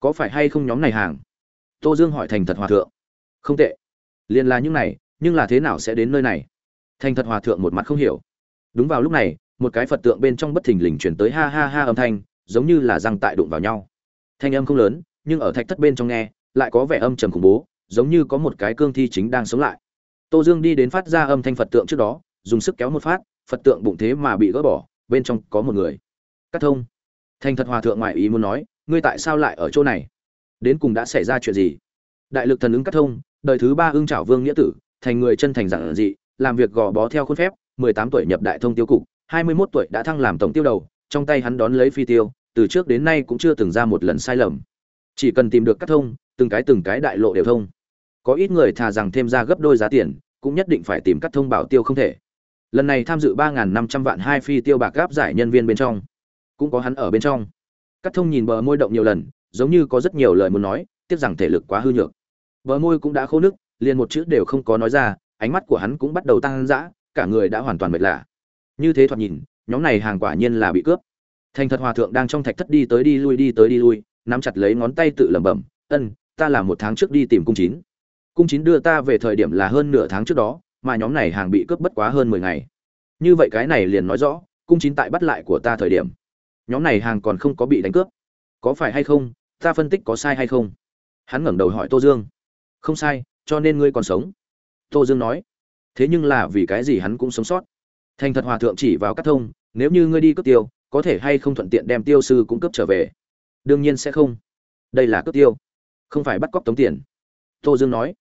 có phải hay không nhóm này hàng? Tô dương hỏi thành thật hòa thượng. Không tệ. Liền là những này, nhưng là thế nào sẽ đến nơi này? Thành thật hòa thượng một mặt không hiểu. Đúng vào lúc này, một cái phật tượng bên trong bất thình lình chuyển tới ha ha ha âm thanh, giống như là răng tại đụng vào nhau. Thanh âm không lớn, nhưng ở thạch thất bên trong nghe, lại có vẻ âm trầm khủng bố, giống như có một cái cương thi chính đang sống lại. Tô dương đi đến phát ra âm thanh phật tượng trước đó, dùng sức kéo một phát, phật tượng bụng thế mà bị gỡ bỏ, bên trong có một người. Cắt thông. Thành thật hòa thượng ngoại ý muốn nói ngươi tại sao lại ở chỗ này? Đến cùng đã xảy ra chuyện gì? Đại lực thần ứng cắt thông, đời thứ ba ưng trảo vương nghĩa tử, thành người chân thành giản dị, làm việc gò bó theo khuôn phép, mười tám tuổi nhập đại thông tiêu cục, hai mươi 21 tuổi đã thăng làm tổng tiêu đầu, trong tay hắn đón lấy phi tiêu, từ trước đến nay cũng chưa từng ra một lần sai lầm. Chỉ cần tìm được cắt thông, từng cái từng cái đại lộ đều thông. Có ít người thà rằng thêm ra gấp đôi giá tiền, cũng nhất định phải tìm cắt thông bảo tiêu không thể. Lần này tham dự ba năm trăm vạn hai phi tiêu bạc gáp giải nhân viên bên trong. Cũng có hắn ở bên trong cắt thông nhìn bờ môi động nhiều lần giống như có rất nhiều lời muốn nói tiếc rằng thể lực quá hư nhược. Bờ môi cũng đã khô nước, liền một chữ đều không có nói ra ánh mắt của hắn cũng bắt đầu tăng dã cả người đã hoàn toàn mệt lạ. Như thế thoạt nhìn nhóm này hàng quả nhiên là bị cướp. Thành thật hòa thượng đang trong thạch thất đi tới đi lui đi tới đi lui nắm chặt lấy ngón tay tự lẩm bẩm ân ta là một tháng trước đi tìm cung chín. Cung chín đưa ta về thời điểm là hơn nửa tháng trước đó mà nhóm này hàng bị cướp bất quá hơn mười ngày. Như vậy cái này liền nói rõ cung chín tại bắt lại của ta thời điểm nhóm này hàng còn không có bị đánh cướp. Có phải hay không? Ta phân tích có sai hay không? Hắn ngẩng đầu hỏi tô dương. Không sai, cho nên ngươi còn sống. Tô dương nói. Thế nhưng là vì cái gì hắn cũng sống sót. Thành thật hòa thượng chỉ vào các thông, nếu như ngươi đi cướp tiêu, có thể hay không thuận tiện đem tiêu sư cũng cướp trở về? Đương nhiên sẽ không. Đây là cướp tiêu. Không phải bắt cóc tống tiền. Tô dương nói.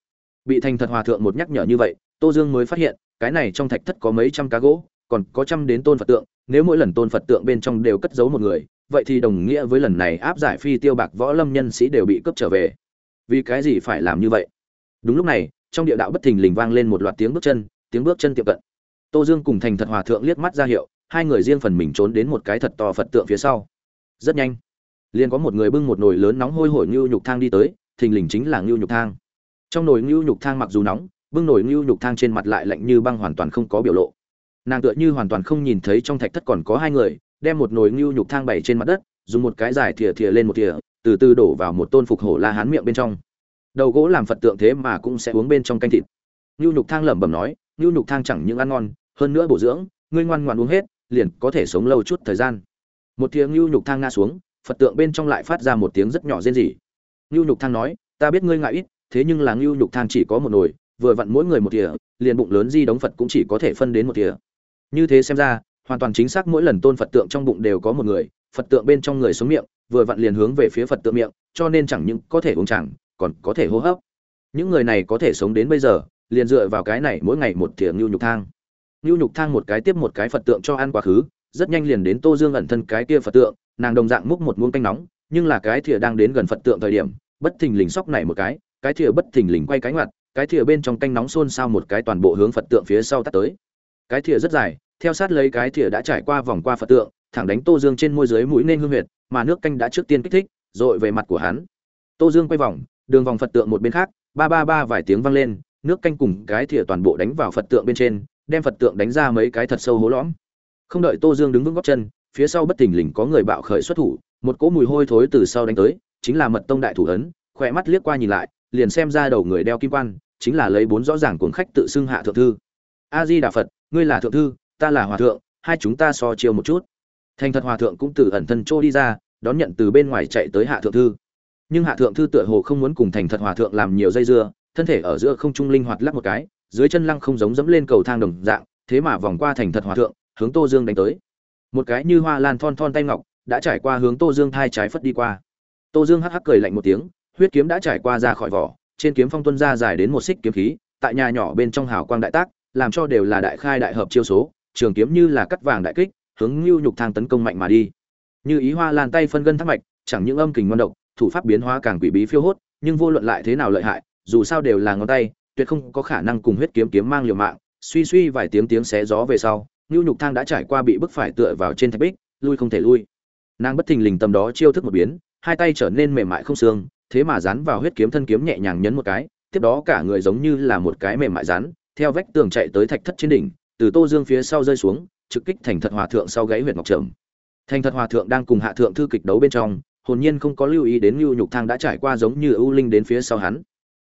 Bị thành thật hòa thượng một nhắc nhở như vậy, tô dương mới phát hiện, cái này trong thạch thất có mấy trăm cá gỗ, còn có trăm đến tôn phật tượng nếu mỗi lần tôn phật tượng bên trong đều cất giấu một người, vậy thì đồng nghĩa với lần này áp giải phi tiêu bạc võ lâm nhân sĩ đều bị cướp trở về. Vì cái gì phải làm như vậy? Đúng lúc này, trong địa đạo bất thình lình vang lên một loạt tiếng bước chân, tiếng bước chân tiệm cận. Tô dương cùng thành thật hòa thượng liếc mắt ra hiệu, hai người riêng phần mình trốn đến một cái thật to phật tượng phía sau. Rất nhanh, liền có một người bưng một nồi lớn nóng hôi hổi như nhục thang đi tới, thình lình chính là ngưu nhục thang. Trong nồi ngưu nhục thang mặc dù nóng, bưng nồi ngưu nhục thang trên mặt lại lạnh như băng hoàn toàn không có biểu lộ nàng tựa như hoàn toàn không nhìn thấy trong thạch thất còn có hai người, đem một nồi ngưu nhục thang bày trên mặt đất, dùng một cái dài thìa thìa lên một thìa, từ từ đổ vào một tôn phục hổ la hán miệng bên trong. Đầu gỗ làm phật tượng thế mà cũng sẽ uống bên trong canh thịt. Ngưu nhục thang lẩm bẩm nói, ngưu nhục thang chẳng những ăn ngon, hơn nữa bổ dưỡng, ngươi ngoan ngoan uống hết, liền có thể sống lâu chút thời gian. Một thìa ngưu nhục thang nga xuống, phật tượng bên trong lại phát ra một tiếng rất nhỏ rên rỉ. Ngưu nhục thang nói, ta biết ngươi ngại ít, thế nhưng là ngưu nhục thang chỉ có một nồi, vừa vặn mỗi người một thìa, liền bụng lớn di đóng phật cũng chỉ có thể phân đến một thìa như thế xem ra, hoàn toàn chính xác mỗi lần tôn phật tượng trong bụng đều có một người, phật tượng bên trong người xuống miệng, vừa vặn liền hướng về phía phật tượng miệng, cho nên chẳng những có thể uống chẳng, còn có thể hô hấp. Những người này có thể sống đến bây giờ, liền dựa vào cái này mỗi ngày một thìa ngưu nhục thang. Ngưu nhục thang một cái tiếp một cái phật tượng cho ăn quá khứ, rất nhanh liền đến tô dương ẩn thân cái kia phật tượng, nàng đồng dạng múc một muỗng canh nóng, nhưng là cái thìa đang đến gần phật tượng thời điểm, bất thình lình sóc này một cái cái thìa bất thình lình quay cánh mặt cái thìa bên trong canh nóng xôn xao một cái toàn bộ hướng phật tượng phía sau tắt tới cái thìa rất dài, theo sát lấy cái thìa đã trải qua vòng qua phật tượng, thẳng đánh tô dương trên môi dưới mũi nên hương huyệt, mà nước canh đã trước tiên kích thích dội về mặt của hắn. Tô dương quay vòng, đường vòng phật tượng một bên khác, ba ba ba vài tiếng vang lên, nước canh cùng cái thìa toàn bộ đánh vào phật tượng bên trên, đem phật tượng đánh ra mấy cái thật sâu hố lõm. Không đợi tô dương đứng vững góc chân, phía sau bất thình lình có người bạo khởi xuất thủ, một cỗ mùi hôi thối từ sau đánh tới, chính là mật tông đại thủ ấn, khỏe mắt liếc qua nhìn lại, liền xem ra đầu người đeo kim quan, chính là lấy bốn rõ ràng cuồng khách tự xưng hạ thượng thư. A di đà phật ngươi là thượng thư, ta là hòa thượng, hai chúng ta so chiêu một chút. Thành thật hòa thượng cũng từ ẩn thân trô đi ra, đón nhận từ bên ngoài chạy tới hạ thượng thư. Nhưng hạ thượng thư tựa hồ không muốn cùng thành thật hòa thượng làm nhiều dây dưa, thân thể ở giữa không trung linh hoạt lắc một cái, dưới chân lăng không giống dẫm lên cầu thang đồng dạng, thế mà vòng qua thành thật hòa thượng, hướng tô dương đánh tới. Một cái như hoa lan thon thon tay ngọc, đã trải qua hướng tô dương thai trái phất đi qua. Tô dương hắc hắc cười lạnh một tiếng, huyết kiếm đã trải qua ra khỏi vỏ, trên kiếm phong tuân ra dài đến một xích kiếm khí, tại nhà nhỏ bên trong hào quang đại tác làm cho đều là đại khai đại hợp chiêu số trường kiếm như là cắt vàng đại kích hướng lưu nhục thang tấn công mạnh mà đi như ý hoa lan tay phân gân thác mạch chẳng những âm kình ngon độc thủ pháp biến hóa càng quỷ bí phiêu hốt nhưng vô luận lại thế nào lợi hại dù sao đều là ngón tay tuyệt không có khả năng cùng huyết kiếm kiếm mang liều mạng suy suy vài tiếng tiếng xé gió về sau lưu Nhục Thang đã trải qua bị bức phải tựa vào trên thạch bích, lui không thể lui. Nàng bất thình lình tầm đó chiêu thức một biến, hai tay trở nên mềm mại không xương, thế mà dán vào huyết kiếm thân kiếm nhẹ nhàng nhấn một cái, tiếp đó cả người giống như là một cái mềm mại rắn, theo vách tường chạy tới thạch thất trên đỉnh, từ Tô Dương phía sau rơi xuống, trực kích thành thật hòa thượng sau gáy huyệt ngọc trầm. Thành thật hòa thượng đang cùng hạ thượng thư kịch đấu bên trong, hồn nhiên không có lưu ý đến Lưu Nhục Thang đã trải qua giống như ưu linh đến phía sau hắn.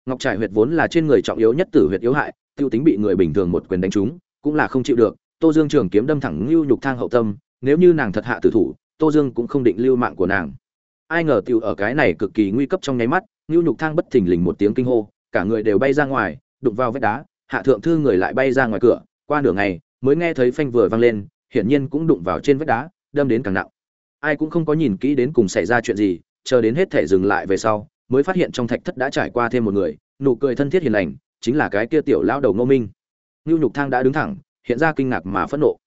Ngọc Trải huyệt vốn là trên người trọng yếu nhất tử huyệt yếu hại, tiêu tính bị người bình thường một quyền đánh trúng, cũng là không chịu được. Tô Dương trường kiếm đâm thẳng Lưu Nhục Thang hậu tâm, nếu như nàng thật hạ tử thủ, Tô Dương cũng không định lưu mạng của nàng. Ai ngờ tiêu ở cái này cực kỳ nguy cấp trong nháy mắt, Lưu Nhục Thang bất thình lình một tiếng kinh hô, cả người đều bay ra ngoài, đụng vào vách đá, hạ thượng thư người lại bay ra ngoài cửa, qua nửa ngày, mới nghe thấy phanh vừa vang lên, hiển nhiên cũng đụng vào trên vách đá, đâm đến càng nặng. Ai cũng không có nhìn kỹ đến cùng xảy ra chuyện gì, chờ đến hết thể dừng lại về sau, mới phát hiện trong thạch thất đã trải qua thêm một người, nụ cười thân thiết hiền lành, chính là cái kia tiểu lão đầu Ngô Minh. ngưu Nhục Thang đã đứng thẳng, hiện ra kinh ngạc mà phẫn nộ.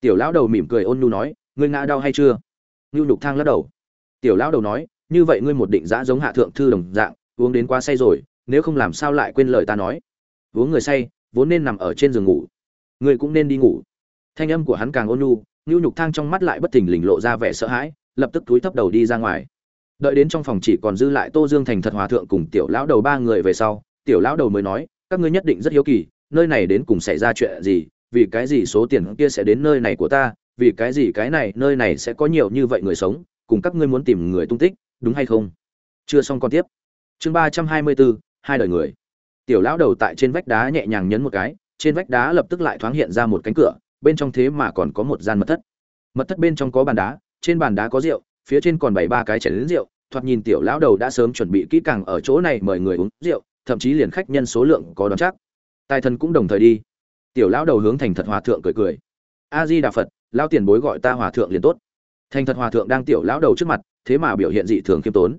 Tiểu lão đầu mỉm cười ôn nhu nói, ngươi ngã đau hay chưa? ngưu Nhục Thang lắc đầu. Tiểu lão đầu nói, như vậy ngươi một định dã giống hạ thượng thư đồng dạng, uống đến quá say rồi, nếu không làm sao lại quên lời ta nói. Uống người say, vốn nên nằm ở trên giường ngủ, người cũng nên đi ngủ. Thanh âm của hắn càng ôn nhu, nhu Nhục Thang trong mắt lại bất thình lình lộ ra vẻ sợ hãi, lập tức túi thấp đầu đi ra ngoài. Đợi đến trong phòng chỉ còn dư lại tô dương thành thật hòa thượng cùng tiểu lão đầu ba người về sau tiểu lão đầu mới nói các ngươi nhất định rất hiếu kỳ nơi này đến cùng xảy ra chuyện gì vì cái gì số tiền kia sẽ đến nơi này của ta vì cái gì cái này nơi này sẽ có nhiều như vậy người sống cùng các ngươi muốn tìm người tung tích đúng hay không? Chưa xong còn tiếp. Chương ba trăm hai mươi bốn hai đời người tiểu lão đầu tại trên vách đá nhẹ nhàng nhấn một cái, trên vách đá lập tức lại thoáng hiện ra một cánh cửa, bên trong thế mà còn có một gian mật thất. Mật thất bên trong có bàn đá, trên bàn đá có rượu, phía trên còn bảy ba cái chén rượu, thoạt nhìn tiểu lão đầu đã sớm chuẩn bị kỹ càng ở chỗ này mời người uống rượu, thậm chí liền khách nhân số lượng có đón chắc. Tài thần cũng đồng thời đi. Tiểu lão đầu hướng thành thật hòa thượng cười cười. A di đà phật lao tiền bối gọi ta hòa thượng liền tốt. Thành thật hòa thượng đang tiểu lão đầu trước mặt, thế mà biểu hiện dị thường khiêm tốn.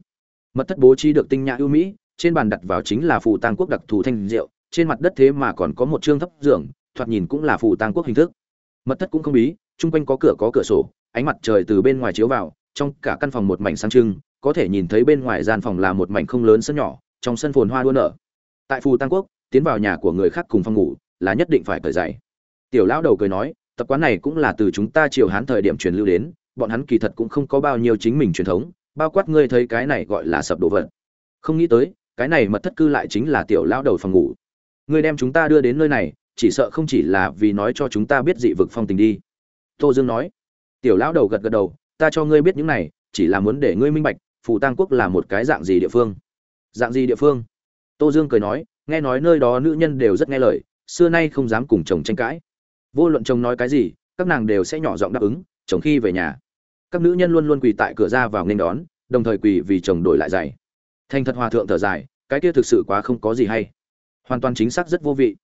Mật thất bố trí được tinh nhã ưu mỹ trên bàn đặt vào chính là phù tang quốc đặc thù thanh rượu trên mặt đất thế mà còn có một trương thấp giường, thoạt nhìn cũng là phù tang quốc hình thức. Mật thất cũng không bí, chung quanh có cửa có cửa sổ, ánh mặt trời từ bên ngoài chiếu vào, trong cả căn phòng một mảnh sáng trưng, có thể nhìn thấy bên ngoài gian phòng là một mảnh không lớn sân nhỏ, trong sân phồn hoa đua nở. Tại phù tăng quốc, tiến vào nhà của người khác cùng phòng ngủ là nhất định phải cởi giày. Tiểu lão đầu cười nói, tập quán này cũng là từ chúng ta triều hán thời điểm truyền lưu đến, bọn hắn kỳ thật cũng không có bao nhiêu chính mình truyền thống, bao quát ngươi thấy cái này gọi là sập đồ vật. Không nghĩ tới cái này mật thất cư lại chính là tiểu lão đầu phòng ngủ. Ngươi đem chúng ta đưa đến nơi này, chỉ sợ không chỉ là vì nói cho chúng ta biết dị vực phong tình đi. Tô dương nói. Tiểu lão đầu gật gật đầu, ta cho ngươi biết những này, chỉ là muốn để ngươi minh bạch, phù tăng quốc là một cái dạng gì địa phương. Dạng gì địa phương? Tô dương cười nói, nghe nói nơi đó nữ nhân đều rất nghe lời, xưa nay không dám cùng chồng tranh cãi. Vô luận chồng nói cái gì, các nàng đều sẽ nhỏ giọng đáp ứng, chồng khi về nhà. Các nữ nhân luôn luôn quỳ tại cửa ra vào nghênh đón, đồng thời quỳ vì chồng đổi lại giày. Thành thật hòa thượng thở dài cái kia thực sự quá không có gì hay. Hoàn toàn chính xác rất vô vị.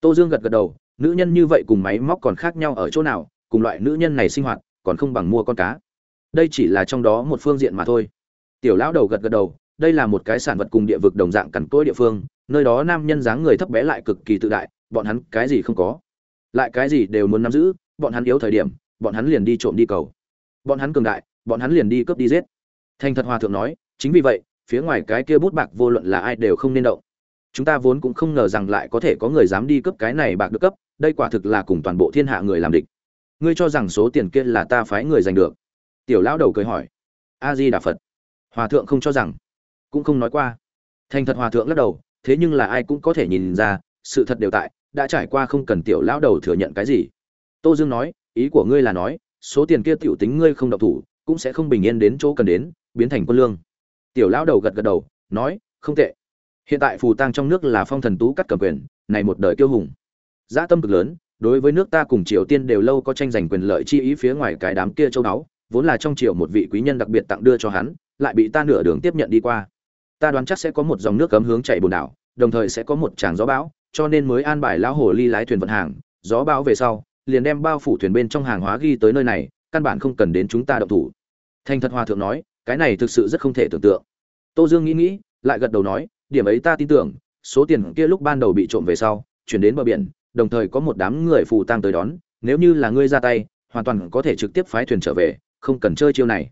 Tô dương gật gật đầu, nữ nhân như vậy cùng máy móc còn khác nhau ở chỗ nào, cùng loại nữ nhân này sinh hoạt, còn không bằng mua con cá. Đây chỉ là trong đó một phương diện mà thôi. Tiểu lão đầu gật gật đầu, đây là một cái sản vật cùng địa vực đồng dạng cằn cỗi địa phương, nơi đó nam nhân dáng người thấp bé lại cực kỳ tự đại, bọn hắn cái gì không có. Lại cái gì đều muốn nắm giữ, bọn hắn yếu thời điểm, bọn hắn liền đi trộm đi cầu. Bọn hắn cường đại, bọn hắn liền đi cướp đi giết. Thành thật hòa thượng nói, chính vì vậy phía ngoài cái kia bút bạc vô luận là ai đều không nên động. Chúng ta vốn cũng không ngờ rằng lại có thể có người dám đi cướp cái này bạc được cấp, đây quả thực là cùng toàn bộ thiên hạ người làm địch. Ngươi cho rằng số tiền kia là ta phái người giành được? Tiểu lão đầu cười hỏi. A di đà phật. Hòa thượng không cho rằng. Cũng không nói qua. Thành thật hòa thượng lắc đầu, thế nhưng là ai cũng có thể nhìn ra, sự thật đều tại, đã trải qua không cần tiểu lão đầu thừa nhận cái gì. Tô dương nói, ý của ngươi là nói, số tiền kia tiểu tính ngươi không độc thủ, cũng sẽ không bình yên đến chỗ cần đến, biến thành quân lương tiểu lão đầu gật gật đầu, nói, không tệ. Hiện tại phù tang trong nước là phong thần tú cắt cầm quyền, này một đời kiêu hùng. Dã tâm cực lớn, đối với nước ta cùng triều tiên đều lâu có tranh giành quyền lợi chi ý phía ngoài cái đám kia châu đáo vốn là trong triều một vị quý nhân đặc biệt tặng đưa cho hắn, lại bị ta nửa đường tiếp nhận đi qua. Ta đoán chắc sẽ có một dòng nước cấm hướng chạy bồn đảo, đồng thời sẽ có một tràng gió bão, cho nên mới an bài lão hồ ly lái thuyền vận hàng, gió bão về sau, liền đem bao phủ thuyền bên trong hàng hóa ghi tới nơi này, căn bản không cần đến chúng ta động thủ. Thanh thật hòa thượng nói cái này thực sự rất không thể tưởng tượng. Tô dương nghĩ nghĩ, lại gật đầu nói, điểm ấy ta tin tưởng, số tiền kia lúc ban đầu bị trộm về sau, chuyển đến bờ biển, đồng thời có một đám người phù tang tới đón, nếu như là ngươi ra tay, hoàn toàn có thể trực tiếp phái thuyền trở về, không cần chơi chiêu này.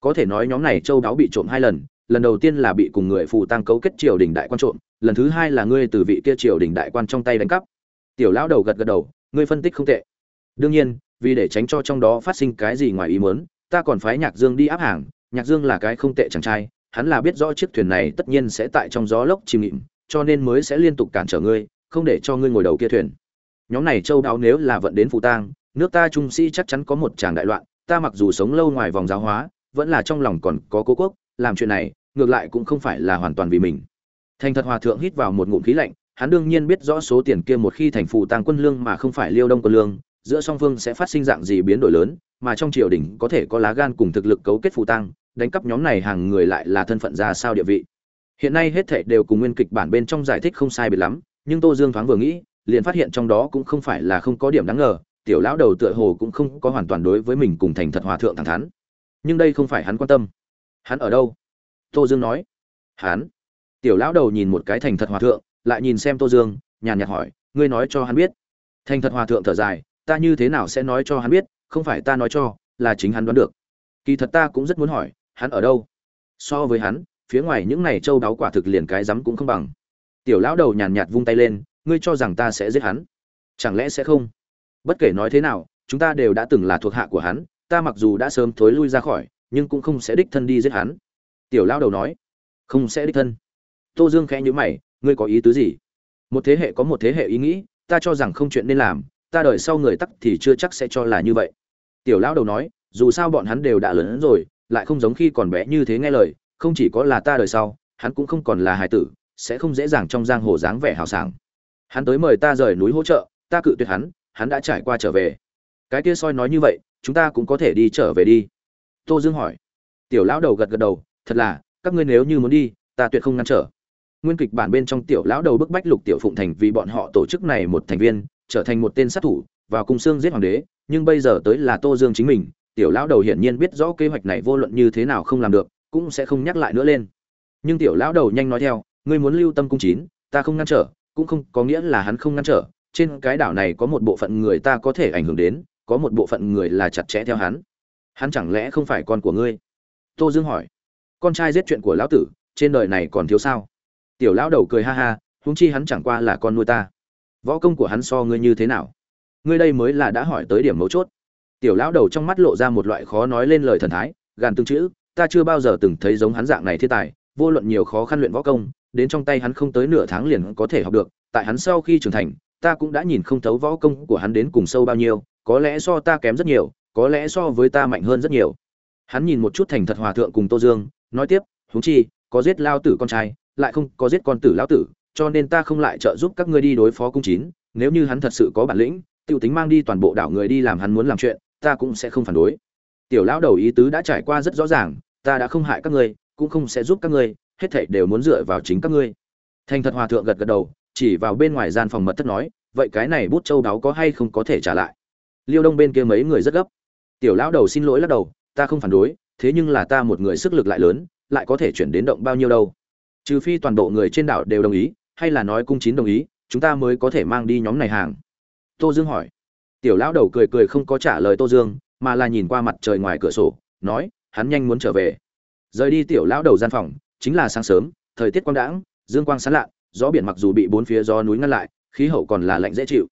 Có thể nói nhóm này châu đáo bị trộm hai lần lần đầu tiên là bị cùng người phù tăng cấu kết triều đình đại quan trộm, lần thứ hai là ngươi từ vị kia triều đình đại quan trong tay đánh cắp. Tiểu lão đầu gật gật đầu, ngươi phân tích không tệ. Đương nhiên, vì để tránh cho trong đó phát sinh cái gì ngoài ý muốn, ta còn phái nhạc dương đi áp hàng nhạc dương là cái không tệ chàng trai, hắn là biết rõ chiếc thuyền này tất nhiên sẽ tại trong gió lốc chìm nghịm, cho nên mới sẽ liên tục cản trở ngươi, không để cho ngươi ngồi đầu kia thuyền nhóm này châu đáo nếu là vận đến phù tang, nước ta trung sĩ chắc chắn có một tràng đại loạn, ta mặc dù sống lâu ngoài vòng giáo hóa, vẫn là trong lòng còn có cố quốc, làm chuyện này, ngược lại cũng không phải là hoàn toàn vì mình thành thật hòa thượng hít vào một ngụm khí lạnh, hắn đương nhiên biết rõ số tiền kia một khi thành phụ tang quân lương mà không phải liêu đông quân lương, giữa song phương sẽ phát sinh dạng gì biến đổi lớn, mà trong triều đình có thể có lá gan cùng thực lực cấu kết phụ tang đánh cắp nhóm này hàng người lại là thân phận ra sao địa vị. Hiện nay hết thảy đều cùng nguyên kịch bản bên trong giải thích không sai biệt lắm, nhưng tô dương thoáng vừa nghĩ, liền phát hiện trong đó cũng không phải là không có điểm đáng ngờ, tiểu lão đầu tựa hồ cũng không có hoàn toàn đối với mình cùng thành thật hòa thượng thẳng thắn. Nhưng đây không phải hắn quan tâm. Hắn ở đâu? Tô dương nói. Hắn. Tiểu lão đầu nhìn một cái thành thật hòa thượng, lại nhìn xem tô dương, nhàn nhạt hỏi, ngươi nói cho hắn biết. Thành thật hòa thượng thở dài, ta như thế nào sẽ nói cho hắn biết? Không phải ta nói cho, là chính hắn đoán được. Kỳ thật ta cũng rất muốn hỏi hắn ở đâu? So với hắn, phía ngoài những này châu đáo quả thực liền cái rắm cũng không bằng. Tiểu lão đầu nhàn nhạt vung tay lên, ngươi cho rằng ta sẽ giết hắn? Chẳng lẽ sẽ không? Bất kể nói thế nào, chúng ta đều đã từng là thuộc hạ của hắn, ta mặc dù đã sớm thối lui ra khỏi, nhưng cũng không sẽ đích thân đi giết hắn. Tiểu lão đầu nói. Không sẽ đích thân. Tô dương khẽ nhữ mày, ngươi có ý tứ gì? Một thế hệ có một thế hệ ý nghĩ, ta cho rằng không chuyện nên làm, ta đợi sau người tắc thì chưa chắc sẽ cho là như vậy. Tiểu lão đầu nói, dù sao bọn hắn đều đã lớn rồi lại không giống khi còn bé như thế nghe lời, không chỉ có là ta đời sau, hắn cũng không còn là hài tử, sẽ không dễ dàng trong giang hồ dáng vẻ hào sảng. Hắn tới mời ta rời núi hỗ trợ, ta cự tuyệt hắn hắn đã trải qua trở về. Cái kia soi nói như vậy, chúng ta cũng có thể đi trở về đi. Tô dương hỏi. Tiểu lão đầu gật gật đầu, thật là, các ngươi nếu như muốn đi, ta tuyệt không ngăn trở. Nguyên kịch bản bên trong tiểu lão đầu bức bách lục tiểu phụng thành vì bọn họ tổ chức này một thành viên, trở thành một tên sát thủ, vào cung xương giết hoàng đế, nhưng bây giờ tới là tô dương chính mình tiểu lão đầu hiển nhiên biết rõ kế hoạch này vô luận như thế nào không làm được, cũng sẽ không nhắc lại nữa lên. Nhưng tiểu lão đầu nhanh nói theo, ngươi muốn lưu tâm cung chín, ta không ngăn trở, cũng không có nghĩa là hắn không ngăn trở, trên cái đảo này có một bộ phận người ta có thể ảnh hưởng đến, có một bộ phận người là chặt chẽ theo hắn. Hắn chẳng lẽ không phải con của ngươi? Tô dương hỏi. Con trai giết chuyện của lão tử, trên đời này còn thiếu sao? Tiểu lão đầu cười ha ha, huống chi hắn chẳng qua là con nuôi ta. Võ công của hắn so ngươi như thế nào? Ngươi đây mới là đã hỏi tới điểm mấu chốt tiểu lão đầu trong mắt lộ ra một loại khó nói lên lời thần thái, gàn tương chữ, ta chưa bao giờ từng thấy giống hắn dạng này thiên tài, vô luận nhiều khó khăn luyện võ công, đến trong tay hắn không tới nửa tháng liền có thể học được, tại hắn sau khi trưởng thành, ta cũng đã nhìn không thấu võ công của hắn đến cùng sâu bao nhiêu, có lẽ so ta kém rất nhiều, có lẽ so với ta mạnh hơn rất nhiều. Hắn nhìn một chút thành thật hòa thượng cùng tô dương, nói tiếp, huống chi, có giết lao tử con trai, lại không có giết con tử lão tử, cho nên ta không lại trợ giúp các ngươi đi đối phó cung chín, nếu như hắn thật sự có bản lĩnh, tiêu tính mang đi toàn bộ đảo người đi làm hắn muốn làm chuyện ta cũng sẽ không phản đối. Tiểu lão đầu ý tứ đã trải qua rất rõ ràng, ta đã không hại các ngươi, cũng không sẽ giúp các ngươi, hết thảy đều muốn dựa vào chính các ngươi. Thành thật hòa thượng gật gật đầu, chỉ vào bên ngoài gian phòng mật thất nói, vậy cái này bút châu đáo có hay không có thể trả lại? Liêu đông bên kia mấy người rất gấp. Tiểu lão đầu xin lỗi lắc đầu, ta không phản đối, thế nhưng là ta một người sức lực lại lớn, lại có thể chuyển đến động bao nhiêu đâu. Trừ phi toàn bộ người trên đảo đều đồng ý, hay là nói cung chín đồng ý, chúng ta mới có thể mang đi nhóm này hàng. Tô dương hỏi tiểu lão đầu cười cười không có trả lời tô dương, mà là nhìn qua mặt trời ngoài cửa sổ, nói, hắn nhanh muốn trở về. Rời đi tiểu lão đầu gian phòng, chính là sáng sớm, thời tiết quang đãng, dương quang sáng lạ, gió biển mặc dù bị bốn phía gió núi ngăn lại, khí hậu còn là lạnh dễ chịu.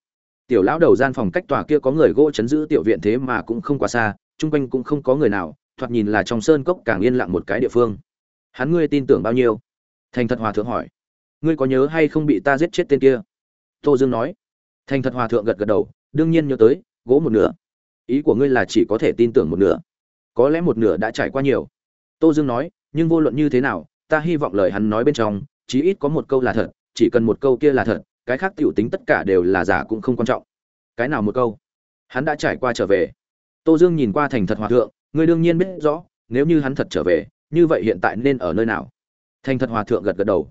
Tiểu lão đầu gian phòng cách tòa kia có người gỗ chấn giữ tiểu viện thế mà cũng không quá xa, chung quanh cũng không có người nào, thoạt nhìn là trong sơn cốc càng yên lặng một cái địa phương. Hắn ngươi tin tưởng bao nhiêu? Thành thật hòa thượng hỏi. Ngươi có nhớ hay không bị ta giết chết tên kia? Tô dương nói. Thành thật hòa thượng gật gật đầu đương nhiên nhớ tới, gỗ một nửa. Ý của ngươi là chỉ có thể tin tưởng một nửa. Có lẽ một nửa đã trải qua nhiều. Tô dương nói, nhưng vô luận như thế nào, ta hy vọng lời hắn nói bên trong, chí ít có một câu là thật, chỉ cần một câu kia là thật, cái khác t i ể u tính tất cả đều là giả cũng không quan trọng. Cái nào một câu? Hắn đã trải qua trở về. Tô dương nhìn qua thành thật hòa thượng, ngươi đương nhiên biết rõ, nếu như hắn thật trở về, như vậy hiện tại nên ở nơi nào? Thành thật hòa thượng gật gật đầu.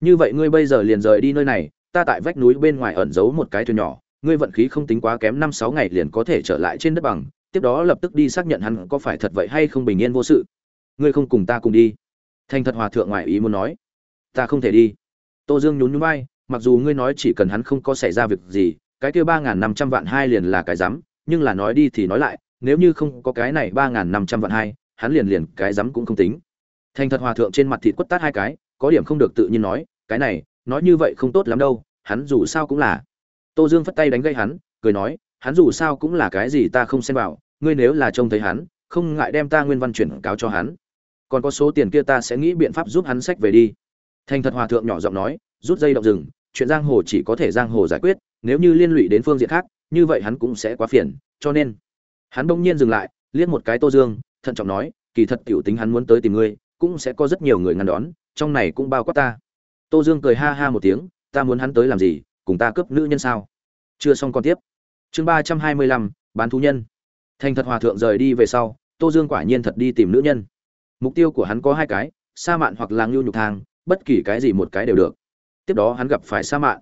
Như vậy ngươi bây giờ liền rời đi nơi này, ta tại vách núi bên ngoài ẩn giấu một cái thuyền nhỏ ngươi vận khí không tính quá kém năm sáu ngày liền có thể trở lại trên đất bằng, tiếp đó lập tức đi xác nhận hắn có phải thật vậy hay không bình yên vô sự. Ngươi không cùng ta cùng đi. Thành thật hòa thượng ngoại ý muốn nói. Ta không thể đi. Tô dương nhún nhún vai, mặc dù ngươi nói chỉ cần hắn không có xảy ra việc gì, cái kia ba n g h n năm trăm vạn hai liền là cái rắm nhưng là nói đi thì nói lại, nếu như không có cái này ba n g h n năm trăm vạn hai, hắn liền liền cái rắm cũng không tính. Thành thật hòa thượng trên mặt thịt quất tát hai cái, có điểm không được tự nhiên nói, cái này, nói như vậy không tốt lắm đâu, hắn dù sao cũng là tô dương phất tay đánh gây hắn, cười nói, hắn dù sao cũng là cái gì ta không xem vào, ngươi nếu là trông thấy hắn, không ngại đem ta nguyên văn chuyển cáo cho hắn. Còn có số tiền kia ta sẽ nghĩ biện pháp giúp hắn sách về đi. Thành thật hòa thượng nhỏ giọng nói, rút dây động rừng, chuyện giang hồ chỉ có thể giang hồ giải quyết, nếu như liên lụy đến phương diện khác, như vậy hắn cũng sẽ quá phiền, cho nên hắn bỗng nhiên dừng lại, liếc một cái tô dương, thận trọng nói, kỳ thật tiểu tính hắn muốn tới tìm ngươi, cũng sẽ có rất nhiều người ngăn đón, trong này cũng bao quát ta. Tô dương cười ha ha một tiếng, ta muốn hắn tới làm gì cùng ta cướp nữ nhân sao? Chưa xong còn tiếp. Chương ba trăm hai mươi lăm, bán thú nhân. Thành thật hòa thượng rời đi về sau, tô dương quả nhiên thật đi tìm nữ nhân. Mục tiêu của hắn có hai cái, sa mạn hoặc là ngưu nhục thang, bất kỳ cái gì một cái đều được. Tiếp đó hắn gặp phải sa mạn.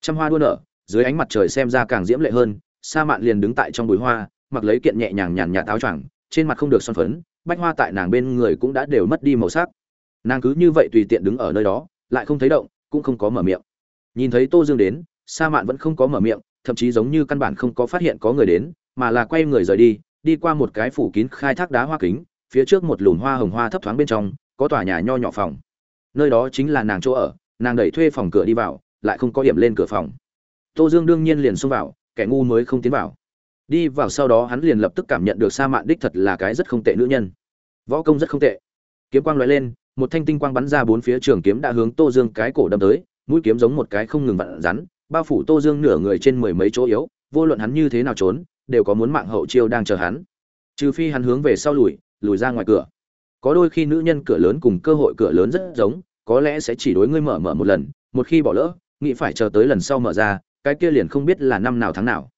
Trăm hoa đua nở, dưới ánh mặt trời xem ra càng diễm lệ hơn, sa mạn liền đứng tại trong bụi hoa, mặc lấy kiện nhẹ nhàng nhàn nhạt áo choàng, trên mặt không được son phấn, bách hoa tại nàng bên người cũng đã đều mất đi màu sắc. Nàng cứ như vậy tùy tiện đứng ở nơi đó, lại không thấy động, cũng không có mở miệng nhìn thấy tô dương đến, sa mạn vẫn không có mở miệng, thậm chí giống như căn bản không có phát hiện có người đến, mà là quay người rời đi đi qua một cái phủ kín khai thác đá hoa kính, phía trước một lùn hoa hồng hoa thấp thoáng bên trong, có tòa nhà nho nhỏ phòng. Nơi đó chính là nàng chỗ ở, nàng đẩy thuê phòng cửa đi vào, lại không có điểm lên cửa phòng. Tô dương đương nhiên liền xông vào, kẻ ngu mới không tiến vào. Đi vào sau đó hắn liền lập tức cảm nhận được sa mạn đích thật là cái rất không tệ nữ nhân. Võ công rất không tệ. Kiếm quang lóe lên, một thanh tinh quang bắn ra bốn phía trường kiếm đã hướng tô dương cái cổ đâm tới mũi kiếm giống một cái không ngừng vặn rắn, bao phủ tô dương nửa người trên mười mấy chỗ yếu, vô luận hắn như thế nào trốn, đều có muốn mạng hậu chiêu đang chờ hắn. Trừ phi hắn hướng về sau lùi lùi ra ngoài cửa. Có đôi khi nữ nhân cửa lớn cùng cơ hội cửa lớn rất giống, có lẽ sẽ chỉ đối ngươi mở mở một lần, một khi bỏ lỡ, nghĩ phải chờ tới lần sau mở ra, cái kia liền không biết là năm nào tháng nào.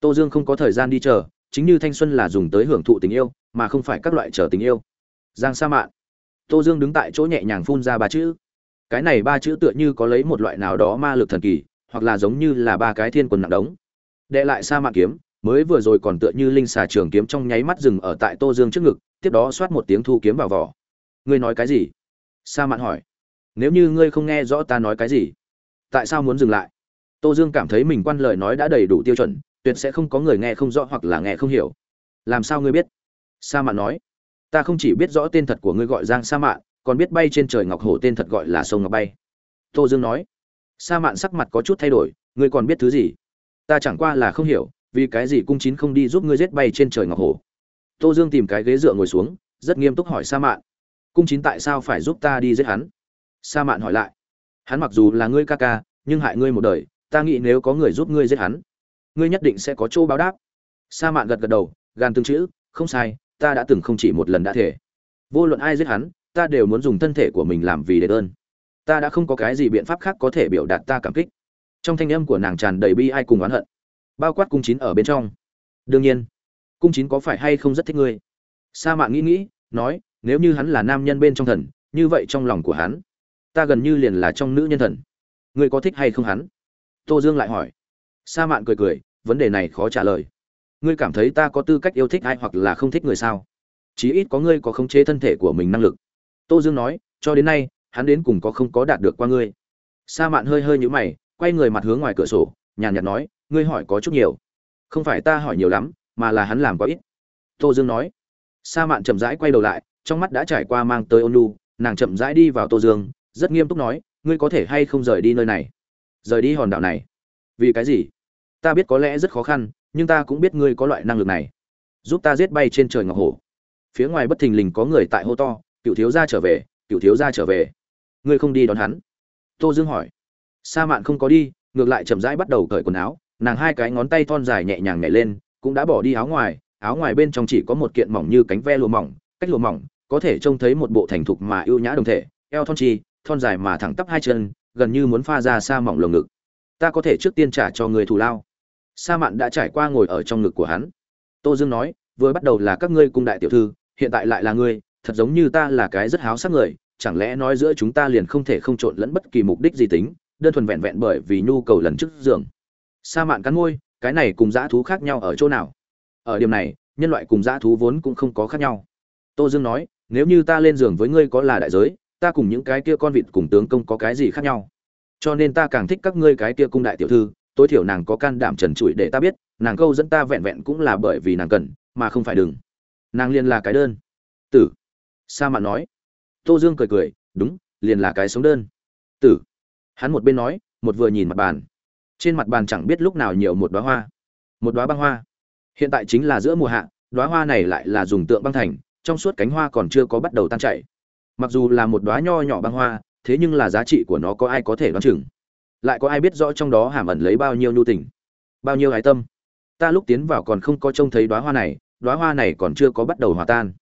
Tô dương không có thời gian đi chờ, chính như thanh xuân là dùng tới hưởng thụ tình yêu, mà không phải các loại chờ tình yêu. Giang sa mạn. Tô dương đứng tại chỗ nhẹ nhàng phun ra ba chữ cái này ba chữ tựa như có lấy một loại nào đó ma lực thần kỳ, hoặc là giống như là ba cái thiên quần nặng đống. Đệ lại sa mạc kiếm, mới vừa rồi còn tựa như linh xà trường kiếm trong nháy mắt dừng ở tại tô dương trước ngực, tiếp đó xoát một tiếng thu kiếm vào vỏ. Ngươi nói cái gì? Sa mạn hỏi. Nếu như ngươi không nghe rõ ta nói cái gì, tại sao muốn dừng lại? Tô dương cảm thấy mình quan lời nói đã đầy đủ tiêu chuẩn, tuyệt sẽ không có người nghe không rõ hoặc là nghe không hiểu. Làm sao ngươi biết? Sa mạn nói. Ta không chỉ biết rõ tên thật của ngươi gọi giang sa mạn còn biết bay trên trời ngọc hổ tên thật gọi là sông ngọc bay. Tô dương nói, sa mạn sắc mặt có chút thay đổi, ngươi còn biết thứ gì? Ta chẳng qua là không hiểu, vì cái gì cung chín không đi giúp ngươi giết bay trên trời ngọc hổ? Tô dương tìm cái ghế dựa ngồi xuống, rất nghiêm túc hỏi sa mạn, cung chín tại sao phải giúp ta đi giết hắn? Sa mạn hỏi lại, hắn mặc dù là ngươi ca ca, nhưng hại ngươi một đời, ta nghĩ nếu có người giúp ngươi giết hắn, ngươi nhất định sẽ có chỗ báo đáp. Sa mạn gật gật đầu gan tương chữ, không sai, ta đã từng không chỉ một lần đã thể. Vô luận ai giết hắn ta đều muốn dùng thân thể của mình làm vì đền ơn ta đã không có cái gì biện pháp khác có thể biểu đạt ta cảm kích. Trong thanh âm của nàng tràn đầy bi ai cùng oán hận. Bao quát cung chín ở bên trong. Đương nhiên, cung chín có phải hay không rất thích ngươi? Sa mạn nghĩ nghĩ, nói, nếu như hắn là nam nhân bên trong thần, như vậy trong lòng của hắn, ta gần như liền là trong nữ nhân thần. Ngươi có thích hay không hắn? Tô dương lại hỏi. Sa mạn cười cười, vấn đề này khó trả lời. Ngươi cảm thấy ta có tư cách yêu thích ai hoặc là không thích người sao? Chí ít có ngươi có khống chế thân thể của mình năng lực tô dương nói cho đến nay hắn đến cùng có không có đạt được qua ngươi. Sa mạn hơi hơi nhũ mày quay người mặt hướng ngoài cửa sổ nhàn nhạt nói ngươi hỏi có chút nhiều. Không phải ta hỏi nhiều lắm mà là hắn làm có ít. Tô dương nói. Sa mạn chậm rãi quay đầu lại trong mắt đã trải qua mang tới ôn nhu, nàng chậm rãi đi vào tô dương rất nghiêm túc nói ngươi có thể hay không rời đi nơi này? Rời đi hòn đảo này. Vì cái gì? Ta biết có lẽ rất khó khăn nhưng ta cũng biết ngươi có loại năng lực này. Giúp ta giết bay trên trời ngọc hổ. Phía ngoài bất thình lình có người tại hô to cựu thiếu gia trở về, cựu thiếu gia trở về. Ngươi không đi đón hắn? Tô dương hỏi. Sa mạn không có đi, ngược lại chậm rãi bắt đầu cởi quần áo. Nàng hai cái ngón tay thon dài nhẹ nhàng nhảy lên, cũng đã bỏ đi áo ngoài. Áo ngoài bên trong chỉ có một kiện mỏng như cánh ve lụa mỏng, cách lụa mỏng, có thể trông thấy một bộ thành thục mà ưu nhã đồng thể, eo thon chi, thon dài mà thẳng tắp hai chân, gần như muốn pha ra xa mỏng lồng ngực. Ta có thể trước tiên trả cho người thù lao. Sa mạn đã trải qua ngồi ở trong ngực của hắn. Tô dương nói, vừa bắt đầu là các ngươi cung đại tiểu thư, hiện tại lại là ngươi thật giống như ta là cái rất háo sắc người, chẳng lẽ nói giữa chúng ta liền không thể không trộn lẫn bất kỳ mục đích gì tính, đơn thuần vẹn vẹn bởi vì nhu cầu lần trước giường. Sa mạn cắn môi, cái này cùng dã thú khác nhau ở chỗ nào? Ở điểm này, nhân loại cùng dã thú vốn cũng không có khác nhau. Tô dương nói, nếu như ta lên giường với ngươi có là đại giới, ta cùng những cái kia con vịt cùng tướng công có cái gì khác nhau? Cho nên ta càng thích các ngươi cái kia cung đại tiểu thư, tối thiểu nàng có can đảm trần trụi để ta biết, nàng câu dẫn ta vẹn vẹn cũng là bởi vì nàng cần, mà không phải đừng. Nàng liền là cái đơn. Tử sa mạn nói. Tô dương cười cười, đúng, liền là cái sống đơn. Tử. Hắn một bên nói, một vừa nhìn mặt bàn. Trên mặt bàn chẳng biết lúc nào nhiều một đoá hoa. Một đoá băng hoa. Hiện tại chính là giữa mùa hạ đoá hoa này lại là dùng tượng băng thành, trong suốt cánh hoa còn chưa có bắt đầu tan chảy. Mặc dù là một đoá nho nhỏ băng hoa, thế nhưng là giá trị của nó có ai có thể đoán chừng? Lại có ai biết rõ trong đó hàm ẩn lấy bao nhiêu nhu tình? Bao nhiêu ái tâm? Ta lúc tiến vào còn không có trông thấy đoá hoa này đoá hoa này còn chưa có bắt đầu hòa tan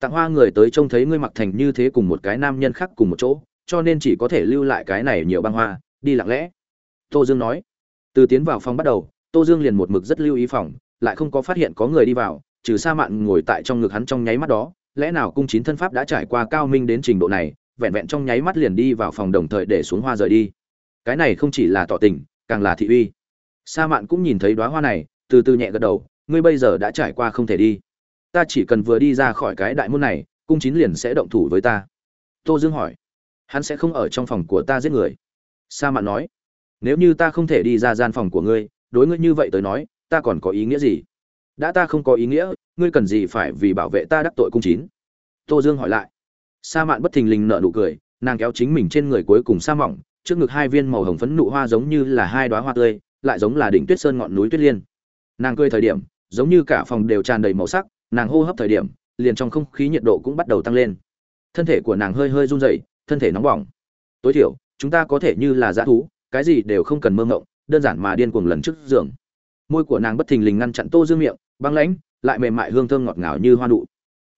tặng hoa người tới trông thấy ngươi mặc thành như thế cùng một cái nam nhân khác cùng một chỗ, cho nên chỉ có thể lưu lại cái này nhiều băng hoa, đi lặng lẽ. Tô dương nói. Từ tiến vào phòng bắt đầu, tô dương liền một mực rất lưu ý phòng, lại không có phát hiện có người đi vào, trừ sa mạn ngồi tại trong ngực hắn trong nháy mắt đó, lẽ nào cung chín thân pháp đã trải qua cao minh đến trình độ này, vẹn vẹn trong nháy mắt liền đi vào phòng đồng thời để xuống hoa rời đi. Cái này không chỉ là tỏ tình, càng là thị uy. Sa mạn cũng nhìn thấy đoá hoa này, từ từ nhẹ gật đầu, ngươi bây giờ đã trải qua không thể đi ta chỉ cần vừa đi ra khỏi cái đại môn này, cung chín liền sẽ động thủ với ta. Tô dương hỏi. Hắn sẽ không ở trong phòng của ta giết người. Sa mạn nói. Nếu như ta không thể đi ra gian phòng của ngươi, đối ngươi như vậy tới nói, ta còn có ý nghĩa gì? Đã ta không có ý nghĩa, ngươi cần gì phải vì bảo vệ ta đắc tội cung chín? Tô dương hỏi lại. Sa mạn bất thình lình nở nụ cười, nàng kéo chính mình trên người cuối cùng sa mỏng, trước ngực hai viên màu hồng phấn nụ hoa giống như là hai đoá hoa tươi, lại giống là đỉnh tuyết sơn ngọn núi tuyết liên. Nàng cười thời điểm, giống như cả phòng đều tràn đầy màu sắc nàng hô hấp thời điểm, liền trong không khí nhiệt độ cũng bắt đầu tăng lên. Thân thể của nàng hơi hơi run rẩy, thân thể nóng bỏng. Tối thiểu, chúng ta có thể như là dã thú, cái gì đều không cần mơ ngộng, đơn giản mà điên cuồng lần trước giường. Môi của nàng bất thình lình ngăn chặn tô dương miệng, băng lãnh, lại mềm mại hương thơm ngọt ngào như hoa nụ.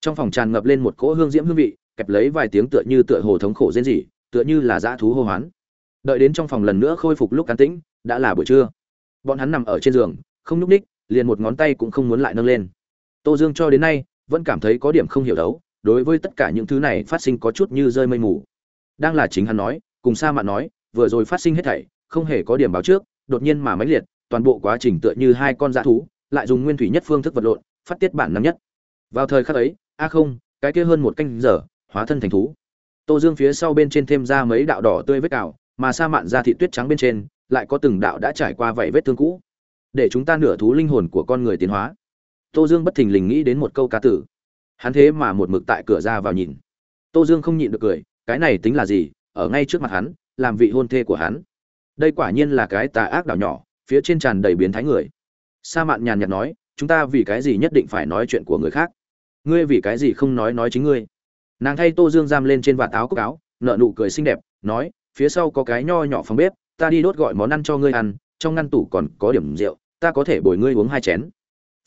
Trong phòng tràn ngập lên một cỗ hương diễm hương vị, kẹp lấy vài tiếng tựa như tựa hồ thống khổ rên rỉ, tựa như là dã thú hô hoán. Đợi đến trong phòng lần nữa khôi phục lúc cán tĩnh, đã là buổi trưa. Bọn hắn nằm ở trên giường, không nhúc ních liền một ngón tay cũng không muốn lại nâng lên tô dương cho đến nay, vẫn cảm thấy có điểm không hiểu đấu, đối với tất cả những thứ này phát sinh có chút như rơi mây mù. Đang là chính hắn nói, cùng sa mạn nói, vừa rồi phát sinh hết thảy, không hề có điểm báo trước, đột nhiên mà mãnh liệt, toàn bộ quá trình tựa như hai con dã thú, lại dùng nguyên thủy nhất phương thức vật lộn, phát tiết bản năng nhất. Vào thời khắc ấy, a không, cái kia hơn một canh giờ, hóa thân thành thú. Tô dương phía sau bên trên thêm ra mấy đạo đỏ tươi vết cào, mà sa mạn ra thị tuyết trắng bên trên, lại có từng đạo đã trải qua vậy vết thương cũ. Để chúng ta nửa thú linh hồn của con người tiến hóa tô dương bất thình lình nghĩ đến một câu cá tử. Hắn thế mà một mực tại cửa ra vào nhìn. Tô dương không nhịn được cười, cái này tính là gì? Ở ngay trước mặt hắn, làm vị hôn thê của hắn. Đây quả nhiên là cái tà ác đảo nhỏ, phía trên tràn đầy biến thái người. Sa mạn nhàn nhạt nói, chúng ta vì cái gì nhất định phải nói chuyện của người khác? Ngươi vì cái gì không nói nói chính ngươi? Nàng thay tô dương giam lên trên vạt áo cúc áo nợ nụ cười xinh đẹp, nói, phía sau có cái nho nhỏ phòng bếp, ta đi đốt gọi món ăn cho ngươi ăn, trong ngăn tủ còn có điểm rượu, ta có thể bồi ngươi uống hai chén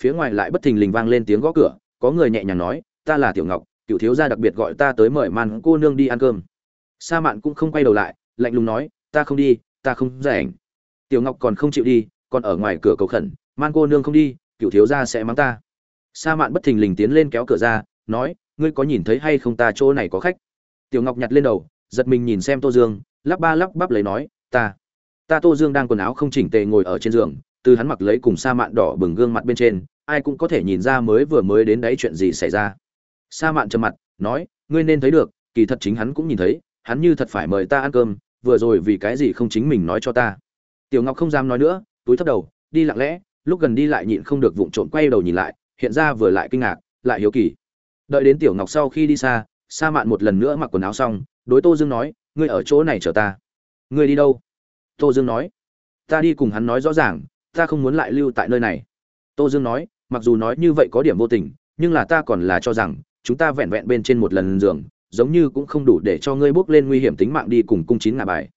phía ngoài lại bất thình lình vang lên tiếng gõ cửa, có người nhẹ nhàng nói, ta là tiểu ngọc, cựu thiếu gia đặc biệt gọi ta tới mời man cô nương đi ăn cơm. Sa mạn cũng không quay đầu lại, lạnh lùng nói, ta không đi, ta không rảnh. Tiểu ngọc còn không chịu đi, còn ở ngoài cửa cầu khẩn, man cô nương không đi, cựu thiếu gia sẽ mắng ta. Sa mạn bất thình lình tiến lên kéo cửa ra, nói, ngươi có nhìn thấy hay không ta chỗ này có khách? Tiểu ngọc nhặt lên đầu, giật mình nhìn xem tô dương, lắp ba lắp bắp lấy nói, ta ta tô dương đang quần áo không chỉnh tề ngồi ở trên giường, từ hắn mặc lấy cùng sa mạn đỏ bừng gương mặt bên trên ai cũng có thể nhìn ra mới vừa mới đến đấy chuyện gì xảy ra. Sa mạn trầm mặt, nói, ngươi nên thấy được, kỳ thật chính hắn cũng nhìn thấy, hắn như thật phải mời ta ăn cơm, vừa rồi vì cái gì không chính mình nói cho ta. Tiểu ngọc không dám nói nữa, túi thấp đầu, đi lặng lẽ, lúc gần đi lại nhịn không được vụng trộm quay đầu nhìn lại, hiện ra vừa lại kinh ngạc, lại hiếu kỳ. Đợi đến tiểu ngọc sau khi đi xa, sa mạn một lần nữa mặc quần áo xong, đối tô dương nói, ngươi ở chỗ này chờ ta. Ngươi đi đâu? Tô dương nói. Ta đi cùng hắn nói rõ ràng, ta không muốn lại lưu tại nơi này. Tô dương nói mặc dù nói như vậy có điểm vô tình, nhưng là ta còn là cho rằng, chúng ta vẹn vẹn bên trên một lần giường, giống như cũng không đủ để cho ngươi bước lên nguy hiểm tính mạng đi cùng cung chín ngà bài.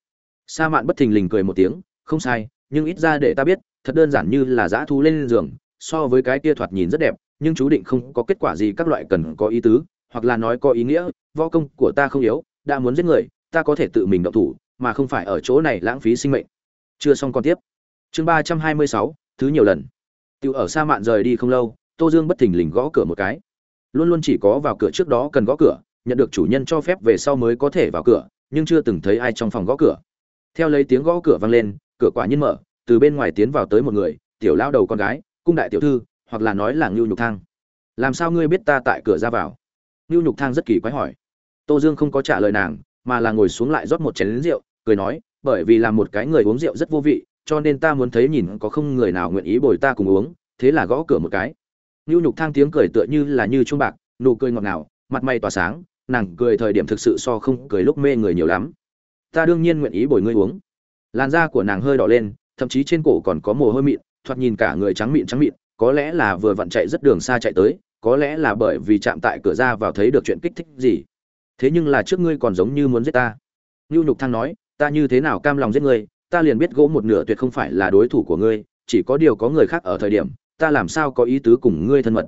Sa mạn bất thình lình cười một tiếng, không sai, nhưng ít ra để ta biết, thật đơn giản như là dã thú lên giường, so với cái kia thoạt nhìn rất đẹp, nhưng chú định không có kết quả gì các loại cần có ý tứ, hoặc là nói có ý nghĩa, võ công của ta không yếu, đã muốn giết người, ta có thể tự mình động thủ, mà không phải ở chỗ này lãng phí sinh mệnh. Chưa xong còn tiếp. Chương ba trăm hai mươi sáu, thứ nhiều lần tiêu ở xa mạn rời đi không lâu, tô dương bất thình lình gõ cửa một cái. Luôn luôn chỉ có vào cửa trước đó cần gõ cửa, nhận được chủ nhân cho phép về sau mới có thể vào cửa, nhưng chưa từng thấy ai trong phòng gõ cửa. Theo lấy tiếng gõ cửa vang lên, cửa quả nhiên mở, từ bên ngoài tiến vào tới một người, tiểu lao đầu con gái, cung đại tiểu thư, hoặc là nói là Nưu nhục thang. Làm sao ngươi biết ta tại cửa ra vào? Nưu nhục thang rất kỳ quái hỏi. Tô dương không có trả lời nàng, mà là ngồi xuống lại rót một chén rượu, cười nói, bởi vì là một cái người uống rượu rất vô vị cho nên ta muốn thấy nhìn có không người nào nguyện ý bồi ta cùng uống, thế là gõ cửa một cái. Nhu nhục thang tiếng cười tựa như là như chuông bạc, nụ cười ngọt ngào, mặt mày tỏa sáng, nàng cười thời điểm thực sự so không cười lúc mê người nhiều lắm. Ta đương nhiên nguyện ý bồi ngươi uống. Làn da của nàng hơi đỏ lên, thậm chí trên cổ còn có mồ hôi mịn, thoạt nhìn cả người trắng mịn trắng mịn, có lẽ là vừa vặn chạy rất đường xa chạy tới, có lẽ là bởi vì chạm tại cửa ra vào thấy được chuyện kích thích gì. Thế nhưng là trước ngươi còn giống như muốn giết ta. Nhu nhục thang nói, ta như thế nào cam lòng giết ngươi ta liền biết gỗ một nửa tuyệt không phải là đối thủ của ngươi, chỉ có điều có người khác ở thời điểm, ta làm sao có ý tứ cùng ngươi thân mật.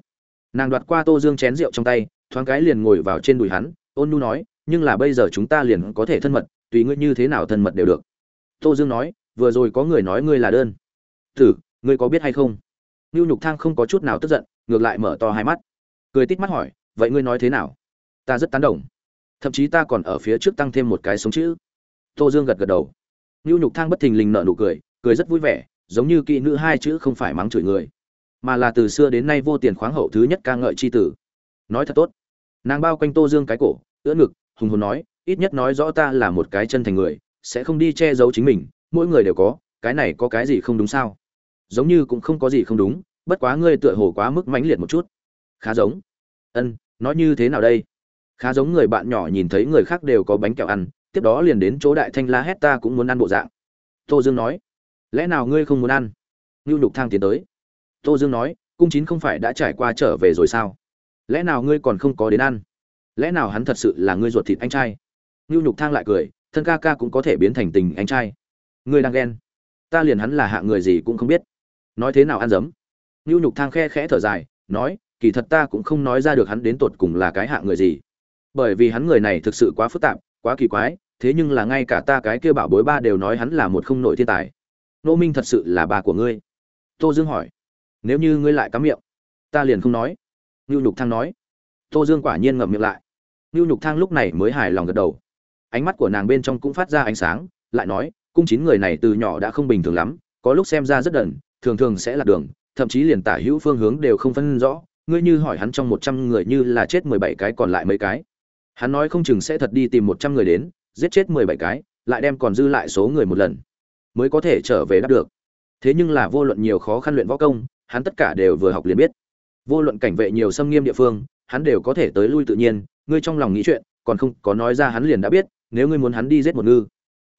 Nàng đoạt qua tô dương chén rượu trong tay, thoáng cái liền ngồi vào trên đùi hắn, ôn nu nói, nhưng là bây giờ chúng ta liền có thể thân mật, tùy ngươi như thế nào thân mật đều được. Tô dương nói, vừa rồi có người nói ngươi là đơn. Tử ngươi có biết hay không? Ngưu nhục thang không có chút nào tức giận, ngược lại mở to hai mắt. Cười tít mắt hỏi, vậy ngươi nói thế nào? Ta rất tán đồng. Thậm chí ta còn ở phía trước tăng thêm một cái sống chữ. Tô dương gật gật đầu. Nưu nhục thang bất thình lình nở nụ cười cười rất vui vẻ, giống như kỵ nữ hai chữ không phải mắng chửi người, mà là từ xưa đến nay vô tiền khoáng hậu thứ nhất ca ngợi chi tử. Nói thật tốt. Nàng bao quanh tô dương cái cổ, ưỡn ngực, hùng hồn nói, ít nhất nói rõ ta là một cái chân thành người, sẽ không đi che giấu chính mình, mỗi người đều có, cái này có cái gì không đúng sao? Giống như cũng không có gì không đúng, bất quá ngươi tựa hồ quá mức mãnh liệt một chút. Khá giống. Ân, nói như thế nào đây? Khá giống người bạn nhỏ nhìn thấy người khác đều có bánh kẹo ăn tiếp đó liền đến chỗ đại thanh la hét ta cũng muốn ăn bộ dạng. Tô dương nói, lẽ nào ngươi không muốn ăn? Ngưu nhục thang tiến tới. Tô dương nói, cung chín không phải đã trải qua trở về rồi sao? Lẽ nào ngươi còn không có đến ăn? Lẽ nào hắn thật sự là ngươi ruột thịt anh trai? Ngưu nhục thang lại cười, thân ca ca cũng có thể biến thành tình anh trai. Ngươi đang ghen. Ta liền hắn là hạ người gì cũng không biết. Nói thế nào ăn dấm? Ngưu nhục thang khe khẽ thở dài, nói, kỳ thật ta cũng không nói ra được hắn đến tột cùng là cái hạ người gì. Bởi vì hắn người này thực sự quá phức tạp quá kỳ quái, thế nhưng là ngay cả ta cái kia bảo bối ba đều nói hắn là một không nội thiên tài. Nô minh thật sự là bà của ngươi. Tô dương hỏi. Nếu như ngươi lại cắm miệng, ta liền không nói. Ngưu nhục thang nói. Tô dương quả nhiên ngậm miệng lại. Ngưu nhục thang lúc này mới hài lòng gật đầu. Ánh mắt của nàng bên trong cũng phát ra ánh sáng, lại nói, cung chín người này từ nhỏ đã không bình thường lắm, có lúc xem ra rất đần, thường thường sẽ lạc đường, thậm chí liền tả hữu phương hướng đều không phân rõ. Ngươi như hỏi hắn trong một trăm người như là chết mười bảy cái còn lại mấy cái hắn nói không chừng sẽ thật đi tìm một trăm người đến, giết chết mười bảy cái, lại đem còn dư lại số người một lần, mới có thể trở về đáp được. Thế nhưng là vô luận nhiều khó khăn luyện võ công, hắn tất cả đều vừa học liền biết. Vô luận cảnh vệ nhiều xâm nghiêm địa phương, hắn đều có thể tới lui tự nhiên, ngươi trong lòng nghĩ chuyện, còn không có nói ra hắn liền đã biết, nếu ngươi muốn hắn đi giết một ngư.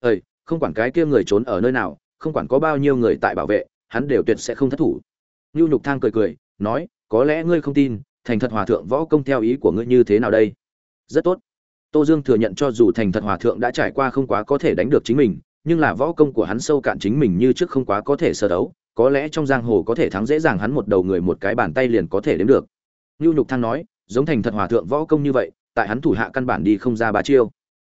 Ơi không quản cái kia người trốn ở nơi nào, không quản có bao nhiêu người tại bảo vệ, hắn đều tuyệt sẽ không thất thủ. Ngưu nhục thang cười cười, nói, có lẽ ngươi không tin, thành thật hòa thượng võ công theo ý của ngươi như thế nào đây? Rất tốt. Tô dương thừa nhận cho dù thành thật hòa thượng đã trải qua không quá có thể đánh được chính mình, nhưng là võ công của hắn sâu cạn chính mình như trước không quá có thể sơ đấu, có lẽ trong giang hồ có thể thắng dễ dàng hắn một đầu người một cái bàn tay liền có thể đếm được. Ngưu nhục thang nói, giống thành thật hòa thượng võ công như vậy, tại hắn thủ hạ căn bản đi không ra ba chiêu.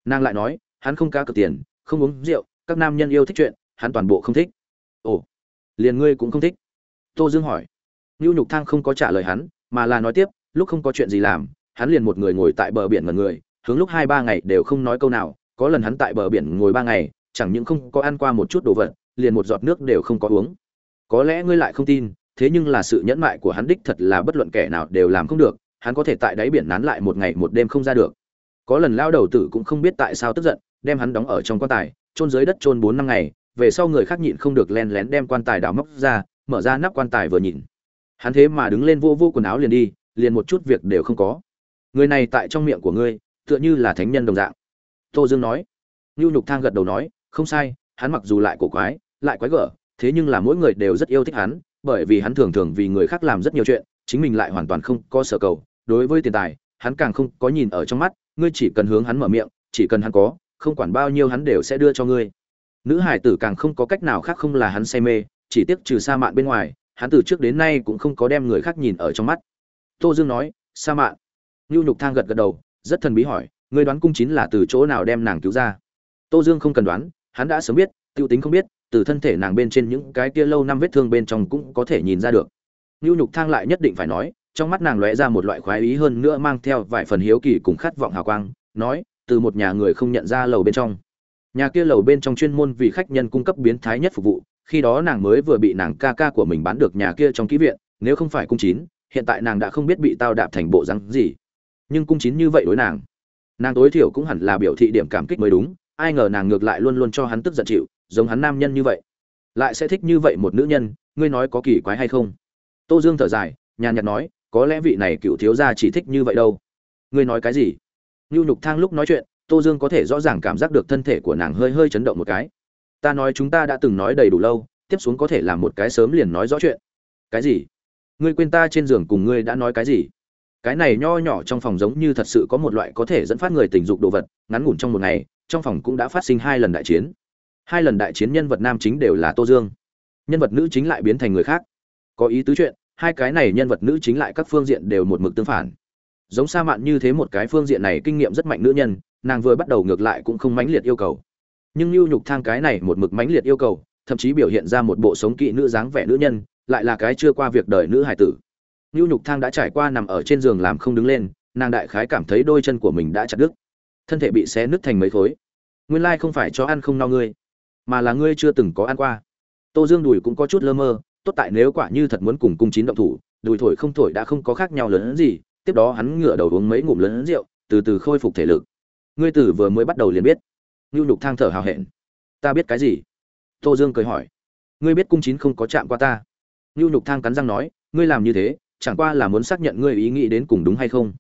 Nàng lại nói, hắn không cá cược tiền, không uống rượu, các nam nhân yêu thích chuyện, hắn toàn bộ không thích. Ồ, liền ngươi cũng không thích? Tô dương hỏi. Ngưu nhục thang không có trả lời hắn, mà là nói tiếp, lúc không có chuyện gì làm hắn liền một người ngồi tại bờ biển mà người, hướng lúc hai ba ngày đều không nói câu nào, có lần hắn tại bờ biển ngồi ba ngày, chẳng những không có ăn qua một chút đồ vật, liền một giọt nước đều không có uống. Có lẽ ngươi lại không tin, thế nhưng là sự nhẫn mại của hắn đích thật là bất luận kẻ nào đều làm không được, hắn có thể tại đáy biển nán lại một ngày một đêm không ra được. Có lần lao đầu tử cũng không biết tại sao tức giận, đem hắn đóng ở trong quan tài, chôn dưới đất chôn bốn năm ngày, về sau người khác nhịn không được len lén đem quan tài đào móc ra, mở ra nắp quan tài vừa nhìn. Hắn thế mà đứng lên vô vô quần áo liền đi, liền một chút việc đều không có người này tại trong miệng của ngươi, tựa như là thánh nhân đồng dạng. Tô dương nói. Ngưu nhục thang gật đầu nói, không sai, hắn mặc dù lại cổ quái, lại quái gở, thế nhưng là mỗi người đều rất yêu thích hắn, bởi vì hắn thường thường vì người khác làm rất nhiều chuyện, chính mình lại hoàn toàn không có sở cầu. Đối với tiền tài, hắn càng không có nhìn ở trong mắt, ngươi chỉ cần hướng hắn mở miệng, chỉ cần hắn có, không quản bao nhiêu hắn đều sẽ đưa cho ngươi. Nữ hải tử càng không có cách nào khác không là hắn say mê, chỉ tiếc trừ sa mạn bên ngoài, hắn từ trước đến nay cũng không có đem người khác nhìn ở trong mắt. Tô dương nói, sa mạn Nưu nhục thang gật gật đầu, rất thần bí hỏi, ngươi đoán cung chín là từ chỗ nào đem nàng cứu ra? Tô dương không cần đoán, hắn đã sớm biết, tiêu tính không biết, từ thân thể nàng bên trên những cái kia lâu năm vết thương bên trong cũng có thể nhìn ra được. Nưu nhục thang lại nhất định phải nói, trong mắt nàng lóe ra một loại khoái ý hơn nữa mang theo vài phần hiếu kỳ cùng khát vọng hào quang, nói, từ một nhà người không nhận ra lầu bên trong. Nhà kia lầu bên trong chuyên môn vì khách nhân cung cấp biến thái nhất phục vụ, khi đó nàng mới vừa bị nàng ca ca của mình bán được nhà kia trong ký viện, nếu không phải cung chín, hiện tại nàng đã không biết bị tao đạp thành bộ răng gì nhưng cung chín như vậy đối nàng. Nàng tối thiểu cũng hẳn là biểu thị điểm cảm kích mới đúng, ai ngờ nàng ngược lại luôn luôn cho hắn tức giận chịu, giống hắn nam nhân như vậy. Lại sẽ thích như vậy một nữ nhân, ngươi nói có kỳ quái hay không? Tô dương thở dài, nhàn nhạt nói, có lẽ vị này cựu thiếu gia chỉ thích như vậy đâu. Ngươi nói cái gì? Ngưu nhục thang lúc nói chuyện, tô dương có thể rõ ràng cảm giác được thân thể của nàng hơi hơi chấn động một cái. Ta nói chúng ta đã từng nói đầy đủ lâu, tiếp xuống có thể làm một cái sớm liền nói rõ chuyện. Cái gì? Ngươi quên ta trên giường cùng ngươi đã nói cái gì? Cái này nho nhỏ trong phòng giống như thật sự có một loại có thể dẫn phát người tình dục đồ vật, ngắn ngủn trong một ngày, trong phòng cũng đã phát sinh hai lần đại chiến. Hai lần đại chiến nhân vật nam chính đều là tô dương. Nhân vật nữ chính lại biến thành người khác. Có ý tứ chuyện, hai cái này nhân vật nữ chính lại các phương diện đều một mực tương phản. Giống sa mạn như thế một cái phương diện này kinh nghiệm rất mạnh nữ nhân, nàng vừa bắt đầu ngược lại cũng không mãnh liệt yêu cầu. Nhưng lưu nhục thang cái này một mực mãnh liệt yêu cầu, thậm chí biểu hiện ra một bộ sống kỵ nữ dáng vẻ nữ nhân, lại là cái chưa qua việc đời nữ hải tử. Nưu nhục thang đã trải qua nằm ở trên giường làm không đứng lên, nàng đại khái cảm thấy đôi chân của mình đã chặt đứt. Thân thể bị xé nứt thành mấy khối. Nguyên lai không phải cho ăn không no ngươi, mà là ngươi chưa từng có ăn qua. Tô dương đùi cũng có chút lơ mơ, tốt tại nếu quả như thật muốn cùng cung chín động thủ, đùi thổi không thổi đã không có khác nhau lớn hơn gì, tiếp đó hắn ngửa đầu uống mấy ngụm lớn rượu, từ từ khôi phục thể lực. Ngươi tử vừa mới bắt đầu liền biết. Nưu nhục thang thở hào hẹn. Ta biết cái gì? Tô dương cười hỏi. Ngươi biết cung chín không có chạm qua ta. Nưu nhục thang cắn răng nói, ngươi làm như thế chẳng qua là muốn xác nhận ngươi ý nghĩ đến cùng đúng hay không.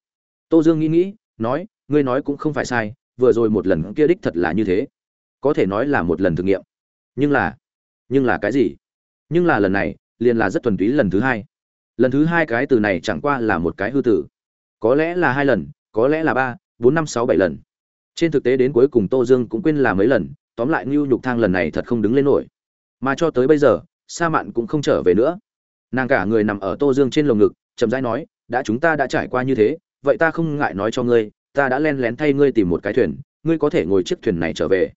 Tô dương nghĩ nghĩ, nói, ngươi nói cũng không phải sai, vừa rồi một lần kia đích thật là như thế. Có thể nói là một lần thử nghiệm. Nhưng là nhưng là cái gì? Nhưng là lần này, liền là rất thuần túy lần thứ hai. Lần thứ hai cái từ này chẳng qua là một cái hư tử. Có lẽ là hai lần, có lẽ là ba, bốn năm sáu bảy lần. Trên thực tế đến cuối cùng tô dương cũng quên là mấy lần, tóm lại ngưu nhục thang lần này thật không đứng lên nổi. Mà cho tới bây giờ, sa mạn cũng không trở về nữa nàng cả người nằm ở tô dương trên lồng ngực, chậm rãi nói, đã chúng ta đã trải qua như thế, vậy ta không ngại nói cho ngươi, ta đã len lén thay ngươi tìm một cái thuyền, ngươi có thể ngồi chiếc thuyền này trở về.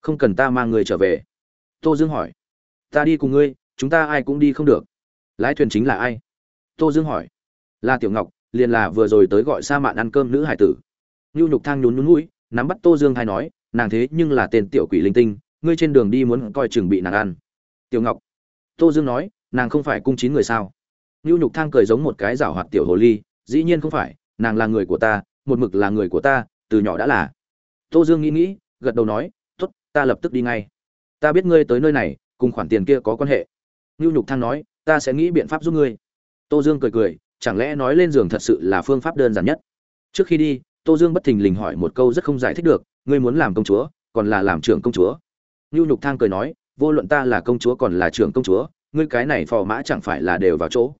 Không cần ta mang ngươi trở về. Tô dương hỏi. Ta đi cùng ngươi, chúng ta ai cũng đi không được. Lái thuyền chính là ai? Tô dương hỏi. Là tiểu ngọc, liền là vừa rồi tới gọi sa mạn ăn cơm nữ hải tử. Ngưu nhục thang nhún nhún mũi nắm bắt tô dương hay nói, nàng thế nhưng là tên tiểu quỷ linh tinh, ngươi trên đường đi muốn coi chừng bị nàng ăn. Tiểu ngọc. Tô dương nói nàng không phải cung chín người sao? Ngưu nhục thang cười giống một cái rảo hoạt tiểu hồ ly, dĩ nhiên không phải, nàng là người của ta, một mực là người của ta, từ nhỏ đã là. Tô dương nghĩ nghĩ, gật đầu nói t ố t ta lập tức đi ngay. Ta biết ngươi tới nơi này, cùng khoản tiền kia có quan hệ. Ngưu nhục thang nói, ta sẽ nghĩ biện pháp giúp ngươi. Tô dương cười cười, chẳng lẽ nói lên giường thật sự là phương pháp đơn giản nhất? Trước khi đi, tô dương bất thình lình hỏi một câu rất không giải thích được, ngươi muốn làm công chúa, còn là làm trưởng công chúa? Ngưu nhục thang cười nói, vô luận ta là công chúa còn là trưởng công chúa ngươi cái này phò mã chẳng phải là đều vào chỗ.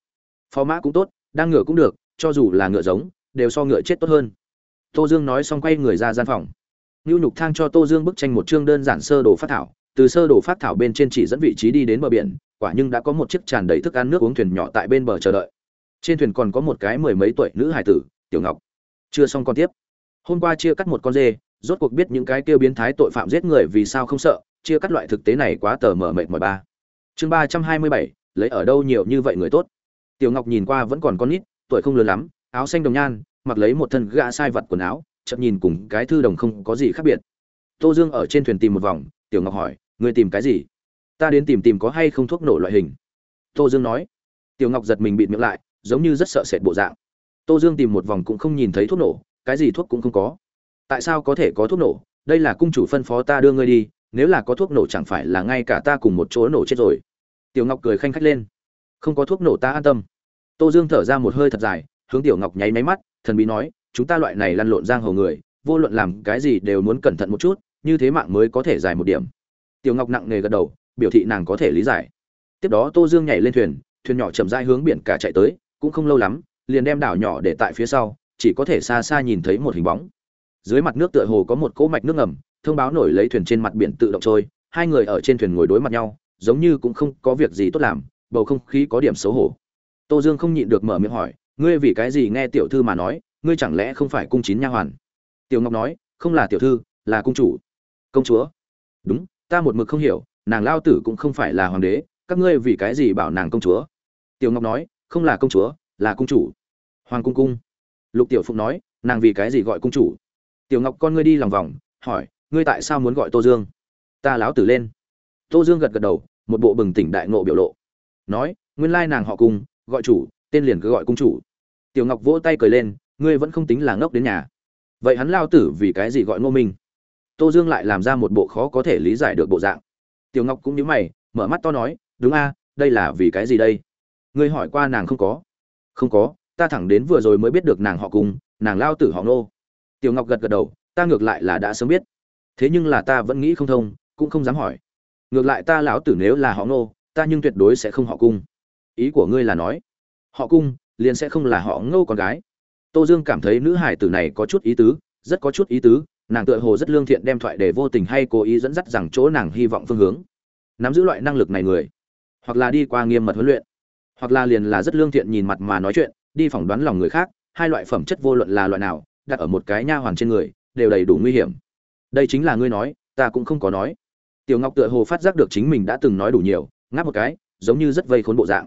Phò mã cũng tốt, đang ngựa cũng được, cho dù là ngựa giống, đều so ngựa chết tốt hơn. Tô dương nói xong quay người ra gian phòng. Ngưu nhục thang cho tô dương bức tranh một chương đơn giản sơ đồ phát thảo, từ sơ đồ phát thảo bên trên chỉ dẫn vị trí đi đến bờ biển, quả nhưng đã có một chiếc tràn đầy thức ăn nước uống thuyền nhỏ tại bên bờ chờ đợi. Trên thuyền còn có một cái mười mấy tuổi nữ hải tử, tiểu ngọc. Chưa xong con tiếp. Hôm qua chia cắt một con dê, rốt cuộc biết những cái kêu biến thái tội phạm giết người vì sao không sợ, chia cắt loại thực tế này quá tờ mở mệt mỏi ba chương ba trăm hai mươi bảy, lấy ở đâu nhiều như vậy người tốt. Tiểu ngọc nhìn qua vẫn còn con nít, tuổi không lớn lắm, áo xanh đồng nhan, mặc lấy một thân gã sai vật quần áo chậm nhìn cùng cái thư đồng không có gì khác biệt. Tô dương ở trên thuyền tìm một vòng, tiểu ngọc hỏi người tìm cái gì? Ta đến tìm tìm có hay không thuốc nổ loại hình. Tô dương nói. Tiểu ngọc giật mình bịt miệng lại, giống như rất sợ sệt bộ dạng. Tô dương tìm một vòng cũng không nhìn thấy thuốc nổ, cái gì thuốc cũng không có. Tại sao có thể có thuốc nổ? Đây là cung chủ phân phó ta đưa ngươi đi, nếu là có thuốc nổ chẳng phải là ngay cả ta cùng một chỗ nổ chết rồi tiểu ngọc cười khanh khách lên. Không có thuốc nổ ta an tâm. Tô dương thở ra một hơi thật dài, hướng tiểu ngọc nháy máy mắt, thần bí nói, chúng ta loại này lăn lộn giang hồ người, vô luận làm cái gì đều muốn cẩn thận một chút, như thế mạng mới có thể dài một điểm. Tiểu ngọc nặng nề gật đầu, biểu thị nàng có thể lý giải. Tiếp đó tô dương nhảy lên thuyền thuyền nhỏ chậm rãi hướng biển cả chạy tới, cũng không lâu lắm, liền đem đảo nhỏ để tại phía sau, chỉ có thể xa xa nhìn thấy một hình bóng. Dưới mặt nước tựa hồ có một cỗ mạch nước ngầm, thông báo nổi lấy thuyền trên mặt biển tự động trôi, hai người ở trên thuyền ngồi đối mặt nhau giống như cũng không có việc gì tốt làm, bầu không khí có điểm xấu hổ. Tô dương không nhịn được mở miệng hỏi, ngươi vì cái gì nghe tiểu thư mà nói, ngươi chẳng lẽ không phải cung chín nha hoàn? Tiểu ngọc nói, không là tiểu thư, là cung chủ. Công chúa. Đúng, ta một mực không hiểu, nàng lao tử cũng không phải là hoàng đế, các ngươi vì cái gì bảo nàng công chúa? Tiểu ngọc nói, không là công chúa, là cung chủ. Hoàng cung cung. Lục tiểu phụng nói, nàng vì cái gì gọi cung chủ? Tiểu ngọc con ngươi đi lòng vòng, hỏi, ngươi tại sao muốn gọi tô dương? Ta láo tử lên tô dương gật gật đầu, một bộ bừng tỉnh đại ngộ biểu lộ. Nói, nguyên lai nàng họ cung gọi chủ, tên liền cứ gọi cung chủ. Tiểu ngọc vỗ tay cười lên, ngươi vẫn không tính là ngốc đến nhà. Vậy hắn lao tử vì cái gì gọi ngô minh? Tô dương lại làm ra một bộ khó có thể lý giải được bộ dạng. Tiểu ngọc cũng nhớ mày, mở mắt to nói, đúng a, đây là vì cái gì đây? Ngươi hỏi qua nàng không có? Không có, ta thẳng đến vừa rồi mới biết được nàng họ cùng, nàng lao tử họ nô tiểu ngọc gật gật đầu, ta ngược lại là đã sớm biết. Thế nhưng là ta vẫn nghĩ không thông, cũng không dám hỏi ngược lại ta lão tử nếu là họ Ngô, ta nhưng tuyệt đối sẽ không họ cung. Ý của ngươi là nói họ cung liền sẽ không là họ ngô con gái. Tô dương cảm thấy nữ hải tử này có chút ý tứ rất có chút ý tứ nàng tựa hồ rất lương thiện đem thoại để vô tình hay cố ý dẫn dắt rằng chỗ nàng hy vọng phương hướng. Nắm giữ loại năng lực này người hoặc là đi qua nghiêm mật huấn luyện hoặc là liền là rất lương thiện nhìn mặt mà nói chuyện đi phỏng đoán lòng người khác hai loại phẩm chất vô luận là loại nào đặt ở một cái nha hoàn trên người đều đầy đủ nguy hiểm. Đây chính là ngươi nói ta cũng không có nói tiểu ngọc tựa hồ phát giác được chính mình đã từng nói đủ nhiều, ngáp một cái, giống như rất vây khốn bộ dạng.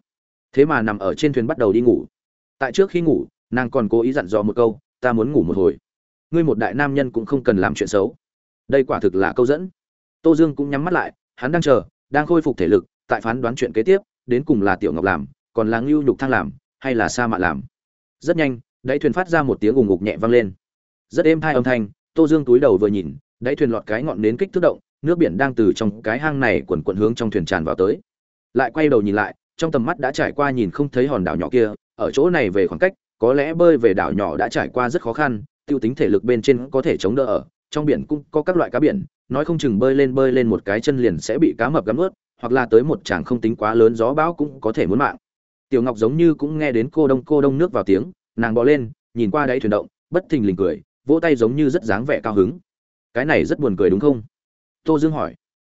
Thế mà nằm ở trên thuyền bắt đầu đi ngủ. Tại trước khi ngủ, nàng còn cố ý dặn dò một câu, ta muốn ngủ một hồi. Ngươi một đại nam nhân cũng không cần làm chuyện xấu. Đây quả thực là câu dẫn. Tô dương cũng nhắm mắt lại, hắn đang chờ, đang khôi phục thể lực, tại phán đoán chuyện kế tiếp, đến cùng là tiểu ngọc làm, còn là ngưu nhục thang làm, hay là sa mạ làm. Rất nhanh, đáy thuyền phát ra một tiếng ùng ngục nhẹ vang lên. Rất êm hai âm thanh, tô dương túi đầu vừa nhìn, đáy thuyền lọt cái ngọn nến kích thước động nước biển đang từ trong cái hang này quần quận hướng trong thuyền tràn vào tới. Lại quay đầu nhìn lại, trong tầm mắt đã trải qua nhìn không thấy hòn đảo nhỏ kia, ở chỗ này về khoảng cách, có lẽ bơi về đảo nhỏ đã trải qua rất khó khăn, tiêu tính thể lực bên trên có thể chống đỡ ở, trong biển cũng có các loại cá biển, nói không chừng bơi lên bơi lên một cái chân liền sẽ bị cá mập gắm ướt hoặc là tới một chàng không tính quá lớn gió bão cũng có thể muốn mạng. Tiểu ngọc giống như cũng nghe đến cô đông cô đông nước vào tiếng, nàng bò lên, nhìn qua đáy thuyền động, bất thình lình cười, vỗ tay giống như rất dáng vẻ cao hứng. Cái này rất buồn cười đúng không? Tô dương hỏi.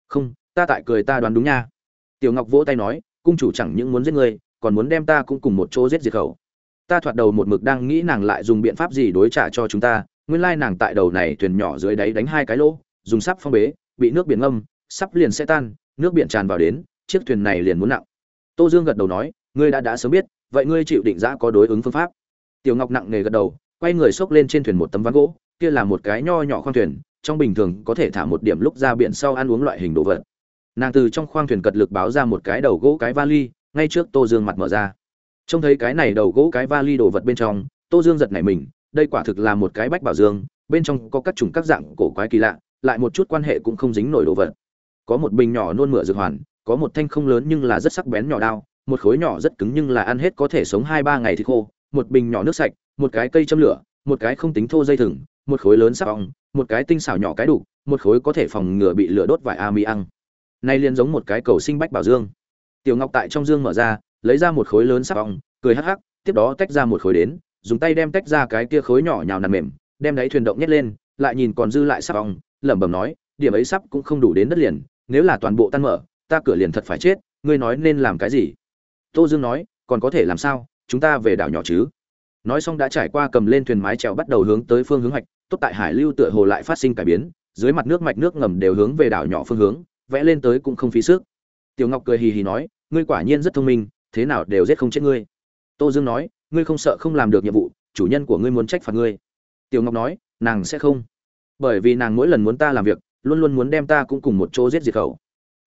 Không, ta tại cười ta đoán đúng nha. Tiểu ngọc vỗ tay nói, cung chủ chẳng những muốn giết ngươi còn muốn đem ta cũng cùng một chỗ giết diệt khẩu. Ta thoạt đầu một mực đang nghĩ nàng lại dùng biện pháp gì đối trả cho chúng ta, nguyên lai nàng tại đầu này thuyền nhỏ dưới đáy đánh hai cái lỗ, dùng sắp phong bế, bị nước biển ngâm, sắp liền sẽ tan, nước biển tràn vào đến, chiếc thuyền này liền muốn nặng. Tô dương gật đầu nói, ngươi đã đã sớm biết, vậy ngươi chịu định giá có đối ứng phương pháp. Tiểu ngọc nặng nề gật đầu, quay người xốc lên trên thuyền một tấm ván gỗ, kia là một cái nho nhỏ khoang thuyền trong bình thường có thể thả một điểm lúc ra biển sau ăn uống loại hình đồ vật. Nàng từ trong khoang thuyền cật lực báo ra một cái đầu gỗ cái vali, ngay trước tô dương mặt mở ra. Trông thấy cái này đầu gỗ cái vali đồ vật bên trong, tô dương giật nảy mình, đây quả thực là một cái bách bảo dương, bên trong có các chủng các dạng cổ quái kỳ lạ, lại một chút quan hệ cũng không dính nổi đồ vật. Có một bình nhỏ nôn mửa dược hoàn, có một thanh không lớn nhưng là rất sắc bén nhỏ đao, một khối nhỏ rất cứng nhưng là ăn hết có thể sống hai ba ngày thì khô, một bình nhỏ nước sạch, một cái cây châm lửa, một cái không tính thô dây thừng một khối lớn sắc ong, một cái tinh xảo nhỏ cái đủ, một khối có thể phòng ngừa bị lửa đốt vài a mi ăn. Nay liền giống một cái cầu sinh bách bảo dương. Tiểu ngọc tại trong dương mở ra, lấy ra một khối lớn sắc ong, cười hắc hắc, tiếp đó tách ra một khối đến, dùng tay đem tách ra cái kia khối nhỏ nhào nằm mềm, đem đáy thuyền động nhét lên, lại nhìn còn dư lại sắc ong, lẩm bẩm nói, điểm ấy sắp cũng không đủ đến đất liền, nếu là toàn bộ tan mở, ta cửa liền thật phải chết, ngươi nói nên làm cái gì? Tô dương nói, còn có thể làm sao, chúng ta về đảo nhỏ chứ. Nói xong đã trải qua cầm lên thuyền mái trèo bắt đầu hướng tới phương hướng hoạch tốt tại hải lưu tựa hồ lại phát sinh cải biến, dưới mặt nước mạch nước ngầm đều hướng về đảo nhỏ phương hướng, vẽ lên tới cũng không phí sức. Tiểu ngọc cười hì hì nói, ngươi quả nhiên rất thông minh, thế nào đều giết không chết ngươi. Tô dương nói, ngươi không sợ không làm được nhiệm vụ, chủ nhân của ngươi muốn trách phạt ngươi. Tiểu ngọc nói, nàng sẽ không, bởi vì nàng mỗi lần muốn ta làm việc, luôn luôn muốn đem ta cũng cùng một chỗ giết diệt khẩu.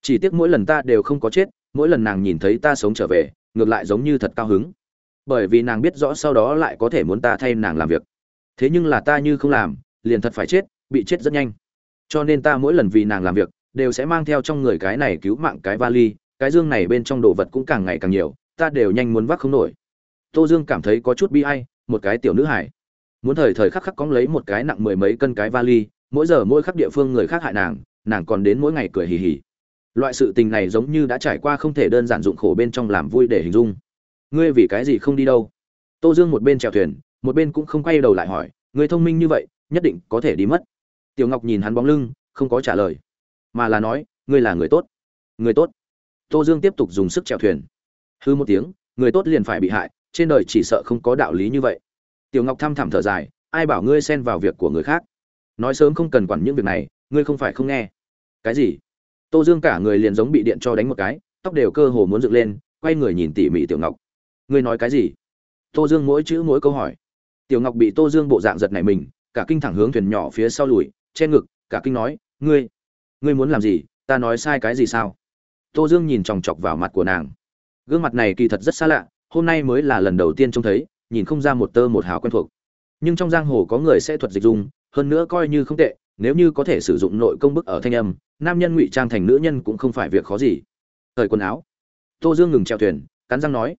Chỉ tiếc mỗi lần ta đều không có chết, mỗi lần nàng nhìn thấy ta sống trở về, ngược lại giống như thật cao hứng. Bởi vì nàng biết rõ sau đó lại có thể muốn ta thay nàng làm việc thế nhưng là ta như không làm, liền thật phải chết, bị chết rất nhanh. Cho nên ta mỗi lần vì nàng làm việc, đều sẽ mang theo trong người cái này cứu mạng cái vali, cái dương này bên trong đồ vật cũng càng ngày càng nhiều, ta đều nhanh muốn vác không nổi. Tô dương cảm thấy có chút bi ai, một cái tiểu nữ hải muốn thời thời khắc khắc cóng lấy một cái nặng mười mấy cân cái vali, mỗi giờ mỗi khắc địa phương người khác hại nàng nàng còn đến mỗi ngày cười hì hì. Loại sự tình này giống như đã trải qua không thể đơn giản dụng khổ bên trong làm vui để hình dung. Ngươi vì cái gì không đi đâu? Tô dương một bên chèo thuyền một bên cũng không quay đầu lại hỏi người thông minh như vậy, nhất định có thể đi mất. Tiểu ngọc nhìn hắn bóng lưng, không có trả lời, mà là nói, ngươi là người tốt người tốt. Tô dương tiếp tục dùng sức chèo thuyền. Hư một tiếng, người tốt liền phải bị hại, trên đời chỉ sợ không có đạo lý như vậy. Tiểu ngọc thăm thẳm thở dài, ai bảo ngươi xen vào việc của người khác? Nói sớm không cần quản những việc này, ngươi không phải không nghe. Cái gì? Tô dương cả người liền giống bị điện cho đánh một cái, tóc đều cơ hồ muốn dựng lên, quay người nhìn tỉ mỉ tiểu ngọc. Ngươi nói cái gì? Tô dương mỗi chữ mỗi câu hỏi tiểu ngọc bị tô dương bộ dạng giật này mình, cả kinh thẳng hướng thuyền nhỏ phía sau lùi, che ngực, cả kinh nói, ngươi ngươi muốn làm gì? Ta nói sai cái gì sao? Tô dương nhìn chòng chọc vào mặt của nàng. Gương mặt này kỳ thật rất xa lạ, hôm nay mới là lần đầu tiên trông thấy, nhìn không ra một tơ một hào quen thuộc. Nhưng trong giang hồ có người sẽ thuật dịch dung, hơn nữa coi như không tệ, nếu như có thể sử dụng nội công bức ở thanh âm, nam nhân ngụy trang thành nữ nhân cũng không phải việc khó gì. Thời quần áo. Tô dương ngừng treo thuyền, cắn răng nói,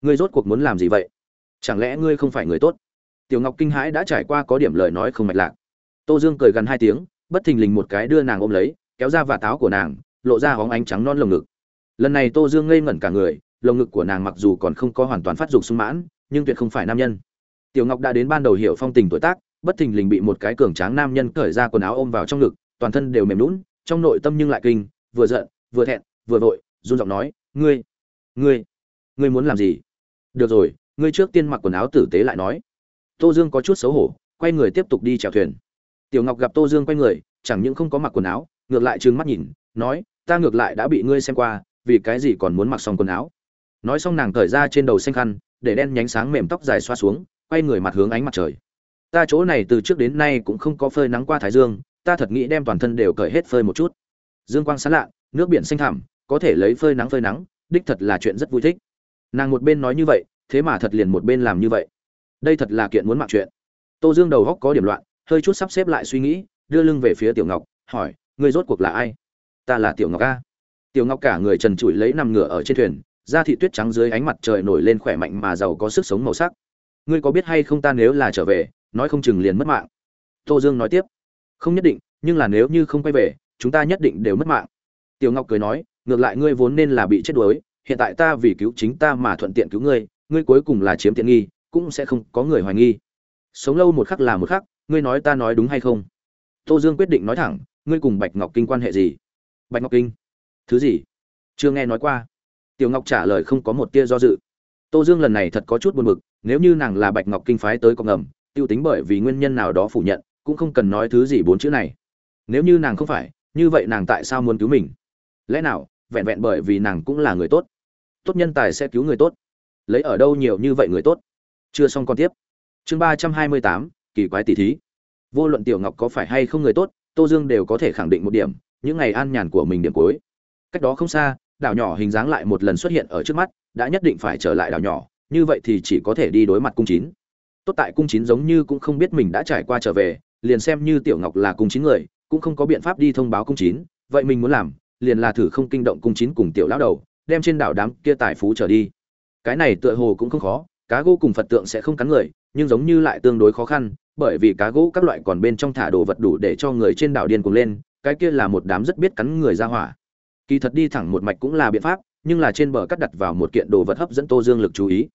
ngươi rốt cuộc muốn làm gì vậy? Chẳng lẽ ngươi không phải người tốt? Tiểu ngọc kinh hãi đã trải qua có điểm lời nói không mạch lạc. Tô dương cười gần hai tiếng, bất thình lình một cái đưa nàng ôm lấy, kéo ra và táo của nàng, lộ ra hóng ánh trắng non lồng ngực. Lần này tô dương ngây ngẩn cả người, lồng ngực của nàng mặc dù còn không có hoàn toàn phát dục sung mãn, nhưng tuyệt không phải nam nhân. Tiểu ngọc đã đến ban đầu hiểu phong tình tuổi tác, bất thình lình bị một cái cường tráng nam nhân cởi ra quần áo ôm vào trong ngực, toàn thân đều mềm lún trong nội tâm nhưng lại kinh, vừa giận, vừa thẹn, vừa vội, run giọng nói, ngươi ngươi ngươi muốn làm gì? Được rồi, ngươi trước tiên mặc quần áo tử tế lại nói tô dương có chút xấu hổ, quay người tiếp tục đi chèo thuyền. Tiểu ngọc gặp tô dương quay người, chẳng những không có mặc quần áo, ngược lại trừng mắt nhìn, nói, ta ngược lại đã bị ngươi xem qua, vì cái gì còn muốn mặc xong quần áo? Nói xong nàng cởi ra trên đầu xanh khăn, để đen nhánh sáng mềm tóc dài xoa xuống, quay người mặt hướng ánh mặt trời. Ta chỗ này từ trước đến nay cũng không có phơi nắng qua thái dương, ta thật nghĩ đem toàn thân đều cởi hết phơi một chút. Dương quang sáng lạ, nước biển xanh thẳm, có thể lấy phơi nắng phơi nắng, đích thật là chuyện rất vui thích. Nàng một bên nói như vậy, thế mà thật liền một bên làm như vậy đây thật là kiện muốn mạng chuyện. Tô dương đầu góc có điểm loạn, hơi chút sắp xếp lại suy nghĩ, đưa lưng về phía tiểu ngọc, hỏi, ngươi rốt cuộc là ai? Ta là tiểu ngọc a. Tiểu ngọc cả người trần trụi lấy nằm ngửa ở trên thuyền, da thị tuyết trắng dưới ánh mặt trời nổi lên khỏe mạnh mà giàu có sức sống màu sắc. Ngươi có biết hay không ta nếu là trở về, nói không chừng liền mất mạng. Tô dương nói tiếp, không nhất định, nhưng là nếu như không quay về, chúng ta nhất định đều mất mạng. Tiểu ngọc cười nói, ngược lại ngươi vốn nên là bị chết đuối, hiện tại ta vì cứu chính ta mà thuận tiện cứu ngươi ngươi cuối cùng là chiếm tiện nghi cũng sẽ không có người hoài nghi. Sống lâu một khắc là một khắc, ngươi nói ta nói đúng hay không? Tô dương quyết định nói thẳng, ngươi cùng bạch ngọc kinh quan hệ gì? Bạch ngọc kinh? Thứ gì? Chưa nghe nói qua. Tiểu ngọc trả lời không có một tia do dự. Tô dương lần này thật có chút buồn bực, nếu như nàng là bạch ngọc kinh phái tới cọc ngầm tiêu tính bởi vì nguyên nhân nào đó phủ nhận, cũng không cần nói thứ gì bốn chữ này. Nếu như nàng không phải, như vậy nàng tại sao muốn cứu mình? Lẽ nào, vẹn vẹn bởi vì nàng cũng là người tốt? Tốt nhân tài sẽ cứu người tốt. Lấy ở đâu nhiều như vậy người tốt? Chưa xong còn tiếp. Chương ba trăm hai mươi tám, kỳ quái tỷ thí. Vô luận tiểu ngọc có phải hay không người tốt, tô dương đều có thể khẳng định một điểm, những ngày an nhàn của mình điểm cuối. Cách đó không xa, đảo nhỏ hình dáng lại một lần xuất hiện ở trước mắt, đã nhất định phải trở lại đảo nhỏ, như vậy thì chỉ có thể đi đối mặt cung chín. Tốt tại cung chín giống như cũng không biết mình đã trải qua trở về, liền xem như tiểu ngọc là cung chín người, cũng không có biện pháp đi thông báo cung chín, vậy mình muốn làm, liền là thử không kinh động cung chín cùng tiểu lão đầu, đem trên đảo đám kia tài phú trở đi. Cái này tựa hồ cũng không khó cá gỗ cùng phật tượng sẽ không cắn người, nhưng giống như lại tương đối khó khăn, bởi vì cá gỗ các loại còn bên trong thả đồ vật đủ để cho người trên đảo điên cuồng lên, cái kia là một đám rất biết cắn người ra hỏa. Kỳ thật đi thẳng một mạch cũng là biện pháp, nhưng là trên bờ cắt đặt vào một kiện đồ vật hấp dẫn tô dương lực chú ý.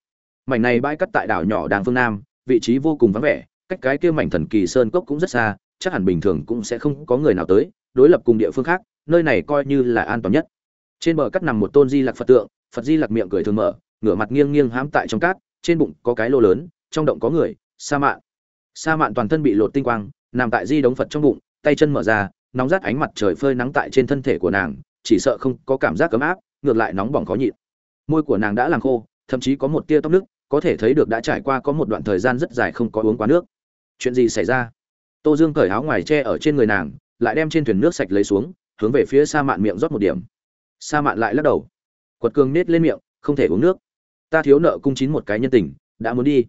Mảnh này bãi cắt tại đảo nhỏ đàng phương nam, vị trí vô cùng vắng vẻ, cách cái kia mảnh thần kỳ sơn cốc cũng rất xa, chắc hẳn bình thường cũng sẽ không có người nào tới, đối lập cùng địa phương khác, nơi này coi như là an toàn nhất. Trên bờ cắt nằm một tôn di lặc phật tượng, phật di lặc miệng cười thường mở, ngửa mặt nghiêng nghiêng hãm tại trong cát trên bụng có cái lô lớn, trong động có người, sa mạn. Sa mạn toàn thân bị lột tinh quang, nằm tại di đống phật trong bụng, tay chân mở ra, nóng rát ánh mặt trời phơi nắng tại trên thân thể của nàng, chỉ sợ không có cảm giác ấm áp, ngược lại nóng bỏng khó nhịn. Môi của nàng đã làm khô, thậm chí có một tia tóc nước có thể thấy được đã trải qua có một đoạn thời gian rất dài không có uống quá nước. Chuyện gì xảy ra? Tô dương cởi áo ngoài che ở trên người nàng, lại đem trên thuyền nước sạch lấy xuống, hướng về phía sa mạn miệng rót một điểm. Sa mạn lại lắc đầu. Quật cường nết lên miệng, không thể uống nước ta thiếu nợ cung chín một cái nhân tình, đã muốn đi.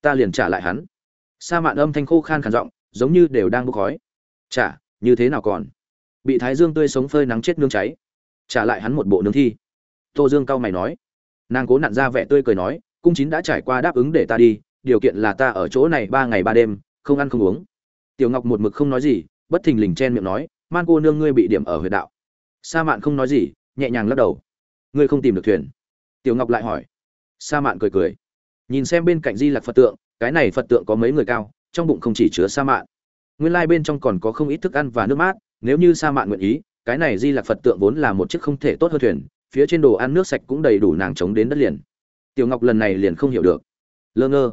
Ta liền trả lại hắn. Sa mạn âm thanh khô khan khản giọng, giống như đều đang bốc khói. Trả như thế nào còn? Bị thái dương tươi sống phơi nắng chết nương cháy. Trả lại hắn một bộ nương thi. Tô dương cao mày nói. Nàng cố nặn ra vẻ tươi cười nói, cung chín đã trải qua đáp ứng để ta đi, điều kiện là ta ở chỗ này ba ngày ba đêm, không ăn không uống. Tiểu ngọc một mực không nói gì, bất thình lình chen miệng nói, man cô nương ngươi bị điểm ở huyệt đạo. Sa mạn không nói gì, nhẹ nhàng lắc đầu. Ngươi không tìm được thuyền. Tiểu ngọc lại hỏi sa mạn cười cười. Nhìn xem bên cạnh di lạc phật tượng, cái này phật tượng có mấy người cao, trong bụng không chỉ chứa sa mạn. Nguyên lai bên trong còn có không ít thức ăn và nước mát, nếu như sa mạn nguyện ý, cái này di lạc phật tượng vốn là một chiếc không thể tốt hơn thuyền, phía trên đồ ăn nước sạch cũng đầy đủ nàng chống đến đất liền. Tiểu ngọc lần này liền không hiểu được. Lơ ngơ.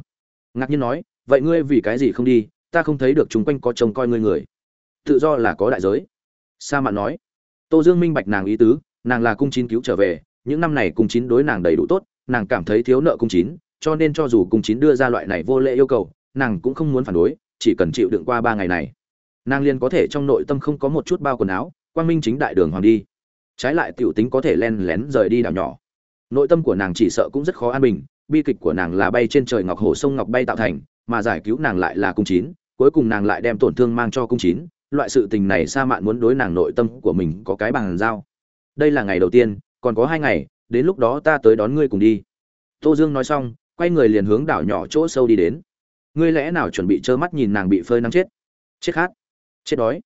Ngạc nhiên nói, vậy ngươi vì cái gì không đi? Ta không thấy được chúng quanh có trông coi ngươi người. Tự do là có đại giới. Sa mạn nói. Tô dương minh bạch nàng ý tứ, nàng là cung chín cứu trở về, những năm này cung chín đối nàng đầy đủ tốt nàng cảm thấy thiếu nợ cung chín, cho nên cho dù cung chín đưa ra loại này vô lệ yêu cầu, nàng cũng không muốn phản đối, chỉ cần chịu đựng qua ba ngày này. Nàng liền có thể trong nội tâm không có một chút bao quần áo, quang minh chính đại đường hoàng đi. Trái lại tiểu tính có thể len lén rời đi đảo nhỏ. Nội tâm của nàng chỉ sợ cũng rất khó an bình, bi kịch của nàng là bay trên trời ngọc hồ sông ngọc bay tạo thành, mà giải cứu nàng lại là cung chín, cuối cùng nàng lại đem tổn thương mang cho cung chín, loại sự tình này sa mạn muốn đối nàng nội tâm của mình có cái bằng giao. Đây là ngày đầu tiên, còn có hai ngày đến lúc đó ta tới đón ngươi cùng đi. Tô dương nói xong, quay người liền hướng đảo nhỏ chỗ sâu đi đến. Ngươi lẽ nào chuẩn bị trơ mắt nhìn nàng bị phơi nắng chết? Chết khát. Chết đói.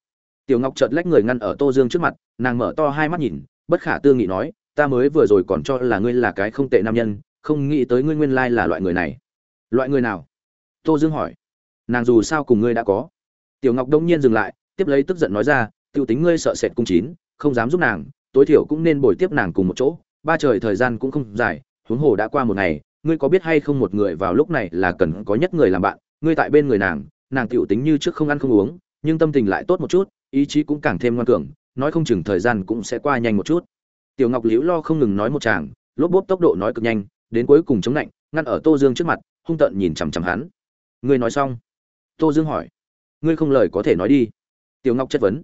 Tiểu ngọc chợt lách người ngăn ở tô dương trước mặt, nàng mở to hai mắt nhìn, bất khả tư nghị nói, ta mới vừa rồi còn cho là ngươi là cái không tệ nam nhân, không nghĩ tới ngươi nguyên lai là loại người này. Loại người nào? Tô dương hỏi. Nàng dù sao cùng ngươi đã có. Tiểu ngọc đông nhiên dừng lại, tiếp lấy tức giận nói ra t i ê u tính ngươi sợ sệt cung chín, không dám giúp nàng, tối thiểu cũng nên bồi tiếp nàng cùng một chỗ ba trời thời gian cũng không dài, huống hồ đã qua một ngày, ngươi có biết hay không một người vào lúc này là cần có nhất người làm bạn, ngươi tại bên người nàng nàng tựu tính như trước không ăn không uống, nhưng tâm tình lại tốt một chút, ý chí cũng càng thêm ngoan cường, nói không chừng thời gian cũng sẽ qua nhanh một chút. Tiểu ngọc liễu lo không ngừng nói một chàng, lốp bốp tốc độ nói cực nhanh, đến cuối cùng chống lạnh, ngăn ở tô dương trước mặt, hung tợn nhìn chằm chằm hắn. Ngươi nói xong. Tô dương hỏi. Ngươi không lời có thể nói đi. Tiểu ngọc chất vấn.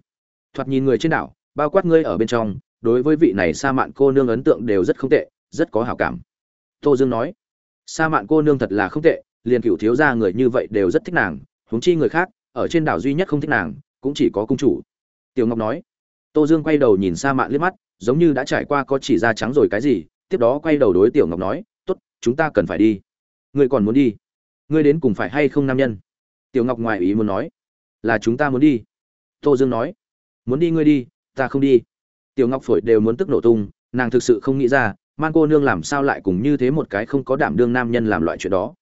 Thoạt nhìn người trên đảo, bao quát ngươi ở bên trong đối với vị này sa mạn cô nương ấn tượng đều rất không tệ, rất có hảo cảm. Tô dương nói, sa mạn cô nương thật là không tệ, liền cựu thiếu gia người như vậy đều rất thích nàng, huống chi người khác, ở trên đảo duy nhất không thích nàng, cũng chỉ có cung chủ. Tiểu ngọc nói. Tô dương quay đầu nhìn sa mạn liếc mắt, giống như đã trải qua có chỉ da trắng rồi cái gì, tiếp đó quay đầu đối tiểu ngọc nói, tốt, chúng ta cần phải đi. Ngươi còn muốn đi? Ngươi đến cùng phải hay không nam nhân? Tiểu ngọc ngoài ý muốn nói, là chúng ta muốn đi. Tô dương nói, muốn đi ngươi đi, ta không đi tiểu ngọc phổi đều muốn tức nổ tung, nàng thực sự không nghĩ ra, man cô nương làm sao lại cùng như thế một cái không có đảm đương nam nhân làm loại chuyện đó?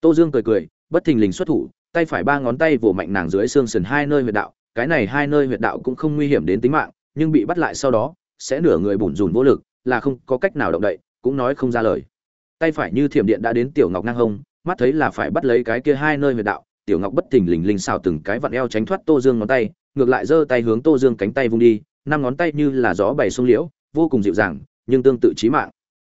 Tô dương cười cười, bất thình lình xuất thủ, tay phải ba ngón tay vỗ mạnh nàng dưới xương sườn hai nơi huyệt đạo, cái này hai nơi huyệt đạo cũng không nguy hiểm đến tính mạng, nhưng bị bắt lại sau đó, sẽ nửa người bủn rủn vô lực, là không có cách nào động đậy, cũng nói không ra lời. Tay phải như thiểm điện đã đến tiểu ngọc ngang hông, mắt thấy là phải bắt lấy cái kia hai nơi huyệt đạo, tiểu ngọc bất thình lình linh xào từng cái vặn eo tránh thoát tô dương ngón tay, ngược lại giơ tay hướng tô dương cánh tay vung đi năm ngón tay như là gió bày sông liễu, vô cùng dịu dàng, nhưng tương tự chí mạng.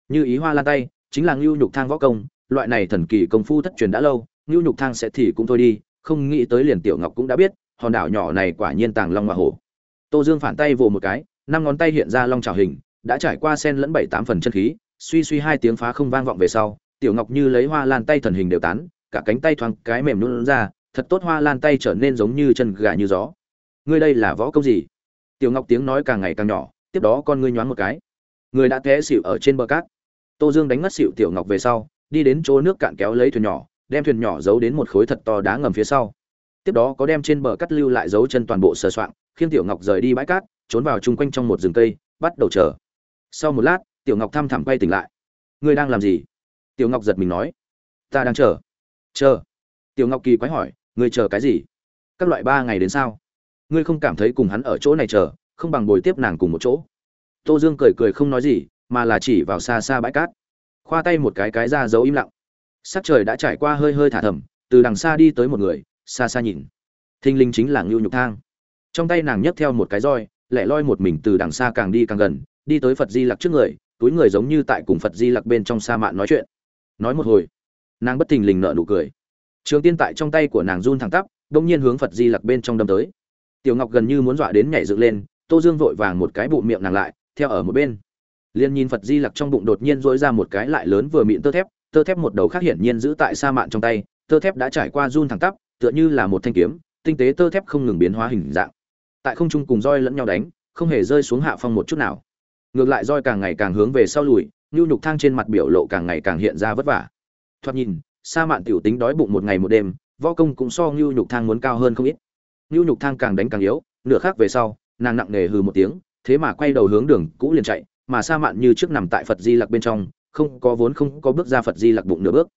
Như ý hoa lan tay, chính là ngưu nhục thang võ công, loại này thần kỳ công phu thất truyền đã lâu, ngưu nhục thang sẽ thì cũng thôi đi, không nghĩ tới liền tiểu ngọc cũng đã biết, hòn đảo nhỏ này quả nhiên tàng long hoa hổ. Tô dương phản tay vồ một cái, năm ngón tay hiện ra long trào hình, đã trải qua sen lẫn bảy tám phần chân khí, suy suy hai tiếng phá không vang vọng về sau, tiểu ngọc như lấy hoa lan tay thần hình đều tán, cả cánh tay thoáng cái mềm luôn ra, thật tốt hoa lan tay trở nên giống như chân gà như gió. Ngươi đây là võ công gì? Tiểu ngọc tiếng nói càng ngày càng nhỏ, tiếp đó con ngươi nhoáng một cái. Người đã té xịu ở trên bờ cát. Tô dương đánh ngất xịu tiểu ngọc về sau, đi đến chỗ nước cạn kéo lấy thuyền nhỏ, đem thuyền nhỏ giấu đến một khối thật to đá ngầm phía sau. Tiếp đó có đem trên bờ cắt lưu lại dấu chân toàn bộ sờ soạng, khiêng tiểu ngọc rời đi bãi cát, trốn vào chung quanh trong một rừng cây, bắt đầu chờ. Sau một lát, tiểu ngọc thăm thẳm quay tỉnh lại. Ngươi đang làm gì? Tiểu ngọc giật mình nói. Ta đang chờ. Chờ? Tiểu ngọc kỳ quái hỏi. Ngươi chờ cái gì? Các loại ba ngày đến sao? Ngươi không cảm thấy cùng hắn ở chỗ này chờ, không bằng bồi tiếp nàng cùng một chỗ. Tô dương cười cười không nói gì, mà là chỉ vào xa xa bãi cát. Khoa tay một cái cái ra giấu im lặng. Sắc trời đã trải qua hơi hơi thả thầm, từ đằng xa đi tới một người, xa xa nhìn. Thinh linh chính là ngưu nhục thang. Trong tay nàng nhấc theo một cái roi, lẻ loi một mình từ đằng xa càng đi càng gần, đi tới phật di lặc trước người, túi người giống như tại cùng phật di lặc bên trong sa mạn nói chuyện. Nói một hồi, nàng bất thình lình nợ nụ cười. Trường tiên tại trong tay của nàng run thẳng tắp, đông nhiên hướng phật di lặc bên trong đâm tới tiểu ngọc gần như muốn dọa đến nhảy dựng lên, tô dương vội vàng một cái bụng miệng nàng lại, theo ở một bên. Liên nhìn phật di lặc trong bụng đột nhiên dỗi ra một cái lại lớn vừa mịn tơ thép tơ thép một đầu khác hiển nhiên giữ tại sa mạn trong tay, tơ thép đã trải qua run thẳng tắp, tựa như là một thanh kiếm, tinh tế tơ thép không ngừng biến hóa hình dạng. Tại không trung cùng roi lẫn nhau đánh, không hề rơi xuống hạ phong một chút nào. Ngược lại roi càng ngày càng hướng về sau lùi, nhu nhục thang trên mặt biểu lộ càng ngày càng hiện ra vất vả. Thoạt nhìn, sa mạn tiểu tính đói bụng một ngày một đêm, võ công cũng so nhu nhục thang muốn cao hơn không ít nhu nhục thang càng đánh càng yếu, nửa khác về sau, nàng nặng nề hừ một tiếng, thế mà quay đầu hướng đường cũ liền chạy, mà sa mạn như trước nằm tại phật di lặc bên trong, không có vốn không có bước ra phật di lặc bụng nửa bước.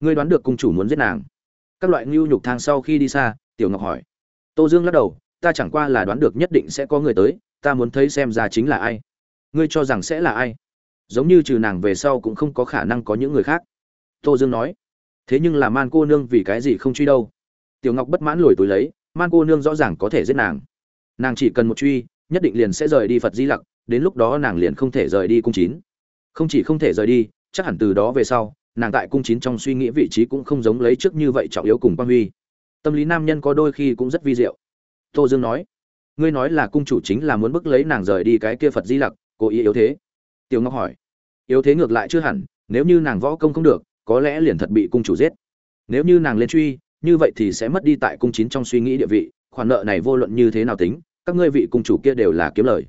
Ngươi đoán được cung chủ muốn giết nàng? Các loại nhu nhục thang sau khi đi xa, tiểu ngọc hỏi. Tô dương lắc đầu, ta chẳng qua là đoán được nhất định sẽ có người tới, ta muốn thấy xem ra chính là ai. Ngươi cho rằng sẽ là ai? Giống như trừ nàng về sau cũng không có khả năng có những người khác. Tô dương nói. Thế nhưng là man cô nương vì cái gì không truy đâu? Tiểu ngọc bất mãn lồi túi lấy man cô nương rõ ràng có thể giết nàng. Nàng chỉ cần một truy, nhất định liền sẽ rời đi phật di lặc, đến lúc đó nàng liền không thể rời đi cung chín. Không chỉ không thể rời đi, chắc hẳn từ đó về sau, nàng tại cung chín trong suy nghĩ vị trí cũng không giống lấy trước như vậy trọng yếu cùng quan huy. Tâm lý nam nhân có đôi khi cũng rất vi diệu. Tô dương nói, ngươi nói là cung chủ chính là muốn bức lấy nàng rời đi cái kia phật di lặc, cố ý yếu thế. Tiêu ngọc hỏi, yếu thế ngược lại chưa hẳn, nếu như nàng võ công không được, có lẽ liền thật bị cung chủ giết. Nếu như nàng lên truy như vậy thì sẽ mất đi tại cung chín trong suy nghĩ địa vị, khoản nợ này vô luận như thế nào tính, các ngươi vị cung chủ kia đều là kiếm lời.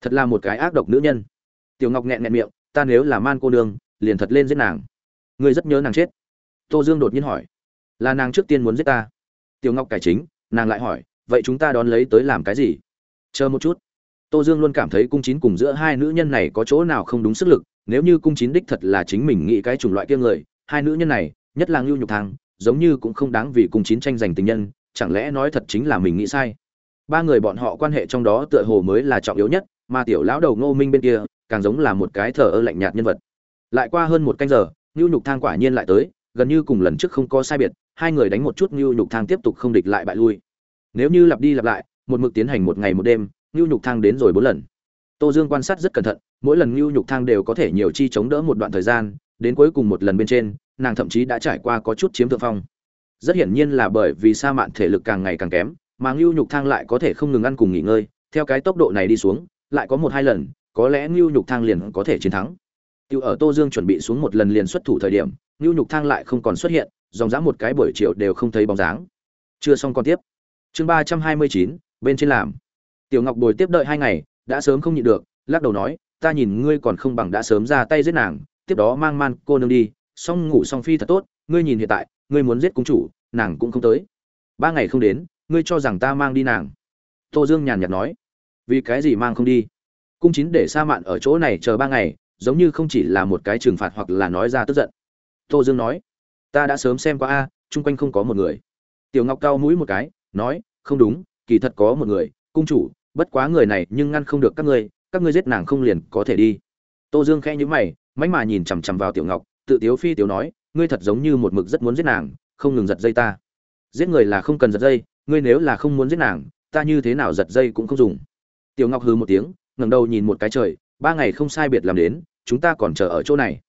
Thật là một cái ác độc nữ nhân. Tiểu ngọc nghẹn nghẹn miệng, ta nếu là man cô nương, liền thật lên giết nàng. Ngươi rất nhớ nàng chết. Tô dương đột nhiên hỏi, là nàng trước tiên muốn giết ta? Tiểu ngọc cải chính, nàng lại hỏi, vậy chúng ta đón lấy tới làm cái gì? Chờ một chút. Tô dương luôn cảm thấy cung chín cùng giữa hai nữ nhân này có chỗ nào không đúng sức lực, nếu như cung chín đích thật là chính mình nghĩ cái chủng loại kia người, hai nữ nhân này, nhất là ngưu nhục thang giống như cũng không đáng vì cùng chín tranh giành tình nhân, chẳng lẽ nói thật chính là mình nghĩ sai? Ba người bọn họ quan hệ trong đó tựa hồ mới là trọng yếu nhất, mà tiểu lão đầu ngô minh bên kia, càng giống là một cái thờ ơ lạnh nhạt nhân vật. Lại qua hơn một canh giờ ngưu nhục thang quả nhiên lại tới, gần như cùng lần trước không có sai biệt, hai người đánh một chút ngưu nhục thang tiếp tục không địch lại bại lui. Nếu như lặp đi lặp lại, một mực tiến hành một ngày một đêm ngưu nhục thang đến rồi bốn lần. Tô dương quan sát rất cẩn thận, mỗi lần ngưu nhục thang đều có thể nhiều chi chống đỡ một đoạn thời gian, đến cuối cùng một lần bên trên nàng thậm chí đã trải qua có chút chiếm thượng phong rất hiển nhiên là bởi vì sa mạn thể lực càng ngày càng kém mà ngưu nhục thang lại có thể không ngừng ăn cùng nghỉ ngơi theo cái tốc độ này đi xuống lại có một hai lần có lẽ ngưu nhục thang liền có thể chiến thắng Tiêu ở Tô Dương chuẩn bị xuống một lần liền xuất thủ thời điểm, Nưu Nhục Thang lại không còn xuất hiện, dòng dã một cái buổi chiều đều không thấy bóng dáng. Chưa xong còn tiếp. Chương ba trăm hai mươi chín bên trên làm. Tiểu Ngọc Bồi tiếp đợi hai ngày, đã sớm không nhịn được, lắc đầu nói, ta nhìn ngươi còn không bằng đã sớm ra tay giết nàng, tiếp đó mang man cô nương đi, xong ngủ xong phi thật tốt, ngươi nhìn hiện tại, ngươi muốn giết cung chủ, nàng cũng không tới. Ba ngày không đến, ngươi cho rằng ta mang đi nàng? Tô Dương nhàn nhạt nói, vì cái gì mang không đi? Cung chín để sa mạn ở chỗ này chờ ba ngày, giống như không chỉ là một cái trừng phạt hoặc là nói ra tức giận tô dương nói ta đã sớm xem qua a chung quanh không có một người tiểu ngọc cao mũi một cái nói không đúng kỳ thật có một người cung chủ bất quá người này nhưng ngăn không được các ngươi các ngươi giết nàng không liền có thể đi tô dương khẽ nhữ mày mánh mà nhìn chằm chằm vào tiểu ngọc tự tiếu phi Tiếu nói, ngươi thật giống như một mực rất muốn giết nàng, không ngừng giật dây ta. Giết người là không cần giật dây, ngươi nếu là không muốn giết nàng, ta như thế nào giật dây cũng không dùng. Tiểu ngọc hừ một tiếng, ngẩng đầu nhìn một cái trời, ba ngày không sai biệt làm đến, chúng ta còn chờ ở chỗ này.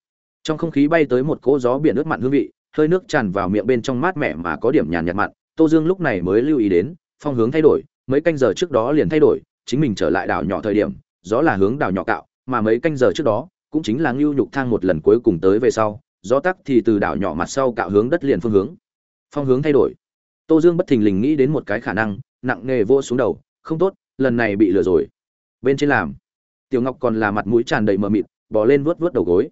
Trong không khí bay tới một cỗ gió biển ướt mặn hương vị, hơi nước tràn vào miệng bên trong mát mẻ mà có điểm nhàn nhạt mặn. Tô dương lúc này mới lưu ý đến, phong hướng thay đổi, mấy canh giờ trước đó liền thay đổi, chính mình trở lại đảo nhỏ thời điểm, gió là hướng đảo nhỏ cạo, mà mấy canh giờ trước đó cũng chính là ngưu nhục thang một lần cuối cùng tới về sau, gió tắc thì từ đảo nhỏ mặt sau cạo hướng đất liền phương hướng. Phong hướng thay đổi. Tô dương bất thình lình nghĩ đến một cái khả năng, nặng nề vô xuống đầu, không tốt, lần này bị lừa rồi. Bên trên làm, tiểu ngọc còn là mặt mũi tràn đầy mờ mịt bỏ lên vớt vớt đầu gối.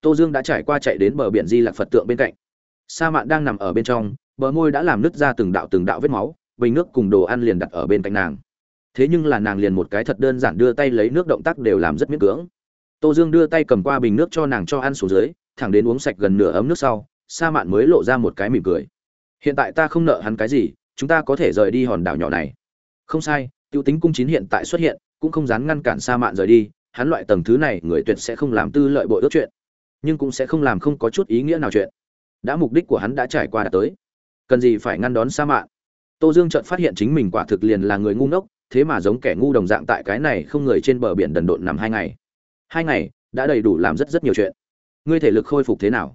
Tô dương đã trải qua chạy đến bờ biển di lạc phật tượng bên cạnh. Sa mạn đang nằm ở bên trong, bờ môi đã làm nứt ra từng đạo từng đạo vết máu, bình nước cùng đồ ăn liền đặt ở bên cạnh nàng. Thế nhưng là nàng liền một cái thật đơn giản đưa tay lấy nước động tác đều làm rất miễn cưỡng tô dương đưa tay cầm qua bình nước cho nàng cho ăn xuống dưới, thẳng đến uống sạch gần nửa ấm nước sau, sa mạn mới lộ ra một cái mỉm cười. Hiện tại ta không nợ hắn cái gì, chúng ta có thể rời đi hòn đảo nhỏ này. Không sai, Tiêu tính cung chín hiện tại xuất hiện, cũng không dám ngăn cản sa mạn rời đi, hắn loại tầng thứ này, người tuyệt sẽ không làm tư lợi bội ước chuyện, nhưng cũng sẽ không làm không có chút ý nghĩa nào chuyện. Đã mục đích của hắn đã trải qua đã tới. Cần gì phải ngăn đón sa mạn? Tô dương chợt phát hiện chính mình quả thực liền là người ngu ngốc, thế mà giống kẻ ngu đồng dạng tại cái này không người trên bờ biển đần độn nằm hai ngày hai ngày, đã đầy đủ làm rất rất nhiều chuyện. Ngươi thể lực khôi phục thế nào?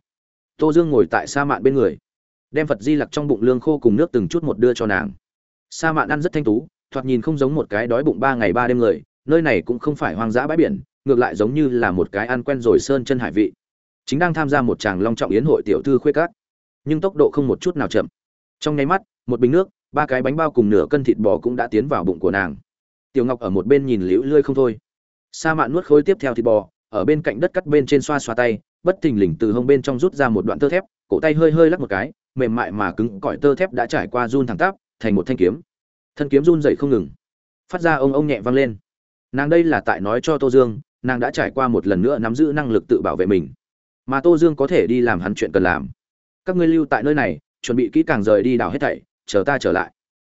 Tô dương ngồi tại sa mạn bên người, đem phật di lặc trong bụng lương khô cùng nước từng chút một đưa cho nàng. Sa mạn ăn rất thanh tú, thoạt nhìn không giống một cái đói bụng ba ngày ba đêm người, nơi này cũng không phải hoang dã bãi biển, ngược lại giống như là một cái ăn quen rồi sơn chân hải vị. Chính đang tham gia một tràng long trọng yến hội tiểu thư khuê cát nhưng tốc độ không một chút nào chậm. Trong nháy mắt, một bình nước, ba cái bánh bao cùng nửa cân thịt bò cũng đã tiến vào bụng của nàng. Tiểu ngọc ở một bên nhìn liễu lươi không thôi sa mạn nuốt khối tiếp theo thịt bò, ở bên cạnh đất cắt bên trên xoa xoa tay, bất thình lình từ hông bên trong rút ra một đoạn tơ thép, cổ tay hơi hơi lắc một cái, mềm mại mà cứng cỏi tơ thép đã trải qua run thẳng tắp, thành một thanh kiếm. Thân kiếm run dậy không ngừng. Phát ra ông ông nhẹ vang lên. Nàng đây là tại nói cho tô dương, nàng đã trải qua một lần nữa nắm giữ năng lực tự bảo vệ mình. Mà tô dương có thể đi làm hắn chuyện cần làm. Các ngươi lưu tại nơi này, chuẩn bị kỹ càng rời đi đảo hết thảy, chờ ta trở lại.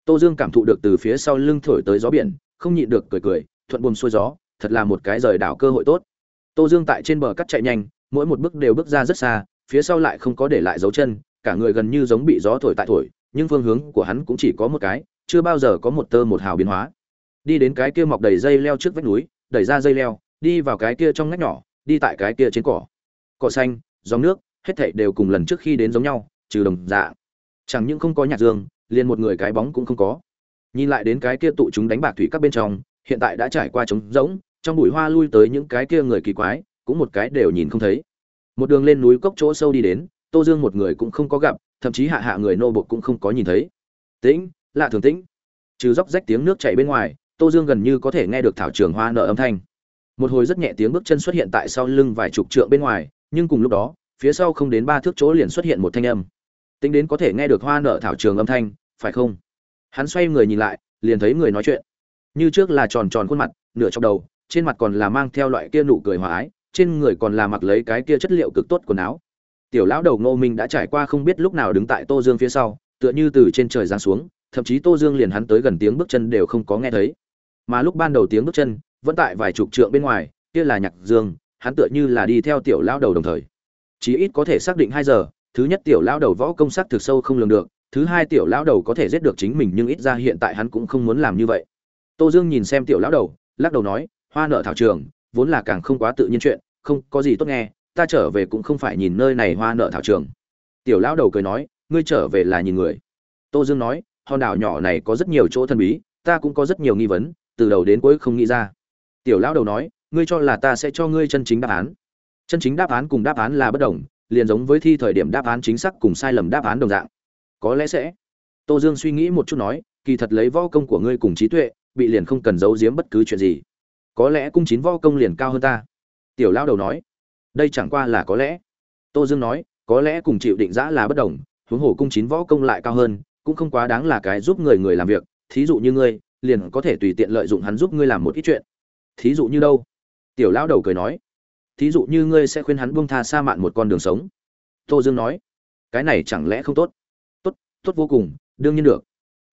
Tô dương cảm thụ được từ phía sau lưng thổi tới gió biển, không nhịn được cười cười, thuận buồm xuôi gió thật là một cái rời đảo cơ hội tốt. Tô dương tại trên bờ cắt chạy nhanh, mỗi một bước đều bước ra rất xa, phía sau lại không có để lại dấu chân, cả người gần như giống bị gió thổi tại thổi, nhưng phương hướng của hắn cũng chỉ có một cái, chưa bao giờ có một tơ một hào biến hóa. Đi đến cái kia mọc đầy dây leo trước vách núi, đẩy ra dây leo, đi vào cái kia trong ngách nhỏ, đi tại cái kia trên cỏ. Cỏ xanh, dòng nước, hết thảy đều cùng lần trước khi đến giống nhau, trừ đồng dạ chẳng những không có nhạc dương, liền một người cái bóng cũng không có. Nhìn lại đến cái kia tụ chúng đánh bạc thủy các bên trong, hiện tại đã trải qua trống rỗng trong bụi hoa lui tới những cái kia người kỳ quái cũng một cái đều nhìn không thấy một đường lên núi cốc chỗ sâu đi đến tô dương một người cũng không có gặp thậm chí hạ hạ người nô bộc cũng không có nhìn thấy tĩnh lạ thường tĩnh trừ róc rách tiếng nước chảy bên ngoài Tô Dương gần như có thể nghe được thảo trường hoa nở âm thanh. Một hồi rất nhẹ tiếng bước chân xuất hiện tại sau lưng vài chục trượng bên ngoài, nhưng cùng lúc đó, phía sau không đến ba thước chỗ liền xuất hiện một thanh âm. Tính đến có thể nghe được hoa nở thảo trường âm thanh, phải không? Hắn xoay người nhìn lại, liền thấy người nói chuyện. Như trước là tròn tròn khuôn mặt, nửa trong đầu, trên mặt còn là mang theo loại kia nụ cười hòa ái, trên người còn là mặc lấy cái kia chất liệu cực tốt quần áo. Tiểu lão đầu Ngô Minh đã trải qua không biết lúc nào đứng tại Tô Dương phía sau, tựa như từ trên trời giáng xuống, thậm chí Tô Dương liền hắn tới gần tiếng bước chân đều không có nghe thấy. Mà lúc ban đầu tiếng bước chân vẫn tại vài chục trượng bên ngoài kia là nhạc dương hắn tựa như là đi theo tiểu lão đầu đồng thời. Chí ít có thể xác định hai giờ thứ nhất tiểu lão đầu võ công sắc thực sâu không lường được thứ hai tiểu lão đầu có thể giết được chính mình nhưng ít ra hiện tại hắn cũng không muốn làm như vậy. Tô dương nhìn xem tiểu lão đầu lắc đầu nói hoa nợ thảo trường, vốn là càng không quá tự nhiên chuyện, không có gì tốt nghe, ta trở về cũng không phải nhìn nơi này hoa nợ thảo trường. Tiểu lão đầu cười nói, ngươi trở về là nhìn người. Tô dương nói, hòn đảo nhỏ này có rất nhiều chỗ thần bí, ta cũng có rất nhiều nghi vấn, từ đầu đến cuối không nghĩ ra. Tiểu lão đầu nói, ngươi cho là ta sẽ cho ngươi chân chính đáp án. Chân chính đáp án cùng đáp án là bất đồng, liền giống với thi thời điểm đáp án chính xác cùng sai lầm đáp án đồng dạng. Có lẽ sẽ. Tô dương suy nghĩ một chút nói, kỳ thật lấy võ công của ngươi cùng trí tuệ, bị liền không cần giấu giếm bất cứ chuyện gì có lẽ cung chín võ công liền cao hơn ta. Tiểu lao đầu nói, đây chẳng qua là có lẽ. Tô dương nói, có lẽ cùng chịu định giã là bất đồng, huống hồ cung chín võ công lại cao hơn, cũng không quá đáng là cái giúp người người làm việc. Thí dụ như ngươi, liền có thể tùy tiện lợi dụng hắn giúp ngươi làm một ít chuyện. Thí dụ như đâu? Tiểu lao đầu cười nói, thí dụ như ngươi sẽ khuyên hắn buông tha sa mạn một con đường sống. Tô dương nói, cái này chẳng lẽ không tốt? Tốt tốt vô cùng, đương nhiên được.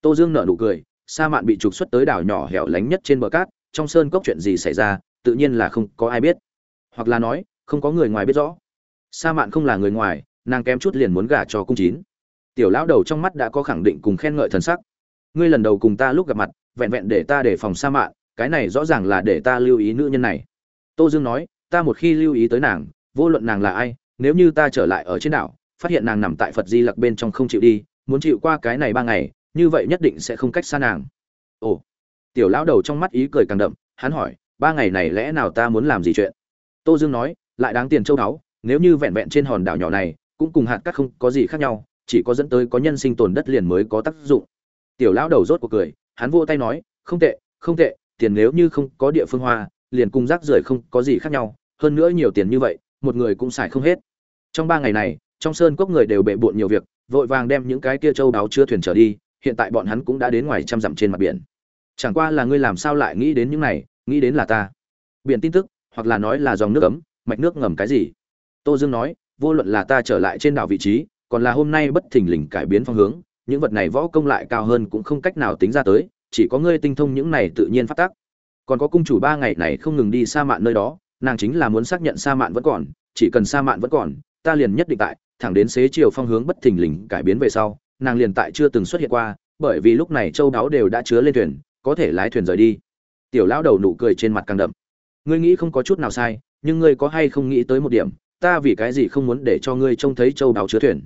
Tô dương nở nụ cười, sa mạn bị trục xuất tới đảo nhỏ hẻo lánh nhất trên bờ cát trong sơn cốc chuyện gì xảy ra, tự nhiên là không có ai biết. Hoặc là nói, không có người ngoài biết rõ. Sa mạn không là người ngoài, nàng kém chút liền muốn gả cho cung chín. Tiểu lão đầu trong mắt đã có khẳng định cùng khen ngợi thần sắc. Ngươi lần đầu cùng ta lúc gặp mặt, vẹn vẹn để ta để phòng sa mạn, cái này rõ ràng là để ta lưu ý nữ nhân này. Tô dương nói, ta một khi lưu ý tới nàng, vô luận nàng là ai, nếu như ta trở lại ở trên đảo, phát hiện nàng nằm tại phật di lặc bên trong không chịu đi, muốn chịu qua cái này ba ngày, như vậy nhất định sẽ không cách xa nàng. Ồ tiểu lão đầu trong mắt ý cười càng đậm, hắn hỏi, ba ngày này lẽ nào ta muốn làm gì chuyện? Tô dương nói, lại đáng tiền châu đáo, nếu như vẹn vẹn trên hòn đảo nhỏ này, cũng cùng hạt cát không có gì khác nhau, chỉ có dẫn tới có nhân sinh tồn đất liền mới có tác dụng. Tiểu lão đầu rốt cuộc cười, hắn vỗ tay nói, không tệ không tệ, tiền nếu như không có địa phương hoa, liền cùng rác rưởi không có gì khác nhau, hơn nữa nhiều tiền như vậy, một người cũng xài không hết. Trong ba ngày này, trong sơn cốc người đều bệ bộn nhiều việc, vội vàng đem những cái kia châu đáo chưa thuyền trở đi, hiện tại bọn hắn cũng đã đến ngoài trăm dặm trên mặt biển chẳng qua là ngươi làm sao lại nghĩ đến những này, nghĩ đến là ta. Biển tin tức, hoặc là nói là dòng nước ấm, mạch nước ngầm cái gì? Tô dương nói, vô luận là ta trở lại trên đảo vị trí, còn là hôm nay bất thình lình cải biến phong hướng, những vật này võ công lại cao hơn cũng không cách nào tính ra tới, chỉ có ngươi tinh thông những này tự nhiên phát tác. Còn có cung chủ ba ngày này không ngừng đi xa mạn nơi đó, nàng chính là muốn xác nhận sa mạn vẫn còn, chỉ cần sa mạn vẫn còn, ta liền nhất định tại, thẳng đến xế chiều phong hướng bất thình lình cải biến về sau, nàng liền tại chưa từng xuất hiện qua, bởi vì lúc này châu đáo đều đã chứa lên thuyền có thể lái thuyền rời đi. Tiểu lão đầu nụ cười trên mặt càng đậm. Ngươi nghĩ không có chút nào sai, nhưng ngươi có hay không nghĩ tới một điểm, ta vì cái gì không muốn để cho ngươi trông thấy châu đáo chứa thuyền.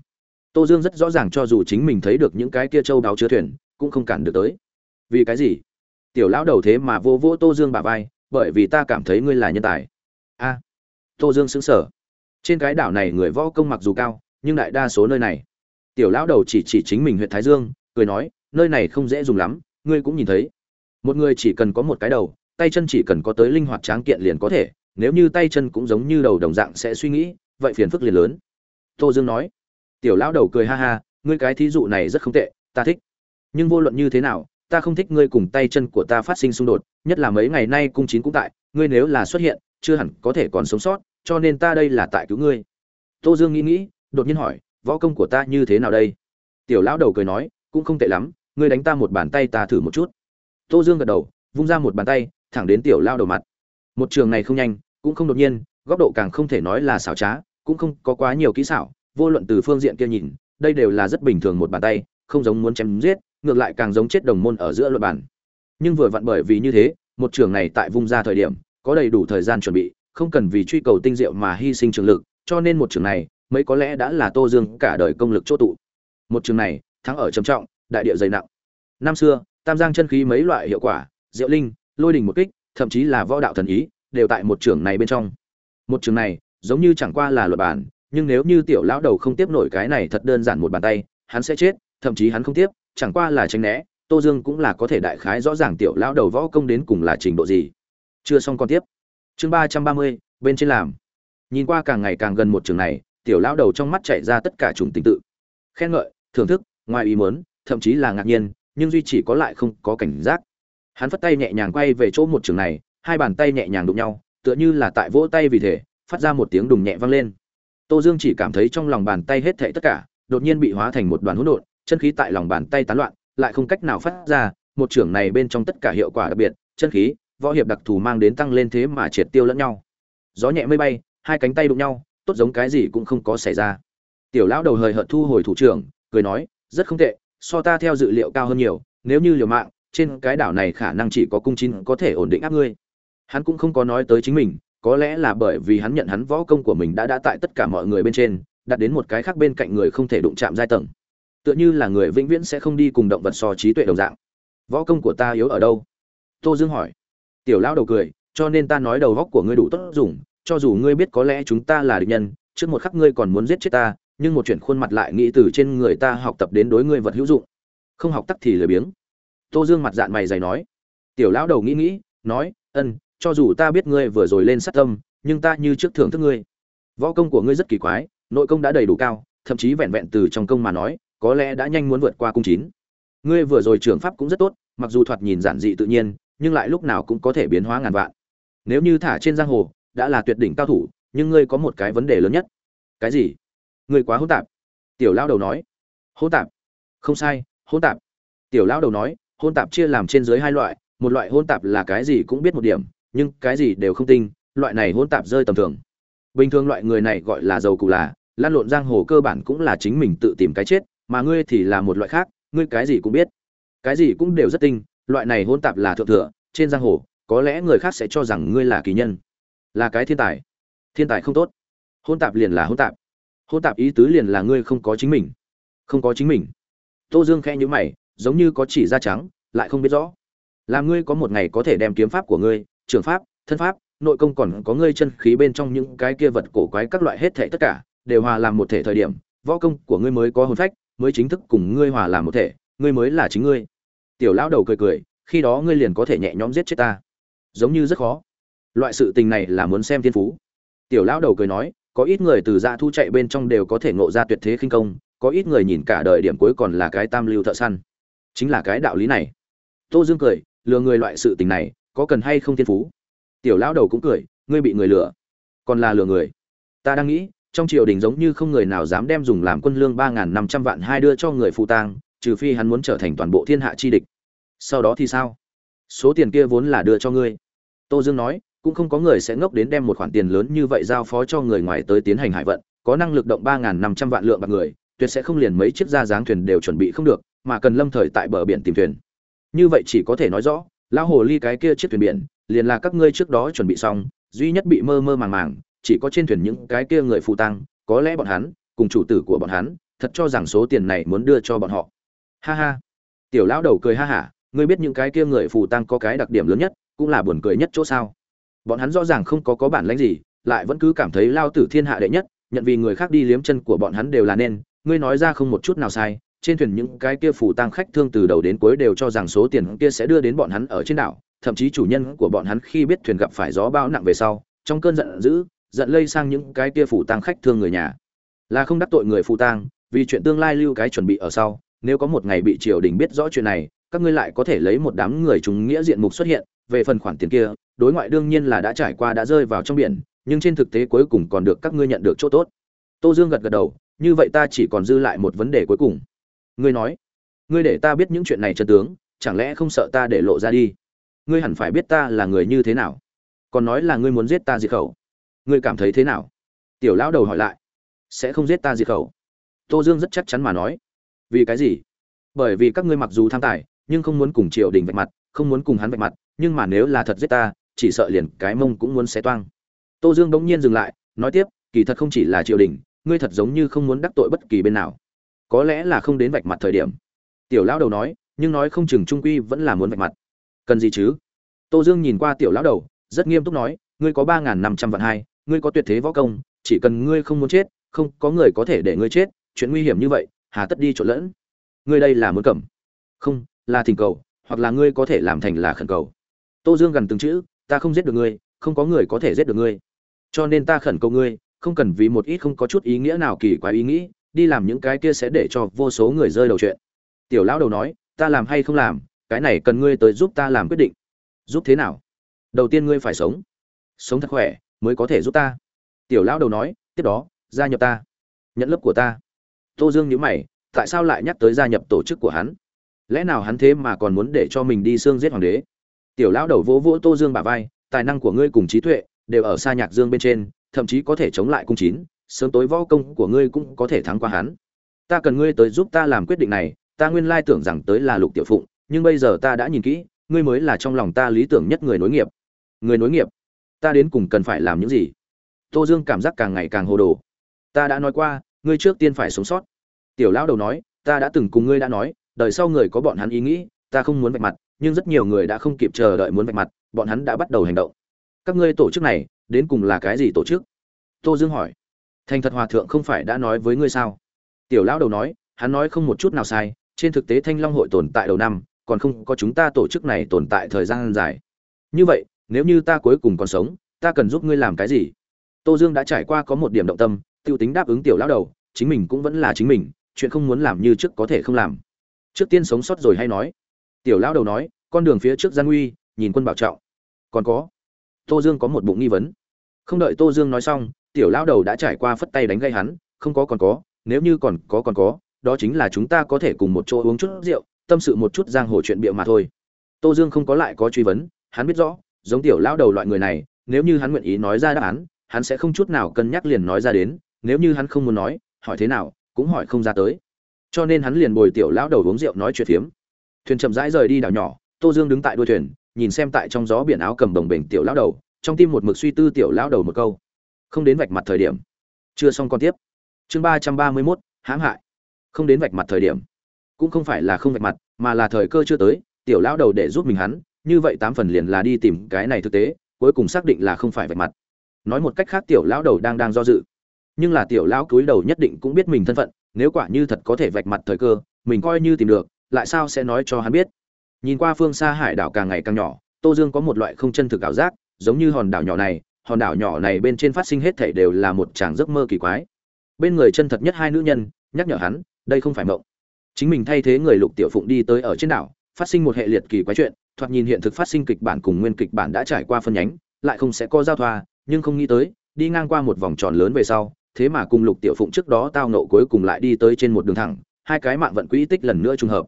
Tô dương rất rõ ràng cho dù chính mình thấy được những cái kia châu đáo chứa thuyền, cũng không cản được tới. Vì cái gì? Tiểu lão đầu thế mà vô vô tô dương bà vai, bởi vì ta cảm thấy ngươi là nhân tài. A. Tô dương xứng sở trên cái đảo này người võ công mặc dù cao, nhưng đại đa số nơi này. Tiểu lão đầu chỉ chỉ chính mình huyện thái dương, cười nói, nơi này không dễ dùng lắm, ngươi cũng nhìn thấy một người chỉ cần có một cái đầu, tay chân chỉ cần có tới linh hoạt tráng kiện liền có thể, nếu như tay chân cũng giống như đầu đồng dạng sẽ suy nghĩ, vậy phiền phức liền lớn. Tô dương nói. Tiểu lão đầu cười ha ha, ngươi cái thí dụ này rất không tệ, ta thích. Nhưng vô luận như thế nào, ta không thích ngươi cùng tay chân của ta phát sinh xung đột, nhất là mấy ngày nay cung chín cũng tại, ngươi nếu là xuất hiện, chưa hẳn có thể còn sống sót, cho nên ta đây là tại cứu ngươi. Tô dương nghĩ nghĩ, đột nhiên hỏi, võ công của ta như thế nào đây? Tiểu lão đầu cười nói, cũng không tệ lắm, ngươi đánh ta một bàn tay ta thử một chút tô dương gật đầu, vung ra một bàn tay, thẳng đến tiểu lao đầu mặt. Một trường này không nhanh, cũng không đột nhiên, góc độ càng không thể nói là xảo trá, cũng không có quá nhiều kỹ xảo, vô luận từ phương diện kia nhìn, đây đều là rất bình thường một bàn tay, không giống muốn chém giết, ngược lại càng giống chết đồng môn ở giữa luật bản nhưng vừa vặn bởi vì như thế, một trường này tại vung ra thời điểm, có đầy đủ thời gian chuẩn bị, không cần vì truy cầu tinh diệu mà hy sinh trường lực, cho nên một trường này, mấy có lẽ đã là tô dương cả đời công lực chỗ tụ. Một trường này, thắng ở trầm trọng, đại địa dày nặng. Năm xưa tam giang chân khí mấy loại hiệu quả, diệu linh, lôi đình một kích, thậm chí là võ đạo thần ý, đều tại một trường này bên trong. Một trường này, giống như chẳng qua là luật bản, nhưng nếu như tiểu lão đầu không tiếp nổi cái này thật đơn giản một bàn tay, hắn sẽ chết, thậm chí hắn không tiếp, chẳng qua là tránh né, tô dương cũng là có thể đại khái rõ ràng tiểu lão đầu võ công đến cùng là trình độ gì. Chưa xong còn tiếp. Chương ba trăm ba mươi, bên trên làm. Nhìn qua càng ngày càng gần một trường này, tiểu lão đầu trong mắt chạy ra tất cả chủng tình tự. Khen ngợi, thưởng thức, ngoài ý muốn, thậm chí là ngạc nhiên nhưng duy chỉ có lại không có cảnh giác. Hắn phất tay nhẹ nhàng quay về chỗ một trường này, hai bàn tay nhẹ nhàng đụng nhau, tựa như là tại vỗ tay vì thế phát ra một tiếng đùng nhẹ vang lên. Tô dương chỉ cảm thấy trong lòng bàn tay hết thảy tất cả, đột nhiên bị hóa thành một đoàn hỗn độn, chân khí tại lòng bàn tay tán loạn, lại không cách nào phát ra, một trường này bên trong tất cả hiệu quả đặc biệt, chân khí, võ hiệp đặc thù mang đến tăng lên thế mà triệt tiêu lẫn nhau. Gió nhẹ mây bay, hai cánh tay đụng nhau, tốt giống cái gì cũng không có xảy ra. Tiểu lão đầu hời hợt thu hồi thủ trưởng, cười nói, rất không tệ so ta theo dự liệu cao hơn nhiều, nếu như liều mạng, trên cái đảo này khả năng chỉ có cung chín có thể ổn định áp ngươi. Hắn cũng không có nói tới chính mình, có lẽ là bởi vì hắn nhận hắn võ công của mình đã đã tại tất cả mọi người bên trên, đặt đến một cái khác bên cạnh người không thể đụng chạm giai tầng. Tựa như là người vĩnh viễn sẽ không đi cùng động vật so trí tuệ đồng dạng. Võ công của ta yếu ở đâu? Tô dương hỏi. Tiểu lão đầu cười, cho nên ta nói đầu góc của ngươi đủ tốt dùng, cho dù ngươi biết có lẽ chúng ta là địch nhân, trước một khắc ngươi còn muốn giết chết ta nhưng một chuyện khuôn mặt lại nghĩ từ trên người ta học tập đến đối ngươi vật hữu dụng. Không học tắc thì lười biếng. Tô dương mặt dạng mày dày nói. Tiểu lão đầu nghĩ nghĩ, nói, ân, cho dù ta biết ngươi vừa rồi lên sát tâm, nhưng ta như trước thưởng thức ngươi. Võ công của ngươi rất kỳ quái, nội công đã đầy đủ cao, thậm chí vẹn vẹn từ trong công mà nói, có lẽ đã nhanh muốn vượt qua cung chín. Ngươi vừa rồi trường pháp cũng rất tốt, mặc dù thoạt nhìn giản dị tự nhiên, nhưng lại lúc nào cũng có thể biến hóa ngàn vạn. Nếu như thả trên giang hồ, đã là tuyệt đỉnh cao thủ, nhưng ngươi có một cái vấn đề lớn nhất. Cái gì? Ngươi quá hỗn tạp. Tiểu lao đầu nói, hỗn tạp. Không sai, hỗn tạp. Tiểu lao đầu nói, hỗn tạp chia làm trên dưới hai loại, một loại hỗn tạp là cái gì cũng biết một điểm, nhưng cái gì đều không tinh loại này hỗn tạp rơi tầm thường. Bình thường loại người này gọi là giàu cụ là, lan lộn giang hồ cơ bản cũng là chính mình tự tìm cái chết, mà ngươi thì là một loại khác, ngươi cái gì cũng biết. Cái gì cũng đều rất tinh, loại này hỗn tạp là thượng thừa, trên giang hồ, có lẽ người khác sẽ cho rằng ngươi là kỳ nhân. Là cái thiên tài. Thiên tài không tốt. Hỗn tạp liền là hỗn tạp hôn tạp ý tứ liền là ngươi không có chính mình. Không có chính mình. Tô dương khẽ nhữ mày, giống như có chỉ da trắng, lại không biết rõ. Làm ngươi có một ngày có thể đem kiếm pháp của ngươi, trường pháp, thân pháp, nội công còn có ngươi chân khí bên trong những cái kia vật cổ quái các loại hết thể tất cả, đều hòa làm một thể thời điểm, võ công của ngươi mới có hồn phách, mới chính thức cùng ngươi hòa làm một thể, ngươi mới là chính ngươi. Tiểu lão đầu cười cười, khi đó ngươi liền có thể nhẹ nhõm giết chết ta. Giống như rất khó. Loại sự tình này là muốn xem thiên phú. Tiểu lão đầu cười nói có ít người từ dạ thu chạy bên trong đều có thể ngộ ra tuyệt thế khinh công, có ít người nhìn cả đời điểm cuối còn là cái tam lưu thợ săn. Chính là cái đạo lý này. Tô dương cười, lừa người loại sự tình này, có cần hay không thiên phú? Tiểu lão đầu cũng cười, ngươi bị người lừa. Còn là lừa người. Ta đang nghĩ, trong triều đình giống như không người nào dám đem dùng làm quân lương ba năm trăm vạn hai đưa cho người phụ tang, trừ phi hắn muốn trở thành toàn bộ thiên hạ chi địch. Sau đó thì sao? Số tiền kia vốn là đưa cho ngươi. Tô dương nói cũng không có người sẽ ngốc đến đem một khoản tiền lớn như vậy giao phó cho người ngoài tới tiến hành hải vận, có năng lực động ba năm trăm vạn lượng bạc người, tuyệt sẽ không liền mấy chiếc ra dáng thuyền đều chuẩn bị không được, mà cần lâm thời tại bờ biển tìm thuyền. Như vậy chỉ có thể nói rõ, lão hồ ly cái kia chiếc thuyền biển, liền là các ngươi trước đó chuẩn bị xong, duy nhất bị mơ mơ màng màng, chỉ có trên thuyền những cái kia người phụ tăng có lẽ bọn hắn, cùng chủ tử của bọn hắn, thật cho rằng số tiền này muốn đưa cho bọn họ. Ha ha. Tiểu lão đầu cười ha hả, ngươi biết những cái kia người phù tăng có cái đặc điểm lớn nhất, cũng là buồn cười nhất chỗ sao? Bọn hắn rõ ràng không có có bản lãnh gì, lại vẫn cứ cảm thấy lao tử thiên hạ đệ nhất, nhận vì người khác đi liếm chân của bọn hắn đều là nên, ngươi nói ra không một chút nào sai, trên thuyền những cái kia phù tăng khách thương từ đầu đến cuối đều cho rằng số tiền kia sẽ đưa đến bọn hắn ở trên đảo, thậm chí chủ nhân của bọn hắn khi biết thuyền gặp phải gió bão nặng về sau, trong cơn giận dữ, giận lây sang những cái kia phù tăng khách thương người nhà. Là không đắc tội người phù tăng vì chuyện tương lai lưu cái chuẩn bị ở sau, nếu có một ngày bị triều đình biết rõ chuyện này, các ngươi lại có thể lấy một đám người chúng nghĩa diện mục xuất hiện, về phần khoản tiền kia đối ngoại đương nhiên là đã trải qua đã rơi vào trong biển, nhưng trên thực tế cuối cùng còn được các ngươi nhận được chỗ tốt. Tô dương gật gật đầu, như vậy ta chỉ còn dư lại một vấn đề cuối cùng. Ngươi nói, ngươi để ta biết những chuyện này chân tướng, chẳng lẽ không sợ ta để lộ ra đi? Ngươi hẳn phải biết ta là người như thế nào. Còn nói là ngươi muốn giết ta diệt khẩu. Ngươi cảm thấy thế nào? Tiểu lão đầu hỏi lại. Sẽ không giết ta diệt khẩu. Tô dương rất chắc chắn mà nói. Vì cái gì? Bởi vì các ngươi mặc dù tham tài, nhưng không muốn cùng triều đình vạch mặt, không muốn cùng hắn vạch mặt, nhưng mà nếu là thật giết ta chỉ sợ liền cái mông cũng muốn xé toang. Tô dương bỗng nhiên dừng lại, nói tiếp, kỳ thật không chỉ là triều đình, ngươi thật giống như không muốn đắc tội bất kỳ bên nào. Có lẽ là không đến vạch mặt thời điểm. Tiểu lão đầu nói, nhưng nói không chừng trung quy vẫn là muốn vạch mặt. Cần gì chứ? Tô dương nhìn qua tiểu lão đầu, rất nghiêm túc nói, ngươi có ba n g h n năm trăm vạn hai, ngươi có tuyệt thế võ công, chỉ cần ngươi không muốn chết, không có người có thể để ngươi chết, chuyện nguy hiểm như vậy, hà tất đi trộn lẫn. Ngươi đây là muốn cầm. Không, là thỉnh cầu, hoặc là ngươi có thể làm thành là khẩn cầu. Tô dương gần từng chữ ta không giết được ngươi, không có người có thể giết được ngươi. Cho nên ta khẩn cầu ngươi, không cần vì một ít không có chút ý nghĩa nào kỳ quái ý nghĩ, đi làm những cái kia sẽ để cho vô số người rơi đầu chuyện. Tiểu lão đầu nói, ta làm hay không làm, cái này cần ngươi tới giúp ta làm quyết định. Giúp thế nào? Đầu tiên ngươi phải sống. Sống thật khỏe, mới có thể giúp ta. Tiểu lão đầu nói, tiếp đó, gia nhập ta. Nhận lớp của ta. Tô dương nhớ mày, tại sao lại nhắc tới gia nhập tổ chức của hắn? Lẽ nào hắn thế mà còn muốn để cho mình đi xương giết hoàng đế? Tiểu lão đầu vỗ vỗ tô dương bả vai, tài năng của ngươi cùng trí tuệ đều ở xa nhạc dương bên trên, thậm chí có thể chống lại cung chín, sớm tối võ công của ngươi cũng có thể thắng qua hắn. Ta cần ngươi tới giúp ta làm quyết định này, ta nguyên lai tưởng rằng tới là lục tiểu phụng, nhưng bây giờ ta đã nhìn kỹ, ngươi mới là trong lòng ta lý tưởng nhất người nối nghiệp. Người nối nghiệp? Ta đến cùng cần phải làm những gì? Tô dương cảm giác càng ngày càng hồ đồ. Ta đã nói qua, ngươi trước tiên phải sống sót. Tiểu lão đầu nói, ta đã từng cùng ngươi đã nói, đời sau người có bọn hắn ý nghĩ, ta không muốn vạch mặt nhưng rất nhiều người đã không kịp chờ đợi muốn vạch mặt, bọn hắn đã bắt đầu hành động. Các ngươi tổ chức này, đến cùng là cái gì tổ chức? Tô dương hỏi. Thành thật hòa thượng không phải đã nói với ngươi sao? Tiểu lão đầu nói, hắn nói không một chút nào sai, trên thực tế thanh long hội tồn tại đầu năm, còn không có chúng ta tổ chức này tồn tại thời gian dài. Như vậy, nếu như ta cuối cùng còn sống, ta cần giúp ngươi làm cái gì? Tô dương đã trải qua có một điểm động tâm t i ê u tính đáp ứng tiểu lão đầu, chính mình cũng vẫn là chính mình, chuyện không muốn làm như trước có thể không làm. Trước tiên sống sót rồi hay nói tiểu lão đầu nói, con đường phía trước gian nguy, nhìn quân bảo trọng. Còn có, tô dương có một bụng nghi vấn. Không đợi tô dương nói xong, tiểu lão đầu đã trải qua phất tay đánh gây hắn, không có còn có, nếu như còn có còn có, đó chính là chúng ta có thể cùng một chỗ uống chút rượu, tâm sự một chút giang hồ chuyện bịa mà thôi. Tô dương không có lại có truy vấn, hắn biết rõ, giống tiểu lão đầu loại người này, nếu như hắn nguyện ý nói ra đáp án, hắn sẽ không chút nào cân nhắc liền nói ra đến, nếu như hắn không muốn nói, hỏi thế nào, cũng hỏi không ra tới. Cho nên hắn liền bồi tiểu lão đầu uống rượu nói chuyện phiếm thuyền chậm rãi rời đi đảo nhỏ, tô dương đứng tại đuôi thuyền, nhìn xem tại trong gió biển áo cầm đồng bình tiểu lão đầu, trong tim một mực suy tư tiểu lão đầu một câu. Không đến vạch mặt thời điểm. Chưa xong còn tiếp. Chương ba trăm ba mươi mốt, hãm hại. Không đến vạch mặt thời điểm. Cũng không phải là không vạch mặt, mà là thời cơ chưa tới, tiểu lão đầu để giúp mình hắn, như vậy tám phần liền là đi tìm cái này thực tế, cuối cùng xác định là không phải vạch mặt. Nói một cách khác tiểu lão đầu đang đang do dự. Nhưng là tiểu lão cúi đầu nhất định cũng biết mình thân phận, nếu quả như thật có thể vạch mặt thời cơ, mình coi như tìm được lại sao sẽ nói cho hắn biết? Nhìn qua phương xa hải đảo càng ngày càng nhỏ, tô dương có một loại không chân thực ảo giác, giống như hòn đảo nhỏ này, hòn đảo nhỏ này bên trên phát sinh hết thảy đều là một tràng giấc mơ kỳ quái. Bên người chân thật nhất hai nữ nhân, nhắc nhở hắn, đây không phải mộng. Chính mình thay thế người lục tiểu phụng đi tới ở trên đảo, phát sinh một hệ liệt kỳ quái chuyện, thoạt nhìn hiện thực phát sinh kịch bản cùng nguyên kịch bản đã trải qua phân nhánh, lại không sẽ có giao thoa, nhưng không nghĩ tới, đi ngang qua một vòng tròn lớn về sau, thế mà cùng lục tiểu phụng trước đó tao nộ cuối cùng lại đi tới trên một đường thẳng, hai cái mạng vận quỹ tích lần nữa trùng hợp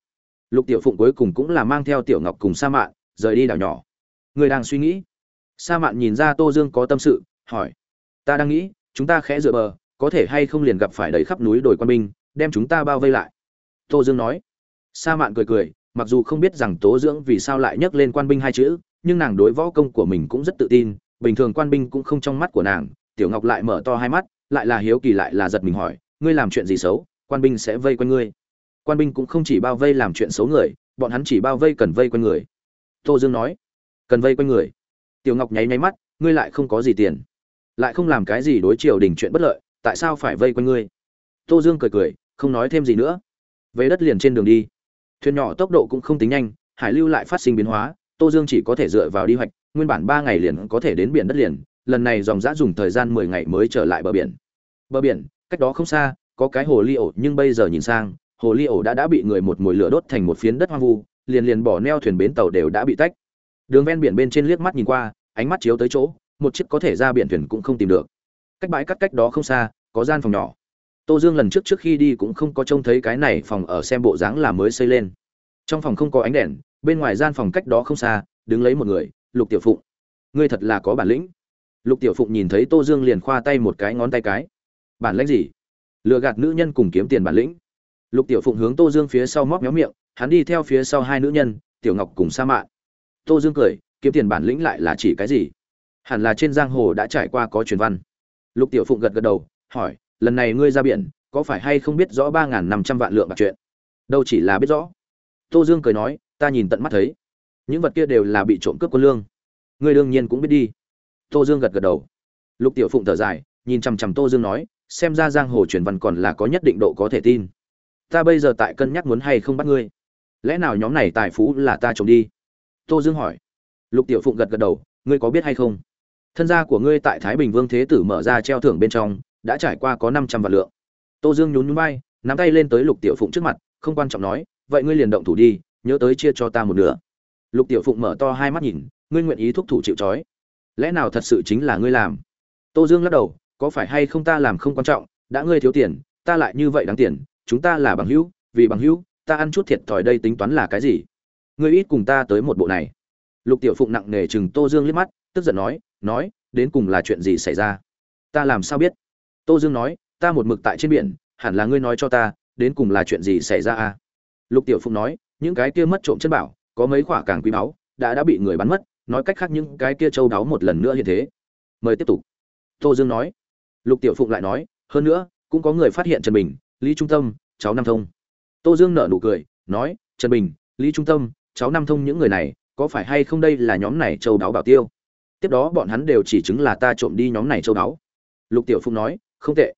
lục tiểu phụng cuối cùng cũng là mang theo tiểu ngọc cùng sa mạn rời đi đảo nhỏ. Người đang suy nghĩ. Sa mạn nhìn ra tô dương có tâm sự, hỏi. Ta đang nghĩ, chúng ta khẽ dựa bờ, có thể hay không liền gặp phải đầy khắp núi đồi quan binh, đem chúng ta bao vây lại. Tô dương nói. Sa mạn cười cười, mặc dù không biết rằng tố dưỡng vì sao lại nhắc lên quan binh hai chữ, nhưng nàng đối võ công của mình cũng rất tự tin, bình thường quan binh cũng không trong mắt của nàng. Tiểu ngọc lại mở to hai mắt, lại là hiếu kỳ lại là giật mình hỏi, ngươi làm chuyện gì xấu? Quan binh sẽ vây quanh ngươi quan binh cũng không chỉ bao vây làm chuyện xấu người, bọn hắn chỉ bao vây cần vây quanh người. Tô dương nói, cần vây quanh người? Tiểu ngọc nháy nháy mắt, ngươi lại không có gì tiền, lại không làm cái gì đối triều đình chuyện bất lợi, tại sao phải vây quanh ngươi? Tô dương cười cười, không nói thêm gì nữa. Về đất liền trên đường đi. Thuyền nhỏ tốc độ cũng không tính nhanh, hải lưu lại phát sinh biến hóa, tô dương chỉ có thể dựa vào đi hoạch, nguyên bản ba ngày liền có thể đến biển đất liền, lần này dòng giã dùng thời gian mười ngày mới trở lại bờ biển. Bờ biển, cách đó không xa, có cái hồ ly ổ, nhưng bây giờ nhìn sang hồ ly ổ đã đã bị người một mồi lửa đốt thành một phiến đất hoang vu liền liền bỏ neo thuyền bến tàu đều đã bị tách đường ven biển bên trên liếc mắt nhìn qua ánh mắt chiếu tới chỗ một chiếc có thể ra biển thuyền cũng không tìm được cách bãi cắt cách đó không xa có gian phòng nhỏ Tô Dương lần trước trước khi đi cũng không có trông thấy cái này phòng ở xem bộ dáng là mới xây lên. Trong phòng không có ánh đèn, bên ngoài gian phòng cách đó không xa, đứng lấy một người, Lục Tiểu Phụng. Ngươi thật là có bản lĩnh. Lục Tiểu Phụng nhìn thấy Tô Dương liền khoa tay một cái ngón tay cái. Bản lĩnh gì? Lừa gạt nữ nhân cùng kiếm tiền bản lĩnh. Lục Tiểu Phụng hướng Tô Dương phía sau móc méo miệng, hắn đi theo phía sau hai nữ nhân, Tiểu Ngọc cùng Sa Mạn. Tô Dương cười, kiếm tiền bản lĩnh lại là chỉ cái gì? Hẳn là trên giang hồ đã trải qua có truyền văn. Lục Tiểu Phụng gật gật đầu, hỏi, lần này ngươi ra biển có phải hay không biết rõ ba n g h n năm trăm vạn lượng bạc chuyện đâu chỉ là biết rõ. Tô dương cười nói ta nhìn tận mắt thấy. Những vật kia đều là bị trộm cướp quân lương. Ngươi đương nhiên cũng biết đi. Tô dương gật gật đầu. Lục tiểu phụng thở dài nhìn chằm chằm tô dương nói xem ra giang hồ truyền văn còn là có nhất định độ có thể tin ta bây giờ tại cân nhắc muốn hay không bắt ngươi. Lẽ nào nhóm này tài phú là ta trộm đi? Tô dương hỏi. Lục tiểu phụng gật gật đầu, ngươi có biết hay không? Thân gia của ngươi tại thái bình vương thế tử mở ra treo thưởng bên trong, đã trải qua có năm trăm vạn lượng. Tô dương nhún nhún vai, nắm tay lên tới lục tiểu phụng trước mặt, không quan trọng nói, vậy ngươi liền động thủ đi, nhớ tới chia cho ta một nửa. Lục tiểu phụng mở to hai mắt nhìn, ngươi nguyện ý thúc thủ chịu trói. Lẽ nào thật sự chính là ngươi làm? Tô dương lắc đầu, có phải hay không ta làm không quan trọng, đã ngươi thiếu tiền, ta lại như vậy đáng tiền chúng ta là bằng hữu, vì bằng hữu, ta ăn chút thiệt thòi đây tính toán là cái gì? Ngươi ít cùng ta tới một bộ này. Lục tiểu phụng nặng nề chừng tô dương liếc mắt, tức giận nói nói, đến cùng là chuyện gì xảy ra? Ta làm sao biết? Tô dương nói, ta một mực tại trên biển, hẳn là ngươi nói cho ta, đến cùng là chuyện gì xảy ra à? Lục tiểu phụng nói, những cái kia mất trộm chân bảo, có mấy khoả càng quý báu, đã đã bị người bắn mất, nói cách khác những cái kia châu đáo một lần nữa như thế. Mời tiếp tục. Tô dương nói. Lục tiểu phụng lại nói, hơn nữa, cũng có người phát hiện trần bình lý trung tâm, cháu nam thông. Tô dương nở nụ cười, nói, trần bình, lý trung tâm, cháu nam thông những người này, có phải hay không đây là nhóm này châu đáo bảo tiêu? Tiếp đó bọn hắn đều chỉ chứng là ta trộm đi nhóm này châu đáo. Lục tiểu phụng nói, không tệ.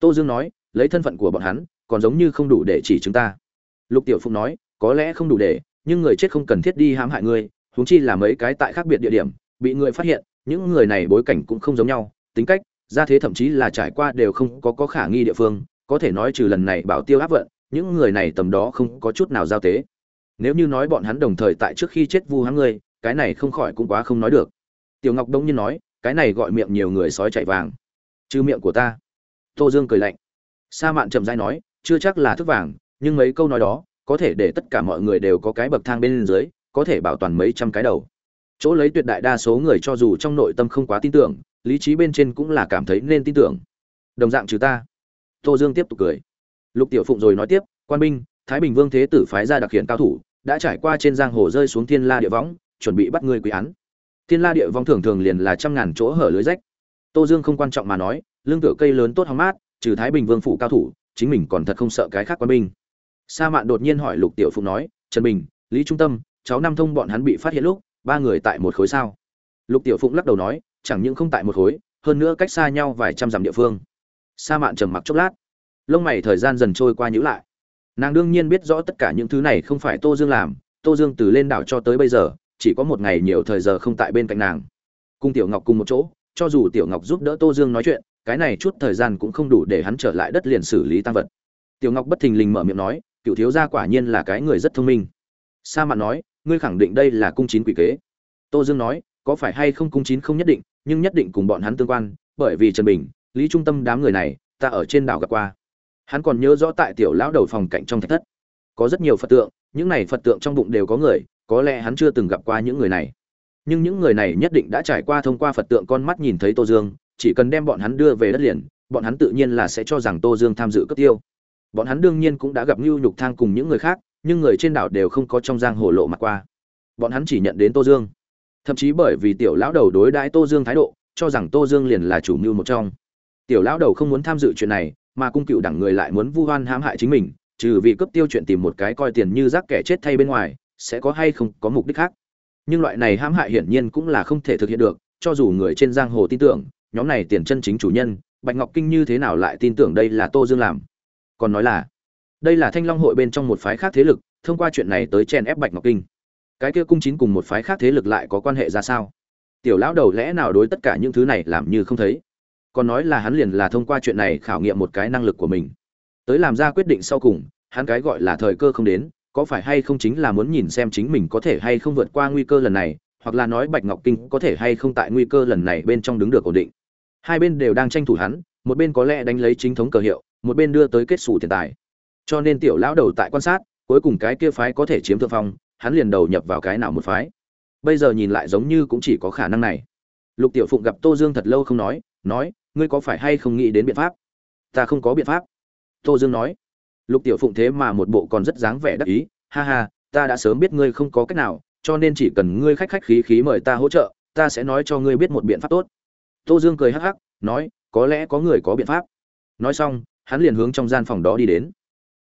Tô dương nói, lấy thân phận của bọn hắn, còn giống như không đủ để chỉ chứng ta. Lục tiểu phụng nói, có lẽ không đủ để, nhưng người chết không cần thiết đi hãm hại ngươi, huống chi là mấy cái tại khác biệt địa điểm, bị người phát hiện, những người này bối cảnh cũng không giống nhau, tính cách, gia thế thậm chí là trải qua đều không có có khả nghi địa phương có thể nói trừ lần này bảo tiêu áp vận, những người này tầm đó không có chút nào giao tế. Nếu như nói bọn hắn đồng thời tại trước khi chết vu hắn ngươi, cái này không khỏi cũng quá không nói được. Tiểu ngọc đông nhiên nói, cái này gọi miệng nhiều người sói chạy vàng. Chứ miệng của ta. Tô dương cười lạnh. Sa mạn chậm rãi nói, chưa chắc là thức vàng, nhưng mấy câu nói đó, có thể để tất cả mọi người đều có cái bậc thang bên dưới, có thể bảo toàn mấy trăm cái đầu. Chỗ lấy tuyệt đại đa số người cho dù trong nội tâm không quá tin tưởng, lý trí bên trên cũng là cảm thấy nên tin tưởng. Đồng dạng trừ ta tô dương tiếp tục cười. Lục tiểu phụng rồi nói tiếp, quan binh, thái bình vương thế tử phái ra đặc hiện cao thủ, đã trải qua trên giang hồ rơi xuống thiên la địa võng, chuẩn bị bắt người quý án. Thiên la địa võng thường thường liền là trăm ngàn chỗ hở lưới rách. Tô dương không quan trọng mà nói lương tựa cây lớn tốt hóng mát, trừ thái bình vương phủ cao thủ, chính mình còn thật không sợ cái khác quan binh. Sa mạn đột nhiên hỏi lục tiểu phụng nói, trần bình, lý trung tâm, cháu năm thông bọn hắn bị phát hiện lúc, ba người tại một khối sao? Lục tiểu phụng lắc đầu nói, chẳng những không tại một khối, hơn nữa cách xa nhau vài trăm dặm địa phương sa mạn trầm mặc chốc lát. Lông mày thời gian dần trôi qua nhữ lại. Nàng đương nhiên biết rõ tất cả những thứ này không phải tô dương làm. Tô dương từ lên đảo cho tới bây giờ, chỉ có một ngày nhiều thời giờ không tại bên cạnh nàng. Cùng tiểu ngọc cùng một chỗ, cho dù tiểu ngọc giúp đỡ tô dương nói chuyện, cái này chút thời gian cũng không đủ để hắn trở lại đất liền xử lý tăng vật. Tiểu ngọc bất thình lình mở miệng nói, cựu thiếu gia quả nhiên là cái người rất thông minh. Sa mạn nói, ngươi khẳng định đây là cung chín quỷ kế. Tô dương nói, có phải hay không cung chín không nhất định, nhưng nhất định cùng bọn hắn tương quan, bởi vì trần bình lý trung tâm đám người này, ta ở trên đảo gặp qua. Hắn còn nhớ rõ tại tiểu lão đầu phòng cạnh trong thạch thất. Có rất nhiều phật tượng, những này phật tượng trong bụng đều có người, có lẽ hắn chưa từng gặp qua những người này. Nhưng những người này nhất định đã trải qua thông qua phật tượng con mắt nhìn thấy tô dương, chỉ cần đem bọn hắn đưa về đất liền, bọn hắn tự nhiên là sẽ cho rằng tô dương tham dự cấp tiêu. Bọn hắn đương nhiên cũng đã gặp ngưu nhục thang cùng những người khác, nhưng người trên đảo đều không có trong giang hồ lộ mặt qua. Bọn hắn chỉ nhận đến tô dương. Thậm chí bởi vì tiểu lão đầu đối đãi tô dương thái độ, cho rằng tô dương liền là chủ mưu một trong tiểu lão đầu không muốn tham dự chuyện này, mà cung cựu đẳng người lại muốn vu hoan hãm hại chính mình, trừ vì cấp tiêu chuyện tìm một cái coi tiền như rác kẻ chết thay bên ngoài, sẽ có hay không có mục đích khác. Nhưng loại này hãm hại hiển nhiên cũng là không thể thực hiện được, cho dù người trên giang hồ tin tưởng, nhóm này tiền chân chính chủ nhân, bạch ngọc kinh như thế nào lại tin tưởng đây là tô dương làm? Còn nói là, đây là thanh long hội bên trong một phái khác thế lực, thông qua chuyện này tới chen ép bạch ngọc kinh. Cái kia cung chín cùng một phái khác thế lực lại có quan hệ ra sao? Tiểu lão đầu lẽ nào đối tất cả những thứ này làm như không thấy? Còn nói là hắn liền là thông qua chuyện này khảo nghiệm một cái năng lực của mình. Tới làm ra quyết định sau cùng, hắn cái gọi là thời cơ không đến, có phải hay không chính là muốn nhìn xem chính mình có thể hay không vượt qua nguy cơ lần này, hoặc là nói bạch ngọc kinh có thể hay không tại nguy cơ lần này bên trong đứng được ổn định. Hai bên đều đang tranh thủ hắn, một bên có lẽ đánh lấy chính thống cờ hiệu, một bên đưa tới kết xù tiền tài. Cho nên tiểu lão đầu tại quan sát, cuối cùng cái kia phái có thể chiếm thượng phong, hắn liền đầu nhập vào cái nào một phái. Bây giờ nhìn lại giống như cũng chỉ có khả năng này. Lục tiểu phụng gặp tô dương thật lâu không nói nói ngươi có phải hay không nghĩ đến biện pháp? Ta không có biện pháp. Tô dương nói. Lục tiểu phụng thế mà một bộ còn rất dáng vẻ đắc ý. Ha ha, ta đã sớm biết ngươi không có cách nào, cho nên chỉ cần ngươi khách khách khí khí mời ta hỗ trợ, ta sẽ nói cho ngươi biết một biện pháp tốt. Tô dương cười hắc hắc, nói, có lẽ có người có biện pháp. Nói xong, hắn liền hướng trong gian phòng đó đi đến.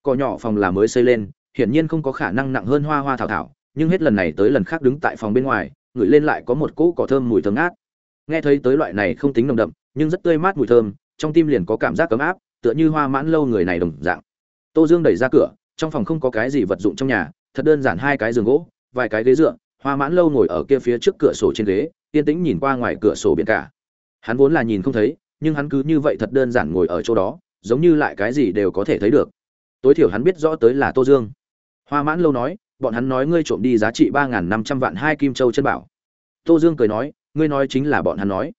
Cỏ nhỏ phòng là mới xây lên, hiển nhiên không có khả năng nặng hơn hoa hoa thảo thảo, nhưng hết lần này tới lần khác đứng tại phòng bên ngoài ngửi lên lại có một cỗ cỏ thơm mùi thơm ngát. Nghe thấy tới loại này không tính nồng đậm nhưng rất tươi mát mùi thơm, trong tim liền có cảm giác ấm áp, tựa như hoa mãn lâu người này đồng dạng. Tô dương đẩy ra cửa, trong phòng không có cái gì vật dụng trong nhà, thật đơn giản hai cái giường gỗ, vài cái ghế dựa, hoa mãn lâu ngồi ở kia phía trước cửa sổ trên ghế, yên tĩnh nhìn qua ngoài cửa sổ biển cả. Hắn vốn là nhìn không thấy, nhưng hắn cứ như vậy thật đơn giản ngồi ở chỗ đó, giống như lại cái gì đều có thể thấy được. Tối thiểu hắn biết rõ tới là tô dương. Hoa mãn lâu nói, bọn hắn nói ngươi trộm đi giá trị ba n g h n năm trăm vạn hai kim châu chân bảo. Tô dương cười nói, ngươi nói chính là bọn hắn nói.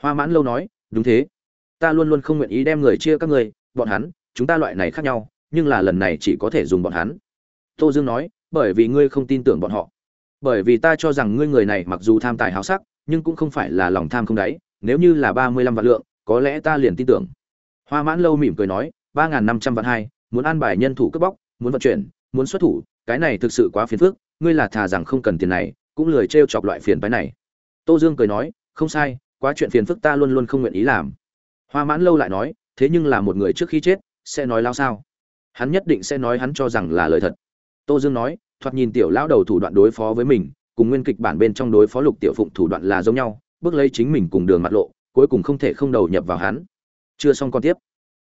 Hoa mãn lâu nói đúng thế. Ta luôn luôn không nguyện ý đem người chia các ngươi, bọn hắn, chúng ta loại này khác nhau, nhưng là lần này chỉ có thể dùng bọn hắn. Tô dương nói, bởi vì ngươi không tin tưởng bọn họ. Bởi vì ta cho rằng ngươi người này mặc dù tham tài háo sắc, nhưng cũng không phải là lòng tham không đáy, nếu như là ba mươi lăm vạn lượng, có lẽ ta liền tin tưởng. Hoa mãn lâu mỉm cười nói, ba n g h n năm trăm vạn hai, muốn an bài nhân thủ cướp bóc, muốn vận chuyển, muốn xuất thủ, cái này thực sự quá phiền phức, ngươi là thà rằng không cần tiền này, cũng lười t chọc loại phiền phái này. Tô dương cười nói, không sai quá chuyện phiền phức ta luôn luôn không nguyện ý làm. Hoa mãn lâu lại nói, thế nhưng là một người trước khi chết, sẽ nói lao sao? Hắn nhất định sẽ nói hắn cho rằng là lời thật. Tô dương nói, thoạt nhìn tiểu lão đầu thủ đoạn đối phó với mình, cùng nguyên kịch bản bên trong đối phó lục tiểu phụng thủ đoạn là giống nhau, bước lấy chính mình cùng đường mặt lộ, cuối cùng không thể không đầu nhập vào hắn. Chưa xong còn tiếp.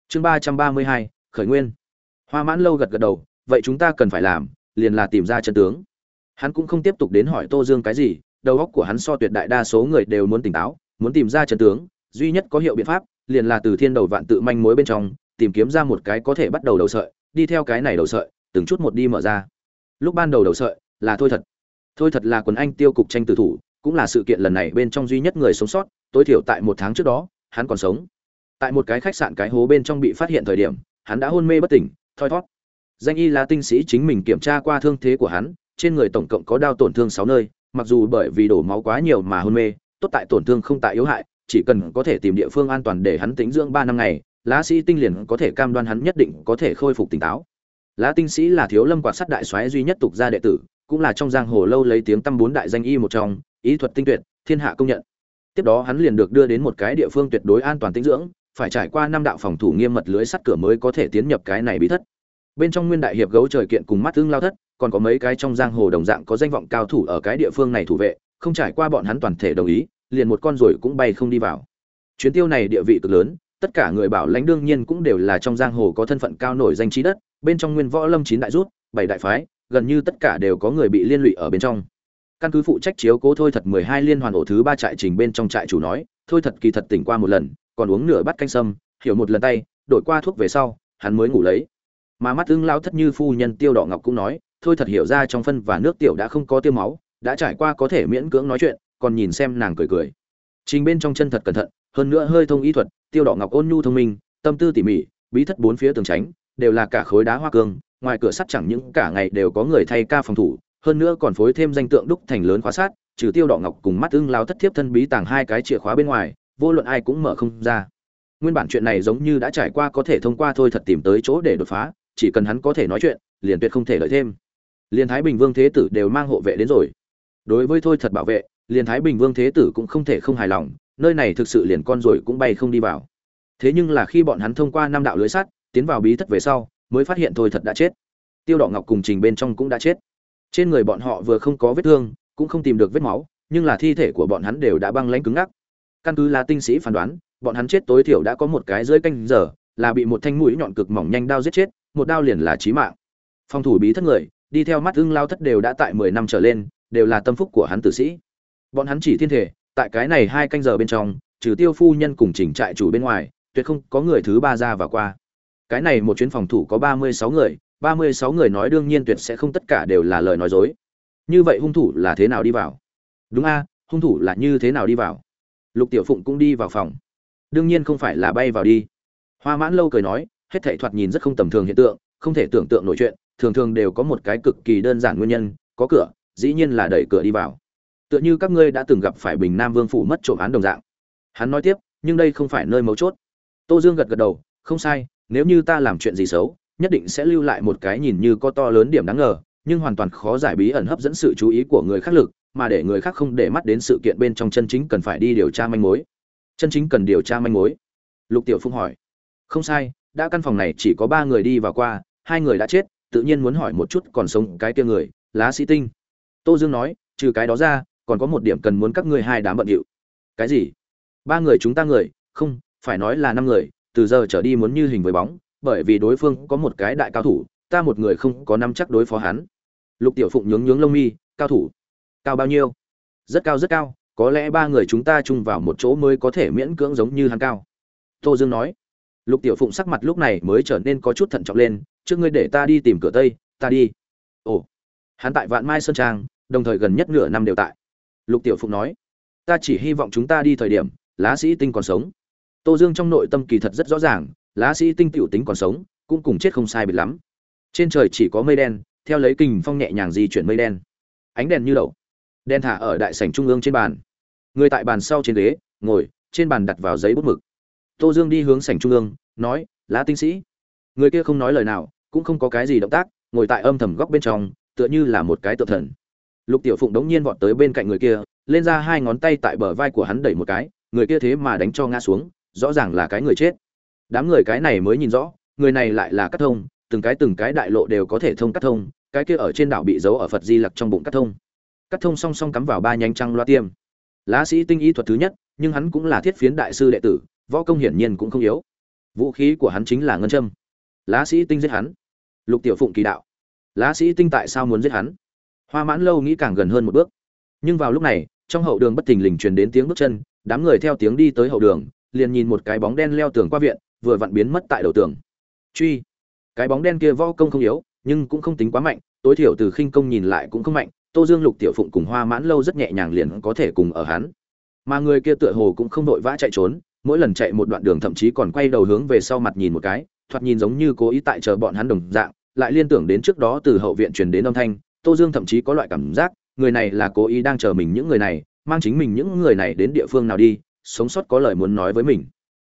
Chương ba trăm ba mươi hai, khởi nguyên. Hoa mãn lâu gật gật đầu, vậy chúng ta cần phải làm, liền là tìm ra chân tướng. Hắn cũng không tiếp tục đến hỏi tô dương cái gì, đầu óc của hắn so tuyệt đại đa số người đều muốn tỉnh táo muốn tìm ra trận tướng, duy nhất có hiệu biện pháp, liền là từ thiên đầu vạn tự manh mối bên trong, tìm kiếm ra một cái có thể bắt đầu đầu sợi, đi theo cái này đầu sợi, từng chút một đi mở ra. Lúc ban đầu đầu sợi, là thôi thật. Thôi thật là quần anh tiêu cục tranh tử thủ, cũng là sự kiện lần này bên trong duy nhất người sống sót, tối thiểu tại một tháng trước đó, hắn còn sống. Tại một cái khách sạn cái hố bên trong bị phát hiện thời điểm, hắn đã hôn mê bất tỉnh, thoi thót. Danh y là tinh sĩ chính mình kiểm tra qua thương thế của hắn, trên người tổng cộng có đau tổn thương sáu nơi, mặc dù bởi vì đổ máu quá nhiều mà hôn mê tốt tại tổn thương không tại yếu hại, chỉ cần có thể tìm địa phương an toàn để hắn tĩnh dưỡng ba năm ngày, lá sĩ tinh liền có thể cam đoan hắn nhất định có thể khôi phục tỉnh táo. Lá tinh sĩ là thiếu lâm quạt sắt đại soái duy nhất tục gia đệ tử, cũng là trong giang hồ lâu lấy tiếng tăm bốn đại danh y một trong, ý thuật tinh tuyệt, thiên hạ công nhận. Tiếp đó hắn liền được đưa đến một cái địa phương tuyệt đối an toàn tĩnh dưỡng, phải trải qua năm đạo phòng thủ nghiêm mật lưới sắt cửa mới có thể tiến nhập cái này bí thất. Bên trong nguyên đại hiệp gấu trời kiện cùng mắt tương lao thất, còn có mấy cái trong giang hồ đồng dạng có danh vọng cao thủ ở cái địa phương này thủ vệ không trải qua bọn hắn toàn thể đồng ý, liền một con rồi cũng bay không đi vào. Chuyến tiêu này địa vị cực lớn, tất cả người bảo lãnh đương nhiên cũng đều là trong giang hồ có thân phận cao nổi danh trí đất, bên trong nguyên võ lâm chín đại rút, bảy đại phái, gần như tất cả đều có người bị liên lụy ở bên trong. Căn cứ phụ trách chiếu cố thôi thật mười hai liên hoàn ổ thứ ba trại trình bên trong trại chủ nói, thôi thật kỳ thật tỉnh qua một lần, còn uống nửa bát canh sâm, hiểu một lần tay, đổi qua thuốc về sau, hắn mới ngủ lấy. Mà mắt ưng lao thất như phu nhân tiêu đỏ ngọc cũng nói, thôi thật hiểu ra trong phân và nước tiểu đã không có tiêu máu đã trải qua có thể miễn cưỡng nói chuyện, còn nhìn xem nàng cười cười. Trình bên trong chân thật cẩn thận, hơn nữa hơi thông y thuật, tiêu đỏ ngọc ôn nhu thông minh, tâm tư tỉ mỉ, bí thất bốn phía tường tránh, đều là cả khối đá hoa cương, ngoài cửa sắt chẳng những cả ngày đều có người thay ca phòng thủ, hơn nữa còn phối thêm danh tượng đúc thành lớn khóa sát trừ tiêu đỏ ngọc cùng mắt ưng lao thất thiếp thân bí tàng hai cái chìa khóa bên ngoài, vô luận ai cũng mở không ra. Nguyên bản chuyện này giống như đã trải qua có thể thông qua thôi thật tìm tới chỗ để đột phá, chỉ cần hắn có thể nói chuyện, liền tuyệt không thể lợi thêm. Liền thái bình vương thế tử đều mang hộ vệ đến rồi đối với thôi thật bảo vệ, liền thái bình vương thế tử cũng không thể không hài lòng, nơi này thực sự liền con rồi cũng bay không đi vào. Thế nhưng là khi bọn hắn thông qua năm đạo lưới sắt, tiến vào bí thất về sau, mới phát hiện thôi thật đã chết. Tiêu đỏ ngọc cùng trình bên trong cũng đã chết. Trên người bọn họ vừa không có vết thương, cũng không tìm được vết máu, nhưng là thi thể của bọn hắn đều đã băng lãnh cứng ngắc. Căn cứ là tinh sĩ phán đoán, bọn hắn chết tối thiểu đã có một cái dưới canh giờ, là bị một thanh mũi nhọn cực mỏng nhanh đao giết chết, một đao liền là chí mạng. Phòng thủ bí thất người, đi theo mắt ưng lao thất đều đã tại mười năm trở lên đều là tâm phúc của hắn tử sĩ. Bọn hắn chỉ thiên thể, tại cái này hai canh giờ bên trong, trừ tiêu phu nhân cùng chỉnh trại chủ bên ngoài, tuyệt không có người thứ ba ra và qua. Cái này một chuyến phòng thủ có ba mươi sáu người, ba mươi sáu người nói đương nhiên tuyệt sẽ không tất cả đều là lời nói dối. Như vậy hung thủ là thế nào đi vào? Đúng a, hung thủ là như thế nào đi vào? Lục tiểu phụng cũng đi vào phòng. Đương nhiên không phải là bay vào đi. Hoa mãn lâu cười nói, hết thảy thoạt nhìn rất không tầm thường hiện tượng, không thể tưởng tượng nổi chuyện, thường thường đều có một cái cực kỳ đơn giản nguyên nhân, có cửa dĩ nhiên là đẩy cửa đi vào. Tựa như các ngươi đã từng gặp phải bình nam vương phủ mất trộm án đồng dạng. Hắn nói tiếp, nhưng đây không phải nơi mấu chốt. Tô dương gật gật đầu, không sai, nếu như ta làm chuyện gì xấu, nhất định sẽ lưu lại một cái nhìn như có to lớn điểm đáng ngờ, nhưng hoàn toàn khó giải bí ẩn hấp dẫn sự chú ý của người khác lực, mà để người khác không để mắt đến sự kiện bên trong chân chính cần phải đi điều tra manh mối. Chân chính cần điều tra manh mối. Lục tiểu phung hỏi. Không sai, đã căn phòng này chỉ có ba người đi vào qua, hai người đã chết, tự nhiên muốn hỏi một chút còn sống cái kia người, lá sĩ tinh tô dương nói, trừ cái đó ra, còn có một điểm cần muốn các ngươi hai đám bận điệu. Cái gì? Ba người chúng ta người. Không, phải nói là năm người, từ giờ trở đi muốn như hình với bóng, bởi vì đối phương có một cái đại cao thủ, ta một người không có năm chắc đối phó hắn. Lục tiểu phụng nhướng nhướng lông mi, cao thủ, cao bao nhiêu? Rất cao rất cao, có lẽ ba người chúng ta chung vào một chỗ mới có thể miễn cưỡng giống như hắn cao. Tô dương nói. Lục tiểu phụng sắc mặt lúc này mới trở nên có chút thận trọng lên, trước ngươi để ta đi tìm cửa tây, ta đi. Ồ, hắn tại vạn mai sơn trang đồng thời gần nhất nửa năm đều tại. Lục tiểu phụng nói, ta chỉ hy vọng chúng ta đi thời điểm, lá sĩ tinh còn sống. Tô dương trong nội tâm kỳ thật rất rõ ràng, lá sĩ tinh tiểu tính còn sống, cũng cùng chết không sai biệt lắm. Trên trời chỉ có mây đen, theo lấy kình phong nhẹ nhàng di chuyển mây đen. Ánh đèn như đậu đen thả ở đại sảnh trung ương trên bàn. Người tại bàn sau trên ghế, ngồi, trên bàn đặt vào giấy bút mực. Tô dương đi hướng sảnh trung ương, nói, lá tinh sĩ. Người kia không nói lời nào, cũng không có cái gì động tác, ngồi tại âm thầm góc bên trong, tựa như là một cái tự thần lục tiểu phụng đống nhiên vọt tới bên cạnh người kia, lên ra hai ngón tay tại bờ vai của hắn đẩy một cái, người kia thế mà đánh cho ngã xuống, rõ ràng là cái người chết. Đám người cái này mới nhìn rõ, người này lại là cắt thông, từng cái từng cái đại lộ đều có thể thông cắt thông, cái kia ở trên đảo bị giấu ở phật di lặc trong bụng cắt thông. Cắt thông song song cắm vào ba nhanh trăng loa tiêm. Lá sĩ tinh y thuật thứ nhất, nhưng hắn cũng là thiết phiến đại sư đệ tử, võ công hiển nhiên cũng không yếu. Vũ khí của hắn chính là ngân châm. Lá sĩ tinh giết hắn. Lục tiểu phụng kỳ đạo. Lá sĩ tinh tại sao muốn giết hắn? Hoa mãn lâu nghĩ càng gần hơn một bước. Nhưng vào lúc này, trong hậu đường bất thình lình truyền đến tiếng bước chân, đám người theo tiếng đi tới hậu đường, liền nhìn một cái bóng đen leo tường qua viện, vừa vặn biến mất tại đầu tường. Truy. Cái bóng đen kia võ công không yếu, nhưng cũng không tính quá mạnh, tối thiểu từ khinh công nhìn lại cũng không mạnh, tô dương lục tiểu phụng cùng hoa mãn lâu rất nhẹ nhàng liền có thể cùng ở hắn. Mà người kia tựa hồ cũng không đội vã chạy trốn, mỗi lần chạy một đoạn đường thậm chí còn quay đầu hướng về sau mặt nhìn một cái, thoạt nhìn giống như cố ý tại chờ bọn hắn đồng dạng, lại liên tưởng đến trước đó từ hậu viện truyền đến âm thanh tô dương thậm chí có loại cảm giác, người này là cố ý đang chờ mình những người này, mang chính mình những người này đến địa phương nào đi, sống sót có lời muốn nói với mình.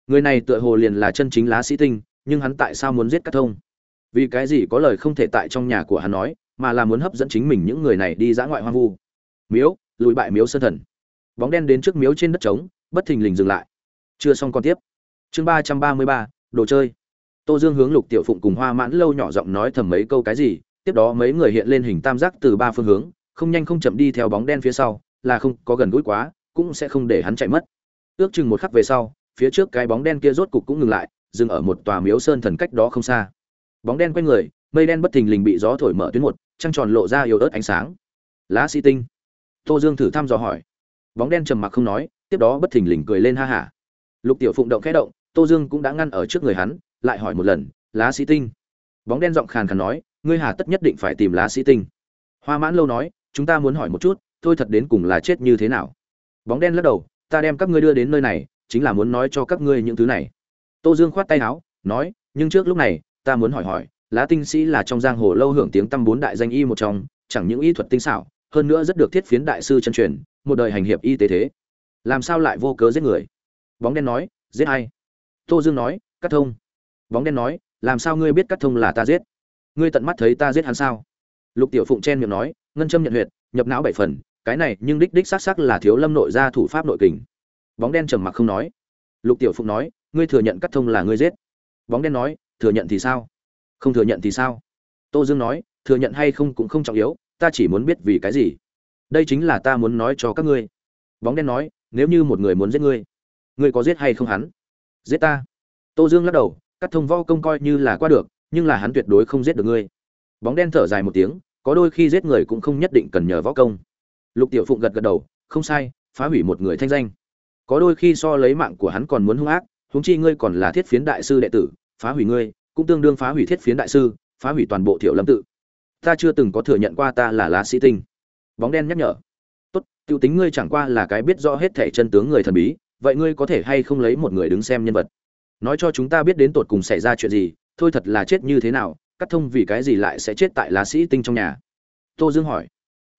Người này tựa hồ liền là chân chính lá sĩ tinh, nhưng hắn tại sao muốn giết cát thông? Vì cái gì có lời không thể tại trong nhà của hắn nói, mà là muốn hấp dẫn chính mình những người này đi dã ngoại hoang vu? Miếu, lùi bại miếu sơn thần. Bóng đen đến trước miếu trên đất trống, bất thình lình dừng lại. Chưa xong còn tiếp. Chương ba trăm ba mươi ba, đồ chơi. Tô dương hướng lục tiểu phụng cùng hoa mãn lâu nhỏ giọng nói thầm mấy câu cái gì tiếp đó mấy người hiện lên hình tam giác từ ba phương hướng, không nhanh không chậm đi theo bóng đen phía sau, là không có gần gũi quá, cũng sẽ không để hắn chạy mất. Ước chừng một khắc về sau, phía trước cái bóng đen kia rốt cục cũng ngừng lại, dừng ở một tòa miếu sơn thần cách đó không xa. Bóng đen quay người, mây đen bất thình lình bị gió thổi mở tuyến một, trăng tròn lộ ra yếu ớt ánh sáng. Lá sĩ tinh. Tô dương thử thăm dò hỏi. Bóng đen trầm mặc không nói, tiếp đó bất thình lình cười lên ha hả. Lục tiểu phụng động khẽ động, tô dương cũng đã ngăn ở trước người hắn, lại hỏi một lần, lá sĩ tinh? Bóng đen giọng khàn khàn nói ngươi hà tất nhất định phải tìm lá sĩ tinh. Hoa mãn lâu nói, chúng ta muốn hỏi một chút, thôi thật đến cùng là chết như thế nào? Bóng đen lắc đầu, ta đem các ngươi đưa đến nơi này, chính là muốn nói cho các ngươi những thứ này. Tô dương khoát tay áo, nói, nhưng trước lúc này, ta muốn hỏi hỏi, lá tinh sĩ là trong giang hồ lâu hưởng tiếng tăm bốn đại danh y một trong, chẳng những y thuật tinh xảo, hơn nữa rất được thiết phiến đại sư chân truyền, một đời hành hiệp y tế thế. Làm sao lại vô cớ giết người? Bóng đen nói, giết ai? Tô dương nói, cắt thông. Bóng đen nói, làm sao ngươi biết cắt thông là ta giết? Ngươi tận mắt thấy ta giết hắn sao? Lục tiểu phụng chen miệng nói, ngân châm nhận huyệt, nhập não bảy phần, cái này nhưng đích đích xác xác là thiếu lâm nội gia thủ pháp nội kình. Bóng đen trầm mặc không nói. Lục tiểu phụng nói, ngươi thừa nhận cắt thông là ngươi giết. Bóng đen nói, thừa nhận thì sao? Không thừa nhận thì sao? Tô dương nói, thừa nhận hay không cũng không trọng yếu, ta chỉ muốn biết vì cái gì. Đây chính là ta muốn nói cho các ngươi. Bóng đen nói, nếu như một người muốn giết ngươi ngươi có giết hay không hắn? Giết ta. Tô dương lắc đầu, cắt thông võ công coi như là qua được nhưng là hắn tuyệt đối không giết được ngươi. Bóng đen thở dài một tiếng, có đôi khi giết người cũng không nhất định cần nhờ võ công. Lục tiểu phụng gật gật đầu, không sai, phá hủy một người thanh danh. Có đôi khi so lấy mạng của hắn còn muốn hung ác, huống chi ngươi còn là thiết phiến đại sư đệ tử, phá hủy ngươi, cũng tương đương phá hủy thiết phiến đại sư, phá hủy toàn bộ tiểu lâm tự. Ta chưa từng có thừa nhận qua ta là lá sĩ tinh. Bóng đen nhắc nhở. Tốt tiêu tính ngươi chẳng qua là cái biết rõ hết thể chân tướng người thần bí, vậy ngươi có thể hay không lấy một người đứng xem nhân vật? Nói cho chúng ta biết đến tột cùng xảy ra chuyện gì thôi thật là chết như thế nào, cắt thông vì cái gì lại sẽ chết tại lá sĩ tinh trong nhà? Tô dương hỏi.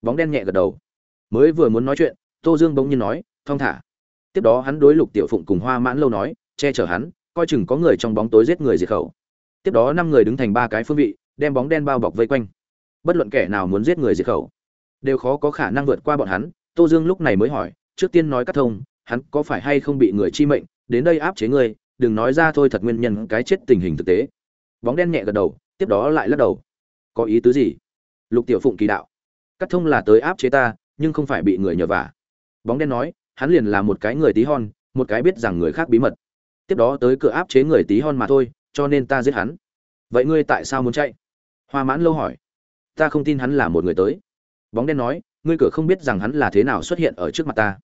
Bóng đen nhẹ gật đầu. Mới vừa muốn nói chuyện, tô dương bỗng nhiên nói, thong thả. Tiếp đó hắn đối lục tiểu phụng cùng hoa mãn lâu nói, che chở hắn, coi chừng có người trong bóng tối giết người diệt khẩu. Tiếp đó năm người đứng thành ba cái phương vị, đem bóng đen bao bọc vây quanh. Bất luận kẻ nào muốn giết người diệt khẩu, đều khó có khả năng vượt qua bọn hắn. Tô dương lúc này mới hỏi, trước tiên nói cắt thông, hắn có phải hay không bị người chi mệnh, đến đây áp chế ngươi? Đừng nói ra thôi thật nguyên nhân cái chết tình hình thực tế bóng đen nhẹ gật đầu, tiếp đó lại lắc đầu. Có ý tứ gì? Lục tiểu phụng kỳ đạo. Cắt thông là tới áp chế ta, nhưng không phải bị người nhờ vả. Bóng đen nói, hắn liền là một cái người tí hon, một cái biết rằng người khác bí mật. Tiếp đó tới cửa áp chế người tí hon mà thôi, cho nên ta giết hắn. Vậy ngươi tại sao muốn chạy? Hoa mãn lâu hỏi. Ta không tin hắn là một người tới. Bóng đen nói, ngươi cửa không biết rằng hắn là thế nào xuất hiện ở trước mặt ta.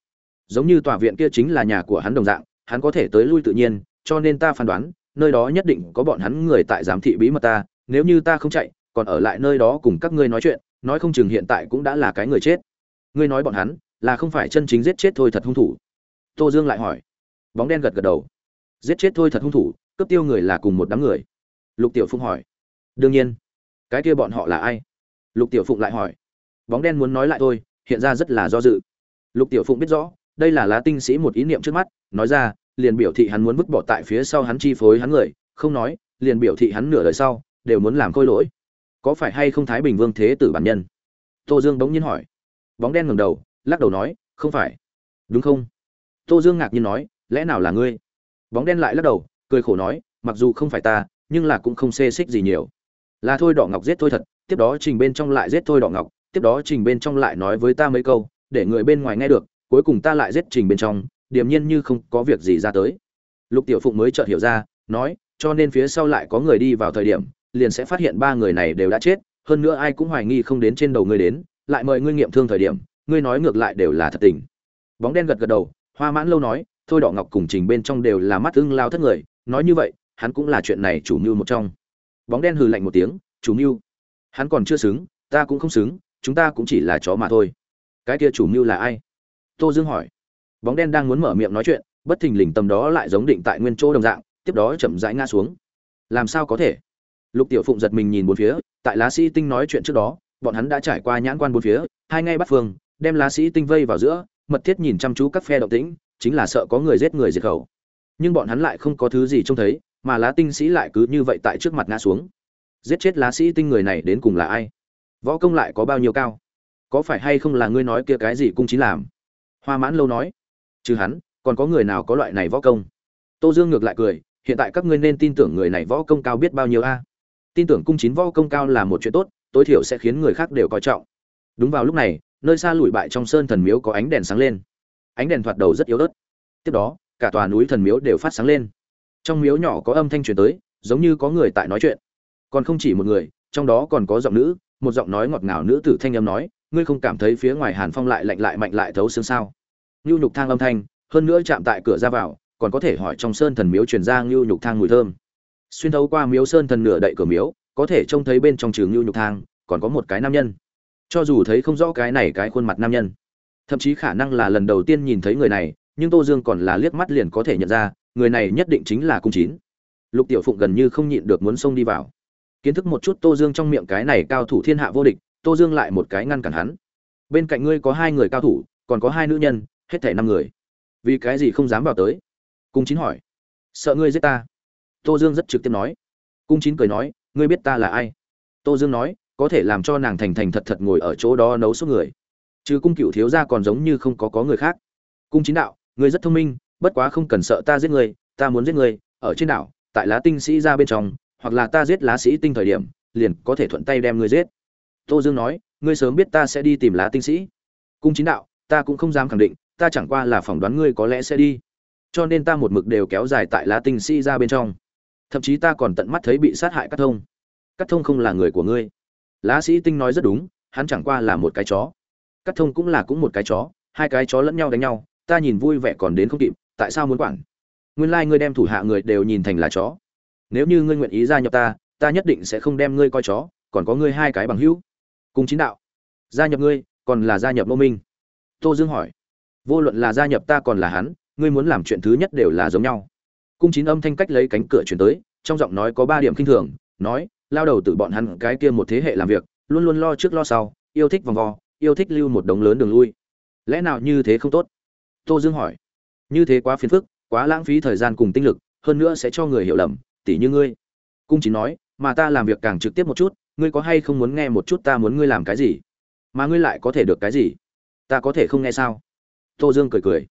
Giống như tòa viện kia chính là nhà của hắn đồng dạng, hắn có thể tới lui tự nhiên, cho nên ta phán đoán nơi đó nhất định có bọn hắn người tại giám thị bí mật ta, nếu như ta không chạy, còn ở lại nơi đó cùng các ngươi nói chuyện, nói không chừng hiện tại cũng đã là cái người chết. Ngươi nói bọn hắn, là không phải chân chính giết chết thôi thật hung thủ? Tô dương lại hỏi. Bóng đen gật gật đầu. Giết chết thôi thật hung thủ, cướp tiêu người là cùng một đám người. Lục tiểu phụng hỏi. Đương nhiên. Cái kia bọn họ là ai? Lục tiểu phụng lại hỏi. Bóng đen muốn nói lại thôi, hiện ra rất là do dự. Lục tiểu phụng biết rõ, đây là lá tinh sĩ một ý niệm trước mắt, nói ra liền biểu thị hắn muốn vứt bỏ tại phía sau hắn chi phối hắn người, không nói, liền biểu thị hắn nửa đời sau, đều muốn làm khôi lỗi. Có phải hay không thái bình vương thế tử bản nhân? Tô dương bỗng nhiên hỏi. Bóng đen ngẩng đầu, lắc đầu nói, không phải. Đúng không? Tô dương ngạc nhiên nói, lẽ nào là ngươi? Bóng đen lại lắc đầu, cười khổ nói, mặc dù không phải ta, nhưng là cũng không xê xích gì nhiều. Là thôi đỏ ngọc giết thôi thật, tiếp đó trình bên trong lại giết thôi đỏ ngọc, tiếp đó trình bên trong lại nói với ta mấy câu, để người bên ngoài nghe được, cuối cùng ta lại giết trình bên trong điềm nhiên như không có việc gì ra tới. Lục tiểu phụng mới chợt hiểu ra, nói, cho nên phía sau lại có người đi vào thời điểm, liền sẽ phát hiện ba người này đều đã chết, hơn nữa ai cũng hoài nghi không đến trên đầu ngươi đến, lại mời ngươi nghiệm thương thời điểm, ngươi nói ngược lại đều là thật tình. Bóng đen gật gật đầu, hoa mãn lâu nói, thôi đỏ ngọc cùng trình bên trong đều là mắt ưng lao thất người, nói như vậy, hắn cũng là chuyện này chủ mưu một trong. Bóng đen hừ lạnh một tiếng, chủ mưu. Hắn còn chưa xứng, ta cũng không xứng, chúng ta cũng chỉ là chó mà thôi. Cái kia chủ mưu là ai? Tô dương hỏi bóng đen đang muốn mở miệng nói chuyện, bất thình lình tầm đó lại giống định tại nguyên chỗ đồng dạng, tiếp đó chậm rãi ngã xuống. Làm sao có thể? Lục tiểu phụng giật mình nhìn bốn phía, tại lá sĩ tinh nói chuyện trước đó, bọn hắn đã trải qua nhãn quan bốn phía, hai ngay bắt phương, đem lá sĩ tinh vây vào giữa, mật thiết nhìn chăm chú các phe động tĩnh, chính là sợ có người giết người diệt khẩu. Nhưng bọn hắn lại không có thứ gì trông thấy, mà lá tinh sĩ lại cứ như vậy tại trước mặt ngã xuống. Giết chết lá sĩ tinh người này đến cùng là ai? Võ công lại có bao nhiêu cao? Có phải hay không là ngươi nói kia cái gì cung chính làm? Hoa mãn lâu nói chứ hắn, còn có người nào có loại này võ công? Tô dương ngược lại cười, hiện tại các ngươi nên tin tưởng người này võ công cao biết bao nhiêu a. Tin tưởng cung chín võ công cao là một chuyện tốt, tối thiểu sẽ khiến người khác đều coi trọng. Đúng vào lúc này, nơi xa lùi bại trong sơn thần miếu có ánh đèn sáng lên. Ánh đèn thoạt đầu rất yếu ớt. Tiếp đó, cả tòa núi thần miếu đều phát sáng lên. Trong miếu nhỏ có âm thanh truyền tới, giống như có người tại nói chuyện. Còn không chỉ một người, trong đó còn có giọng nữ, một giọng nói ngọt ngào nữ tử thanh âm nói, ngươi không cảm thấy phía ngoài hàn phong lại lạnh lại mạnh lại thấu xương sao? Nhu nhục thang âm thanh, hơn nữa chạm tại cửa ra vào, còn có thể hỏi trong sơn thần miếu truyền ra nhu nhục thang mùi thơm. Xuyên thấu qua miếu sơn thần nửa đậy cửa miếu, có thể trông thấy bên trong trường nhu nhục thang, còn có một cái nam nhân. Cho dù thấy không rõ cái này cái khuôn mặt nam nhân, thậm chí khả năng là lần đầu tiên nhìn thấy người này, nhưng tô dương còn là liếc mắt liền có thể nhận ra, người này nhất định chính là cung chín. Lục tiểu phụng gần như không nhịn được muốn xông đi vào. Kiến thức một chút tô dương trong miệng cái này cao thủ thiên hạ vô địch, tô dương lại một cái ngăn cản hắn. Bên cạnh ngươi có hai người cao thủ, còn có hai nữ nhân hết thảy năm người. Vì cái gì không dám vào tới? Cung chín hỏi. Sợ ngươi giết ta? Tô dương rất trực tiếp nói. Cung chín cười nói, ngươi biết ta là ai? Tô dương nói, có thể làm cho nàng thành thành thật thật ngồi ở chỗ đó nấu số người. Chứ cung cựu thiếu gia còn giống như không có có người khác. Cung chín đạo, ngươi rất thông minh, bất quá không cần sợ ta giết ngươi, ta muốn giết ngươi, ở trên đảo, tại lá tinh sĩ ra bên trong, hoặc là ta giết lá sĩ tinh thời điểm, liền có thể thuận tay đem ngươi giết. Tô dương nói, ngươi sớm biết ta sẽ đi tìm lá tinh sĩ. Cung chín đạo, ta cũng không dám khẳng định ta chẳng qua là phỏng đoán ngươi có lẽ sẽ đi. Cho nên ta một mực đều kéo dài tại lá tinh sĩ ra bên trong. Thậm chí ta còn tận mắt thấy bị sát hại cắt thông. Cắt thông không là người của ngươi. Lá sĩ tinh nói rất đúng, hắn chẳng qua là một cái chó. Cắt thông cũng là cũng một cái chó, hai cái chó lẫn nhau đánh nhau, ta nhìn vui vẻ còn đến không kịp, tại sao muốn quản? Nguyên lai、like、ngươi đem thủ hạ người đều nhìn thành là chó. Nếu như ngươi nguyện ý gia nhập ta ta nhất định sẽ không đem ngươi coi chó, còn có ngươi hai cái bằng hữu. Cùng chính đạo. Gia nhập ngươi, còn là gia nhập Ngô minh. Tô dương hỏi vô luận là gia nhập ta còn là hắn, ngươi muốn làm chuyện thứ nhất đều là giống nhau. Cung chín âm thanh cách lấy cánh cửa chuyển tới, trong giọng nói có ba điểm k i n h thường, nói, lao đầu từ bọn hắn cái kia một thế hệ làm việc, luôn luôn lo trước lo sau, yêu thích vòng vo, yêu thích lưu một đống lớn đường lui. Lẽ nào như thế không tốt? Tô dương hỏi. Như thế quá phiền phức, quá lãng phí thời gian cùng tinh lực, hơn nữa sẽ cho người hiểu lầm, tỉ như ngươi. Cung chín nói, mà ta làm việc càng trực tiếp một chút, ngươi có hay không muốn nghe một chút ta muốn ngươi làm cái gì? Mà ngươi lại có thể được cái gì? Ta có thể không nghe sao? Tô dương cười cười.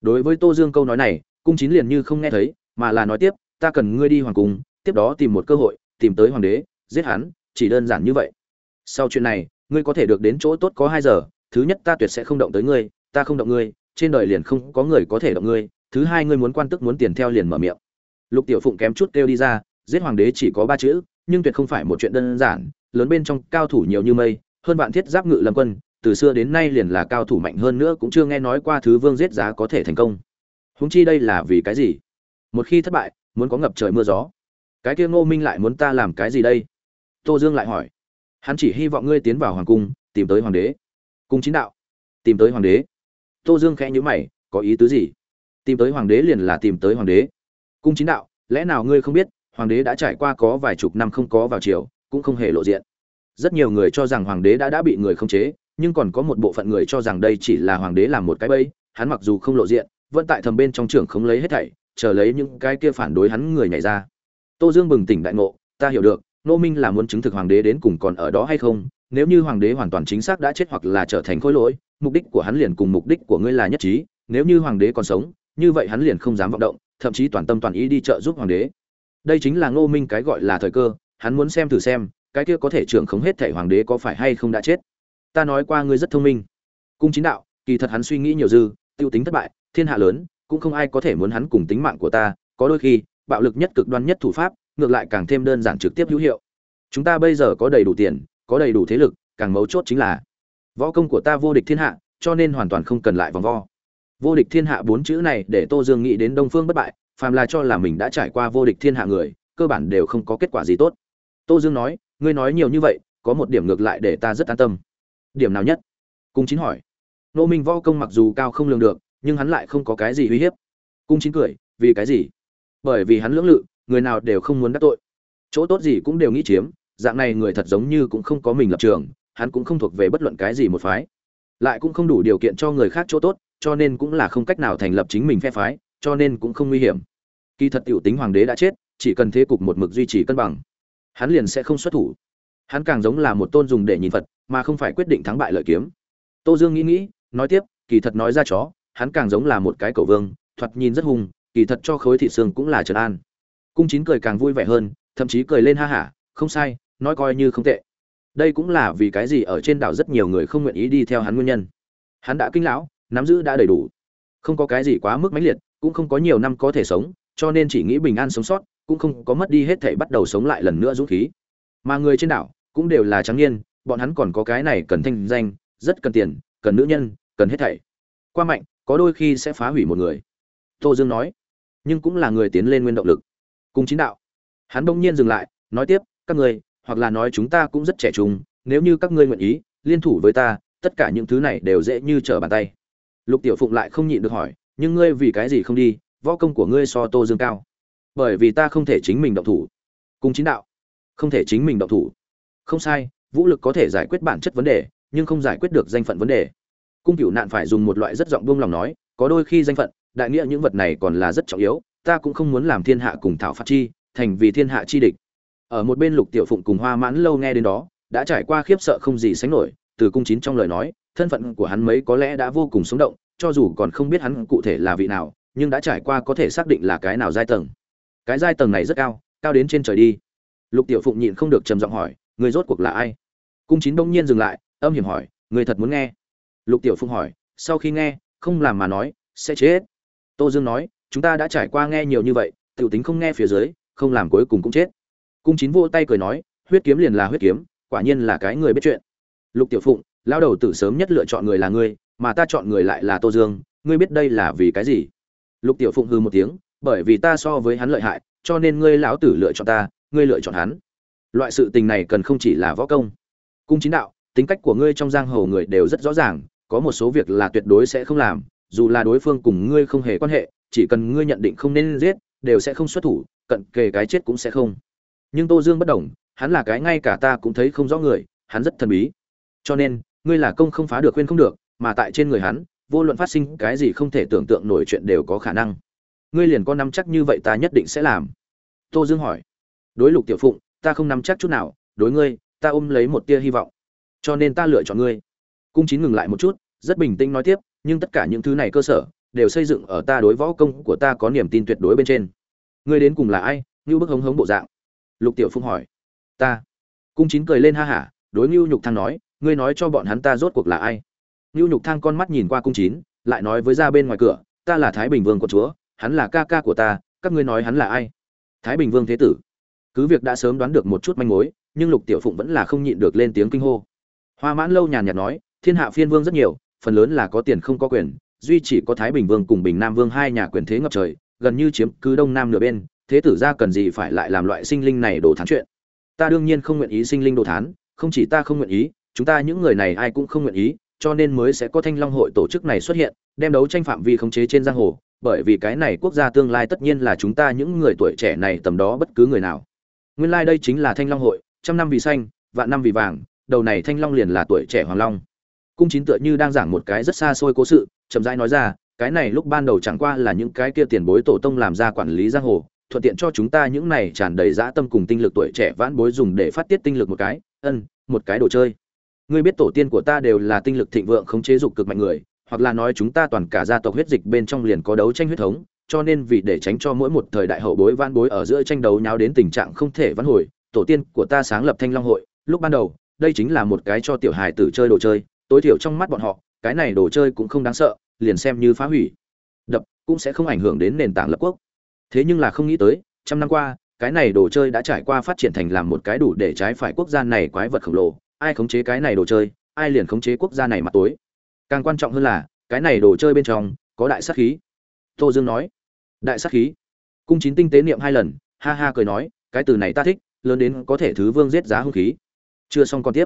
Đối với tô dương câu nói này, cung chín liền như không nghe thấy, mà là nói tiếp, ta cần ngươi đi hoàng cung, tiếp đó tìm một cơ hội, tìm tới hoàng đế, giết hắn, chỉ đơn giản như vậy. Sau chuyện này, ngươi có thể được đến chỗ tốt có hai giờ, thứ nhất ta tuyệt sẽ không động tới ngươi, ta không động ngươi, trên đời liền không có người có thể động ngươi, thứ hai ngươi muốn quan tức muốn tiền theo liền mở miệng. Lục tiểu phụng kém chút kêu đi ra, giết hoàng đế chỉ có ba chữ, nhưng tuyệt không phải một chuyện đơn giản, lớn bên trong cao thủ nhiều như mây, hơn vạn thiết giáp ngự lâm quân từ xưa đến nay liền là cao thủ mạnh hơn nữa cũng chưa nghe nói qua thứ vương giết giá có thể thành công. Húng chi đây là vì cái gì? Một khi thất bại, muốn có ngập trời mưa gió. Cái kia ngô minh lại muốn ta làm cái gì đây? Tô dương lại hỏi. Hắn chỉ hy vọng ngươi tiến vào hoàng cung, tìm tới hoàng đế. Cung chính đạo. Tìm tới hoàng đế. Tô dương khẽ nhữ mày, có ý tứ gì? Tìm tới hoàng đế liền là tìm tới hoàng đế. Cung chính đạo, lẽ nào ngươi không biết, hoàng đế đã trải qua có vài chục năm không có vào triều, cũng không hề lộ diện. Rất nhiều người cho rằng hoàng đế đã đã bị người khống chế nhưng còn có một bộ phận người cho rằng đây chỉ là hoàng đế làm một cái bẫy, hắn mặc dù không lộ diện, vẫn tại thầm bên trong trưởng không lấy hết thảy, chờ lấy những cái kia phản đối hắn người nhảy ra. Tô dương bừng tỉnh đại ngộ, ta hiểu được nô minh là muốn chứng thực hoàng đế đến cùng còn ở đó hay không, nếu như hoàng đế hoàn toàn chính xác đã chết hoặc là trở thành khối lỗi, mục đích của hắn liền cùng mục đích của ngươi là nhất trí, nếu như hoàng đế còn sống, như vậy hắn liền không dám vọng động, thậm chí toàn tâm toàn ý đi trợ giúp hoàng đế. Đây chính là ngô minh cái gọi là thời cơ, hắn muốn xem thử xem, cái kia có thể trưởng không hết thảy hoàng đế có phải hay không đã chết ta nói qua ngươi rất thông minh. Cung chính đạo, kỳ thật hắn suy nghĩ nhiều dư, tiêu tính thất bại, thiên hạ lớn, cũng không ai có thể muốn hắn cùng tính mạng của ta, có đôi khi, bạo lực nhất cực đoan nhất thủ pháp, ngược lại càng thêm đơn giản trực tiếp hữu hiệu. Chúng ta bây giờ có đầy đủ tiền, có đầy đủ thế lực, càng mấu chốt chính là, võ công của ta vô địch thiên hạ, cho nên hoàn toàn không cần lại vòng vo. Vô địch thiên hạ bốn chữ này để tô dương nghĩ đến đông phương bất bại, phàm là cho là mình đã trải qua vô địch thiên hạ người, cơ bản đều không có kết quả gì tốt. Tô dương nói, ngươi nói nhiều như vậy, có một điểm ngược lại để ta rất an tâm điểm nào nhất? Cung chín hỏi. Nô minh võ công mặc dù cao không lường được, nhưng hắn lại không có cái gì uy hiếp. Cung chín cười, vì cái gì? Bởi vì hắn lưỡng lự, người nào đều không muốn đắc tội. Chỗ tốt gì cũng đều nghĩ chiếm, dạng này người thật giống như cũng không có mình lập trường, hắn cũng không thuộc về bất luận cái gì một phái. Lại cũng không đủ điều kiện cho người khác chỗ tốt, cho nên cũng là không cách nào thành lập chính mình phe phái, cho nên cũng không nguy hiểm. Kỳ thật tiểu tính hoàng đế đã chết, chỉ cần thế cục một mực duy trì cân bằng, hắn liền sẽ không xuất thủ. Hắn càng giống là một tôn dùng để nhìn phật mà không phải quyết định thắng bại lợi kiếm. Tô dương nghĩ nghĩ nói tiếp kỳ thật nói ra chó hắn càng giống là một cái cầu vương thoạt nhìn rất hùng, kỳ thật cho khối thị xương cũng là trần an. Cung chín cười càng vui vẻ hơn thậm chí cười lên ha hả không sai nói coi như không tệ. Đây cũng là vì cái gì ở trên đảo rất nhiều người không nguyện ý đi theo hắn nguyên nhân. Hắn đã kinh lão nắm giữ đã đầy đủ. Không có cái gì quá mức mãnh liệt cũng không có nhiều năm có thể sống cho nên chỉ nghĩ bình an sống sót cũng không có mất đi hết thể bắt đầu sống lại lần nữa dũng khí. Mà người trên đảo cũng đều là trắng niên bọn hắn còn có cái này cần thanh danh rất cần tiền cần nữ nhân cần hết thảy. Qua mạnh có đôi khi sẽ phá hủy một người. Tô dương nói. Nhưng cũng là người tiến lên nguyên động lực. Cùng chính đạo. Hắn bỗng nhiên dừng lại nói tiếp các người, hoặc là nói chúng ta cũng rất trẻ trung nếu như các ngươi nguyện ý liên thủ với ta tất cả những thứ này đều dễ như trở bàn tay. Lục tiểu phụng lại không nhịn được hỏi nhưng ngươi vì cái gì không đi? Võ công của ngươi so tô dương cao. Bởi vì ta không thể chính mình động thủ. Cùng chính đạo. Không thể chính mình động thủ. Không sai vũ lực có thể giải quyết bản chất vấn đề, nhưng không giải quyết được danh phận vấn đề. Cung cửu nạn phải dùng một loại rất giọng buông lòng nói, có đôi khi danh phận, đại nghĩa những vật này còn là rất trọng yếu, ta cũng không muốn làm thiên hạ cùng thảo phạt chi, thành vì thiên hạ chi địch. Ở một bên lục tiểu phụng cùng hoa mãn lâu nghe đến đó, đã trải qua khiếp sợ không gì sánh nổi, từ cung chín trong lời nói, thân phận của hắn mấy có lẽ đã vô cùng sống động, cho dù còn không biết hắn cụ thể là vị nào, nhưng đã trải qua có thể xác định là cái nào giai tầng. Cái giai tầng này rất cao cao đến trên trời đi. Lục tiểu phụng nhịn không được trầm giọng hỏi người rốt cuộc là ai? Cung chín bỗng nhiên dừng lại, âm hiểm hỏi người thật muốn nghe? Lục tiểu phụng hỏi, sau khi nghe, không làm mà nói, sẽ chết. Tô dương nói, chúng ta đã trải qua nghe nhiều như vậy t i ể u tính không nghe phía dưới, không làm cuối cùng cũng chết. Cung chín vô tay cười nói, huyết kiếm liền là huyết kiếm, quả nhiên là cái người biết chuyện. Lục tiểu phụng lao đầu tử sớm nhất lựa chọn người là ngươi, mà ta chọn người lại là tô dương, ngươi biết đây là vì cái gì? Lục tiểu phụng hư một tiếng, bởi vì ta so với hắn lợi hại, cho nên ngươi lão tử lựa chọn ta, ngươi lựa chọn hắn loại sự tình này cần không chỉ là võ công. Cung chính đạo, tính cách của ngươi trong giang hồ người đều rất rõ ràng, có một số việc là tuyệt đối sẽ không làm, dù là đối phương cùng ngươi không hề quan hệ, chỉ cần ngươi nhận định không nên giết, đều sẽ không xuất thủ, cận kề cái chết cũng sẽ không. Nhưng tô dương bất đồng, hắn là cái ngay cả ta cũng thấy không rõ người, hắn rất thần bí. Cho nên, ngươi là công không phá được khuyên không được, mà tại trên người hắn, vô luận phát sinh cái gì không thể tưởng tượng nổi chuyện đều có khả năng. Ngươi liền có nắm chắc như vậy ta nhất định sẽ làm. Tô dương hỏi. Đối lục tiểu phụng ta không nắm chắc chút nào, đối ngươi, ta ôm lấy một tia hy vọng. Cho nên ta lựa chọn ngươi. Cung chín ngừng lại một chút, rất bình tĩnh nói tiếp, nhưng tất cả những thứ này cơ sở, đều xây dựng ở ta đối võ công của ta có niềm tin tuyệt đối bên trên. Ngươi đến cùng là ai? Như bức hống hống bộ dạng. Lục tiểu phụng hỏi. Ta. Cung chín cười lên ha hả, đối ngưu nhục thang nói, ngươi nói cho bọn hắn ta rốt cuộc là ai? Ngưu nhục thang con mắt nhìn qua cung chín, lại nói với ra bên ngoài cửa, ta là thái bình vương của chúa, hắn là ca ca của ta, các ngươi nói hắn là ai? Thái bình vương thế tử cứ việc đã sớm đoán được một chút manh mối, nhưng lục tiểu phụng vẫn là không nhịn được lên tiếng kinh hô. Hoa mãn lâu nhàn nhạt nói, thiên hạ phiên vương rất nhiều, phần lớn là có tiền không có quyền, duy chỉ có thái bình vương cùng bình nam vương hai nhà quyền thế ngập trời, gần như chiếm cứ đông nam nửa bên, thế tử ra cần gì phải lại làm loại sinh linh này đồ thán chuyện? Ta đương nhiên không nguyện ý sinh linh đồ thán, không chỉ ta không nguyện ý, chúng ta những người này ai cũng không nguyện ý, cho nên mới sẽ có thanh long hội tổ chức này xuất hiện, đem đấu tranh phạm vi khống chế trên giang hồ, bởi vì cái này quốc gia tương lai tất nhiên là chúng ta những người tuổi trẻ này tầm đó bất cứ người nào nguyên lai like đây chính là thanh long hội, trăm năm vì xanh, vạn năm vì vàng, đầu này thanh long liền là tuổi trẻ hoàng long. Cung chín tựa như đang giảng một cái rất xa xôi cố sự, chậm rãi nói ra, cái này lúc ban đầu chẳng qua là những cái kia tiền bối tổ tông làm ra quản lý giang hồ, thuận tiện cho chúng ta những này tràn đầy dã tâm cùng tinh lực tuổi trẻ vãn bối dùng để phát tiết tinh lực một cái, ân, một cái đồ chơi. Ngươi biết tổ tiên của ta đều là tinh lực thịnh vượng không chế dục cực mạnh người, hoặc là nói chúng ta toàn cả gia tộc huyết dịch bên trong liền có đấu tranh huyết thống cho nên vì để tránh cho mỗi một thời đại hậu bối vãn bối ở giữa tranh đấu nháo đến tình trạng không thể vãn hồi, tổ tiên của ta sáng lập thanh long hội, lúc ban đầu, đây chính là một cái cho tiểu hài tử chơi đồ chơi, tối thiểu trong mắt bọn họ, cái này đồ chơi cũng không đáng sợ, liền xem như phá hủy. Đập, cũng sẽ không ảnh hưởng đến nền tảng lập quốc. Thế nhưng là không nghĩ tới, trăm năm qua, cái này đồ chơi đã trải qua phát triển thành làm một cái đủ để trái phải quốc gia này quái vật khổng lồ, ai khống chế cái này đồ chơi, ai liền khống chế quốc gia này mà tối. Càng quan trọng hơn là, cái này đồ chơi bên trong có đại sát khí. Tô dương nói đại sát khí. Cung chín tinh tế niệm hai lần, ha ha cười nói, cái từ này ta thích, lớn đến có thể thứ vương giết giá hung khí. Chưa xong còn tiếp.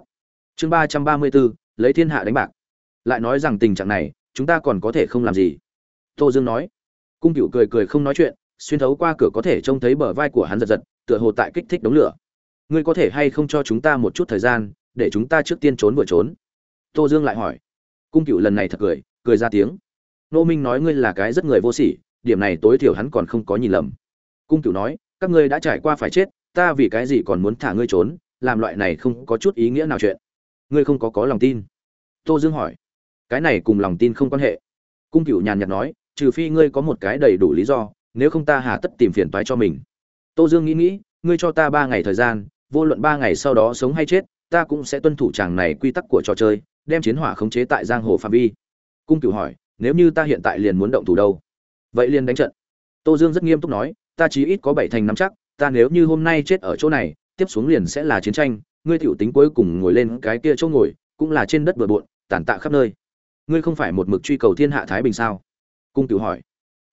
Chương ba trăm ba mươi bốn, lấy thiên hạ đánh bạc. Lại nói rằng tình trạng này, chúng ta còn có thể không làm gì. Tô dương nói. Cung cựu cười cười không nói chuyện, xuyên thấu qua cửa có thể trông thấy bờ vai của hắn giật giật, tựa hồ tại kích thích đống lửa. Ngươi có thể hay không cho chúng ta một chút thời gian, để chúng ta trước tiên trốn vừa trốn? Tô dương lại hỏi. Cung cựu lần này thật cười cười ra tiếng. Nô minh nói ngươi là cái rất người vô sỉ điểm này tối thiểu hắn còn không có nhìn lầm. Cung cửu nói, các ngươi đã trải qua phải chết, ta vì cái gì còn muốn thả ngươi trốn, làm loại này không có chút ý nghĩa nào chuyện. Ngươi không có có lòng tin. Tô dương hỏi, cái này cùng lòng tin không quan hệ. Cung cửu nhàn nhạt nói, trừ phi ngươi có một cái đầy đủ lý do, nếu không ta hà tất tìm phiền toái cho mình. Tô dương nghĩ nghĩ, ngươi cho ta ba ngày thời gian, vô luận ba ngày sau đó sống hay chết, ta cũng sẽ tuân thủ chàng này quy tắc của trò chơi, đem chiến hỏa khống chế tại giang hồ phạm vi. Cung cửu hỏi, nếu như ta hiện tại liền muốn động thủ đâu? Vậy liền đánh trận. Tô dương rất nghiêm túc nói, ta chí ít có bảy thành nắm chắc, ta nếu như hôm nay chết ở chỗ này, tiếp xuống liền sẽ là chiến tranh, ngươi tiểu tính cuối cùng ngồi lên cái kia chỗ ngồi, cũng là trên đất bừa bộn, tàn tạ khắp nơi. Ngươi không phải một mực truy cầu thiên hạ thái bình sao? Cung cửu hỏi.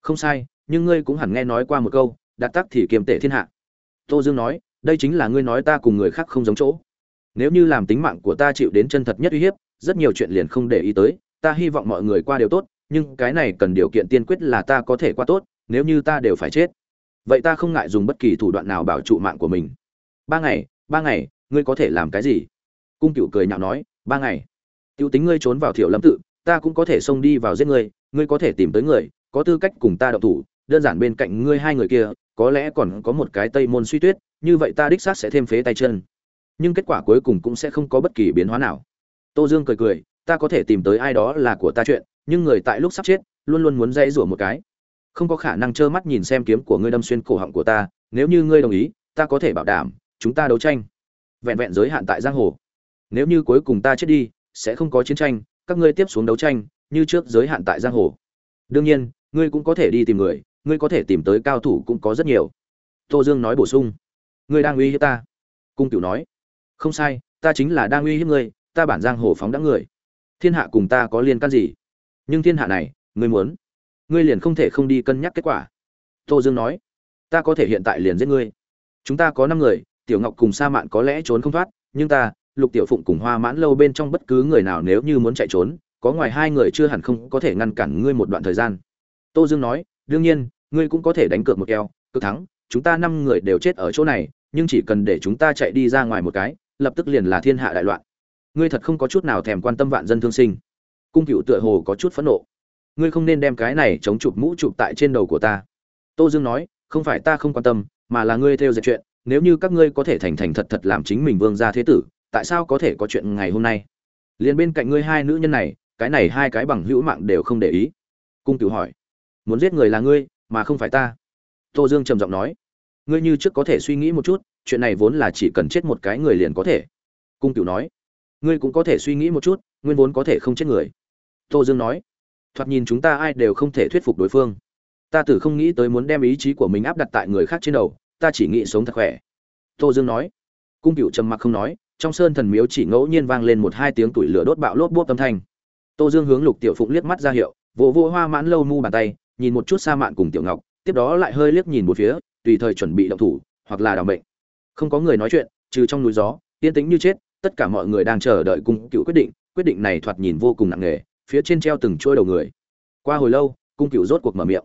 Không sai, nhưng ngươi cũng hẳn nghe nói qua một câu đạt tắc thì kiềm tệ thiên hạ. Tô dương nói, đây chính là ngươi nói ta cùng người khác không giống chỗ. Nếu như làm tính mạng của ta chịu đến chân thật nhất uy hiếp, rất nhiều chuyện liền không để ý tới, ta hy vọng mọi người qua đều tốt nhưng cái này cần điều kiện tiên quyết là ta có thể qua tốt, nếu như ta đều phải chết. Vậy ta không ngại dùng bất kỳ thủ đoạn nào bảo trụ mạng của mình. Ba ngày ba ngày, ngươi có thể làm cái gì? Cung cựu cười nhạo nói, ba ngày. T i ê u tính ngươi trốn vào thiểu lâm tự, ta cũng có thể xông đi vào giết ngươi ngươi có thể tìm tới người, có tư cách cùng ta đậu thủ, đơn giản bên cạnh ngươi hai người kia, có lẽ còn có một cái tây môn suy tuyết, như vậy ta đích xác sẽ thêm phế tay chân. Nhưng kết quả cuối cùng cũng sẽ không có bất kỳ biến hóa nào. Tô dương cười cười, ta có thể tìm tới ai đó là của ta chuyện nhưng người tại lúc sắp chết, luôn luôn muốn dãy rủa một cái. Không có khả năng trơ mắt nhìn xem kiếm của ngươi đâm xuyên cổ họng của ta, nếu như ngươi đồng ý, ta có thể bảo đảm, chúng ta đấu tranh. Vẹn vẹn giới hạn tại giang hồ. Nếu như cuối cùng ta chết đi, sẽ không có chiến tranh, các ngươi tiếp xuống đấu tranh, như trước giới hạn tại giang hồ. Đương nhiên, ngươi cũng có thể đi tìm người, ngươi có thể tìm tới cao thủ cũng có rất nhiều. Tô dương nói bổ sung. Ngươi đang uy hiếp ta. Cung cửu nói. Không sai, ta chính là đang uy hiếp ngươi, ta bản giang hồ phóng đã người. Thiên hạ cùng ta có liên can gì? Nhưng thiên hạ này, ngươi muốn, ngươi liền không thể không đi cân nhắc kết quả. Tô dương nói, ta có thể hiện tại liền giết ngươi. Chúng ta có năm người, tiểu ngọc cùng sa mạn có lẽ trốn không thoát, nhưng ta, lục tiểu phụng cùng hoa mãn lâu bên trong bất cứ người nào nếu như muốn chạy trốn, có ngoài hai người chưa hẳn không có thể ngăn cản ngươi một đoạn thời gian. Tô dương nói, đương nhiên, ngươi cũng có thể đánh cược một keo cực thắng, chúng ta năm người đều chết ở chỗ này, nhưng chỉ cần để chúng ta chạy đi ra ngoài một cái, lập tức liền là thiên hạ đại loạn. Ngươi thật không có chút nào thèm quan tâm vạn dân thương sinh cung cựu tựa hồ có chút phẫn nộ. Ngươi không nên đem cái này chống chụp mũ chụp tại trên đầu của ta. Tô dương nói, không phải ta không quan tâm, mà là ngươi theo dệt chuyện, nếu như các ngươi có thể thành thành thật thật làm chính mình vương gia thế tử, tại sao có thể có chuyện ngày hôm nay? Liền bên cạnh ngươi hai nữ nhân này, cái này hai cái bằng hữu mạng đều không để ý. Cung cựu hỏi, muốn giết người là ngươi, mà không phải ta. Tô dương trầm giọng nói, ngươi như trước có thể suy nghĩ một chút, chuyện này vốn là chỉ cần chết một cái người liền có thể. Cung cựu nói, ngươi cũng có thể suy nghĩ một chút, nguyên vốn có thể không chết người tô dương nói, thoạt nhìn chúng ta ai đều không thể thuyết phục đối phương. Ta tử không nghĩ tới muốn đem ý chí của mình áp đặt tại người khác trên đầu, ta chỉ nghĩ sống thật khỏe. Tô dương nói, cung cựu trầm mặc không nói, trong sơn thần miếu chỉ ngẫu nhiên vang lên một hai tiếng tuổi lửa đốt bạo lốp bốp âm thanh. Tô dương hướng lục tiểu phụng liếc mắt ra hiệu, vỗ vỗ hoa mãn lâu mu bàn tay, nhìn một chút xa mạn cùng tiểu ngọc, tiếp đó lại hơi liếc nhìn một phía, tùy thời chuẩn bị động thủ, hoặc là đ bệnh. mệnh. Không có người nói chuyện, trừ trong núi gió, yên tĩnh như chết, tất cả mọi người đang chờ đợi cung cựu quyết định quyết định này thoạt nhìn vô cùng nặng nề phía trên treo từng chuôi đầu người. Qua hồi lâu, cung cựu rốt cuộc mở miệng.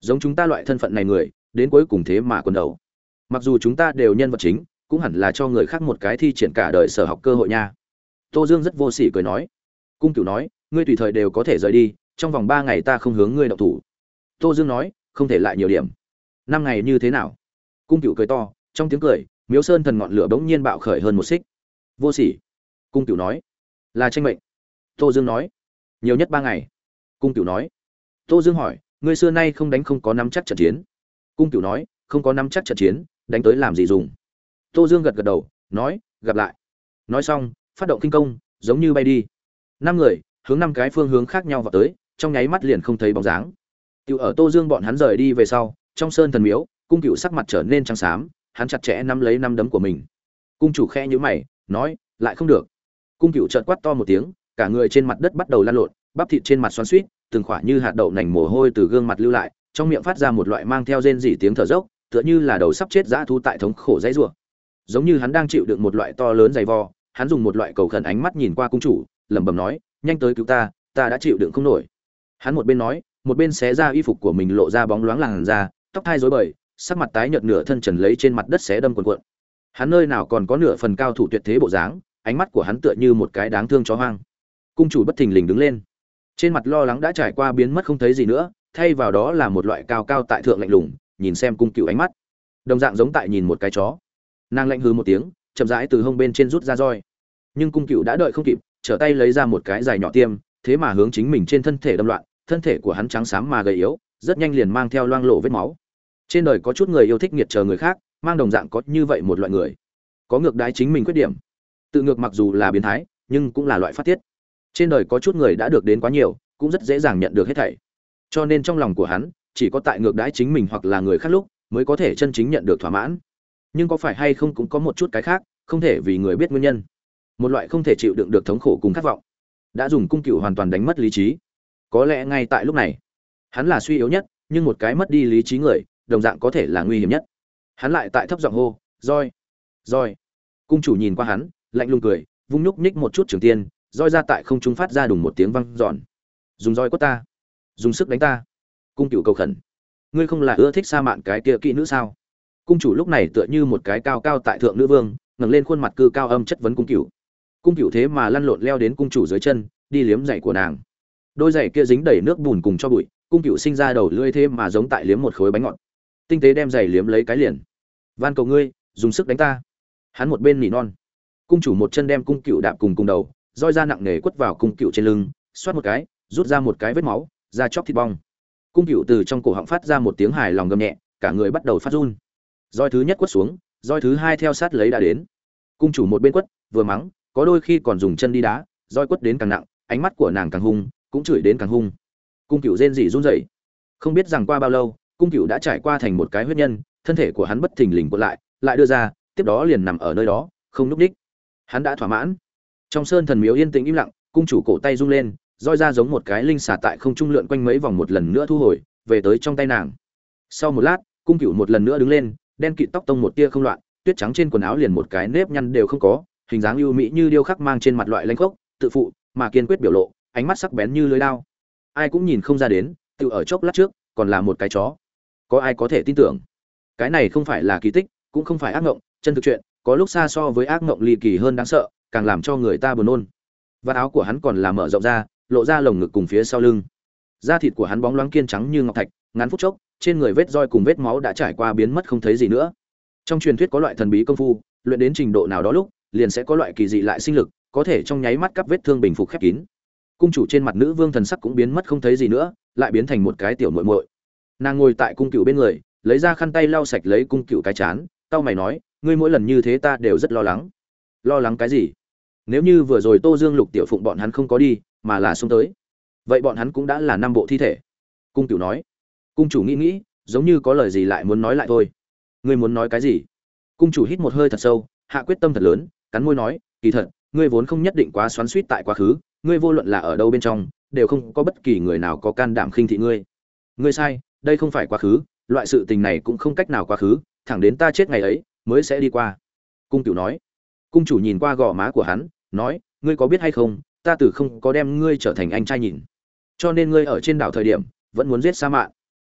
Giống chúng ta loại thân phận này người, đến cuối cùng thế mà quần đầu. Mặc dù chúng ta đều nhân vật chính, cũng hẳn là cho người khác một cái thi triển cả đời sở học cơ hội nha. Tô dương rất vô sỉ cười nói. Cung cựu nói, ngươi tùy thời đều có thể rời đi, trong vòng ba ngày ta không hướng ngươi đậu thủ. Tô dương nói, không thể lại nhiều điểm. Năm ngày như thế nào? Cung cựu cười to, trong tiếng cười, miếu sơn thần ngọn lửa bỗng nhiên bạo khởi hơn một xích. Vô sỉ. Cung cựu nói, là tranh mệnh. Tô dương nói nhiều nhất ba ngày. Cung cửu nói. Tô dương hỏi ngươi xưa nay không đánh không có nắm chắc trận chiến? Cung cửu nói không có nắm chắc trận chiến đánh tới làm gì dùng? Tô dương gật gật đầu nói gặp lại. Nói xong phát động kinh công giống như bay đi. Năm người hướng năm cái phương hướng khác nhau vào tới trong nháy mắt liền không thấy bóng dáng. Tiểu ở Tô Dương bọn hắn rời đi về sau, trong sơn thần miếu, cung cựu sắc mặt trở nên trắng xám, hắn chặt chẽ nắm lấy năm đấm của mình. Cung chủ khẽ nhíu mày, nói, lại không được. Cung cựu chợt quát to một tiếng, cả người trên mặt đất bắt đầu lăn lộn, bắp thịt trên mặt xoắn xuýt, từng khỏa như hạt đậu nành mồ hôi từ gương mặt lưu lại, trong miệng phát ra một loại mang theo rên rỉ tiếng thở dốc, tựa như là đầu sắp chết dã thú tại thống khổ dãy rủa. Giống như hắn đang chịu đựng một loại to lớn dày vò, hắn dùng một loại cầu khẩn ánh mắt nhìn qua cung chủ, lẩm bẩm nói, nhanh tới cứu ta, ta đã chịu đựng không nổi. Hắn một bên nói, một bên xé ra y phục của mình lộ ra bóng loáng làn da, tóc thai rối bời, sắc mặt tái nhợt nửa thân trần lấy trên mặt đất xé đâm cuộn cuộn. Hắn nơi nào còn có nửa phần cao thủ tuyệt thế bộ dáng, ánh mắt của hắn tựa như một cái đáng thương chó hoang. Cung chủ bất thình lình đứng lên, trên mặt lo lắng đã trải qua biến mất không thấy gì nữa, thay vào đó là một loại cao cao tại thượng lạnh lùng, nhìn xem cung cựu ánh mắt, đồng dạng giống tại nhìn một cái chó. Nàng lạnh hừ một tiếng, chậm rãi từ hông bên trên rút ra roi. Nhưng cung cựu đã đợi không kịp, trở tay lấy ra một cái dài nhỏ tiêm, thế mà hướng chính mình trên thân thể đâm loạn, thân thể của hắn trắng xám mà gầy yếu, rất nhanh liền mang theo loang lộ vết máu. Trên đời có chút người yêu thích nghiệt chờ người khác, mang đồng dạng có như vậy một loại người. Có ngược đái chính mình khuyết điểm. Tự ngược mặc dù là biến thái, nhưng cũng là loại phát tiết. Trên đời có chút người đã được đến quá nhiều, cũng rất dễ dàng nhận được hết thảy. Cho nên trong lòng của hắn, chỉ có tại ngược đãi chính mình hoặc là người khác lúc, mới có thể chân chính nhận được thỏa mãn. Nhưng có phải hay không cũng có một chút cái khác, không thể vì người biết nguyên nhân. Một loại không thể chịu đựng được thống khổ cùng khát vọng, đã dùng cung cựu hoàn toàn đánh mất lý trí có lẽ ngay tại lúc này hắn là suy yếu nhất nhưng một cái mất đi lý trí người đồng dạng có thể là nguy hiểm nhất hắn lại tại thấp giọng hô roi roi cung chủ nhìn qua hắn lạnh lùng cười vung nhúc nhích một chút trường tiên roi ra tại không trung phát ra đùng một tiếng văng giòn dùng roi quất ta. Dùng sức đánh ta. Cung cựu cầu khẩn. Ngươi không là ưa thích sa mạn cái kia kỹ nữ sao? Cung chủ lúc này tựa như một cái cao cao tại thượng nữ vương, ngẩng lên khuôn mặt cư cao âm chất vấn cung cựu cung cựu thế mà lăn lộn leo đến cung chủ dưới chân, đi liếm giày của nàng. Đôi giày kia dính đầy nước bùn cùng cho bụi, cung cựu sinh ra đầu lưỡi thế mà giống tại liếm một khối bánh ngọt. Tinh tế đem giày liếm lấy cái liền. Van cầu ngươi, dùng sức đánh ta. Hắn một bên nỉ non. Cung chủ một chân đem cung cựu đạp cùng cùng đầu roi ra nặng nề quất vào cung cựu trên lưng, xoát một cái, rút ra một cái vết máu ra chóc thịt bong. Cung cựu từ trong cổ họng phát ra một tiếng hài lòng gầm nhẹ, cả người bắt đầu phát run. Roi thứ nhất quất xuống, roi thứ hai theo sát lấy đã đến. Cung chủ một bên quất, vừa mắng, có đôi khi còn dùng chân đi đá, roi quất đến càng nặng, ánh mắt của nàng càng hung, cũng chửi đến càng hung. Cung cựu rên rỉ run rẩy. Không biết rằng qua bao lâu, cung cựu đã trải qua thành một cái huyết nhân, thân thể của hắn bất thình lình quật lại lại đưa ra, tiếp đó liền nằm ở nơi đó, không núp đích hắn đã thỏa mãn trong sơn thần miếu yên tĩnh im lặng, cung chủ cổ tay rung lên, roi ra giống một cái linh xả tại không trung lượn quanh mấy vòng một lần nữa thu hồi, về tới trong tay nàng. Sau một lát, cung cựu một lần nữa đứng lên, đen kịt tóc tông một tia không loạn, tuyết trắng trên quần áo liền một cái nếp nhăn đều không có, hình dáng ưu mỹ như điêu khắc mang trên mặt loại lanh khốc, tự phụ, mà kiên quyết biểu lộ, ánh mắt sắc bén như lưới lao ai cũng nhìn không ra đến, tự ở chốc lát trước, còn là một cái chó. Có ai có thể tin tưởng? Cái này không phải là kỳ tích, cũng không phải ác ngộng, chân thực chuyện, có lúc xa so với ác ngộng ly kỳ hơn đáng sợ càng làm cho người ta buồn nôn. Vạt áo của hắn còn là mở rộng ra, lộ ra lồng ngực cùng phía sau lưng. Da thịt của hắn bóng loáng kiên trắng như ngọc thạch, ngắn phút chốc, trên người vết roi cùng vết máu đã trải qua biến mất không thấy gì nữa. Trong truyền thuyết có loại thần bí công phu, luyện đến trình độ nào đó lúc, liền sẽ có loại kỳ dị lại sinh lực, có thể trong nháy mắt cắp vết thương bình phục khép kín. Cung chủ trên mặt nữ vương thần sắc cũng biến mất không thấy gì nữa, lại biến thành một cái tiểu muội muội. Nàng ngồi tại cung cựu bên người, lấy ra khăn tay lau sạch lấy cung cựu cái chán tao mày nói, ngươi mỗi lần như thế ta đều rất lo lắng. Lo lắng cái gì? Nếu như vừa rồi tô dương lục tiểu phụng bọn hắn không có đi, mà là xông tới, vậy bọn hắn cũng đã là năm bộ thi thể. Cung cựu nói. Cung chủ nghĩ nghĩ, giống như có lời gì lại muốn nói lại thôi. Ngươi muốn nói cái gì? Cung chủ hít một hơi thật sâu, hạ quyết tâm thật lớn, cắn môi nói, kỳ thật, ngươi vốn không nhất định quá xoắn suýt tại quá khứ, ngươi vô luận là ở đâu bên trong, đều không có bất kỳ người nào có can đảm khinh thị ngươi. Ngươi sai, đây không phải quá khứ, loại sự tình này cũng không cách nào quá khứ, thẳng đến ta chết ngày ấy, mới sẽ đi qua. Cung cửu nói cung chủ nhìn qua gò má của hắn, nói, ngươi có biết hay không, ta từ không có đem ngươi trở thành anh trai nhìn. Cho nên ngươi ở trên đảo thời điểm, vẫn muốn giết sa mạ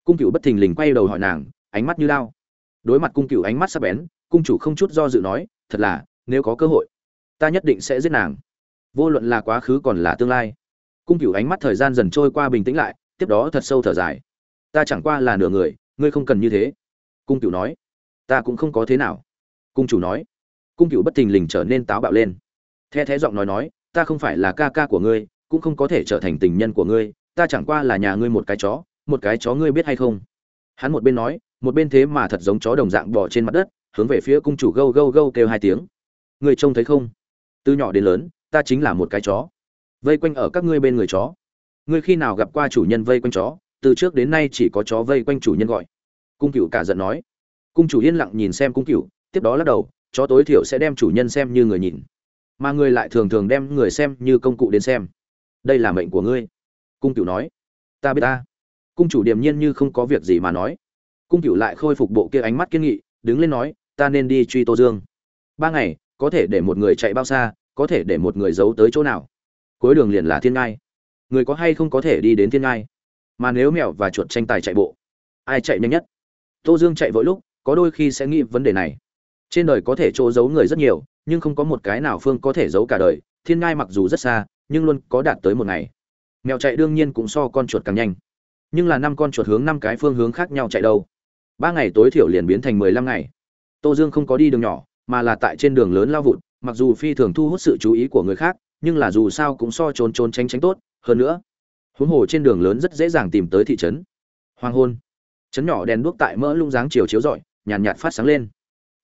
cung cửu bất thình lình quay đầu hỏi nàng, ánh mắt như lao đối mặt cung cửu ánh mắt sắp bén, cung chủ không chút do dự nói, thật là, nếu có cơ hội, ta nhất định sẽ giết nàng. Vô luận là quá khứ còn là tương lai. Cung cửu ánh mắt thời gian dần trôi qua bình tĩnh lại, tiếp đó thật sâu thở dài. Ta chẳng qua là nửa người, ngươi không cần như thế. Cung cửu nói. Ta cũng không có thế nào. Cung chủ nói cung cựu bất thình lình trở nên táo bạo lên. The thé giọng nói nói, ta không phải là ca ca của ngươi, cũng không có thể trở thành tình nhân của ngươi, ta chẳng qua là nhà ngươi một cái chó, một cái chó ngươi biết hay không? Hắn một bên nói, một bên thế mà thật giống chó đồng dạng bỏ trên mặt đất, hướng về phía cung chủ gâu gâu gâu kêu hai tiếng. Ngươi trông thấy không? Từ nhỏ đến lớn, ta chính là một cái chó. Vây quanh ở các ngươi bên người chó. Ngươi khi nào gặp qua chủ nhân vây quanh chó, từ trước đến nay chỉ có chó vây quanh chủ nhân gọi. Cung cựu cả giận nói. Cung chủ yên lặng nhìn xem cung cựu, tiếp đó lắc đầu chó tối thiểu sẽ đem chủ nhân xem như người nhìn, mà người lại thường thường đem người xem như công cụ đến xem. Đây là mệnh của ngươi. Cung cựu nói. Ta biết ta. Cung chủ điềm nhiên như không có việc gì mà nói. Cung cựu lại khôi phục bộ kia ánh mắt kiên nghị, đứng lên nói, ta nên đi truy tô dương. Ba ngày, có thể để một người chạy bao xa, có thể để một người giấu tới chỗ nào. Cuối đường liền là thiên ngai. Người có hay không có thể đi đến thiên ngai? Mà nếu mèo và chuột tranh tài chạy bộ, ai chạy nhanh nhất? Tô dương chạy vội lúc, có đôi khi sẽ nghĩ vấn đề này trên đời có thể chỗ giấu người rất nhiều nhưng không có một cái nào phương có thể giấu cả đời thiên ngai mặc dù rất xa nhưng luôn có đạt tới một ngày. Mèo chạy đương nhiên cũng so con chuột càng nhanh. Nhưng là năm con chuột hướng năm cái phương hướng khác nhau chạy đâu? Ba ngày tối thiểu liền biến thành mười lăm ngày. Tô dương không có đi đường nhỏ mà là tại trên đường lớn lao vụt mặc dù phi thường thu hút sự chú ý của người khác nhưng là dù sao cũng so trốn trốn tránh tránh tốt hơn nữa huống hồ trên đường lớn rất dễ dàng tìm tới thị trấn. Hoàng hôn. Trấn nhỏ đèn đuốc tại mỡ lung dáng chiều chiếu rọi nhàn nhạt, nhạt phát sáng lên.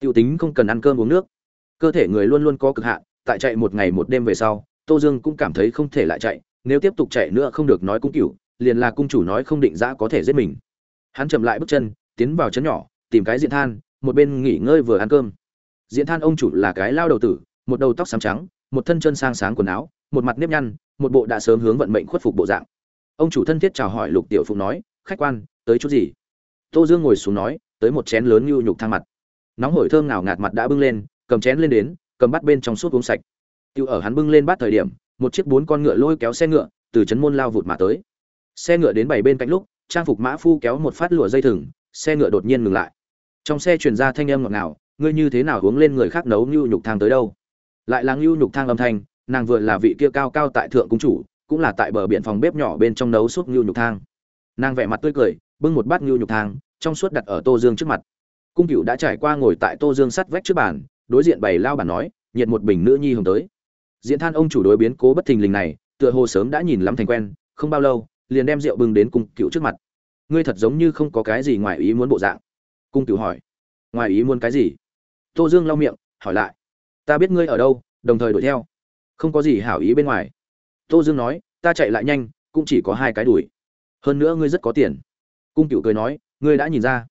Tiêu tính không cần ăn cơm uống nước. Cơ thể người luôn luôn có cực hạn, tại chạy một ngày một đêm về sau, tô dương cũng cảm thấy không thể lại chạy, nếu tiếp tục chạy nữa không được nói cung cửu, liền là cung chủ nói không định giã có thể giết mình. Hắn chậm lại bước chân, tiến vào trấn nhỏ, tìm cái diện than, một bên nghỉ ngơi vừa ăn cơm. Diện than ông chủ là cái lao đầu tử, một đầu tóc xám trắng, một thân chân sang sáng quần áo, một mặt nếp nhăn, một bộ đã sớm hướng vận mệnh khuất phục bộ dạng. Ông chủ thân thiết chào hỏi lục tiểu phụng nói, khách quan, tới chút gì? Tô dương ngồi xuống nói, tới một chén lớn nhu nhục thang mặt nóng hổi thơm nào ngạt mặt đã bưng lên, cầm chén lên đến, cầm bắt bên trong suốt uống sạch. Tiêu ở hắn bưng lên bát thời điểm, một chiếc bốn con ngựa lôi kéo xe ngựa, từ trấn môn lao vụt mà tới. Xe ngựa đến bảy bên cạnh lúc, trang phục mã phu kéo một phát lụa dây thừng, xe ngựa đột nhiên ngừng lại. Trong xe truyền ra thanh âm ngọt ngào, ngươi như thế nào hướng lên người khác nấu như nhục thang tới đâu? Lại là ngưu nhục thang âm thanh, nàng vừa là vị kia cao cao tại thượng cung chủ, cũng là tại bờ biển phòng bếp nhỏ bên trong nấu suốt ngưu nhục thang. Nàng vẻ mặt tươi cười, bưng một bát ngưu nhục thang, trong suốt đặt ở tô dương trước mặt cung cựu đã trải qua ngồi tại tô dương sắt vách trước bàn, đối diện bày lao bản nói, nhiệt một bình nữ nhi hồng tới. Diễn than ông chủ đối biến cố bất thình lình này, tựa hồ sớm đã nhìn lắm thành quen, không bao lâu, liền đem rượu bưng đến cung cựu trước mặt. Ngươi thật giống như không có cái gì ngoài ý muốn bộ dạng. Cung cựu hỏi. Ngoài ý muốn cái gì? Tô dương lau miệng, hỏi lại. Ta biết ngươi ở đâu, đồng thời đuổi theo. Không có gì hảo ý bên ngoài. Tô dương nói, ta chạy lại nhanh, cũng chỉ có hai cái đuổi. Hơn nữa ngươi rất có tiền. Cung cựu cười nói, ngươi đã nhìn ra.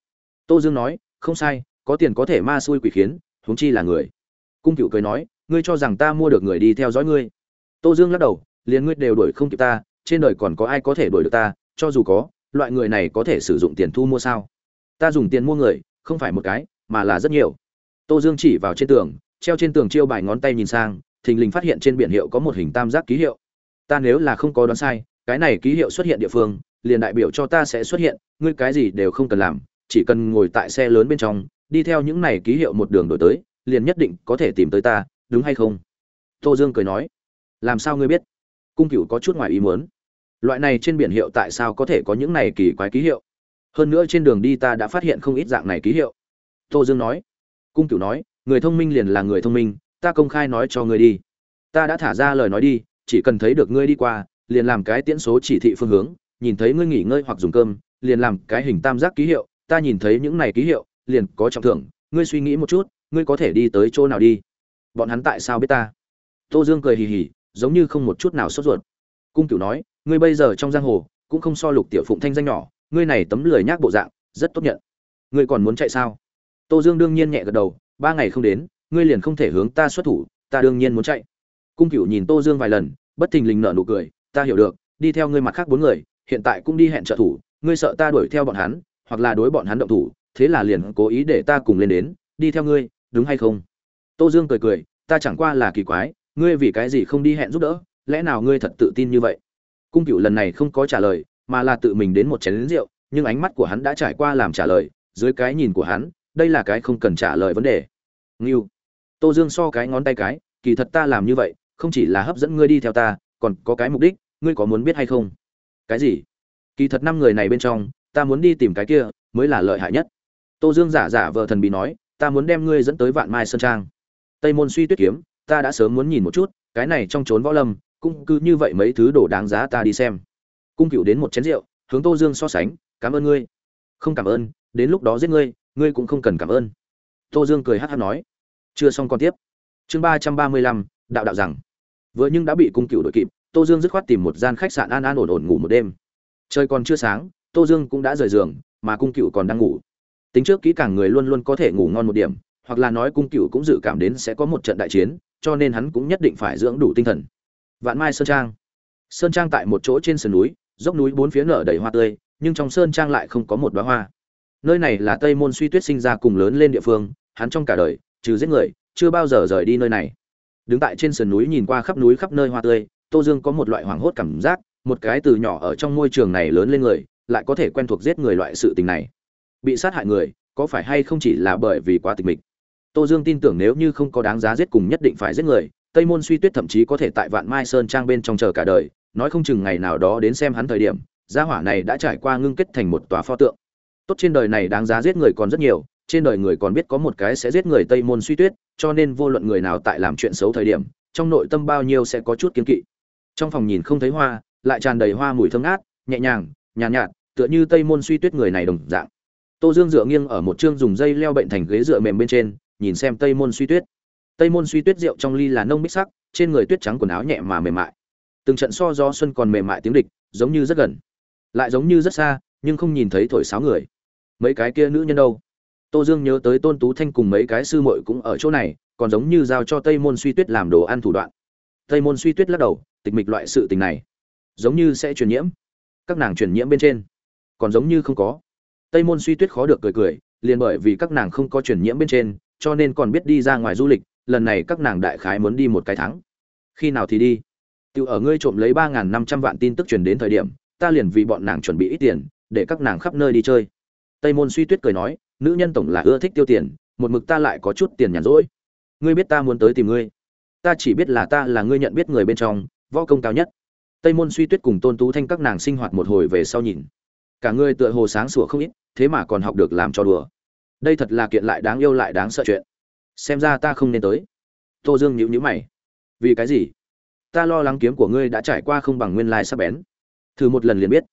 Tô dương nói không sai, có tiền có thể ma xui quỷ khiến, huống chi là người. Cung cựu cười nói, ngươi cho rằng ta mua được người đi theo dõi ngươi. Tô dương lắc đầu, liền ngươi đều đuổi không kịp ta, trên đời còn có ai có thể đuổi được ta, cho dù có, loại người này có thể sử dụng tiền thu mua sao? Ta dùng tiền mua người, không phải một cái, mà là rất nhiều. Tô dương chỉ vào trên tường, treo trên tường chiêu bài ngón tay nhìn sang, thình lình phát hiện trên biển hiệu có một hình tam giác ký hiệu. Ta nếu là không có đoán sai, cái này ký hiệu xuất hiện địa phương, liền đại biểu cho ta sẽ xuất hiện, ngươi cái gì đều không cần làm chỉ cần ngồi tại xe lớn bên trong, đi theo những này ký hiệu một đường đổi tới, liền nhất định có thể tìm tới ta, đúng hay không? Tô dương cười nói. Làm sao ngươi biết? Cung cựu có chút ngoài ý muốn. Loại này trên biển hiệu tại sao có thể có những này kỳ quái ký hiệu? Hơn nữa trên đường đi ta đã phát hiện không ít dạng này ký hiệu. Tô dương nói. Cung cựu nói, người thông minh liền là người thông minh, ta công khai nói cho ngươi đi. Ta đã thả ra lời nói đi, chỉ cần thấy được ngươi đi qua, liền làm cái tiễn số chỉ thị phương hướng, nhìn thấy ngươi nghỉ ngơi hoặc dùng cơm, liền làm cái hình tam giác ký hiệu ta nhìn thấy những này ký hiệu, liền có trọng thưởng, ngươi suy nghĩ một chút, ngươi có thể đi tới chỗ nào đi? Bọn hắn tại sao biết ta? Tô dương cười hì hì, giống như không một chút nào sốt ruột. Cung cửu nói, ngươi bây giờ trong giang hồ, cũng không so lục tiểu phụng thanh danh nhỏ, ngươi này tấm lười nhác bộ dạng, rất tốt nhận. Ngươi còn muốn chạy sao? Tô dương đương nhiên nhẹ gật đầu, ba ngày không đến, ngươi liền không thể hướng ta xuất thủ, ta đương nhiên muốn chạy. Cung cửu nhìn tô dương vài lần, bất thình lình nở nụ cười, ta hiểu được, đi theo ngươi mặt khác bốn người, hiện tại cũng đi hẹn trợ thủ, ngươi sợ ta đuổi theo bọn hắn hoặc là đối bọn hắn động thủ, thế là liền cố ý để ta cùng lên đến, đi theo ngươi, đúng hay không? Tô dương cười cười, ta chẳng qua là kỳ quái, ngươi vì cái gì không đi hẹn giúp đỡ, lẽ nào ngươi thật tự tin như vậy? Cung cựu lần này không có trả lời, mà là tự mình đến một chén lính rượu, nhưng ánh mắt của hắn đã trải qua làm trả lời, dưới cái nhìn của hắn, đây là cái không cần trả lời vấn đề. Nghiêu tô dương so cái ngón tay cái, kỳ thật ta làm như vậy, không chỉ là hấp dẫn ngươi đi theo ta, còn có cái mục đích, ngươi có muốn biết hay không? Cái gì? Kỳ thật năm người này bên trong ta muốn đi tìm cái kia, mới là lợi hại nhất. Tô dương giả giả vờ thần bị nói, ta muốn đem ngươi dẫn tới vạn mai sơn trang. Tây môn suy tuyết kiếm, ta đã sớm muốn nhìn một chút, cái này trong trốn võ lâm, cũng cứ như vậy mấy thứ đồ đáng giá ta đi xem. Cung cựu đến một chén rượu, hướng tô dương so sánh, cảm ơn ngươi. Không cảm ơn, đến lúc đó giết ngươi ngươi cũng không cần cảm ơn. Tô dương cười hát hát nói. Chưa xong còn tiếp. Chương ba trăm ba mươi lăm, đạo đạo rằng. Vừa nhưng đã bị cung cựu đội kịp, tô dương dứt khoát tìm một gian khách sạn an an ổn ổn ngủ một đêm. Trời còn chưa sáng tô dương cũng đã rời giường, mà cung cựu còn đang ngủ. Tính trước kỹ càng người luôn luôn có thể ngủ ngon một điểm, hoặc là nói cung cựu cũng dự cảm đến sẽ có một trận đại chiến, cho nên hắn cũng nhất định phải dưỡng đủ tinh thần. Vạn mai sơn trang. Sơn trang tại một chỗ trên sườn núi, dốc núi bốn phía nở đầy hoa tươi, nhưng trong sơn trang lại không có một đoá hoa. Nơi này là tây môn suy tuyết sinh ra cùng lớn lên địa phương, hắn trong cả đời, trừ giết người, chưa bao giờ rời đi nơi này. Đứng tại trên sườn núi nhìn qua khắp núi khắp nơi hoa tươi, tô dương có một loại hoảng hốt cảm giác, một cái từ nhỏ ở trong môi trường này lớn lên người lại có thể quen thuộc giết người loại sự tình này. Bị sát hại người, có phải hay không chỉ là bởi vì quá tình mình tô dương tin tưởng nếu như không có đáng giá giết cùng nhất định phải giết người, tây môn suy tuyết thậm chí có thể tại vạn mai sơn trang bên trong chờ cả đời, nói không chừng ngày nào đó đến xem hắn thời điểm, gia hỏa này đã trải qua ngưng kết thành một tòa pho tượng. Tốt trên đời này đáng giá giết người còn rất nhiều, trên đời người còn biết có một cái sẽ giết người tây môn suy tuyết, cho nên vô luận người nào tại làm chuyện xấu thời điểm, trong nội tâm bao nhiêu sẽ có chút kiến kỵ. Trong phòng nhìn không thấy hoa, lại tràn đầy hoa mùi thơm ngát, nhẹ nhàng nhàn nhạt, nhạt tựa như tây môn suy tuyết người này đồng dạng. Tô dương dựa nghiêng ở một chương dùng dây leo bệnh thành ghế dựa mềm bên trên nhìn xem tây môn suy tuyết. Tây môn suy tuyết rượu trong ly là nông bích sắc trên người tuyết trắng quần áo nhẹ mà mềm mại. Từng trận so do xuân còn mềm mại tiếng địch giống như rất gần. Lại giống như rất xa nhưng không nhìn thấy thổi sáo người. Mấy cái kia nữ nhân đâu? Tô dương nhớ tới tôn tú thanh cùng mấy cái sư muội cũng ở chỗ này còn giống như giao cho tây môn suy tuyết làm đồ ăn thủ đoạn. Tây môn suy tuyết lắc đầu tịch mịch loại sự tình này giống như sẽ truyền nhiễm các nàng truyền nhiễm bên trên. Còn giống như không có. Tây môn suy tuyết khó được cười cười, liền bởi vì các nàng không có truyền nhiễm bên trên, cho nên còn biết đi ra ngoài du lịch, lần này các nàng đại khái muốn đi một cái tháng khi nào thì đi? Tự ở ngươi trộm lấy ba n g h n năm trăm vạn tin tức truyền đến thời điểm, ta liền vì bọn nàng chuẩn bị ít tiền, để các nàng khắp nơi đi chơi. Tây môn suy tuyết cười nói, nữ nhân tổng là ưa thích tiêu tiền, một mực ta lại có chút tiền nhàn rỗi. Ngươi biết ta muốn tới tìm ngươi. Ta chỉ biết là ta là ngươi nhận biết người bên trong, võ công cao nhất tây môn suy tuyết cùng tôn tú thanh các nàng sinh hoạt một hồi về sau nhìn. Cả người tựa hồ sáng sủa không ít, thế mà còn học được làm cho đùa. Đây thật là kiện lại đáng yêu lại đáng sợ chuyện. Xem ra ta không nên tới. Tô dương nhíu nhữ mày. Vì cái gì? Ta lo lắng kiếm của ngươi đã trải qua không bằng nguyên lai sắp bén. Thử một lần liền biết.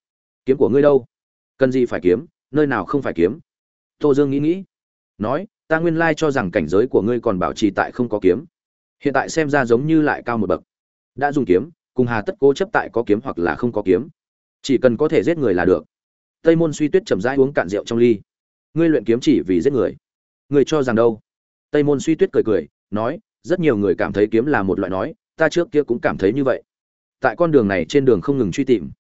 Kiếm của ngươi đâu? Cần gì phải kiếm, nơi nào không phải kiếm? Tô dương nghĩ nghĩ. Nói, ta nguyên lai cho rằng cảnh giới của ngươi còn bảo trì tại không có kiếm. Hiện tại xem ra giống như lại cao một bậc. Đã dùng kiếm cùng hà tất cố chấp tại có kiếm hoặc là không có kiếm. Chỉ cần có thể giết người là được. Tây môn suy tuyết chầm rãi uống cạn rượu trong ly. Ngươi luyện kiếm chỉ vì giết người. Ngươi cho rằng đâu? Tây môn suy tuyết cười cười, nói, rất nhiều người cảm thấy kiếm là một loại nói, ta trước kia cũng cảm thấy như vậy. Tại con đường này trên đường không ngừng truy tìm.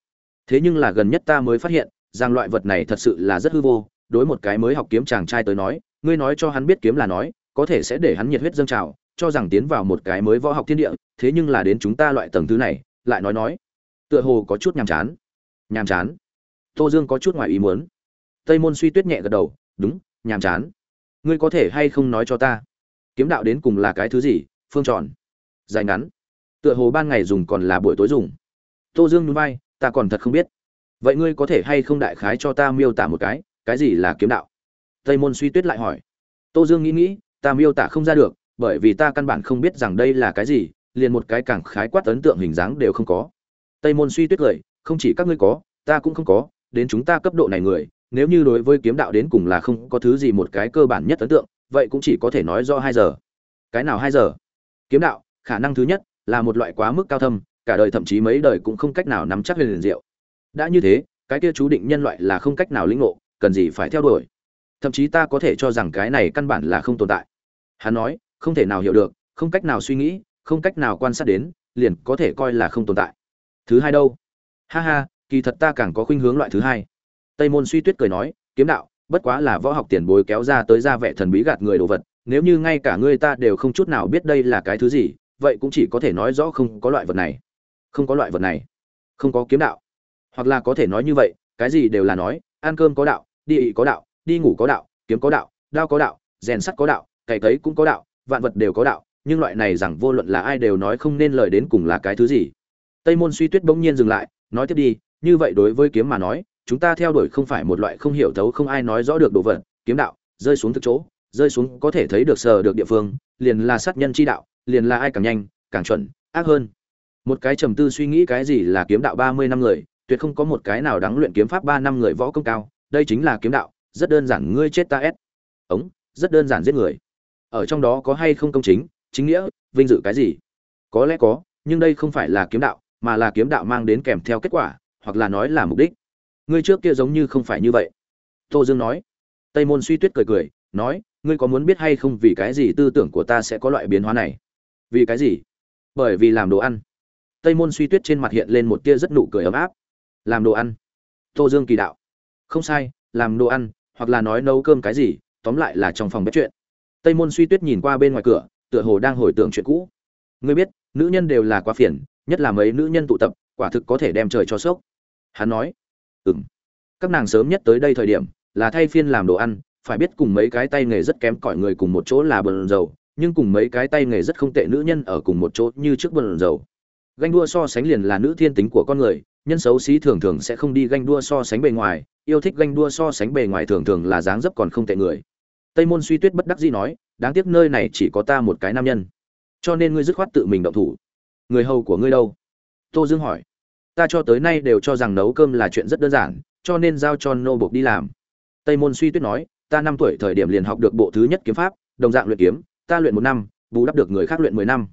Thế nhưng là gần nhất ta mới phát hiện, rằng loại vật này thật sự là rất hư vô. Đối một cái mới học kiếm chàng trai tới nói, ngươi nói cho hắn biết kiếm là nói, có thể sẽ để hắn nhiệt huyết dâng trào, cho rằng tiến vào một cái mới võ học thiên địa, thế nhưng là đến chúng ta loại tầng thứ này lại nói nói. Tựa hồ có chút nhàm chán. Nhàm chán? Tô dương có chút ngoài ý muốn. Tây môn suy tuyết nhẹ gật đầu, đúng, nhàm chán. Ngươi có thể hay không nói cho ta? Kiếm đạo đến cùng là cái thứ gì? Phương tròn. Dài ngắn. Tựa hồ ban ngày dùng còn là buổi tối dùng. Tô dương núi bay ta còn thật không biết. Vậy ngươi có thể hay không đại khái cho ta miêu tả một cái cái gì là kiếm đạo? Tây môn suy tuyết lại hỏi. Tô dương nghĩ nghĩ, ta miêu tả không ra được, bởi vì ta căn bản không biết rằng đây là cái gì liền một cái càng khái quát ấn tượng hình dáng đều không có. Tây môn suy tuyết cười, không chỉ các ngươi có, ta cũng không có, đến chúng ta cấp độ này người, nếu như đối với kiếm đạo đến cùng là không có thứ gì một cái cơ bản nhất ấn tượng, vậy cũng chỉ có thể nói do hai giờ. Cái nào hai giờ? Kiếm đạo, khả năng thứ nhất là một loại quá mức cao thâm, cả đời thậm chí mấy đời cũng không cách nào nắm chắc huyền liền diệu. Đã như thế, cái kia chú định nhân loại là không cách nào lĩnh ngộ, cần gì phải theo đuổi? Thậm chí ta có thể cho rằng cái này căn bản là không tồn tại. Hắn nói, không thể nào hiểu được, không cách nào suy nghĩ không cách nào quan sát đến, liền có thể coi là không tồn tại. Thứ hai đâu? Ha ha, kỳ thật ta càng có khuynh hướng loại thứ hai. Tây môn suy tuyết cười nói, kiếm đạo, bất quá là võ học tiền bối kéo ra tới ra vẻ thần bí gạt người đồ vật, nếu như ngay cả ngươi ta đều không chút nào biết đây là cái thứ gì, vậy cũng chỉ có thể nói rõ không có loại vật này. Không có loại vật này. Không có kiếm đạo. Hoặc là có thể nói như vậy, cái gì đều là nói, ăn cơm có đạo, đi ị có đạo, đi ngủ có đạo, kiếm có đạo, đao có đạo, rèn sắt có đạo, cày cấy cũng có đạo, vạn vật đều có đạo nhưng loại này rằng vô luận là ai đều nói không nên lời đến cùng là cái thứ gì. Tây môn suy tuyết bỗng nhiên dừng lại, nói tiếp đi, như vậy đối với kiếm mà nói, chúng ta theo đuổi không phải một loại không hiểu thấu không ai nói rõ được đồ vật, kiếm đạo, rơi xuống thực chỗ, rơi xuống có thể thấy được sờ được địa phương, liền là sát nhân chi đạo, liền là ai càng nhanh, càng chuẩn, ác hơn. Một cái trầm tư suy nghĩ cái gì là kiếm đạo ba mươi năm người, tuyệt không có một cái nào đáng luyện kiếm pháp ba năm người võ công cao, đây chính là kiếm đạo, rất đơn giản, ngươi chết ta ép. Ống, rất đơn giản giết người. Ở trong đó có hay không công chính chính nghĩa, vinh dự cái gì? Có lẽ có, nhưng đây không phải là kiếm đạo, mà là kiếm đạo mang đến kèm theo kết quả, hoặc là nói là mục đích. Ngươi trước kia giống như không phải như vậy. Tô dương nói. Tây môn suy tuyết cười cười, nói, ngươi có muốn biết hay không vì cái gì tư tưởng của ta sẽ có loại biến hóa này? Vì cái gì? Bởi vì làm đồ ăn. Tây môn suy tuyết trên mặt hiện lên một tia rất nụ cười ấm áp. Làm đồ ăn? Tô dương kỳ đạo. Không sai, làm đồ ăn, hoặc là nói nấu cơm cái gì, tóm lại là trong phòng bếp chuyện. Tây môn suy tuyết nhìn qua bên ngoài cửa tựa hồ đang hồi tưởng chuyện cũ. Ngươi biết, nữ nhân đều là quá phiền, nhất là mấy nữ nhân tụ tập, quả thực có thể đem trời cho sốc. Hắn nói, ừm. Các nàng sớm nhất tới đây thời điểm, là thay phiên làm đồ ăn, phải biết cùng mấy cái tay nghề rất kém cỏi người cùng một chỗ là bần dầu, nhưng cùng mấy cái tay nghề rất không tệ nữ nhân ở cùng một chỗ như trước bần dầu. Ganh đua so sánh liền là nữ thiên tính của con người, nhân xấu xí thường thường sẽ không đi ganh đua so sánh bề ngoài, yêu thích ganh đua so sánh bề ngoài thường thường là dáng dấp còn không tệ người tây môn suy tuyết bất đắc dĩ nói, đáng tiếc nơi này chỉ có ta một cái nam nhân. Cho nên ngươi dứt khoát tự mình động thủ. Người hầu của ngươi đâu? Tô dương hỏi. Ta cho tới nay đều cho rằng nấu cơm là chuyện rất đơn giản, cho nên giao cho nô bộc đi làm. Tây môn suy tuyết nói, ta năm tuổi thời điểm liền học được bộ thứ nhất kiếm pháp, đồng dạng luyện kiếm, ta luyện một năm, bù đắp được người khác luyện mười năm.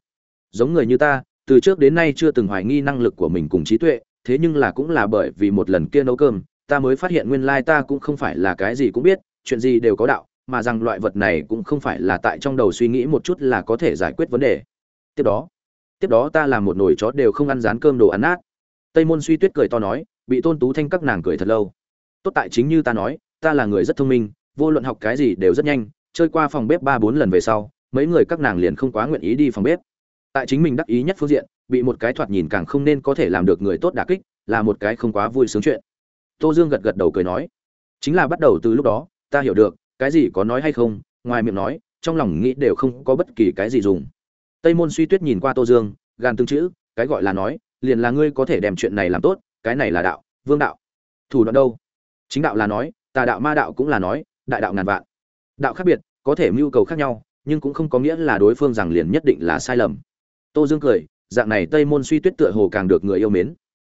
Giống người như ta, từ trước đến nay chưa từng hoài nghi năng lực của mình cùng trí tuệ, thế nhưng là cũng là bởi vì một lần kia nấu cơm, ta mới phát hiện nguyên lai ta cũng không phải là cái gì cũng biết, chuyện gì đều có đạo mà rằng loại vật này cũng không phải là tại trong đầu suy nghĩ một chút là có thể giải quyết vấn đề. Tiếp đó tiếp đó ta làm một nồi chó đều không ăn rán cơm đồ ăn nát. Tây môn suy tuyết cười to nói, bị tôn tú thanh các nàng cười thật lâu. Tốt tại chính như ta nói, ta là người rất thông minh, vô luận học cái gì đều rất nhanh, chơi qua phòng bếp ba bốn lần về sau, mấy người các nàng liền không quá nguyện ý đi phòng bếp. Tại chính mình đắc ý nhất phương diện, bị một cái thoạt nhìn càng không nên có thể làm được người tốt đả kích, là một cái không quá vui sướng chuyện. Tô dương gật gật đầu cười nói, chính là bắt đầu từ lúc đó, ta hiểu được cái gì có nói hay không, ngoài miệng nói, trong lòng nghĩ đều không có bất kỳ cái gì dùng. Tây môn suy tuyết nhìn qua tô dương gan tương chữ, cái gọi là nói, liền là ngươi có thể đem chuyện này làm tốt, cái này là đạo, vương đạo. Thủ đoạn đâu? Chính đạo là nói, tà đạo ma đạo cũng là nói, đại đạo ngàn vạn. Đạo khác biệt, có thể mưu cầu khác nhau, nhưng cũng không có nghĩa là đối phương rằng liền nhất định là sai lầm. Tô dương cười, dạng này tây môn suy tuyết tựa hồ càng được người yêu mến.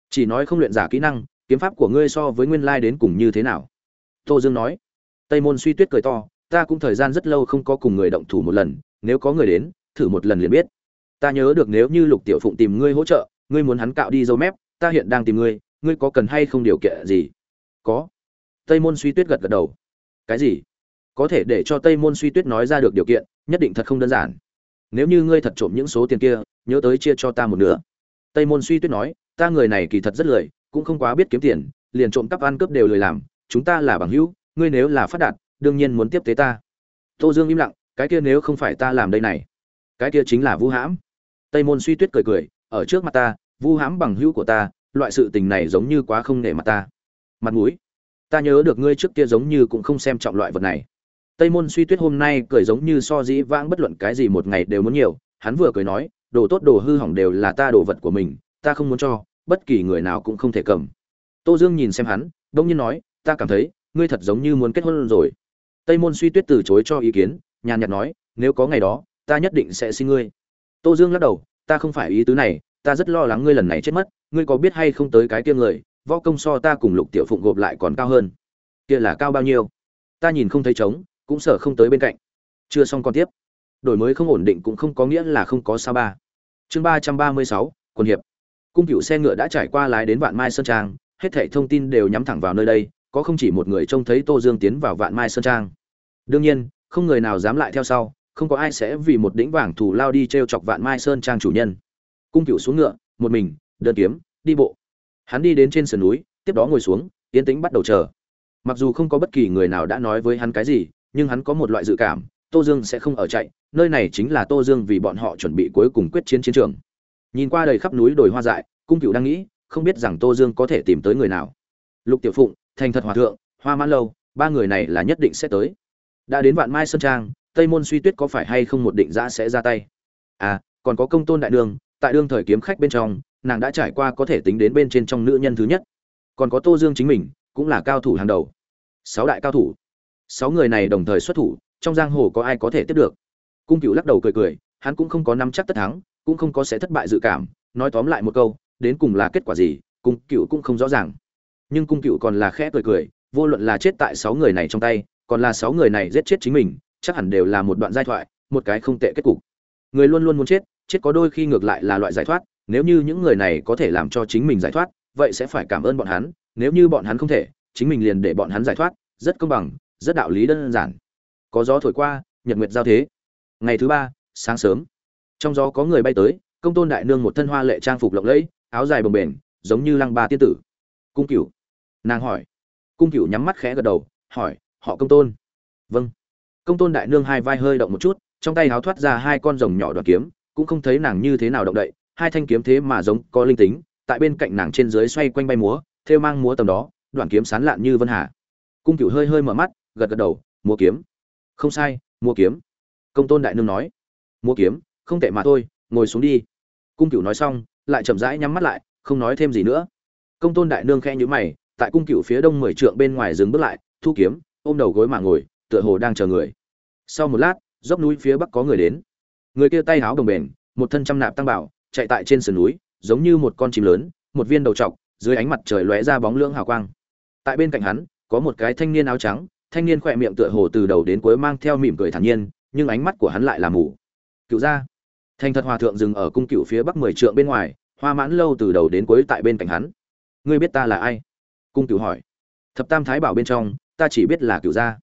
Chỉ nói không luyện giả kỹ năng, kiếm pháp của ngươi so với nguyên lai đến cùng như thế nào? Tô dương nói tây môn suy tuyết cười to, ta cũng thời gian rất lâu không có cùng người động thủ một lần, nếu có người đến, thử một lần liền biết. Ta nhớ được nếu như lục tiểu phụng tìm ngươi hỗ trợ, ngươi muốn hắn cạo đi dâu mép, ta hiện đang tìm ngươi ngươi có cần hay không điều kiện gì? Có. Tây môn suy tuyết gật gật đầu. Cái gì? Có thể để cho tây môn suy tuyết nói ra được điều kiện, nhất định thật không đơn giản. Nếu như ngươi thật trộm những số tiền kia, nhớ tới chia cho ta một nửa. Tây môn suy tuyết nói, ta người này kỳ thật rất lười, cũng không quá biết kiếm tiền, liền trộm cắp ăn cướp đều lười làm, chúng ta là bằng hữu ngươi nếu là phát đạt, đương nhiên muốn tiếp tế ta. Tô dương im lặng, cái kia nếu không phải ta làm đây này, cái kia chính là vu hãm. Tây môn suy tuyết cười cười, ở trước mặt ta vu hãm bằng hữu của ta, loại sự tình này giống như quá không nể mặt ta. Mặt mũi, ta nhớ được ngươi trước kia giống như cũng không xem trọng loại vật này. Tây môn suy tuyết hôm nay cười giống như so dĩ vãng bất luận cái gì một ngày đều muốn nhiều, hắn vừa cười nói, đồ tốt đồ hư hỏng đều là ta đồ vật của mình, ta không muốn cho, bất kỳ người nào cũng không thể cầm. Tô dương nhìn xem hắn, đông nhiên nói, ta cảm thấy ngươi thật giống như muốn kết hôn rồi. Tây môn suy tuyết từ chối cho ý kiến, nhàn nhạt nói, nếu có ngày đó, ta nhất định sẽ xin ngươi. Tô dương lắc đầu, ta không phải ý tứ này, ta rất lo lắng ngươi lần này chết mất, ngươi có biết hay không tới cái kia người, võ công so ta cùng lục tiểu phụng gộp lại còn cao hơn. Kia là cao bao nhiêu? Ta nhìn không thấy trống, cũng sợ không tới bên cạnh. Chưa xong còn tiếp. Đổi mới không ổn định cũng không có nghĩa là không có sao ba. Chương ba trăm ba mươi sáu, quân hiệp. Cung cựu xe ngựa đã trải qua lái đến vạn mai sơn trang, hết thảy thông tin đều nhắm thẳng vào nơi đây có không chỉ một người trông thấy tô dương tiến vào vạn mai sơn trang. Đương nhiên, không người nào dám lại theo sau, không có ai sẽ vì một đĩnh vàng thủ lao đi t r e o chọc vạn mai sơn trang chủ nhân. Cung cựu xuống ngựa, một mình, đơn kiếm, đi bộ. Hắn đi đến trên sườn núi, tiếp đó ngồi xuống, yên tĩnh bắt đầu chờ. Mặc dù không có bất kỳ người nào đã nói với hắn cái gì, nhưng hắn có một loại dự cảm, tô dương sẽ không ở chạy, nơi này chính là tô dương vì bọn họ chuẩn bị cuối cùng quyết chiến chiến trường. Nhìn qua đầy khắp núi đồi hoa dại, cung cựu đang nghĩ, không biết rằng tô dương có thể tìm tới người nào. Lục tiểu phụng thành thật hòa thượng, hoa mãn lâu, ba người này là nhất định sẽ tới. Đã đến vạn mai sơn trang, tây môn suy tuyết có phải hay không một định giã sẽ ra tay? À còn có công tôn đại đương tại đương thời kiếm khách bên trong, nàng đã trải qua có thể tính đến bên trên trong nữ nhân thứ nhất. Còn có tô dương chính mình, cũng là cao thủ hàng đầu. Sáu đại cao thủ. Sáu người này đồng thời xuất thủ, trong giang hồ có ai có thể tiếp được? Cung cựu lắc đầu cười cười, hắn cũng không có nắm chắc tất thắng, cũng không có sẽ thất bại dự cảm, nói tóm lại một câu, đến cùng là kết quả gì, cung cựu cũng không rõ ràng nhưng cung cựu còn là khẽ cười cười, vô luận là chết tại sáu người này trong tay, còn là sáu người này giết chết chính mình, chắc hẳn đều là một đoạn giai thoại, một cái không tệ kết cục. Người luôn luôn muốn chết chết có đôi khi ngược lại là loại giải thoát, nếu như những người này có thể làm cho chính mình giải thoát, vậy sẽ phải cảm ơn bọn hắn, nếu như bọn hắn không thể, chính mình liền để bọn hắn giải thoát, rất công bằng, rất đạo lý đơn giản. Có gió thổi qua, nhật nguyệt giao thế. Ngày thứ ba, sáng sớm. Trong gió có người bay tới, công tôn đại nương một thân hoa lệ trang phục lộng lẫy, áo dài bồng bềnh, giống như lăng ba tiên tử. Cung cửu nàng hỏi. Cung cửu nhắm mắt khẽ gật đầu, hỏi, họ công tôn? Vâng. Công tôn đại nương hai vai hơi động một chút, trong tay háo thoát ra hai con rồng nhỏ đoạt kiếm, cũng không thấy nàng như thế nào động đậy, hai thanh kiếm thế mà giống có linh tính, tại bên cạnh nàng trên dưới xoay quanh bay múa, thêu mang múa tầm đó, đoạn kiếm sán lạn như vân hà. Cung cửu hơi hơi mở mắt, gật gật đầu, múa kiếm. Không sai, múa kiếm. Công tôn đại nương nói. Múa kiếm, không tệ mà thôi, ngồi xuống đi. Cung cửu nói xong, lại chậm rãi nhắm mắt lại, không nói thêm gì nữa. Công tôn đại nương khẽ nhữ mày tại cung cửu phía đông mười trượng bên ngoài dừng bước lại, thu kiếm, ôm đầu gối mà ngồi, tựa hồ đang chờ người. Sau một lát, dốc núi phía bắc có người đến. Người kia tay háo đồng bền, một thân trăm nạp tăng bảo, chạy tại trên sườn núi, giống như một con chim lớn, một viên đầu trọc, dưới ánh mặt trời lóe ra bóng lưỡng hào quang. Tại bên cạnh hắn, có một cái thanh niên áo trắng, thanh niên khỏe miệng tựa hồ từ đầu đến cuối mang theo mỉm cười thản nhiên, nhưng ánh mắt của hắn lại là mù. Cựu gia. Thanh thật hòa thượng dừng ở cung cựu phía bắc mười trượng bên ngoài, hoa mãn lâu từ đầu đến cuối tại bên cạnh hắn. Ngươi biết ta là ai? Cung cửu hỏi. Thập tam thái bảo bên trong, ta chỉ biết là cửu gia.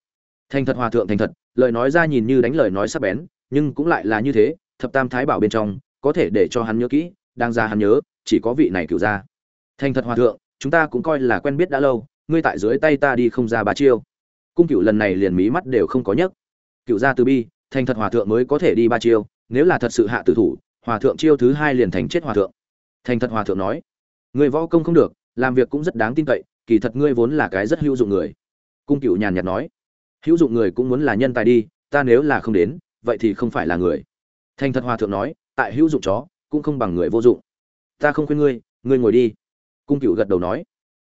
Thành thật hòa thượng thành thật, lời nói ra nhìn như đánh lời nói sắc bén, nhưng cũng lại là như thế, thập tam thái bảo bên trong, có thể để cho hắn nhớ kỹ đang ra hắn nhớ, chỉ có vị này cửu gia. Thành thật hòa thượng, chúng ta cũng coi là quen biết đã lâu, ngươi tại dưới tay ta đi không ra ba chiêu. Cung cửu lần này liền mí mắt đều không có nhấc. Cửu gia từ bi, thành thật hòa thượng mới có thể đi ba chiêu, nếu là thật sự hạ tử thủ, hòa thượng chiêu thứ hai liền thành chết hòa thượng. Thành thật hòa thượng nói người võ công không được, làm việc cũng rất đáng tin cậy kỳ thật ngươi vốn là cái rất hữu dụng người. Cung cựu nhàn nhạt nói, hữu dụng người cũng muốn là nhân tài đi, ta nếu là không đến, vậy thì không phải là người. Thành thật hòa thượng nói, tại hữu dụng chó, cũng không bằng người vô dụng. Ta không khuyên ngươi ngươi ngồi đi. Cung cựu gật đầu nói.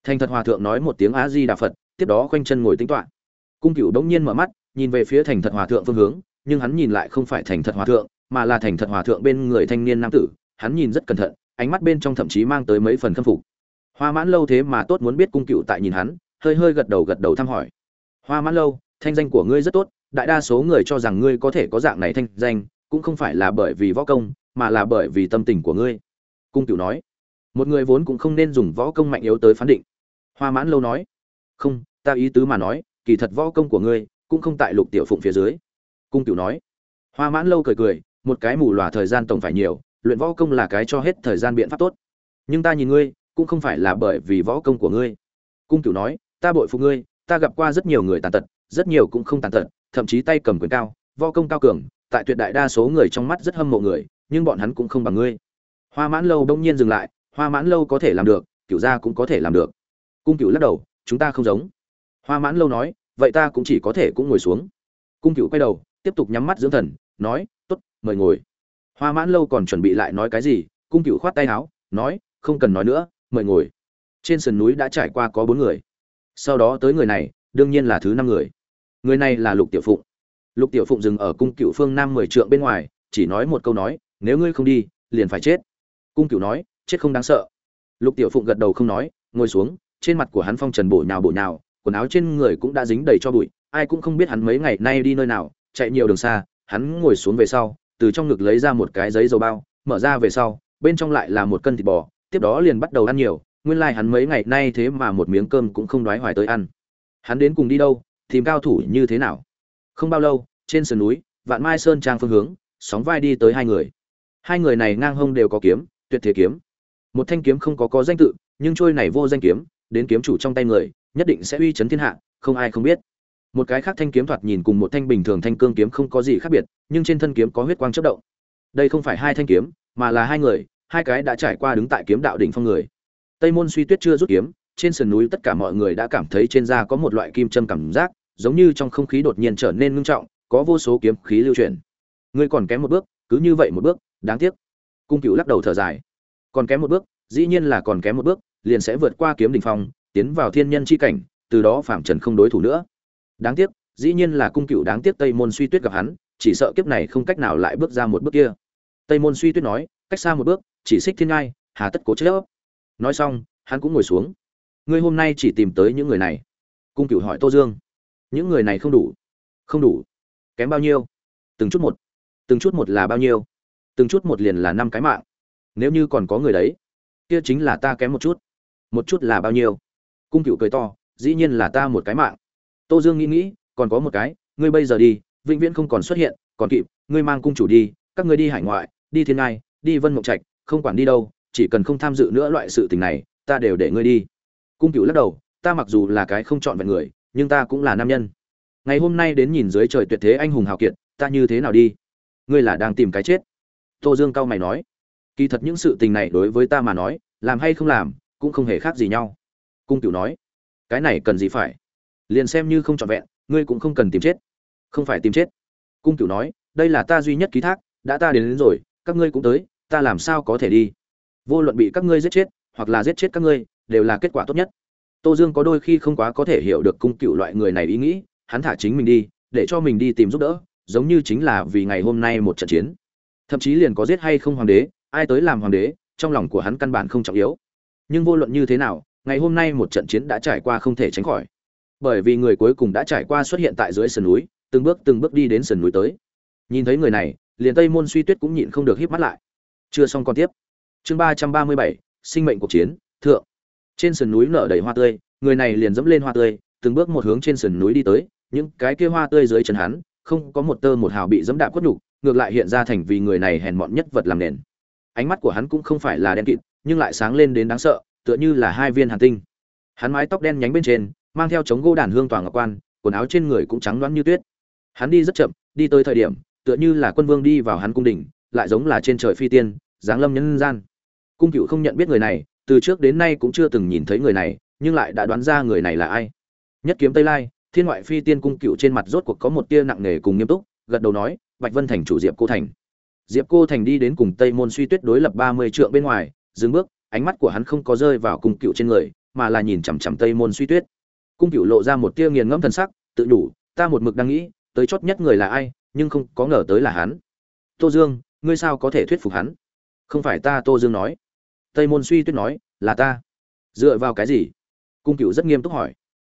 Thành thật hòa thượng nói một tiếng á di đà phật, tiếp đó khoanh chân ngồi tính toạ cung cựu đống nhiên mở mắt, nhìn về phía thành thật hòa thượng phương hướng, nhưng hắn nhìn lại không phải thành thật hòa thượng, mà là thành thật hòa thượng bên người thanh niên nam tử. Hắn nhìn rất cẩn thận, ánh mắt bên trong thậm chí mang tới mấy phần khâm phục hoa mãn lâu thế mà tốt muốn biết cung cựu tại nhìn hắn, hơi hơi gật đầu gật đầu thăm hỏi. Hoa mãn lâu, thanh danh của ngươi rất tốt, đại đa số người cho rằng ngươi có thể có dạng này thanh danh, cũng không phải là bởi vì võ công, mà là bởi vì tâm tình của ngươi. Cung cựu nói. Một người vốn cũng không nên dùng võ công mạnh yếu tới phán định. Hoa mãn lâu nói. Không, ta ý tứ mà nói, kỳ thật võ công của ngươi cũng không tại lục tiểu phụng phía dưới. Cung cựu nói. Hoa mãn lâu cười cười, một cái mù lòa thời gian tổng phải nhiều, luyện võ công là cái cho hết thời gian biện pháp tốt. Nhưng ta nhìn ngươi cũng không phải là bởi vì võ công của ngươi. Cung cửu nói, ta bội phục ngươi, ta gặp qua rất nhiều người tàn tật, rất nhiều cũng không tàn tật, thậm chí tay cầm quyền cao, võ công cao cường, tại tuyệt đại đa số người trong mắt rất hâm mộ người, nhưng bọn hắn cũng không bằng ngươi. Hoa mãn lâu đông nhiên dừng lại, hoa mãn lâu có thể làm được, cửu gia cũng có thể làm được. Cung cửu lắc đầu, chúng ta không giống. Hoa mãn lâu nói, vậy ta cũng chỉ có thể cũng ngồi xuống. Cung cửu quay đầu, tiếp tục nhắm mắt dưỡng thần, nói t ố t mời ngồi. Hoa mãn lâu còn chuẩn bị lại nói cái gì, cung cửu khoát tay áo, nói, không cần nói nữa mời ngồi. Trên sườn núi đã trải qua có bốn người. Sau đó tới người này, đương nhiên là thứ năm người. Người này là lục tiểu phụng. Lục tiểu phụng dừng ở cung cựu phương nam mười trượng bên ngoài, chỉ nói một câu nói, nếu ngươi không đi, liền phải chết. Cung cựu nói, chết không đáng sợ. Lục tiểu phụng gật đầu không nói, ngồi xuống, trên mặt của hắn phong trần bổ nhào bổ nhào, quần áo trên người cũng đã dính đầy cho bụi, ai cũng không biết hắn mấy ngày nay đi nơi nào, chạy nhiều đường xa, hắn ngồi xuống về sau, từ trong ngực lấy ra một cái giấy dầu bao, mở ra về sau, bên trong lại là một cân thịt bò tiếp đó liền bắt đầu ăn nhiều, nguyên lai hắn mấy ngày nay thế mà một miếng cơm cũng không đoái hoài tới ăn. Hắn đến cùng đi đâu, tìm cao thủ như thế nào? Không bao lâu, trên sườn núi, vạn mai sơn trang phương hướng, sóng vai đi tới hai người. Hai người này ngang hông đều có kiếm, tuyệt thế kiếm. Một thanh kiếm không có có danh tự, nhưng trôi này vô danh kiếm, đến kiếm chủ trong tay người, nhất định sẽ uy chấn thiên hạ, không ai không biết. Một cái khác thanh kiếm thoạt nhìn cùng một thanh bình thường thanh cương kiếm không có gì khác biệt, nhưng trên thân kiếm có huyết quang chất động. Đây không phải hai thanh kiếm, mà là hai người hai cái đã trải qua đứng tại kiếm đạo đỉnh phong người. Tây môn suy tuyết chưa rút kiếm, trên sườn núi tất cả mọi người đã cảm thấy trên da có một loại kim châm cảm giác, giống như trong không khí đột nhiên trở nên ngưng trọng, có vô số kiếm khí lưu chuyển. Ngươi còn kém một bước, cứ như vậy một bước, đáng tiếc. Cung cửu lắc đầu thở dài. Còn kém một bước, dĩ nhiên là còn kém một bước, liền sẽ vượt qua kiếm đỉnh phong, tiến vào thiên nhân chi cảnh, từ đó phạm trần không đối thủ nữa. Đáng tiếc, dĩ nhiên là cung cửu đáng tiếc tây môn suy tuyết gặp hắn, chỉ sợ kiếp này không cách nào lại bước ra một bước kia. Tây môn suy tuyết nói, cách xa một bước chỉ xích thiên ngai, hà tất cố chớp nói xong, hắn cũng ngồi xuống. Ngươi hôm nay chỉ tìm tới những người này. Cung cựu hỏi tô dương. Những người này không đủ. Không đủ. Kém bao nhiêu? Từng chút một. Từng chút một là bao nhiêu? Từng chút một liền là năm cái mạng. Nếu như còn có người đấy, kia chính là ta kém một chút. Một chút là bao nhiêu? Cung cựu cười to, dĩ nhiên là ta một cái mạng. Tô dương nghĩ nghĩ, còn có một cái, ngươi bây giờ đi, vĩnh viễn không còn xuất hiện, còn kịp, ngươi mang cung chủ đi, các ngươi đi hải ngoại, đi thiên ngai, đi vân mộng trạch không quản đi đâu chỉ cần không tham dự nữa loại sự tình này ta đều để ngươi đi. Cung cựu lắc đầu ta mặc dù là cái không chọn vẹn người nhưng ta cũng là nam nhân. Ngày hôm nay đến nhìn dưới trời tuyệt thế anh hùng hào kiệt ta như thế nào đi? Ngươi là đang tìm cái chết. Tô dương cao mày nói kỳ thật những sự tình này đối với ta mà nói làm hay không làm cũng không hề khác gì nhau. Cung cửu nói cái này cần gì phải? Liền xem như không trọn vẹn ngươi cũng không cần tìm chết. Không phải tìm chết. Cung cửu nói đây là ta duy nhất ký thác đã ta đến, đến rồi các ngươi cũng tới ta làm sao có thể đi? Vô luận bị các ngươi giết chết, hoặc là giết chết các ngươi, đều là kết quả tốt nhất. Tô dương có đôi khi không quá có thể hiểu được cung cựu loại người này ý nghĩ, hắn thả chính mình đi, để cho mình đi tìm giúp đỡ, giống như chính là vì ngày hôm nay một trận chiến. Thậm chí liền có giết hay không hoàng đế, ai tới làm hoàng đế, trong lòng của hắn căn bản không trọng yếu. Nhưng vô luận như thế nào, ngày hôm nay một trận chiến đã trải qua không thể tránh khỏi. Bởi vì người cuối cùng đã trải qua xuất hiện tại dưới sườn núi, từng bước từng bước đi đến sườn núi tới. Nhìn thấy người này, liền tây môn suy tuyết cũng nhịn không được híp mắt lại chưa xong còn tiếp. Chương ba trăm ba mươi bảy, sinh mệnh cuộc chiến, thượng. Trên sườn núi nở đầy hoa tươi, người này liền dẫm lên hoa tươi, từng bước một hướng trên sườn núi đi tới, những cái kia hoa tươi dưới chân hắn, không có một tơ một hào bị dẫm đạp quất nhục, ngược lại hiện ra thành vì người này hèn mọn nhất vật làm nền. Ánh mắt của hắn cũng không phải là đen kịt, nhưng lại sáng lên đến đáng sợ, tựa như là hai viên hàn tinh. Hắn mái tóc đen nhánh bên trên, mang theo chống gỗ đàn hương toàn ngọc quan, quần áo trên người cũng trắng loáng như tuyết. Hắn đi rất chậm, đi tới thời điểm, tựa như là quân vương đi vào hắn cung đình lại giống là trên trời phi tiên, giáng lâm nhân gian. Cung cựu không nhận biết người này, từ trước đến nay cũng chưa từng nhìn thấy người này, nhưng lại đã đoán ra người này là ai. Nhất kiếm tây lai, thiên ngoại phi tiên cung cựu trên mặt rốt cuộc có một tia nặng nề cùng nghiêm túc, gật đầu nói, bạch vân thành chủ diệp cô thành. Diệp cô thành đi đến cùng tây môn suy tuyết đối lập ba mươi trượng bên ngoài, dừng bước, ánh mắt của hắn không có rơi vào cung cựu trên người, mà là nhìn chằm chằm tây môn suy tuyết. Cung cựu lộ ra một tia nghiền ngẫm thần sắc, tự đủ ta một mực đang nghĩ, tới chót nhất người là ai, nhưng không có ngờ tới là hắn. Tô dương ngươi sao có thể thuyết phục hắn? Không phải ta tô dương nói. Tây môn suy tuyết nói, là ta. Dựa vào cái gì? Cung cựu rất nghiêm túc hỏi.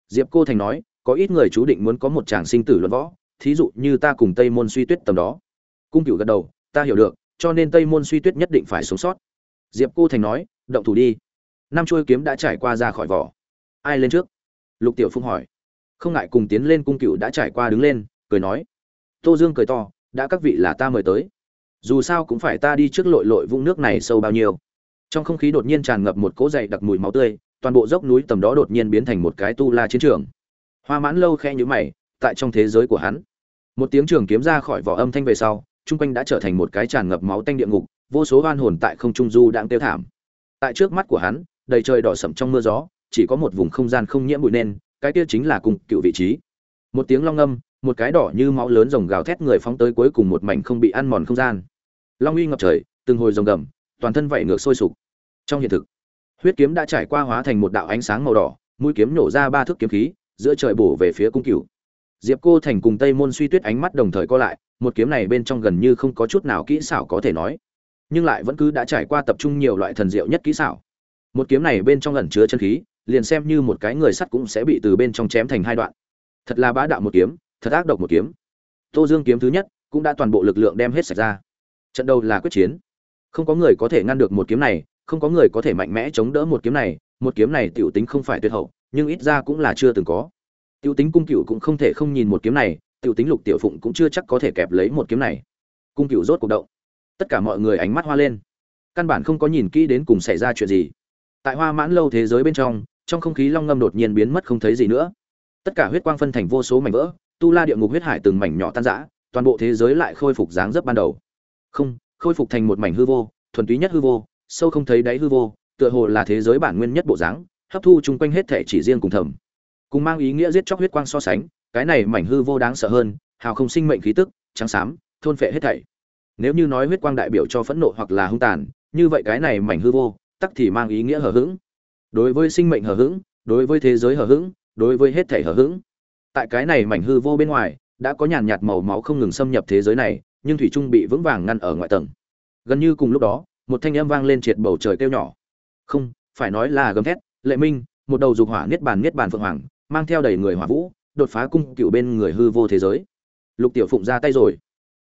Diệp cô thành nói, có ít người chú định muốn có một chàng sinh tử luận võ, thí dụ như ta cùng tây môn suy tuyết tầm đó. Cung cựu gật đầu, ta hiểu được, cho nên tây môn suy tuyết nhất định phải sống sót. Diệp cô thành nói, động thủ đi. Năm chuôi kiếm đã trải qua ra khỏi vỏ. Ai lên trước? Lục tiểu phung hỏi. Không ngại cùng tiến lên, cung cựu đã trải qua đứng lên, cười nói. Tô dương cười to, đã các vị là ta mời tới dù sao cũng phải ta đi trước lội lội vũng nước này sâu bao nhiêu. Trong không khí đột nhiên tràn ngập một cỗ dày đặc mùi máu tươi, toàn bộ dốc núi tầm đó đột nhiên biến thành một cái tu la chiến trường. Hoa mãn lâu khe nhữ mày, tại trong thế giới của hắn, một tiếng trường kiếm ra khỏi vỏ âm thanh về sau, chung quanh đã trở thành một cái tràn ngập máu tanh địa ngục, vô số oan hồn tại không trung du đang tiêu thảm. Tại trước mắt của hắn, đầy trời đỏ sậm trong mưa gió, chỉ có một vùng không gian không nhiễm bụi nên, cái kia chính là cùng cựu vị trí. Một tiếng long âm, một cái đỏ như máu lớn rồng gào thét người phóng tới cuối cùng một mảnh không bị ăn mòn không gian long uy ngập trời, từng hồi rồng gầm, toàn thân vảy ngược sôi sục. Trong hiện thực, huyết kiếm đã trải qua hóa thành một đạo ánh sáng màu đỏ, mũi kiếm nổ ra ba thước kiếm khí, giữa trời bổ về phía cung cửu. Diệp cô thành cùng tây môn suy tuyết ánh mắt đồng thời co lại, một kiếm này bên trong gần như không có chút nào kỹ xảo có thể nói. Nhưng lại vẫn cứ đã trải qua tập trung nhiều loại thần diệu nhất kỹ xảo. Một kiếm này bên trong ẩn chứa chân khí, liền xem như một cái người sắt cũng sẽ bị từ bên trong chém thành hai đoạn. Thật là bá đạo một kiếm, thật ác độc một kiếm. Tô dương kiếm thứ nhất cũng đã toàn bộ lực lượng đem hết sạch ra trận đầu là quyết chiến. Không có người có thể ngăn được một kiếm này, không có người có thể mạnh mẽ chống đỡ một kiếm này, một kiếm này tiểu tính không phải tuyệt hậu, nhưng ít ra cũng là chưa từng có. Tiểu tính cung cựu cũng không thể không nhìn một kiếm này, tiểu tính lục tiểu phụng cũng chưa chắc có thể kẹp lấy một kiếm này. Cung cựu rốt cuộc động. Tất cả mọi người ánh mắt hoa lên. Căn bản không có nhìn kỹ đến cùng xảy ra chuyện gì. Tại hoa mãn lâu thế giới bên trong trong không khí long ngâm đột nhiên biến mất không thấy gì nữa. Tất cả huyết quang phân thành vô số mảnh vỡ, tu la địa ngục huyết hải từng mảnh nhỏ tan rã, toàn bộ thế giới lại khôi phục dáng dấp ban đầu không, khôi phục thành một mảnh hư vô, thuần túy nhất hư vô, sâu không thấy đáy hư vô, tựa hồ là thế giới bản nguyên nhất bộ dáng, hấp thu chung quanh hết thể chỉ riêng cùng thầm cùng mang ý nghĩa giết chóc huyết quang so sánh, cái này mảnh hư vô đáng sợ hơn, hào không sinh mệnh khí tức, trắng xám, thôn phệ hết thảy. Nếu như nói huyết quang đại biểu cho phẫn nộ hoặc là hung tàn, như vậy cái này mảnh hư vô, tắc thì mang ý nghĩa hờ hững. Đối với sinh mệnh hờ hững, đối với thế giới hờ hững, đối với hết thảy hờ hững. Tại cái này mảnh hư vô bên ngoài, đã có nhàn nhạt màu máu không ngừng xâm nhập thế giới này nhưng thủy trung bị vững vàng ngăn ở ngoại tầng. Gần như cùng lúc đó, một thanh âm vang lên triệt bầu trời kêu nhỏ. Không, phải nói là gầm thét, lệ minh, một đầu dục hỏa niết bàn niết bàn phượng hoàng, mang theo đầy người hỏa vũ, đột phá cung cựu bên người hư vô thế giới. Lục tiểu phụng ra tay rồi.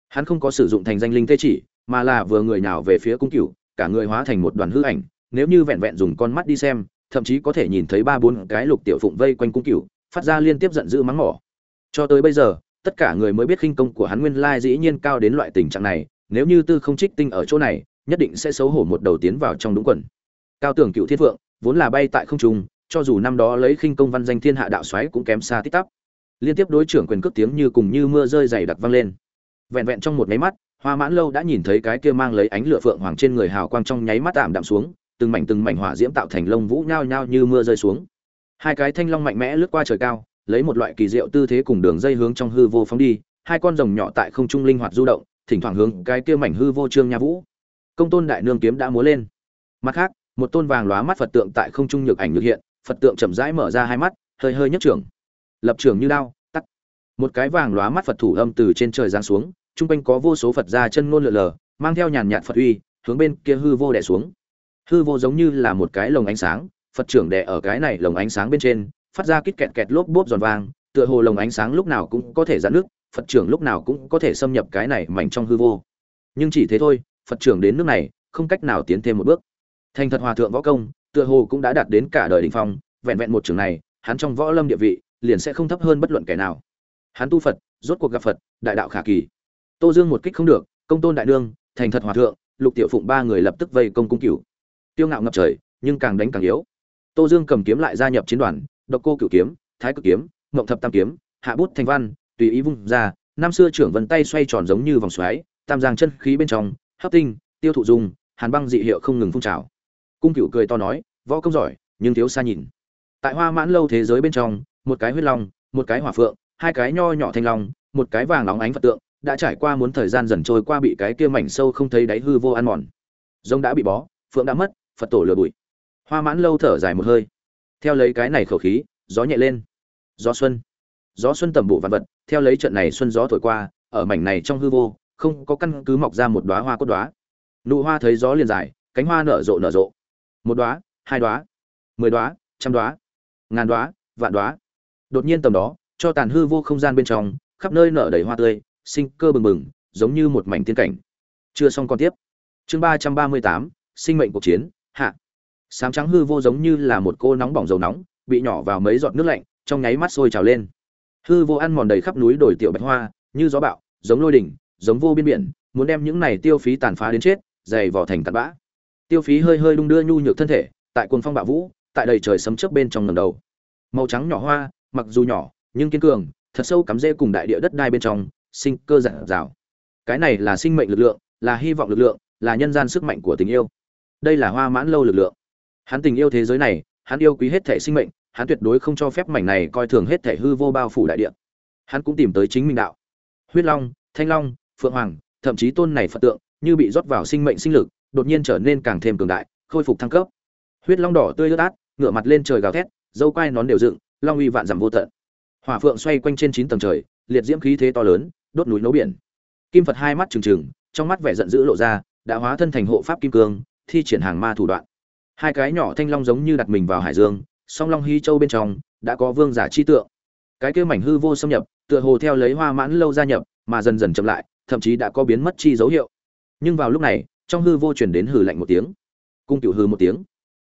Hắn không có sử dụng thành danh linh tê chỉ, mà là vừa người nào về phía cung cựu, cả người hóa thành một đoàn hư ảnh, nếu như vẹn vẹn dùng con mắt đi xem, thậm chí có thể nhìn thấy ba bốn cái lục tiểu phụng vây quanh cung cựu, phát ra liên tiếp giận dữ mắng mỏ. Cho tới bây giờ tất cả người mới biết khinh công của hắn nguyên lai dĩ nhiên cao đến loại tình trạng này, nếu như tư không trích tinh ở chỗ này, nhất định sẽ xấu hổ một đầu tiến vào trong đúng quần. Cao tưởng cựu thiên vượng vốn là bay tại không trung, cho dù năm đó lấy khinh công văn danh thiên hạ đạo xoáy cũng kém xa tích tắp. Liên tiếp đối trưởng quyền cước tiếng như cùng như mưa rơi dày đặc vang lên. Vẹn vẹn trong một nháy mắt, hoa mãn lâu đã nhìn thấy cái kia mang lấy ánh lửa phượng hoàng trên người hào quang trong nháy mắt tạm đạm xuống, từng mảnh từng mảnh hỏa diễm tạo thành lông vũ nhao nhao như mưa rơi xuống. Hai cái thanh long mạnh mẽ lướt qua trời cao lấy một loại kỳ diệu tư thế cùng đường dây hướng trong hư vô phóng đi, hai con rồng nhỏ tại không trung linh hoạt du động, thỉnh thoảng hướng cái kia mảnh hư vô trương nha vũ. Công tôn đại nương kiếm đã múa lên. Mặt khác, một tôn vàng lóa mắt phật tượng tại không trung nhược ảnh nhược hiện, phật tượng chậm rãi mở ra hai mắt, hơi hơi nhấc trưởng. Lập trường như đao, tắt. Một cái vàng lóa mắt phật thủ âm từ trên trời giáng xuống trung quanh có vô số phật ra chân ngôn lượn lờ, mang theo nhàn nhạt phật uy, hướng bên kia hư vô đè xuống. Hư vô giống như là một cái lồng ánh sáng, phật trưởng đè ở cái này lồng ánh sáng bên trên phát ra kít kẹt kẹt lốp bốp giòn vang, tựa hồ lồng ánh sáng lúc nào cũng có thể giãn nước, phật trưởng lúc nào cũng có thể xâm nhập cái này mảnh trong hư vô. Nhưng chỉ thế thôi, phật trưởng đến nước này, không cách nào tiến thêm một bước. Thành thật hòa thượng võ công, tựa hồ cũng đã đạt đến cả đời đỉnh phong, vẹn vẹn một trường này, hắn trong võ lâm địa vị, liền sẽ không thấp hơn bất luận kẻ nào. Hắn tu phật, rốt cuộc gặp phật, đại đạo khả kỳ. Tô dương một kích không được, công tôn đại đương thành thật hòa thượng, lục tiểu phụng ba người lập tức vây công cung cửu. Tiêu ngạo ngập trời, nhưng càng đánh càng yếu. Tô dương cầm kiếm lại gia nhập chiến đoàn độc cô cửu kiếm, thái cực kiếm, mộng thập tam kiếm, hạ bút thành văn, tùy ý vung ra, năm xưa trưởng vân tay xoay tròn giống như vòng xoáy, tam giang chân khí bên trong, hấp tinh, tiêu thụ dung, hàn băng dị hiệu không ngừng phun trào. Cung cửu cười to nói, võ công giỏi, nhưng thiếu xa nhìn. Tại hoa mãn lâu thế giới bên trong, một cái huyết long, một cái hỏa phượng, hai cái nho nhỏ thanh long, một cái vàng óng ánh phật tượng, đã trải qua muốn thời gian dần trôi qua bị cái kia mảnh sâu không thấy đáy hư vô ăn mòn. Rông đã bị bó, phượng đã mất, phật tổ lừa bụi. Hoa mãn lâu thở dài một hơi theo lấy cái này khẩu khí, gió nhẹ lên. Gió xuân. Gió xuân tầm bộ vạn vật, theo lấy trận này xuân gió thổi qua, ở mảnh này trong hư vô, không có căn cứ mọc ra một đóa hoa cốt đóa. Nụ hoa thấy gió liền dài, cánh hoa nở rộ nở rộ. Một đóa, hai đóa, mười đóa, trăm đóa, ngàn đóa, vạn đóa. Đột nhiên tầm đó, cho tàn hư vô không gian bên trong, khắp nơi nở đầy hoa tươi, sinh cơ bừng bừng, giống như một mảnh tiên cảnh. Chưa xong còn tiếp. Chương ba trăm ba mươi tám, sinh mệnh cuộc chiến, hạ sám trắng hư vô giống như là một cô nóng bỏng dầu nóng, bị nhỏ vào mấy giọt nước lạnh, trong nháy mắt sôi trào lên. Hư vô ăn mòn đầy khắp núi đồi tiểu bạch hoa, như gió bạo giống lôi đỉnh, giống vô biên biển, muốn đem những này tiêu phí tàn phá đến chết, dày vỏ thành tạt bã. Tiêu phí hơi hơi đung đưa nhu nhược thân thể, tại cuồng phong bạo vũ, tại đầy trời sấm chớp bên trong ngầm đầu. Màu trắng nhỏ hoa, mặc dù nhỏ, nhưng kiên cường, thật sâu cắm rễ cùng đại địa đất đai bên trong, sinh cơ giản rào cái này là sinh mệnh lực lượng, là hy vọng lực lượng, là nhân gian sức mạnh của tình yêu. Đây là hoa mãn lâu lực lượng hắn tình yêu thế giới này, hắn yêu quý hết thể sinh mệnh, hắn tuyệt đối không cho phép mảnh này coi thường hết thể hư vô bao phủ đại địa. Hắn cũng tìm tới chính mình đạo. Huyết long, thanh long, phượng hoàng, thậm chí tôn này phật tượng, như bị rót vào sinh mệnh sinh lực, đột nhiên trở nên càng thêm cường đại, khôi phục thăng cấp. Huyết long đỏ tươi ướt át, ngửa mặt lên trời gào thét, dâu quai nón đều dựng, long uy vạn dặm vô tận. Hỏa phượng xoay quanh trên chín tầng trời, liệt diễm khí thế to lớn, đốt núi nấu biển. Kim phật hai mắt trừng trừng, trong mắt vẻ giận dữ lộ ra, đã hóa thân thành hộ pháp kim cương, thi triển hàng ma thủ đoạn hai cái nhỏ thanh long giống như đặt mình vào hải dương, song long hy châu bên trong đã có vương giả chi tượng. Cái kia mảnh hư vô xâm nhập, tựa hồ theo lấy hoa mãn lâu gia nhập, mà dần dần chậm lại, thậm chí đã có biến mất chi dấu hiệu. Nhưng vào lúc này, trong hư vô truyền đến hừ lạnh một tiếng. Cung cựu hư một tiếng.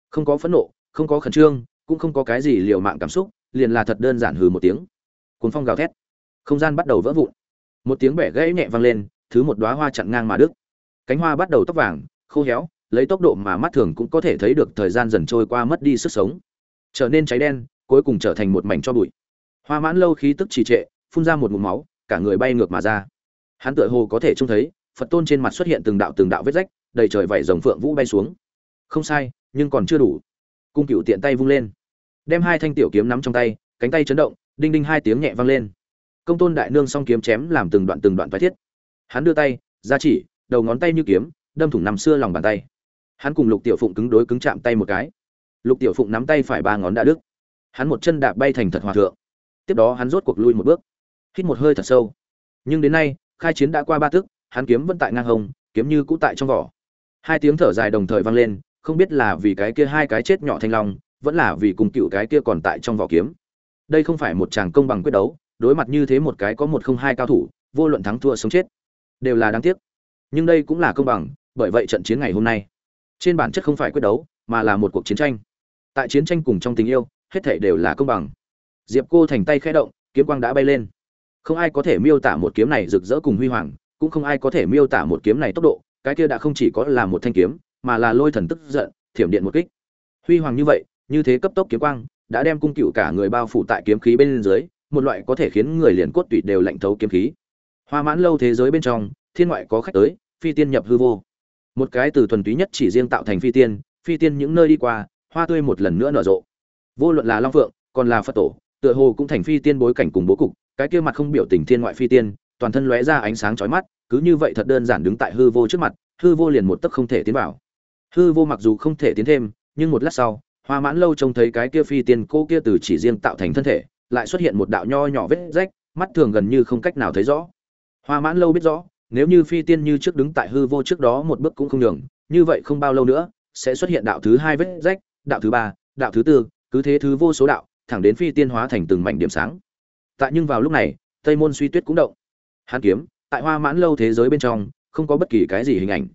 Không có phẫn nộ, không có khẩn trương, cũng không có cái gì liều mạng cảm xúc, liền là thật đơn giản hừ một tiếng. Cuốn phong gào thét. Không gian bắt đầu vỡ vụn. Một tiếng bẻ gãy nhẹ vang lên, thứ một đóa hoa chặn ngang mà đứt. Cánh hoa bắt đầu tóc vàng, khô héo lấy tốc độ mà mắt thường cũng có thể thấy được thời gian dần trôi qua mất đi sức sống. Trở nên cháy đen, cuối cùng trở thành một mảnh cho bụi. Hoa mãn lâu khí tức trì trệ, phun ra một ngụm máu, cả người bay ngược mà ra. Hắn tựa hồ có thể trông thấy, phật tôn trên mặt xuất hiện từng đạo từng đạo vết rách, đầy trời vảy rồng phượng vũ bay xuống. Không sai, nhưng còn chưa đủ. Cung cựu tiện tay vung lên. Đem hai thanh tiểu kiếm nắm trong tay, cánh tay chấn động, đinh đinh hai tiếng nhẹ vang lên. Công tôn đại nương song kiếm chém làm từng đoạn từng đoạn thoái thiết. Hắn đưa tay, ra chỉ, đầu ngón tay như kiếm, đâm thủng nằm xưa lòng bàn tay hắn cùng lục tiểu phụng cứng đối cứng chạm tay một cái. Lục tiểu phụng nắm tay phải ba ngón đã đứt. Hắn một chân đạp bay thành thật hòa thượng. Tiếp đó hắn rốt cuộc lui một bước. Hít một hơi thật sâu. Nhưng đến nay, khai chiến đã qua ba tức, hắn kiếm vẫn tại ngang hồng, kiếm như cũ tại trong vỏ. Hai tiếng thở dài đồng thời vang lên, không biết là vì cái kia hai cái chết nhỏ thanh long, vẫn là vì cùng cựu cái kia còn tại trong vỏ kiếm. Đây không phải một chàng công bằng quyết đấu, đối mặt như thế một cái có một không hai cao thủ, vô luận thắng thua sống chết, đều là đáng tiếc. Nhưng đây cũng là công bằng, bởi vậy trận chiến ngày hôm nay trên bản chất không phải quyết đấu, mà là một cuộc chiến tranh. Tại chiến tranh cùng trong tình yêu, hết thể đều là công bằng. Diệp cô thành tay khẽ động, kiếm quang đã bay lên. Không ai có thể miêu tả một kiếm này rực rỡ cùng huy hoàng, cũng không ai có thể miêu tả một kiếm này tốc độ, cái kia đã không chỉ có là một thanh kiếm, mà là lôi thần tức giận, thiểm điện một kích. Huy hoàng như vậy, như thế cấp tốc kiếm quang, đã đem cung cựu cả người bao phủ tại kiếm khí bên dưới, một loại có thể khiến người liền cốt tủy đều lạnh thấu kiếm khí. Hoa mãn lâu thế giới bên trong, thiên ngoại có khách tới, phi tiên nhập hư vô một cái từ thuần túy nhất chỉ riêng tạo thành phi tiên phi tiên những nơi đi qua, hoa tươi một lần nữa nở rộ. Vô luận là long phượng, còn là phật tổ, tựa hồ cũng thành phi tiên bối cảnh cùng bố cục, cái kia mặt không biểu tình thiên ngoại phi tiên, toàn thân lóe ra ánh sáng chói mắt, cứ như vậy thật đơn giản đứng tại hư vô trước mặt, hư vô liền một tấc không thể tiến vào. Hư vô mặc dù không thể tiến thêm, nhưng một lát sau, hoa mãn lâu trông thấy cái kia phi tiên cô kia từ chỉ riêng tạo thành thân thể, lại xuất hiện một đạo nho nhỏ vết rách, mắt thường gần như không cách nào thấy rõ. Hoa mãn lâu biết rõ nếu như phi tiên như trước đứng tại hư vô trước đó một bước cũng không đường như vậy không bao lâu nữa, sẽ xuất hiện đạo thứ hai vết rách, đạo thứ ba, đạo thứ tư, cứ thế thứ vô số đạo, thẳng đến phi tiên hóa thành từng mảnh điểm sáng. Tại nhưng vào lúc này, tây môn suy tuyết cũng động. Hàn kiếm, tại hoa mãn lâu thế giới bên trong, không có bất kỳ cái gì hình ảnh.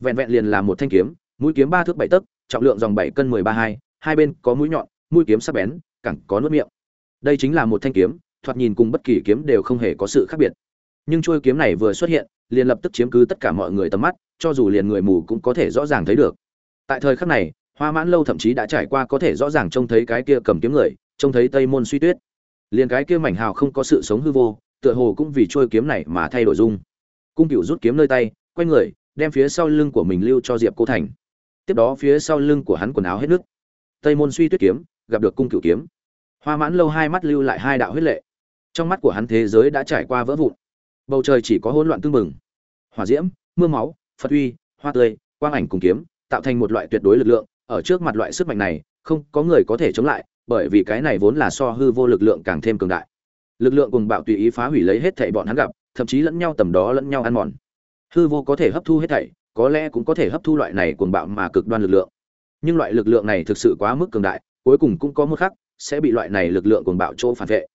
Vẹn vẹn liền là một thanh kiếm, mũi kiếm ba thước bảy tấc, trọng lượng dòng bảy cân mười ba hai hai bên có mũi nhọn, mũi kiếm sắc bén, cẳng có nuốt miệng. Đây chính là một thanh kiếm, thoạt nhìn cùng bất kỳ kiếm đều không hề có sự khác biệt. Nhưng chuôi kiếm này vừa xuất hiện liền lập tức chiếm cứ tất cả mọi người tầm mắt, cho dù liền người mù cũng có thể rõ ràng thấy được. Tại thời khắc này, hoa mãn lâu thậm chí đã trải qua có thể rõ ràng trông thấy cái kia cầm kiếm người, trông thấy tây môn suy tuyết. Liền cái kia mảnh hào không có sự sống hư vô, tựa hồ cũng vì trôi kiếm này mà thay đổi dung. Cung cựu rút kiếm nơi tay, quay người, đem phía sau lưng của mình lưu cho diệp cô thành. Tiếp đó phía sau lưng của hắn quần áo hết nước. Tây môn suy tuyết kiếm, gặp được cung cựu kiếm. Hoa mãn lâu hai mắt lưu lại hai đạo huyết lệ. Trong mắt của hắn thế giới đã trải qua vỡ vụn. Bầu trời chỉ có hỗn loạn tương mừng hỏa diễm, mưa máu, phật uy, hoa tươi, quang ảnh cùng kiếm, tạo thành một loại tuyệt đối lực lượng, ở trước mặt loại sức mạnh này, không có người có thể chống lại, bởi vì cái này vốn là so hư vô lực lượng càng thêm cường đại. Lực lượng cùng bạo tùy ý phá hủy lấy hết thảy bọn hắn gặp, thậm chí lẫn nhau tầm đó lẫn nhau ăn mòn. Hư vô có thể hấp thu hết thảy, có lẽ cũng có thể hấp thu loại này cuồng bạo mà cực đoan lực lượng. Nhưng loại lực lượng này thực sự quá mức cường đại, cuối cùng cũng có một khắc, sẽ bị loại này lực lượng cuồng bạo chỗ phản vệ.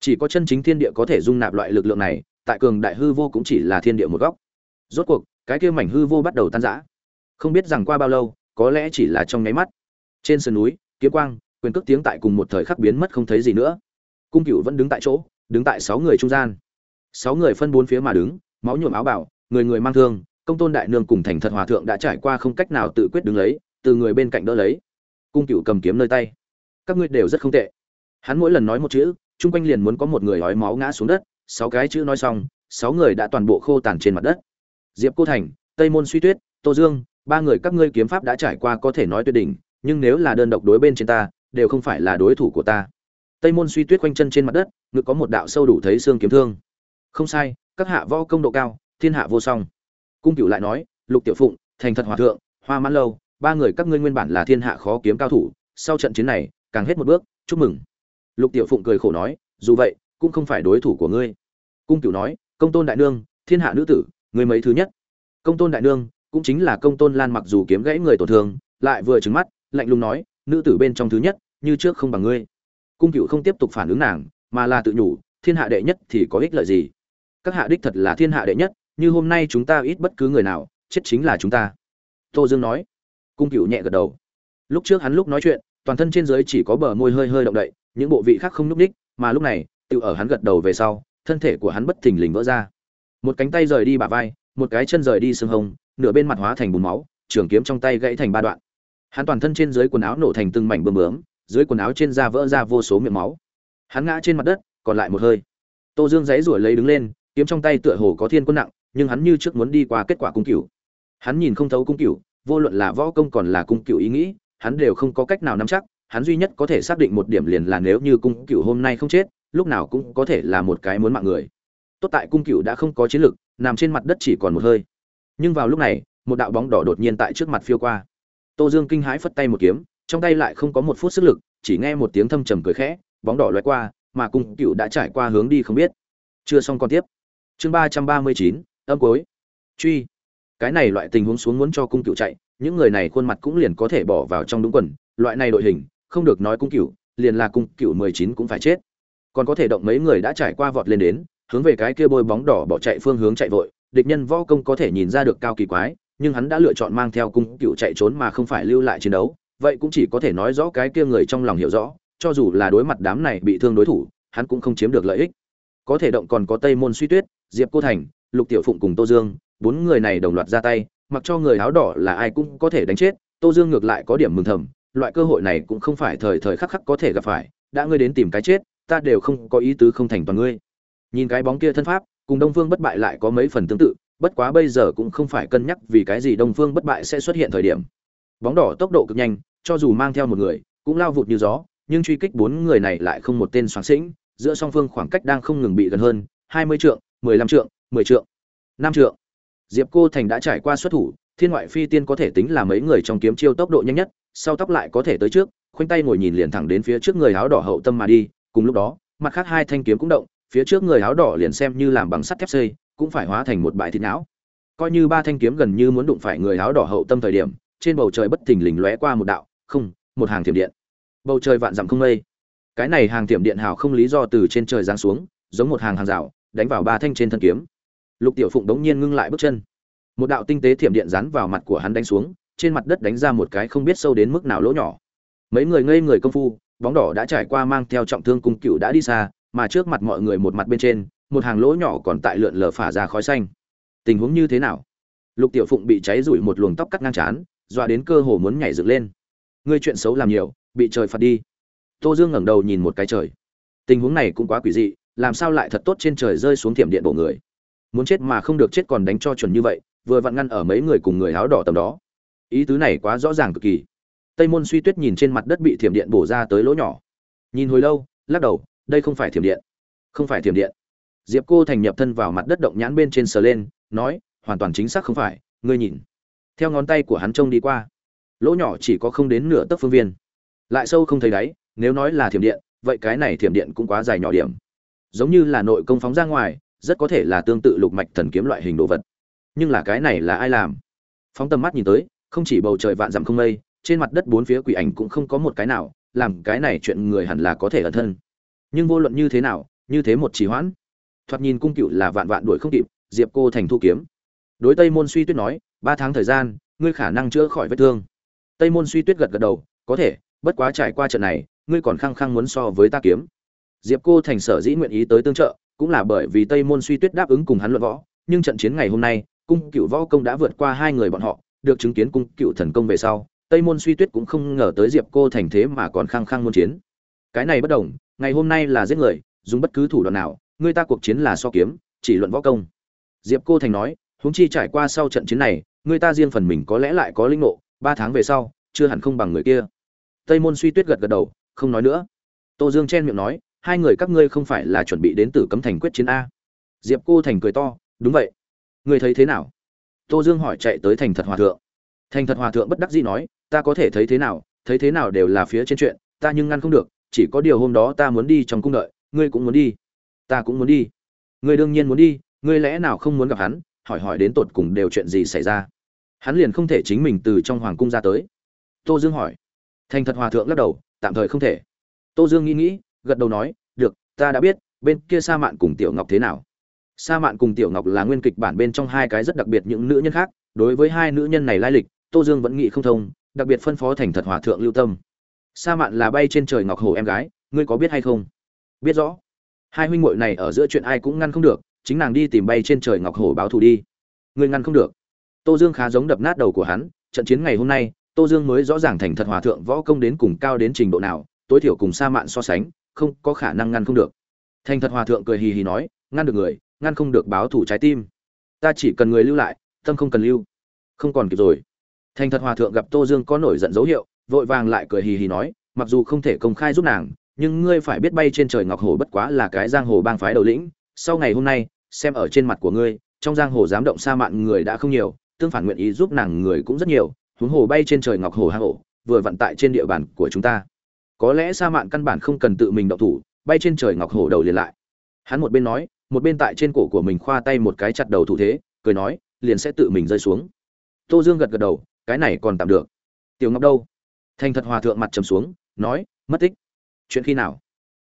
Chỉ có chân chính thiên địa có thể dung nạp loại lực lượng này, tại cường đại hư vô cũng chỉ là thiên địa một góc rốt cuộc, cái kia mảnh hư vô bắt đầu tan rã. Không biết rằng qua bao lâu, có lẽ chỉ là trong nháy mắt. Trên sườn núi, kiếm quang, quyền cước tiếng tại cùng một thời khắc biến mất không thấy gì nữa. Cung cựu vẫn đứng tại chỗ, đứng tại sáu người trung gian. Sáu người phân bốn phía mà đứng, máu nhuộm áo bảo người người mang thương, công tôn đại nương cùng thành thật hòa thượng đã trải qua không cách nào tự quyết đứng lấy, từ người bên cạnh đỡ lấy. Cung cựu cầm kiếm nơi tay. Các ngươi đều rất không tệ. Hắn mỗi lần nói một chữ, chung quanh liền muốn có một người hói máu ngã xuống đất. Sáu cái chữ nói xong, sáu người đã toàn bộ khô tàn trên mặt đất diệp cô thành, tây môn suy tuyết, tô dương, ba người các ngươi kiếm pháp đã trải qua có thể nói tuyệt đỉnh, nhưng nếu là đơn độc đối bên trên ta, đều không phải là đối thủ của ta. Tây môn suy tuyết quanh chân trên mặt đất, ngực có một đạo sâu đủ thấy xương kiếm thương. Không sai, các hạ võ công độ cao, thiên hạ vô song. Cung cửu lại nói, lục tiểu phụng, thành thật hòa thượng, hoa mãn lâu, ba người các ngươi nguyên bản là thiên hạ khó kiếm cao thủ, sau trận chiến này, càng hết một bước, chúc mừng. Lục tiểu phụng cười khổ nói, dù vậy, cũng không phải đối thủ của ngươi. Cung cửu nói, công tôn đại nương, thiên hạ nữ tử người mấy thứ nhất. Công tôn đại nương, cũng chính là công tôn lan mặc dù kiếm gãy người tổn thương, lại vừa trứng mắt, lạnh lùng nói, nữ tử bên trong thứ nhất, như trước không bằng ngươi. Cung cựu không tiếp tục phản ứng nàng, mà là tự nhủ, thiên hạ đệ nhất thì có ích lợi gì? Các hạ đích thật là thiên hạ đệ nhất, như hôm nay chúng ta ít bất cứ người nào, chết chính là chúng ta. Tô dương nói. Cung cựu nhẹ gật đầu. Lúc trước hắn lúc nói chuyện, toàn thân trên dưới chỉ có bờ môi hơi hơi động đậy, những bộ vị khác không nhúc ních mà lúc này, tự ở hắn gật đầu về sau, thân thể của hắn bất thình lình vỡ ra một cánh tay rời đi bả vai, một cái chân rời đi xương hông, nửa bên mặt hóa thành bùn máu, trường kiếm trong tay gãy thành ba đoạn. Hắn toàn thân trên dưới quần áo nổ thành từng mảnh bơm bướm, dưới quần áo trên da vỡ ra vô số miệng máu. Hắn ngã trên mặt đất, còn lại một hơi. Tô dương giấy ruổi lấy đứng lên, kiếm trong tay tựa hồ có thiên quân nặng, nhưng hắn như trước muốn đi qua kết quả cung cửu. Hắn nhìn không thấu cung cửu, vô luận là võ công còn là cung cửu ý nghĩ, hắn đều không có cách nào nắm chắc, hắn duy nhất có thể xác định một điểm liền là nếu như cung cửu hôm nay không chết, lúc nào cũng có thể là một cái muốn mạng người tốt tại cung cửu đã không có chiến lực, nằm trên mặt đất chỉ còn một hơi. Nhưng vào lúc này, một đạo bóng đỏ đột nhiên tại trước mặt phiêu qua. Tô dương kinh hãi phất tay một kiếm, trong tay lại không có một phút sức lực, chỉ nghe một tiếng thâm trầm cười khẽ, bóng đỏ lóe qua, mà cung cựu đã trải qua hướng đi không biết. Chưa xong còn tiếp. Chương ba trăm ba mươi chín, âm cối truy. Cái này loại tình huống xuống muốn cho cung cựu chạy, những người này khuôn mặt cũng liền có thể bỏ vào trong đúng quần. Loại này đội hình, không được nói cung cựu liền là cung cựu mười chín cũng phải chết. Còn có thể động mấy người đã trải qua vọt lên đến hướng về cái kia bôi bóng đỏ bỏ chạy phương hướng chạy vội, địch nhân võ công có thể nhìn ra được cao kỳ quái, nhưng hắn đã lựa chọn mang theo cung cựu chạy trốn mà không phải lưu lại chiến đấu, vậy cũng chỉ có thể nói rõ cái kia người trong lòng hiểu rõ, cho dù là đối mặt đám này bị thương đối thủ, hắn cũng không chiếm được lợi ích. Có thể động còn có tây môn suy tuyết, diệp cô thành, lục tiểu phụng cùng tô dương, bốn người này đồng loạt ra tay, mặc cho người áo đỏ là ai cũng có thể đánh chết, tô dương ngược lại có điểm mừng thầm, loại cơ hội này cũng không phải thời thời khắc khắc có thể gặp phải, đã ngươi đến tìm cái chết, ta đều không có ý tứ không thành toàn ngươi nhìn cái bóng kia thân pháp, cùng đông phương bất bại lại có mấy phần tương tự, bất quá bây giờ cũng không phải cân nhắc vì cái gì đông phương bất bại sẽ xuất hiện thời điểm. Bóng đỏ tốc độ cực nhanh, cho dù mang theo một người, cũng lao vụt như gió, nhưng truy kích bốn người này lại không một tên soáng sĩnh, giữa song phương khoảng cách đang không ngừng bị gần hơn, hai mươi trượng, mười lăm trượng, mười trượng, năm trượng. Diệp cô thành đã trải qua xuất thủ, thiên ngoại phi tiên có thể tính là mấy người trong kiếm chiêu tốc độ nhanh nhất, sau tóc lại có thể tới trước, khoanh tay ngồi nhìn liền thẳng đến phía trước người áo đỏ hậu tâm mà đi, cùng lúc đó, mặt khác hai thanh kiếm cũng động phía trước người áo đỏ liền xem như làm bằng sắt thép xây, cũng phải hóa thành một bãi thịt não. Coi như ba thanh kiếm gần như muốn đụng phải người áo đỏ hậu tâm thời điểm, trên bầu trời bất thình lình lóe qua một đạo, không, một hàng thiểm điện. Bầu trời vạn dặm không mây. Cái này hàng thiểm điện hào không lý do từ trên trời giáng xuống, giống một hàng hàng rào, đánh vào ba thanh trên thân kiếm. Lục tiểu phụng đống nhiên ngưng lại bước chân. Một đạo tinh tế thiểm điện rắn vào mặt của hắn đánh xuống, trên mặt đất đánh ra một cái không biết sâu đến mức nào lỗ nhỏ. Mấy người ngây người công phu, bóng đỏ đã trải qua mang theo trọng thương cung cựu đã đi xa mà trước mặt mọi người một mặt bên trên, một hàng lỗ nhỏ còn tại lượn lờ phả ra khói xanh. Tình huống như thế nào? Lục tiểu phụng bị cháy rủi một luồng tóc cắt ngang chán dọa đến cơ hồ muốn nhảy dựng lên. Ngươi chuyện xấu làm nhiều, bị trời phạt đi. Tô dương ngẩng đầu nhìn một cái trời. Tình huống này cũng quá quỷ dị, làm sao lại thật tốt trên trời rơi xuống thiểm điện bộ người? Muốn chết mà không được chết còn đánh cho chuẩn như vậy, vừa vặn ngăn ở mấy người cùng người áo đỏ tầm đó. Ý tứ này quá rõ ràng cực kỳ. Tây môn suy tuyết nhìn trên mặt đất bị thiểm điện bổ ra tới lỗ nhỏ. Nhìn hồi lâu, lắc đầu đây không phải thiểm điện. Không phải thiểm điện. Diệp cô thành nhập thân vào mặt đất động nhãn bên trên sờ lên, nói, hoàn toàn chính xác không phải, ngươi nhìn. Theo ngón tay của hắn trông đi qua. Lỗ nhỏ chỉ có không đến nửa tấc phương viên. Lại sâu không thấy đáy, nếu nói là thiểm điện, vậy cái này thiểm điện cũng quá dài nhỏ điểm. Giống như là nội công phóng ra ngoài, rất có thể là tương tự lục mạch thần kiếm loại hình đồ vật. Nhưng là cái này là ai làm? Phóng tầm mắt nhìn tới, không chỉ bầu trời vạn dặm không mây, trên mặt đất bốn phía quỷ ảnh cũng không có một cái nào, làm cái này chuyện người hẳn là có thể ẩn thân nhưng vô luận như thế nào, như thế một trì hoãn, thoạt nhìn cung cựu là vạn vạn đuổi không kịp, diệp cô thành thu kiếm. Đối tây môn suy tuyết nói, ba tháng thời gian, ngươi khả năng chữa khỏi vết thương. Tây môn suy tuyết gật gật đầu, có thể, bất quá trải qua trận này, ngươi còn khăng khăng muốn so với ta kiếm. Diệp cô thành sở dĩ nguyện ý tới tương trợ, cũng là bởi vì tây môn suy tuyết đáp ứng cùng hắn luận võ. Nhưng trận chiến ngày hôm nay, cung cựu võ công đã vượt qua hai người bọn họ, được chứng kiến cung cựu thần công về sau, tây môn suy tuyết cũng không ngờ tới diệp cô thành thế mà còn khăng khăng muốn chiến. Cái này bất đồng ngày hôm nay là giết người, dùng bất cứ thủ đoạn nào, người ta cuộc chiến là so kiếm, chỉ luận võ công. Diệp cô thành nói, huống chi trải qua sau trận chiến này, người ta riêng phần mình có lẽ lại có linh ngộ, ba tháng về sau, chưa hẳn không bằng người kia. Tây môn suy tuyết gật gật đầu, không nói nữa. Tô dương chen miệng nói, hai người các ngươi không phải là chuẩn bị đến tử cấm thành quyết chiến a. Diệp cô thành cười to, đúng vậy. Ngươi thấy thế nào? Tô dương hỏi chạy tới thành thật hòa thượng. Thành thật hòa thượng bất đắc dĩ nói, ta có thể thấy thế nào, thấy thế nào đều là phía trên chuyện, ta nhưng ngăn không được chỉ có điều hôm đó ta muốn đi trong cung đợi, ngươi cũng muốn đi. Ta cũng muốn đi. Ngươi đương nhiên muốn đi, ngươi lẽ nào không muốn gặp hắn? Hỏi hỏi đến tột cùng đều chuyện gì xảy ra? Hắn liền không thể chính mình từ trong hoàng cung ra tới. Tô dương hỏi. Thành thật hòa thượng lắc đầu, tạm thời không thể. Tô dương nghĩ nghĩ, gật đầu nói, được, ta đã biết, bên kia sa mạn cùng tiểu ngọc thế nào? Sa mạn cùng tiểu ngọc là nguyên kịch bản bên trong hai cái rất đặc biệt những nữ nhân khác, đối với hai nữ nhân này lai lịch, tô dương vẫn nghĩ không thông, đặc biệt phân phó thành thật hòa thượng lưu tâm sa mạn là bay trên trời ngọc hồ em gái, ngươi có biết hay không? Biết rõ. Hai huynh muội này ở giữa chuyện ai cũng ngăn không được, chính nàng đi tìm bay trên trời ngọc hồ báo thù đi. Ngươi ngăn không được. Tô dương khá giống đập nát đầu của hắn, trận chiến ngày hôm nay, tô dương mới rõ ràng thành thật hòa thượng võ công đến cùng cao đến trình độ nào, tối thiểu cùng sa mạn so sánh, không có khả năng ngăn không được. Thành thật hòa thượng cười hì hì nói, ngăn được người, ngăn không được báo thủ trái tim. Ta chỉ cần người lưu lại, tâm không cần lưu. Không còn kịp rồi. Thành thật hòa thượng gặp tô dương có nổi giận dấu hiệu vội vàng lại cười hì hì nói, mặc dù không thể công khai giúp nàng, nhưng ngươi phải biết bay trên trời ngọc hồ bất quá là cái giang hồ bang phái đầu lĩnh. Sau ngày hôm nay, xem ở trên mặt của ngươi, trong giang hồ dám động sa mạn người đã không nhiều, tương phản nguyện ý giúp nàng người cũng rất nhiều, huống hồ bay trên trời ngọc hồ hang ổ, vừa vận tại trên địa bàn của chúng ta. Có lẽ sa mạn căn bản không cần tự mình động thủ, bay trên trời ngọc hổ đầu liền lại. Hắn một bên nói, một bên tại trên cổ của mình khoa tay một cái chặt đầu thủ thế, cười nói, liền sẽ tự mình rơi xuống. Tô dương gật gật đầu, cái này còn tạm được. Tiểu ngọc đâu? Thành thật hòa thượng mặt trầm xuống, nói, mất tích. Chuyện khi nào?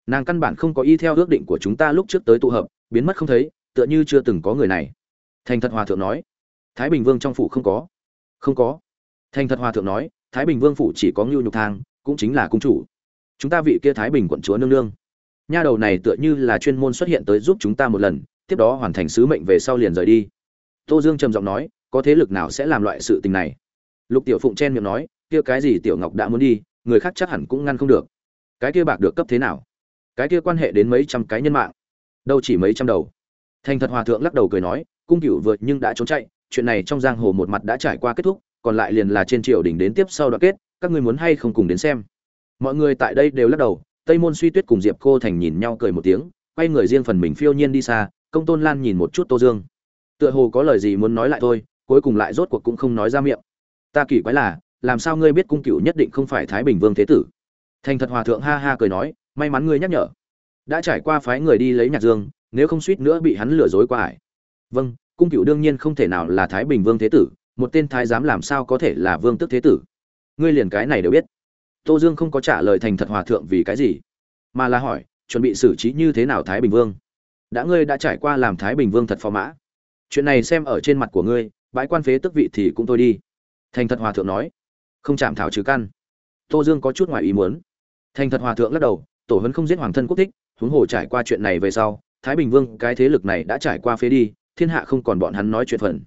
Nàng căn bản không có y theo ước định của chúng ta lúc trước tới tụ hợp, biến mất không thấy, tựa như chưa từng có người này. Thành thật hòa thượng nói, thái bình vương trong phủ không có. Không có. Thành thật hòa thượng nói, thái bình vương phủ chỉ có ngưu nhục thang, cũng chính là cung chủ. Chúng ta vị kia thái bình quận chúa nương nương. Nha đầu này tựa như là chuyên môn xuất hiện tới giúp chúng ta một lần, tiếp đó hoàn thành sứ mệnh về sau liền rời đi. Tô dương trầm giọng nói, có thế lực nào sẽ làm loại sự tình này? Lục tiểu phụng chen miệng nói kia cái gì tiểu ngọc đã muốn đi, người khác chắc hẳn cũng ngăn không được. Cái kia bạc được cấp thế nào? Cái kia quan hệ đến mấy trăm cái nhân mạng? Đâu chỉ mấy trăm đầu? Thành thật hòa thượng lắc đầu cười nói, cung cựu vượt nhưng đã trốn chạy, chuyện này trong giang hồ một mặt đã trải qua kết thúc, còn lại liền là trên triều đỉnh đến tiếp sau đoạn kết, các ngươi muốn hay không cùng đến xem. Mọi người tại đây đều lắc đầu, tây môn suy tuyết cùng diệp cô thành nhìn nhau cười một tiếng, quay người riêng phần mình phiêu nhiên đi xa, công tôn lan nhìn một chút tô dương. Tựa hồ có lời gì muốn nói lại thôi, cuối cùng lại rốt cuộc cũng không nói ra miệng. Ta kỳ quái là làm sao ngươi biết cung cựu nhất định không phải thái bình vương thế tử? Thành thật hòa thượng ha ha cười nói, may mắn ngươi nhắc nhở. Đã trải qua phái người đi lấy nhạc dương, nếu không suýt nữa bị hắn lừa dối qua ải. Vâng cung cựu đương nhiên không thể nào là thái bình vương thế tử, một tên thái giám làm sao có thể là vương tức thế tử? Ngươi liền cái này đều biết. Tô dương không có trả lời thành thật hòa thượng vì cái gì, mà là hỏi, chuẩn bị xử trí như thế nào thái bình vương? Đã ngươi đã trải qua làm thái bình vương thật phò mã. Chuyện này xem ở trên mặt của ngươi, bãi quan phế tức vị thì cũng thôi đi. Thành thật hòa thượng nói không chạm thảo trừ căn. Tô dương có chút ngoài ý muốn. Thành thật hòa thượng lắc đầu, tổ hấn không giết hoàng thân quốc thích, huống hồ trải qua chuyện này về sau, thái bình vương cái thế lực này đã trải qua phế đi, thiên hạ không còn bọn hắn nói chuyện phần.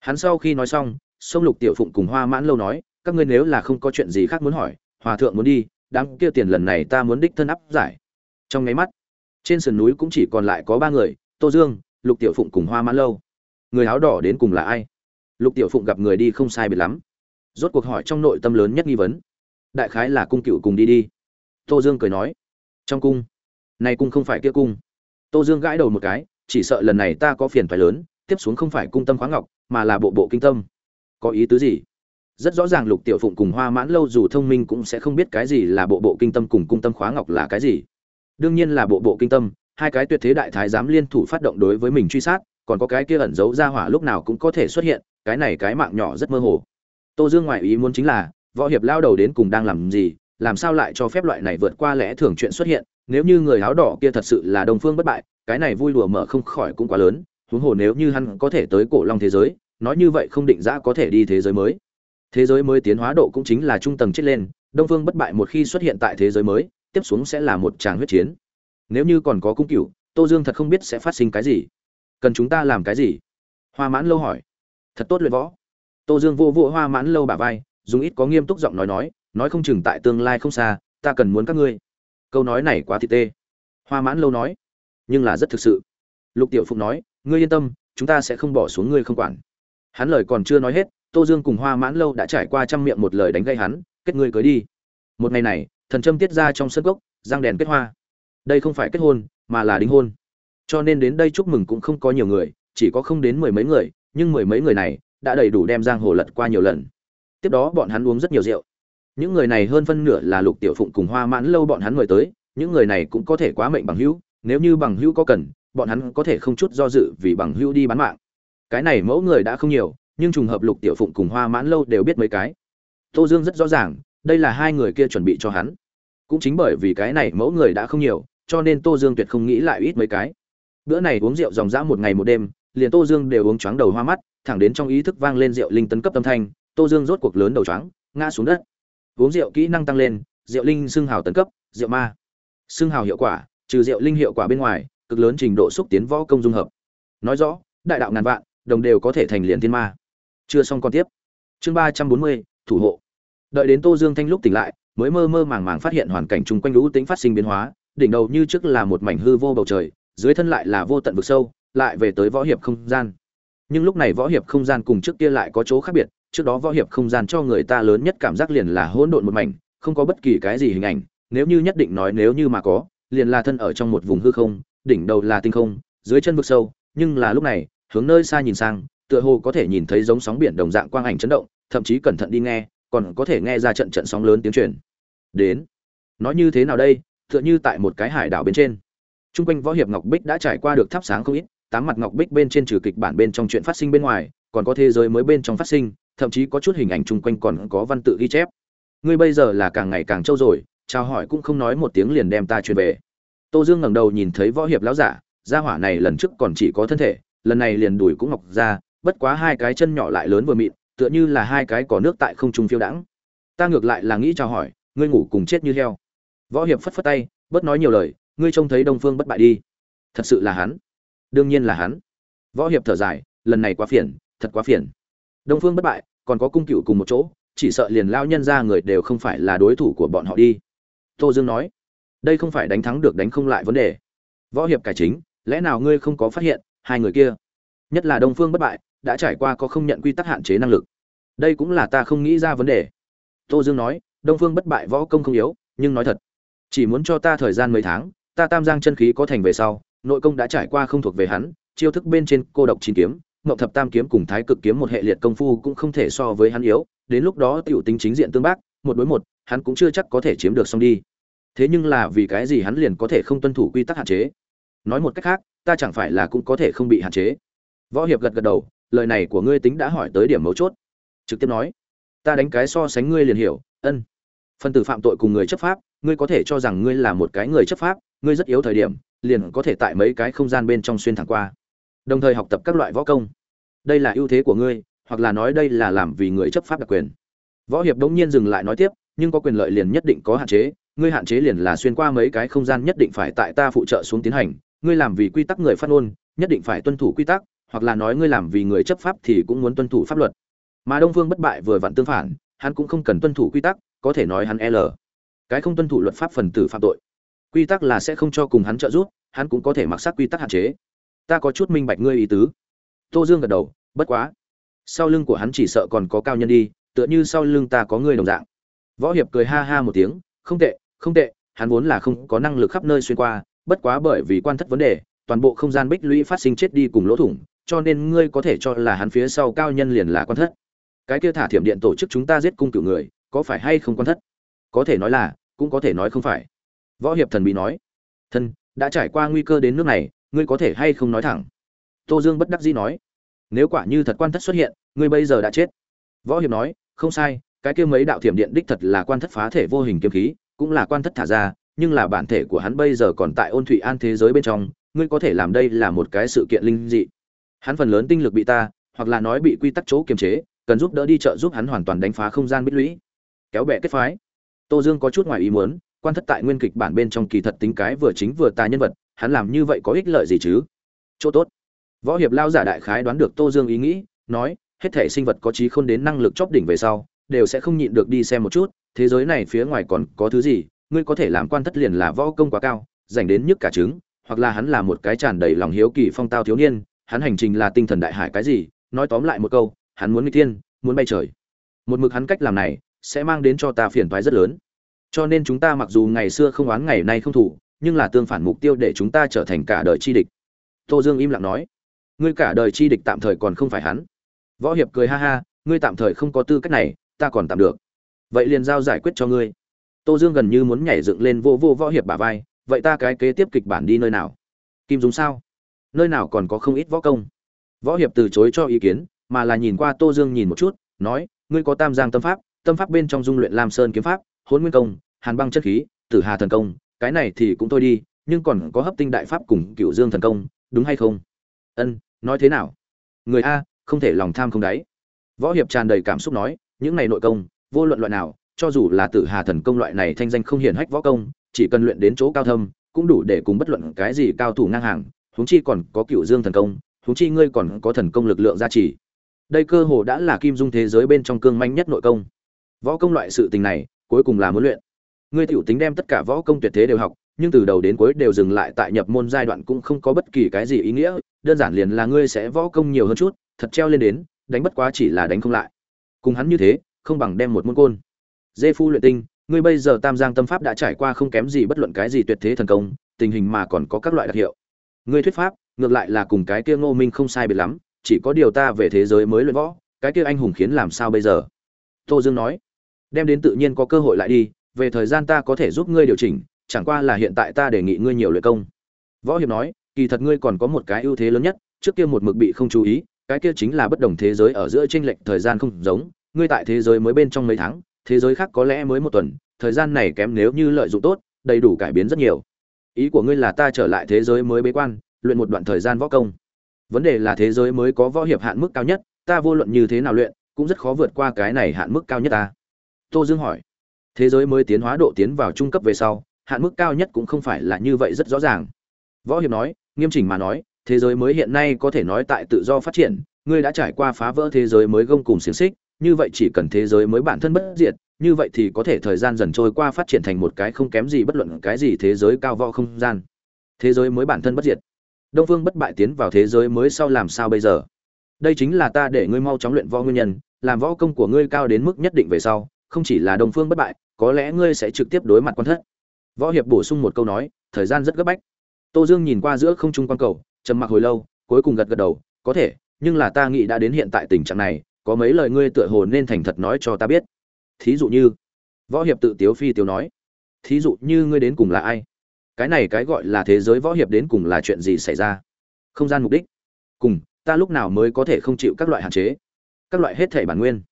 Hắn sau khi nói xong, sông lục tiểu phụng cùng hoa mãn lâu nói, các ngươi nếu là không có chuyện gì khác muốn hỏi, hòa thượng muốn đi, đám kia tiền lần này ta muốn đích thân áp giải. Trong nháy mắt, trên sườn núi cũng chỉ còn lại có ba người, tô dương, lục tiểu phụng cùng hoa mãn lâu. Người áo đỏ đến cùng là ai? Lục tiểu phụng gặp người đi không sai biệt lắm rốt cuộc hỏi trong nội tâm lớn nhất nghi vấn. Đại khái là cung cựu cùng đi đi. Tô dương cười nói, trong cung, này cung không phải kia cung. Tô dương gãi đầu một cái, chỉ sợ lần này ta có phiền phải lớn, tiếp xuống không phải cung tâm khoáng ngọc, mà là bộ bộ kinh tâm. Có ý tứ gì? Rất rõ ràng lục tiểu phụng cùng hoa mãn lâu dù thông minh cũng sẽ không biết cái gì là bộ bộ kinh tâm cùng cung tâm khóa ngọc là cái gì. Đương nhiên là bộ bộ kinh tâm, hai cái tuyệt thế đại thái dám liên thủ phát động đối với mình truy sát, còn có cái kia ẩn giấu ra hỏa lúc nào cũng có thể xuất hiện, cái này cái mạng nhỏ rất mơ hồ tô dương ngoại ý muốn chính là, võ hiệp lao đầu đến cùng đang làm gì, làm sao lại cho phép loại này vượt qua lẽ thường chuyện xuất hiện, nếu như người áo đỏ kia thật sự là đồng phương bất bại, cái này vui đùa mở không khỏi cũng quá lớn, huống hồ nếu như hắn có thể tới cổ long thế giới, nói như vậy không định giã có thể đi thế giới mới. Thế giới mới tiến hóa độ cũng chính là trung tầng chết lên, đông phương bất bại một khi xuất hiện tại thế giới mới, tiếp xuống sẽ là một tràng huyết chiến. Nếu như còn có cung cựu tô dương thật không biết sẽ phát sinh cái gì. Cần chúng ta làm cái gì? Hoa mãn lâu hỏi. Thật tốt luyện võ tô dương vô vô hoa mãn lâu bả vai, dùng ít có nghiêm túc giọng nói nói nói không chừng tại tương lai không xa, ta cần muốn các ngươi. Câu nói này quá thị tê. Hoa mãn lâu nói, nhưng là rất thực sự. Lục tiểu phụng nói, ngươi yên tâm, chúng ta sẽ không bỏ xuống ngươi không quản. Hắn lời còn chưa nói hết, tô dương cùng hoa mãn lâu đã trải qua trăm miệng một lời đánh gây hắn, kết ngươi cưới đi. Một ngày này, thần trâm tiết ra trong sân gốc giang đèn kết hoa. Đây không phải kết hôn, mà là đính hôn. Cho nên đến đây chúc mừng cũng không có nhiều người, chỉ có không đến mười mấy người, nhưng mười mấy người này đã đầy đủ đem giang hồ lật qua nhiều lần. Tiếp đó bọn hắn uống rất nhiều rượu. Những người này hơn phân nửa là lục tiểu phụng cùng hoa mãn lâu bọn hắn mời tới, những người này cũng có thể quá mệnh bằng hữu, nếu như bằng hữu có cần, bọn hắn có thể không chút do dự vì bằng hữu đi bán mạng. Cái này mẫu người đã không nhiều, nhưng trùng hợp lục tiểu phụng cùng hoa mãn lâu đều biết mấy cái. Tô dương rất rõ ràng, đây là hai người kia chuẩn bị cho hắn. Cũng chính bởi vì cái này mẫu người đã không nhiều, cho nên tô dương tuyệt không nghĩ lại ít mấy cái. Bữa này uống rượu dòng dã một ngày một đêm, liền tô dương đều uống choáng đầu hoa mắt thẳng đến trong ý thức vang lên rượu linh tấn cấp tâm thanh, tô dương rốt cuộc lớn đầu choáng, ngã xuống đất. Uống rượu kỹ năng tăng lên rượu linh xưng hào tấn cấp rượu ma. Xưng hào hiệu quả, trừ rượu linh hiệu quả bên ngoài, cực lớn trình độ xúc tiến võ công dung hợp. Nói rõ, đại đạo ngàn vạn, đồng đều có thể thành liền thiên ma. Chưa xong còn tiếp. Chương ba trăm bốn mươi, thủ hộ. Đợi đến tô dương thanh lúc tỉnh lại, mới mơ mơ màng màng phát hiện hoàn cảnh chung quanh lũ tính phát sinh biến hóa, đỉnh đầu như trước là một mảnh hư vô bầu trời, dưới thân lại là vô tận vực sâu, lại về tới võ hiệp không gian nhưng lúc này võ hiệp không gian cùng trước kia lại có chỗ khác biệt trước đó võ hiệp không gian cho người ta lớn nhất cảm giác liền là hỗn độn một mảnh không có bất kỳ cái gì hình ảnh nếu như nhất định nói nếu như mà có liền là thân ở trong một vùng hư không đỉnh đầu là tinh không dưới chân vực sâu nhưng là lúc này hướng nơi xa nhìn sang tựa hồ có thể nhìn thấy giống sóng biển đồng dạng quang ảnh chấn động thậm chí cẩn thận đi nghe còn có thể nghe ra trận trận sóng lớn tiếng truyền. Đến nói như thế nào đây? Tựa như tại một cái hải đảo bên trên. Trung quanh võ hiệp ngọc bích đã trải qua được thắp sáng không ít, tám mặt ngọc bích bên trên trừ kịch bản bên trong chuyện phát sinh bên ngoài, còn có thế giới mới bên trong phát sinh, thậm chí có chút hình ảnh chung quanh còn có văn tự ghi chép. Ngươi bây giờ là càng ngày càng trâu rồi, chào hỏi cũng không nói một tiếng liền đem ta truyền về. Tô Dương ngẩng đầu nhìn thấy võ hiệp lão giả, gia hỏa này lần trước còn chỉ có thân thể, lần này liền đùi cũng ngọc ra, bất quá hai cái chân nhỏ lại lớn vừa mịn, tựa như là hai cái cỏ nước tại không trung phiêu đãng. Ta ngược lại là nghĩ chào hỏi, ngươi ngủ cùng chết như heo. Võ hiệp phất phất tay, bớt nói nhiều lời, ngươi trông thấy đông phương bất bại đi thật sự là hắn đương nhiên là hắn. Võ hiệp thở dài, lần này quá phiền, thật quá phiền. Đông phương bất bại, còn có cung cựu cùng một chỗ, chỉ sợ liền lao nhân ra người đều không phải là đối thủ của bọn họ đi. Tô dương nói, đây không phải đánh thắng được đánh không lại vấn đề. Võ hiệp cải chính, lẽ nào ngươi không có phát hiện, hai người kia? Nhất là đông phương bất bại, đã trải qua có không nhận quy tắc hạn chế năng lực. Đây cũng là ta không nghĩ ra vấn đề. Tô dương nói, đông phương bất bại võ công không yếu, nhưng nói thật, chỉ muốn cho ta thời gian mấy tháng, ta tam giang chân khí có thành về sau nội công đã trải qua không thuộc về hắn, chiêu thức bên trên cô độc chín kiếm, ngọc thập tam kiếm cùng thái cực kiếm một hệ liệt công phu cũng không thể so với hắn yếu, đến lúc đó tiểu tính chính diện tương bác, một đối một, hắn cũng chưa chắc có thể chiếm được xong đi. Thế nhưng là vì cái gì hắn liền có thể không tuân thủ quy tắc hạn chế? Nói một cách khác, ta chẳng phải là cũng có thể không bị hạn chế? Võ hiệp gật gật đầu, lời này của ngươi tính đã hỏi tới điểm mấu chốt. Trực tiếp nói, ta đánh cái so sánh ngươi liền hiểu, ân. Phân tử phạm tội cùng người chấp pháp, ngươi có thể cho rằng ngươi là một cái người chấp pháp, ngươi rất yếu thời điểm liền có thể tại mấy cái không gian bên trong xuyên thẳng qua, đồng thời học tập các loại võ công. Đây là ưu thế của ngươi, hoặc là nói đây là làm vì người chấp pháp đặc quyền. Võ hiệp đống nhiên dừng lại nói tiếp, nhưng có quyền lợi liền nhất định có hạn chế, ngươi hạn chế liền là xuyên qua mấy cái không gian nhất định phải tại ta phụ trợ xuống tiến hành, ngươi làm vì quy tắc người phát ngôn, nhất định phải tuân thủ quy tắc, hoặc là nói ngươi làm vì người chấp pháp thì cũng muốn tuân thủ pháp luật. Mà đông phương bất bại vừa vặn tương phản, hắn cũng không cần tuân thủ quy tắc, có thể nói hắn l. Cái không tuân thủ luật pháp phần tử phạm tội quy tắc là sẽ không cho cùng hắn trợ giúp, hắn cũng có thể mặc sắc quy tắc hạn chế. Ta có chút minh bạch ngươi ý tứ. Tô dương gật đầu, bất quá, sau lưng của hắn chỉ sợ còn có cao nhân đi, tựa như sau lưng ta có người đồng dạng. Võ hiệp cười ha ha một tiếng, không tệ không tệ, hắn vốn là không có năng lực khắp nơi xuyên qua, bất quá bởi vì quan thất vấn đề, toàn bộ không gian bích lũy phát sinh chết đi cùng lỗ thủng, cho nên ngươi có thể cho là hắn phía sau cao nhân liền là quan thất. Cái kia thả thiểm điện tổ chức chúng ta giết cung cửu người, có phải hay không quan thất? Có thể nói là, cũng có thể nói không phải võ hiệp thần bị nói thân đã trải qua nguy cơ đến nước này, ngươi có thể hay không nói thẳng? Tô dương bất đắc dĩ nói, nếu quả như thật quan thất xuất hiện, ngươi bây giờ đã chết. Võ hiệp nói, không sai, cái kia mấy đạo thiểm điện đích thật là quan thất phá thể vô hình kiếm khí, cũng là quan thất thả ra, nhưng là bản thể của hắn bây giờ còn tại ôn thụy an thế giới bên trong, ngươi có thể làm đây là một cái sự kiện linh dị. Hắn phần lớn tinh lực bị ta, hoặc là nói bị quy tắc chỗ kiềm chế, cần giúp đỡ đi trợ giúp hắn hoàn toàn đánh phá không gian bích lũy. Kéo bè kết phái. Tô dương có chút ngoài ý muốn quan thất tại nguyên kịch bản bên trong kỳ thật tính cái vừa chính vừa tài nhân vật, hắn làm như vậy có ích lợi gì chứ? Chỗ tốt. Võ hiệp lao giả đại khái đoán được tô dương ý nghĩ, nói, hết thể sinh vật có trí khôn đến năng lực chóp đỉnh về sau, đều sẽ không nhịn được đi xem một chút, thế giới này phía ngoài còn có thứ gì, ngươi có thể làm quan thất liền là võ công quá cao, dành đến nhức cả trứng, hoặc là hắn là một cái tràn đầy lòng hiếu kỳ phong tao thiếu niên, hắn hành trình là tinh thần đại hải cái gì, nói tóm lại một câu, hắn muốn nguy thiên, muốn bay trời. Một mực hắn cách làm này, sẽ mang đến cho ta phiền toái rất lớn cho nên chúng ta mặc dù ngày xưa không oán ngày nay không thủ, nhưng là tương phản mục tiêu để chúng ta trở thành cả đời chi địch. Tô dương im lặng nói. Ngươi cả đời chi địch tạm thời còn không phải hắn. Võ hiệp cười ha ha, ngươi tạm thời không có tư cách này, ta còn tạm được. Vậy liền giao giải quyết cho ngươi. Tô dương gần như muốn nhảy dựng lên vô vô võ hiệp bả vai, vậy ta cái kế tiếp kịch bản đi nơi nào? Kim dung sao? Nơi nào còn có không ít võ công? Võ hiệp từ chối cho ý kiến, mà là nhìn qua tô dương nhìn một chút, nói, ngươi có tam giang tâm pháp tâm pháp bên trong dung luyện lam sơn kiếm pháp hôn nguyên công, hàn băng chất khí, tử hà thần công, cái này thì cũng thôi đi, nhưng còn có hấp tinh đại pháp cùng cựu dương thần công, đúng hay không? Ân, nói thế nào? Người a, không thể lòng tham không đáy. Võ hiệp tràn đầy cảm xúc nói, những này nội công, vô luận loại nào, cho dù là tử hà thần công loại này thanh danh không hiển hách võ công, chỉ cần luyện đến chỗ cao thâm, cũng đủ để cùng bất luận cái gì cao thủ ngang hàng, huống chi còn có cựu dương thần công, huống chi ngươi còn có thần công lực lượng gia trì. Đây cơ hồ đã là kim dung thế giới bên trong cương manh nhất nội công. Võ công loại sự tình này cuối cùng là muốn luyện. Ngươi tiểu tính đem tất cả võ công tuyệt thế đều học, nhưng từ đầu đến cuối đều dừng lại tại nhập môn giai đoạn cũng không có bất kỳ cái gì ý nghĩa, đơn giản liền là ngươi sẽ võ công nhiều hơn chút, thật treo lên đến, đánh bất quá chỉ là đánh không lại. Cùng hắn như thế, không bằng đem một môn côn. Dê phu luyện tinh, ngươi bây giờ tam giang tâm pháp đã trải qua không kém gì bất luận cái gì tuyệt thế thần công, tình hình mà còn có các loại đặc hiệu. Ngươi thuyết pháp, ngược lại là cùng cái kia ngô minh không sai biệt lắm, chỉ có điều ta về thế giới mới luyện võ, cái kia anh hùng khiến làm sao bây giờ? Tô dương nói đem đến tự nhiên có cơ hội lại đi, về thời gian ta có thể giúp ngươi điều chỉnh, chẳng qua là hiện tại ta đề nghị ngươi nhiều luyện công. Võ hiệp nói, kỳ thật ngươi còn có một cái ưu thế lớn nhất, trước kia một mực bị không chú ý, cái kia chính là bất đồng thế giới ở giữa tranh lệch thời gian không giống, ngươi tại thế giới mới bên trong mấy tháng, thế giới khác có lẽ mới một tuần, thời gian này kém nếu như lợi dụng tốt, đầy đủ cải biến rất nhiều. Ý của ngươi là ta trở lại thế giới mới bế quan, luyện một đoạn thời gian võ công. Vấn đề là thế giới mới có võ hiệp hạn mức cao nhất, ta vô luận như thế nào luyện, cũng rất khó vượt qua cái này hạn mức cao nhất ta tô dương hỏi. Thế giới mới tiến hóa độ tiến vào trung cấp về sau, hạn mức cao nhất cũng không phải là như vậy rất rõ ràng. Võ hiệp nói, nghiêm chỉnh mà nói, thế giới mới hiện nay có thể nói tại tự do phát triển, ngươi đã trải qua phá vỡ thế giới mới gông cùng xiềng xích, như vậy chỉ cần thế giới mới bản thân bất diệt, như vậy thì có thể thời gian dần trôi qua phát triển thành một cái không kém gì bất luận cái gì thế giới cao võ không gian. Thế giới mới bản thân bất diệt. Đông phương bất bại tiến vào thế giới mới sau làm sao bây giờ? Đây chính là ta để ngươi mau chóng luyện võ nguyên nhân, làm võ công của ngươi cao đến mức nhất định về sau không chỉ là đồng phương bất bại, có lẽ ngươi sẽ trực tiếp đối mặt quan thất. Võ hiệp bổ sung một câu nói, thời gian rất gấp bách. Tô dương nhìn qua giữa không trung quan cầu, trầm mặc hồi lâu, cuối cùng gật gật đầu, có thể, nhưng là ta nghĩ đã đến hiện tại tình trạng này, có mấy lời ngươi tựa hồ nên thành thật nói cho ta biết. Thí dụ như, võ hiệp tự tiếu phi tiếu nói, thí dụ như ngươi đến cùng là ai? Cái này cái gọi là thế giới võ hiệp đến cùng là chuyện gì xảy ra? Không gian mục đích. Cùng, ta lúc nào mới có thể không chịu các loại hạn chế, các loại hết thể bản nguyên.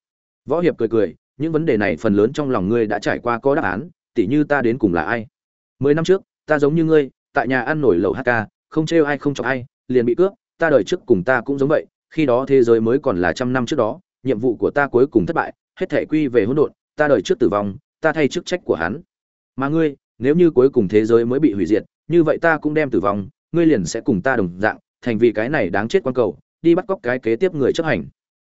Võ hiệp cười cười những vấn đề này phần lớn trong lòng ngươi đã trải qua có đáp án, tỉ như ta đến cùng là ai? Mười năm trước, ta giống như ngươi, tại nhà ăn nổi lẩu hk không trêu ai không chọc ai, liền bị cướp, ta đời trước cùng ta cũng giống vậy, khi đó thế giới mới còn là trăm năm trước đó, nhiệm vụ của ta cuối cùng thất bại, hết thể quy về hỗn độn, ta đời trước tử vong, ta thay chức trách của hắn. Mà ngươi, nếu như cuối cùng thế giới mới bị hủy diệt, như vậy ta cũng đem tử vong, ngươi liền sẽ cùng ta đồng dạng, thành vì cái này đáng chết quan cầu, đi bắt cóc cái kế tiếp người chấp hành.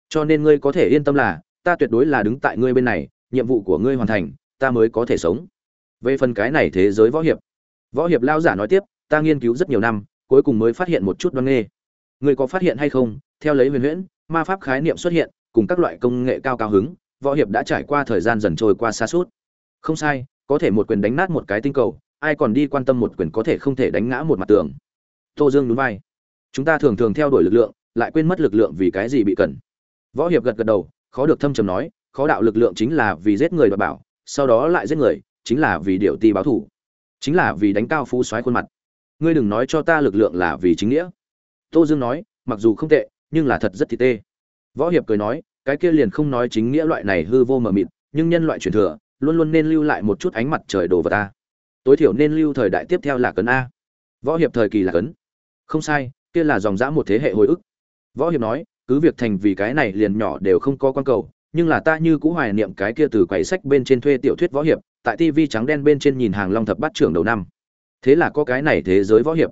Cho nên ngươi có thể yên tâm là ta tuyệt đối là đứng tại ngươi bên này, nhiệm vụ của ngươi hoàn thành, ta mới có thể sống. Về phần cái này thế giới võ hiệp võ hiệp lao giả nói tiếp, ta nghiên cứu rất nhiều năm, cuối cùng mới phát hiện một chút đoan nghê. Ngươi có phát hiện hay không? Theo lấy huyền huyễn, ma pháp khái niệm xuất hiện, cùng các loại công nghệ cao cao hứng, võ hiệp đã trải qua thời gian dần trôi qua xa suốt. Không sai, có thể một quyền đánh nát một cái tinh cầu, ai còn đi quan tâm một quyền có thể không thể đánh ngã một mặt tường. Tô dương núi vai. Chúng ta thường thường theo đuổi lực lượng, lại quên mất lực lượng vì cái gì bị cần. Võ hiệp gật gật đầu khó được thâm trầm nói, khó đạo lực lượng chính là vì giết người và bảo, sau đó lại giết người, chính là vì điệu ti báo thủ, chính là vì đánh cao phú xoáy khuôn mặt. Ngươi đừng nói cho ta lực lượng là vì chính nghĩa. Tô dương nói, mặc dù không tệ, nhưng là thật rất thì tê. Võ hiệp cười nói, cái kia liền không nói chính nghĩa loại này hư vô mờ mịt, nhưng nhân loại truyền thừa, luôn luôn nên lưu lại một chút ánh mặt trời đồ vật ta tối thiểu nên lưu thời đại tiếp theo là cấn a. Võ hiệp thời kỳ là cấn. Không sai, kia là dòng dã một thế hệ hồi ức. Võ hiệp nói cứ việc thành vì cái này liền nhỏ đều không có quan cầu, nhưng là ta như cũ hoài niệm cái kia từ quầy sách bên trên thuê tiểu thuyết võ hiệp, tại tv trắng đen bên trên nhìn hàng long thập bát trưởng đầu năm. Thế là có cái này thế giới võ hiệp.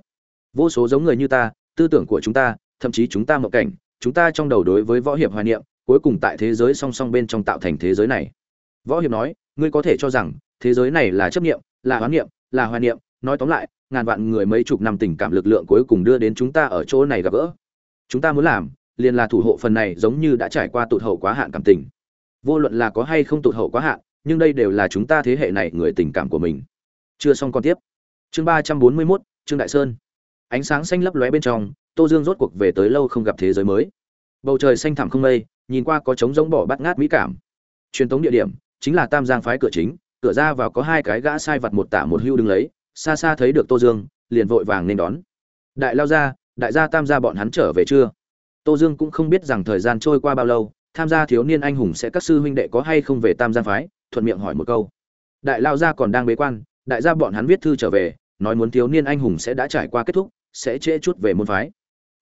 Vô số giống người như ta, tư tưởng của chúng ta, thậm chí chúng ta mộng cảnh, chúng ta trong đầu đối với võ hiệp hoài niệm, cuối cùng tại thế giới song song bên trong tạo thành thế giới này. Võ hiệp nói, ngươi có thể cho rằng, thế giới này là chấp niệm, là hoán niệm, là hoài niệm, nói tóm lại, ngàn vạn người mấy chục năm tình cảm lực lượng cuối cùng đưa đến chúng ta ở chỗ này gặp gỡ. Chúng ta muốn làm liền là thủ hộ phần này giống như đã trải qua tụt hậu quá hạn cảm tình. Vô luận là có hay không tụt hậu quá hạn, nhưng đây đều là chúng ta thế hệ này người tình cảm của mình. Chưa xong còn tiếp. Chương ba trăm bốn mươi mốt, trương đại sơn. Ánh sáng xanh lấp lóe bên trong, tô dương rốt cuộc về tới lâu không gặp thế giới mới. Bầu trời xanh thẳm không mây, nhìn qua có trống giống bỏ bắt ngát mỹ cảm. Truyền thống địa điểm chính là tam giang phái cửa chính, cửa ra vào có hai cái gã sai vật một tả một hưu đứng lấy, xa xa thấy được tô dương, liền vội vàng nên đón. Đại lao ra đại gia tam gia bọn hắn trở về chưa? Tô dương cũng không biết rằng thời gian trôi qua bao lâu, tham gia thiếu niên anh hùng sẽ các sư huynh đệ có hay không về tam giang phái, thuận miệng hỏi một câu. Đại lao gia còn đang bế quan, đại gia bọn hắn viết thư trở về, nói muốn thiếu niên anh hùng sẽ đã trải qua kết thúc, sẽ trễ chút về môn phái.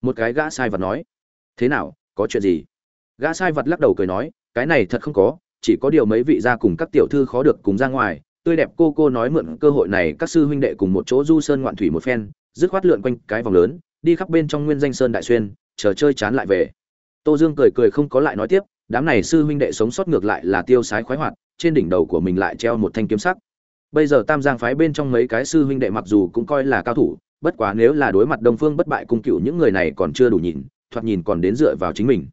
Một cái gã sai vật nói, thế nào, có chuyện gì? Gã sai vật lắc đầu cười nói, cái này thật không có, chỉ có điều mấy vị gia cùng các tiểu thư khó được cùng ra ngoài, tươi đẹp cô cô nói mượn cơ hội này các sư huynh đệ cùng một chỗ du sơn ngoạn thủy một phen, dứt khoát lượn quanh cái vòng lớn, đi khắp bên trong nguyên danh sơn đại xuyên chờ chơi chán lại về. Tô dương cười cười không có lại nói tiếp, đám này sư huynh đệ sống sót ngược lại là tiêu sái khoái hoạt, trên đỉnh đầu của mình lại treo một thanh kiếm sắc. Bây giờ tam giang phái bên trong mấy cái sư huynh đệ mặc dù cũng coi là cao thủ, bất quá nếu là đối mặt đông phương bất bại cung cựu những người này còn chưa đủ nhìn, thoạt nhìn còn đến dựa vào chính mình.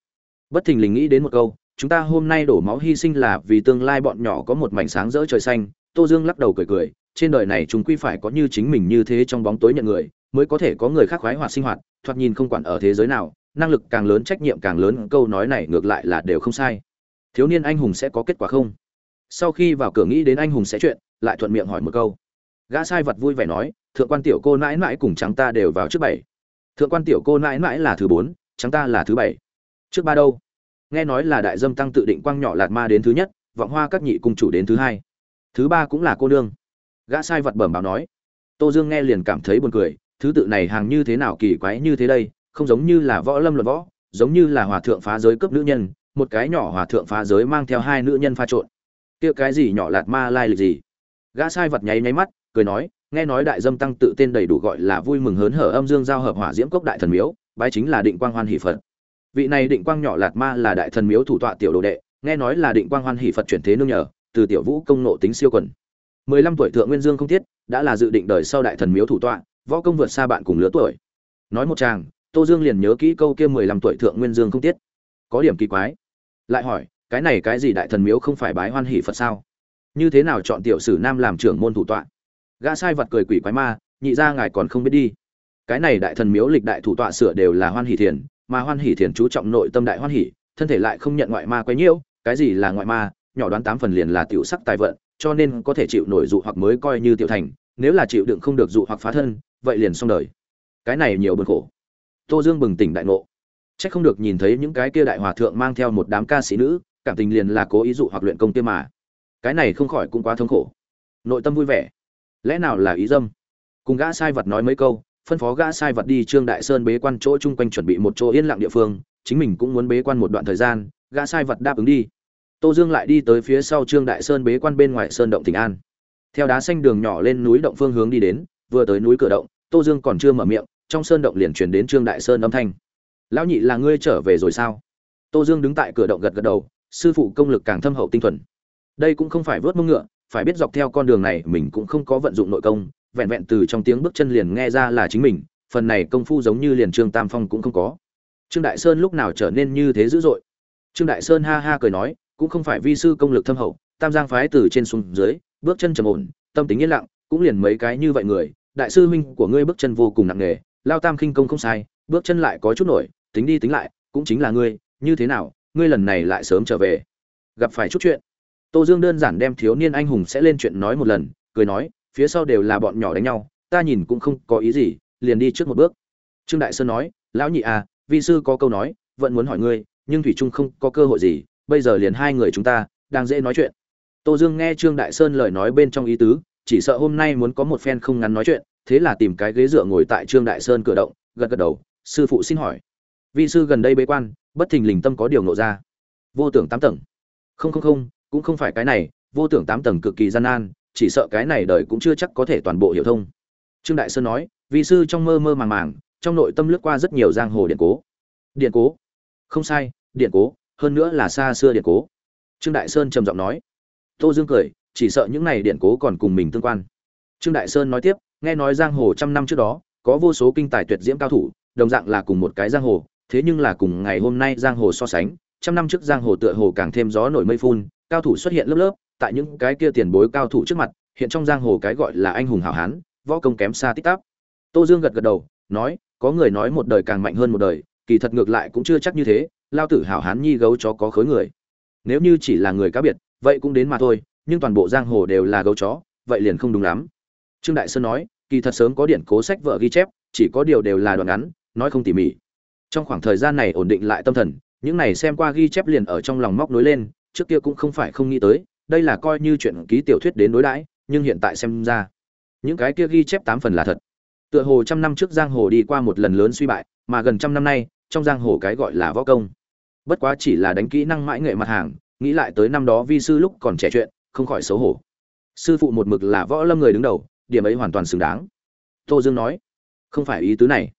Bất thình lình nghĩ đến một câu, chúng ta hôm nay đổ máu hy sinh là vì tương lai bọn nhỏ có một mảnh sáng rỡ trời xanh. Tô dương lắc đầu cười cười, trên đời này chúng quy phải có như chính mình như thế trong bóng tối nhận người mới có thể có người khác khoái hoạt sinh hoạt, thoạt nhìn không quản ở thế giới nào, năng lực càng lớn, trách nhiệm càng lớn, câu nói này ngược lại là đều không sai. Thiếu niên anh hùng sẽ có kết quả không? Sau khi vào cửa nghĩ đến anh hùng sẽ chuyện, lại thuận miệng hỏi một câu. Gã sai vật vui vẻ nói, thượng quan tiểu cô mãi mãi cùng trắng ta đều vào trước bảy. Thượng quan tiểu cô mãi mãi là thứ bốn, trắng ta là thứ bảy. Trước ba đâu? Nghe nói là đại dâm tăng tự định quang nhỏ lạt ma đến thứ nhất, vọng hoa các nhị cung chủ đến thứ hai. Thứ ba cũng là cô nương. Gã sai vật bẩm báo nói. Tô dương nghe liền cảm thấy buồn cười thứ tự này hàng như thế nào kỳ quái như thế đây, không giống như là võ lâm luận võ, giống như là hòa thượng phá giới cướp nữ nhân, một cái nhỏ hòa thượng phá giới mang theo hai nữ nhân pha trộn. Kia cái gì nhỏ lạt ma lai lịch gì? Gã sai vật nháy nháy mắt, cười nói, nghe nói đại dâm tăng tự tên đầy đủ gọi là vui mừng hớn hở âm dương giao hợp hỏa diễm cốc đại thần miếu, bái chính là định quang hoan hỷ phật. Vị này định quang nhỏ lạt ma là đại thần miếu thủ tọa tiểu đồ đệ, nghe nói là định quang hoan hỷ phật chuyển thế nương nhờ, từ tiểu vũ công nộ tính siêu quần. Mười lăm tuổi thượng nguyên dương không thiết, đã là dự định đời sau đại thần miếu thủ tọa võ công vượt xa bạn cùng lứa tuổi. Nói một chàng, tô dương liền nhớ kỹ câu kia mười lăm tuổi thượng nguyên dương không tiết. Có điểm kỳ quái. Lại hỏi, cái này cái gì đại thần miếu không phải bái hoan hỷ phật sao? Như thế nào chọn tiểu sử nam làm trưởng môn thủ tọa? Gã sai vật cười quỷ quái ma, nhị ra ngài còn không biết đi. Cái này đại thần miếu lịch đại thủ tọa sửa đều là hoan hỷ thiền, mà hoan hỷ thiền chú trọng nội tâm đại hoan hỷ, thân thể lại không nhận ngoại ma quấy nhiễu, cái gì là ngoại ma, nhỏ đoán tám phần liền là tiểu sắc tài vận, cho nên có thể chịu nổi dụ hoặc mới coi như tiểu thành, nếu là chịu đựng không được dụ hoặc phá thân vậy liền xong đời cái này nhiều buồn khổ tô dương bừng tỉnh đại ngộ Chắc không được nhìn thấy những cái kia đại hòa thượng mang theo một đám ca sĩ nữ, cảm tình liền là cố ý dụ hoặc luyện công kia mà. Cái này không khỏi cũng quá thống khổ. Nội tâm vui vẻ. Lẽ nào là ý dâm? Cùng gã sai vật nói mấy câu, phân phó gã sai vật đi Trương Đại Sơn bế quan chỗ chung quanh chuẩn bị một chỗ yên lặng địa phương, chính mình cũng muốn bế quan một đoạn thời gian, gã sai vật đáp ứng đi. Tô Dương lại đi tới phía sau Trương Đại Sơn bế quan bên ngoài sơn động Tỉnh An. Theo đá xanh đường nhỏ lên núi động phương hướng đi đến, vừa tới núi cửa động, Tô Dương còn chưa mở miệng, trong sơn động liền truyền đến Trương Đại Sơn âm thanh. Lão nhị là ngươi trở về rồi sao? Tô dương đứng tại cửa động gật gật đầu sư phụ công lực càng thâm hậu tinh thuần. Đây cũng không phải vớt mông ngựa phải biết dọc theo con đường này mình cũng không có vận dụng nội công vẹn vẹn từ trong tiếng bước chân liền nghe ra là chính mình phần này công phu giống như liền trương tam phong cũng không có. Trương đại sơn lúc nào trở nên như thế dữ dội? Trương đại sơn ha ha cười nói cũng không phải vi sư công lực thâm hậu tam giang phái từ trên xuống dưới bước chân trầm ổn tâm tính yên lặng cũng liền mấy cái như vậy người đại sư huynh của ngươi bước chân vô cùng nặng nề, lao tam khinh công không sai, bước chân lại có chút nổi, tính đi tính lại, cũng chính là ngươi, như thế nào, ngươi lần này lại sớm trở về. Gặp phải chút chuyện. Tô dương đơn giản đem thiếu niên anh hùng sẽ lên chuyện nói một lần, cười nói, phía sau đều là bọn nhỏ đánh nhau, ta nhìn cũng không có ý gì, liền đi trước một bước. Trương đại sơn nói, lão nhị à vi sư có câu nói, vẫn muốn hỏi ngươi, nhưng thủy trung không có cơ hội gì, bây giờ liền hai người chúng ta, đang dễ nói chuyện. Tô dương nghe trương đại sơn lời nói bên trong ý tứ chỉ sợ hôm nay muốn có một phen không ngắn nói chuyện, thế là tìm cái ghế dựa ngồi tại trương đại sơn cửa động, gật gật đầu, sư phụ xin hỏi. Vi sư gần đây bế quan, bất thình lình tâm có điều ngộ ra. Vô tưởng tám tầng. Không không không, cũng không phải cái này, vô tưởng tám tầng cực kỳ gian nan, chỉ sợ cái này đời cũng chưa chắc có thể toàn bộ hiểu thông. Trương đại sơn nói, vi sư trong mơ mơ màng màng, trong nội tâm lướt qua rất nhiều giang hồ điện cố. Điện cố? Không sai, điện cố, hơn nữa là xa xưa điện cố. Trương đại sơn trầm giọng nói. Tô dương cười chỉ sợ những này điện cố còn cùng mình tương quan. Trương đại sơn nói tiếp, nghe nói giang hồ trăm năm trước đó, có vô số kinh tài tuyệt diễm cao thủ, đồng dạng là cùng một cái giang hồ, thế nhưng là cùng ngày hôm nay giang hồ so sánh, trăm năm trước giang hồ tựa hồ càng thêm gió nổi mây phun, cao thủ xuất hiện lớp lớp, tại những cái kia tiền bối cao thủ trước mặt, hiện trong giang hồ cái gọi là anh hùng hảo hán, võ công kém xa tích tắp. Tô dương gật gật đầu, nói, có người nói một đời càng mạnh hơn một đời, kỳ thật ngược lại cũng chưa chắc như thế, lao tử hảo hán nhi gấu chó có khối người. Nếu như chỉ là người cá biệt, vậy cũng đến mà thôi nhưng toàn bộ giang hồ đều là gấu chó, vậy liền không đúng lắm. Trương đại sơn nói, kỳ thật sớm có điển cố sách vợ ghi chép, chỉ có điều đều là đoạn ngắn, nói không tỉ mỉ. Trong khoảng thời gian này ổn định lại tâm thần, những này xem qua ghi chép liền ở trong lòng móc nối lên, trước kia cũng không phải không nghĩ tới, đây là coi như chuyện ký tiểu thuyết đến đối đãi, nhưng hiện tại xem ra, những cái kia ghi chép tám phần là thật. Tựa hồ trăm năm trước giang hồ đi qua một lần lớn suy bại, mà gần trăm năm nay, trong giang hồ cái gọi là võ công. Bất quá chỉ là đánh kỹ năng mãi nghệ mặt hàng, nghĩ lại tới năm đó vi sư lúc còn trẻ chuyện không khỏi xấu hổ. Sư phụ một mực là võ lâm người đứng đầu, điểm ấy hoàn toàn xứng đáng. Tô dương nói, không phải ý tứ này.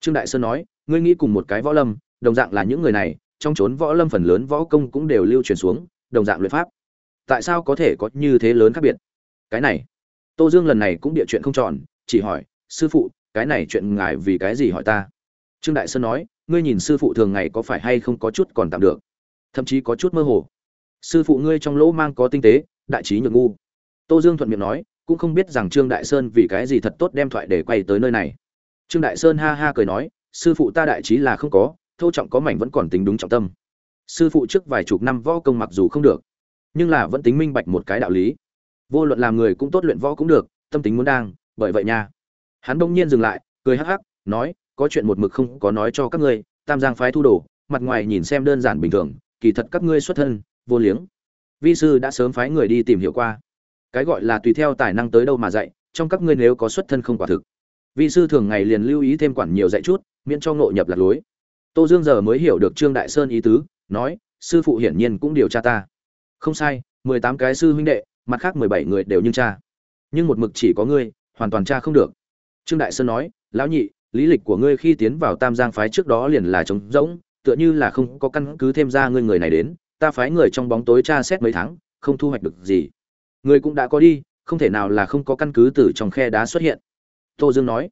Trương đại sơn nói, ngươi nghĩ cùng một cái võ lâm, đồng dạng là những người này, trong trốn võ lâm phần lớn võ công cũng đều lưu truyền xuống, đồng dạng luyện pháp. Tại sao có thể có như thế lớn khác biệt? Cái này, tô dương lần này cũng địa chuyện không tròn chỉ hỏi, sư phụ, cái này chuyện ngài vì cái gì hỏi ta? Trương đại sơn nói, ngươi nhìn sư phụ thường ngày có phải hay không có chút còn tạm được? Thậm chí có chút mơ hồ. Sư phụ ngươi trong lỗ mang có tinh tế đại trí nhược ngu. Tô dương thuận miệng nói, cũng không biết rằng trương đại sơn vì cái gì thật tốt đem thoại để quay tới nơi này. Trương đại sơn ha ha cười nói, sư phụ ta đại trí là không có, thô trọng có mảnh vẫn còn tính đúng trọng tâm. Sư phụ trước vài chục năm võ công mặc dù không được, nhưng là vẫn tính minh bạch một cái đạo lý. Vô luận làm người cũng tốt luyện võ cũng được, tâm tính muốn đang, bởi vậy nha. Hắn bỗng nhiên dừng lại, cười hắc hắc, nói, có chuyện một mực không có nói cho các ngươi, tam giang phái thu đồ, mặt ngoài nhìn xem đơn giản bình thường, kỳ thật các ngươi xuất thân, vô liếng vi sư đã sớm phái người đi tìm hiểu qua. Cái gọi là tùy theo tài năng tới đâu mà dạy, trong các ngươi nếu có xuất thân không quả thực. Vi sư thường ngày liền lưu ý thêm quản nhiều dạy chút, miễn cho ngộ nhập lạc lối. Tô dương giờ mới hiểu được trương đại sơn ý tứ, nói, sư phụ hiển nhiên cũng điều tra ta. Không sai, mười tám cái sư huynh đệ, mặt khác mười bảy người đều như cha. Nhưng một mực chỉ có ngươi, hoàn toàn cha không được. Trương đại sơn nói, lão nhị, lý lịch của ngươi khi tiến vào tam giang phái trước đó liền là trống rỗng, tựa như là không có căn cứ thêm ra ngươi người này đến ta phái người trong bóng tối tra xét mấy tháng, không thu hoạch được gì. Người cũng đã có đi, không thể nào là không có căn cứ từ trong khe đá xuất hiện. Tô dương nói.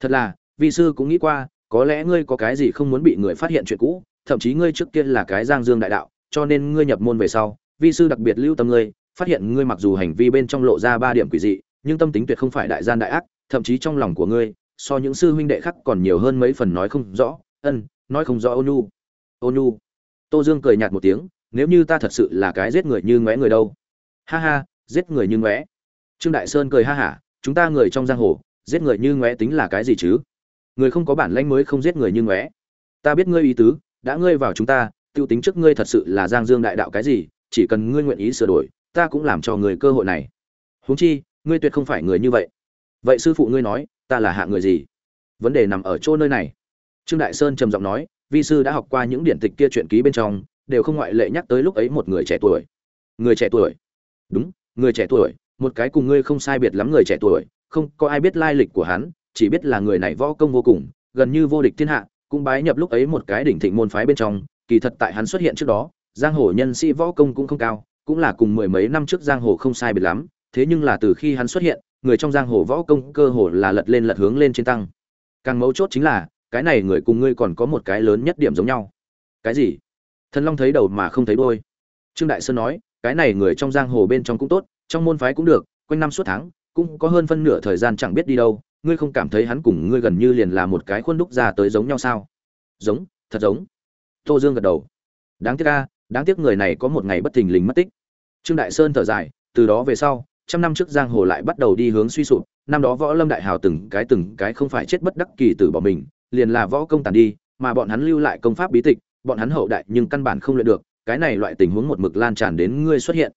Thật là, vi sư cũng nghĩ qua, có lẽ ngươi có cái gì không muốn bị người phát hiện chuyện cũ, thậm chí ngươi trước kia là cái giang dương đại đạo, cho nên ngươi nhập môn về sau, vi sư đặc biệt lưu tâm ngươi, phát hiện ngươi mặc dù hành vi bên trong lộ ra ba điểm quỷ dị, nhưng tâm tính tuyệt không phải đại gian đại ác, thậm chí trong lòng của ngươi, so những sư huynh đệ khác còn nhiều hơn mấy phần nói không rõ, ân, nói không rõ ônu ônu tô dương cười nhạt một tiếng nếu như ta thật sự là cái giết người như ngóe người đâu? Ha ha, giết người như ngóe. Trương đại sơn cười ha hả, chúng ta người trong giang hồ, giết người như ngóe tính là cái gì chứ? Người không có bản lãnh mới không giết người như ngóe. Ta biết ngươi ý tứ, đã ngươi vào chúng ta, tiêu tính trước ngươi thật sự là giang dương đại đạo cái gì, chỉ cần ngươi nguyện ý sửa đổi, ta cũng làm cho người cơ hội này. Huống chi, ngươi tuyệt không phải người như vậy. Vậy sư phụ ngươi nói, ta là hạ người gì? Vấn đề nằm ở chỗ nơi này. Trương đại sơn trầm giọng nói, vi sư đã học qua những điển tịch kia truyện ký bên trong đều không ngoại lệ nhắc tới lúc ấy một người trẻ tuổi. Người trẻ tuổi? Đúng, người trẻ tuổi, một cái cùng ngươi không sai biệt lắm người trẻ tuổi, không có ai biết lai lịch của hắn, chỉ biết là người này võ công vô cùng, gần như vô địch thiên hạ, cũng bái nhập lúc ấy một cái đỉnh thịnh môn phái bên trong, kỳ thật tại hắn xuất hiện trước đó, giang hồ nhân sĩ võ công cũng không cao, cũng là cùng mười mấy năm trước giang hồ không sai biệt lắm, thế nhưng là từ khi hắn xuất hiện, người trong giang hồ võ công cơ hồ là lật lên lật hướng lên trên tăng. Càng mấu chốt chính là, cái này người cùng ngươi còn có một cái lớn nhất điểm giống nhau. Cái gì? Thần long thấy đầu mà không thấy đôi trương đại sơn nói, cái này người trong giang hồ bên trong cũng tốt, trong môn phái cũng được, quanh năm suốt tháng, cũng có hơn phân nửa thời gian chẳng biết đi đâu, ngươi không cảm thấy hắn cùng ngươi gần như liền là một cái khuôn đúc ra tới giống nhau sao? Giống, thật giống. Tô dương gật đầu. Đáng tiếc ca đáng tiếc người này có một ngày bất thình lình mất tích. Trương đại sơn thở dài, từ đó về sau, trăm năm trước giang hồ lại bắt đầu đi hướng suy sụp, năm đó võ lâm đại hào từng cái từng cái không phải chết bất đắc kỳ tử bỏ mình, liền là võ công tàn đi, mà bọn hắn lưu lại công pháp bí tịch bọn hắn hậu đại nhưng căn bản không luyện được, cái này loại tình huống một mực lan tràn đến ngươi xuất hiện.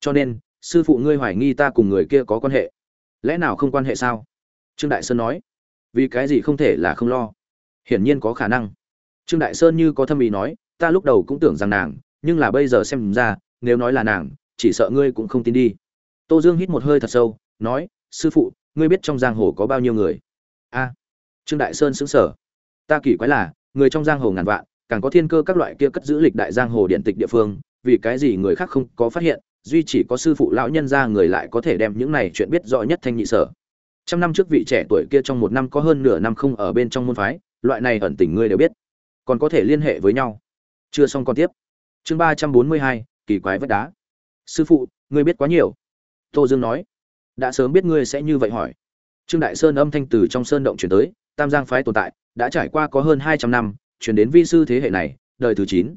Cho nên, sư phụ ngươi hoài nghi ta cùng người kia có quan hệ. Lẽ nào không quan hệ sao? Trương đại sơn nói. Vì cái gì không thể là không lo? Hiển nhiên có khả năng. Trương đại sơn như có thâm ý nói, ta lúc đầu cũng tưởng rằng nàng, nhưng là bây giờ xem ra, nếu nói là nàng, chỉ sợ ngươi cũng không tin đi. Tô dương hít một hơi thật sâu, nói, sư phụ, ngươi biết trong giang hồ có bao nhiêu người? A. Trương đại sơn xứng sở ta kỳ quái là, người trong giang hồ ngàn vạn càng có thiên cơ các loại kia cất giữ lịch đại giang hồ điện tịch địa phương, vì cái gì người khác không có phát hiện, duy chỉ có sư phụ lão nhân ra người lại có thể đem những này chuyện biết rõ nhất thanh nhị sở. Trăm năm trước vị trẻ tuổi kia trong một năm có hơn nửa năm không ở bên trong môn phái, loại này ẩn tình ngươi đều biết. Còn có thể liên hệ với nhau. Chưa xong còn tiếp. Chương ba trăm bốn mươi hai, kỳ quái vách đá. Sư phụ, ngươi biết quá nhiều. Tô dương nói. Đã sớm biết ngươi sẽ như vậy hỏi. Trương đại sơn âm thanh từ trong sơn động chuyển tới, tam giang phái tồn tại, đã trải qua có hơn hai trăm năm chuyển đến vi sư thế hệ này, đời thứ chín.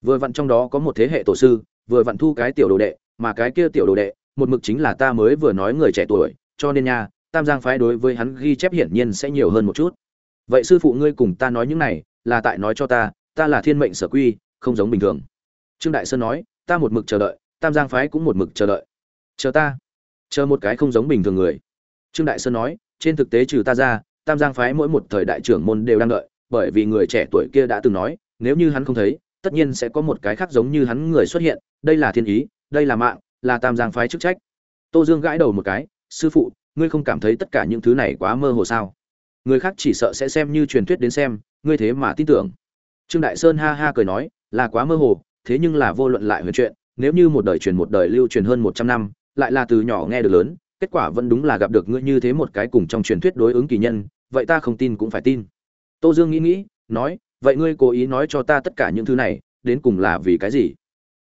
Vừa vặn trong đó có một thế hệ tổ sư, vừa vặn thu cái tiểu đồ đệ, mà cái kia tiểu đồ đệ, một mực chính là ta mới vừa nói người trẻ tuổi, cho nên nha, tam giang phái đối với hắn ghi chép hiển nhiên sẽ nhiều hơn một chút. Vậy sư phụ ngươi cùng ta nói những này, là tại nói cho ta ta là thiên mệnh sở quy, không giống bình thường. Trương đại sơn nói, ta một mực chờ đợi, tam giang phái cũng một mực chờ đợi. Chờ ta. Chờ một cái không giống bình thường người. Trương đại sơn nói, trên thực tế trừ ta ra, tam giang phái mỗi một thời đại trưởng môn đều đang đợi bởi vì người trẻ tuổi kia đã từng nói, nếu như hắn không thấy, tất nhiên sẽ có một cái khác giống như hắn người xuất hiện, đây là thiên ý, đây là mạng, là tam giang phái chức trách. Tô dương gãi đầu một cái, sư phụ, ngươi không cảm thấy tất cả những thứ này quá mơ hồ sao? Người khác chỉ sợ sẽ xem như truyền thuyết đến xem, ngươi thế mà tin tưởng. Trương đại sơn ha ha cười nói, là quá mơ hồ, thế nhưng là vô luận lại huyền chuyện, nếu như một đời truyền một đời lưu truyền hơn một trăm năm, lại là từ nhỏ nghe được lớn, kết quả vẫn đúng là gặp được ngươi như thế một cái cùng trong truyền thuyết đối ứng kỳ nhân, vậy ta không tin cũng phải tin tô dương nghĩ nghĩ, nói, vậy ngươi cố ý nói cho ta tất cả những thứ này, đến cùng là vì cái gì?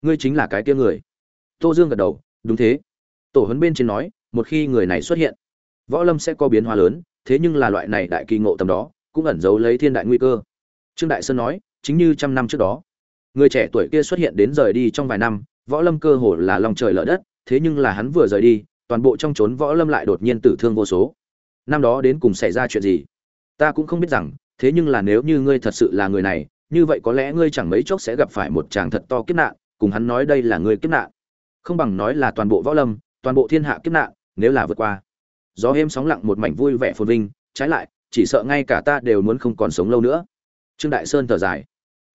Ngươi chính là cái kia người. Tô dương gật đầu, đúng thế. Tổ huấn bên trên nói, một khi người này xuất hiện, võ lâm sẽ có biến hóa lớn, thế nhưng là loại này đại kỳ ngộ tầm đó, cũng ẩn giấu lấy thiên đại nguy cơ. Trương đại sơn nói, chính như trăm năm trước đó, người trẻ tuổi kia xuất hiện đến rời đi trong vài năm, võ lâm cơ hồ là lòng trời lở đất, thế nhưng là hắn vừa rời đi, toàn bộ trong trốn võ lâm lại đột nhiên tử thương vô số. Năm đó đến cùng xảy ra chuyện gì? Ta cũng không biết rằng thế nhưng là nếu như ngươi thật sự là người này, như vậy có lẽ ngươi chẳng mấy chốc sẽ gặp phải một chàng thật to kiếp nạn, cùng hắn nói đây là ngươi kiếp nạn. Không bằng nói là toàn bộ võ lâm, toàn bộ thiên hạ kiếp nạn, nếu là vượt qua. Gió êm sóng lặng một mảnh vui vẻ phồn vinh, trái lại, chỉ sợ ngay cả ta đều muốn không còn sống lâu nữa. Trương đại sơn thở dài.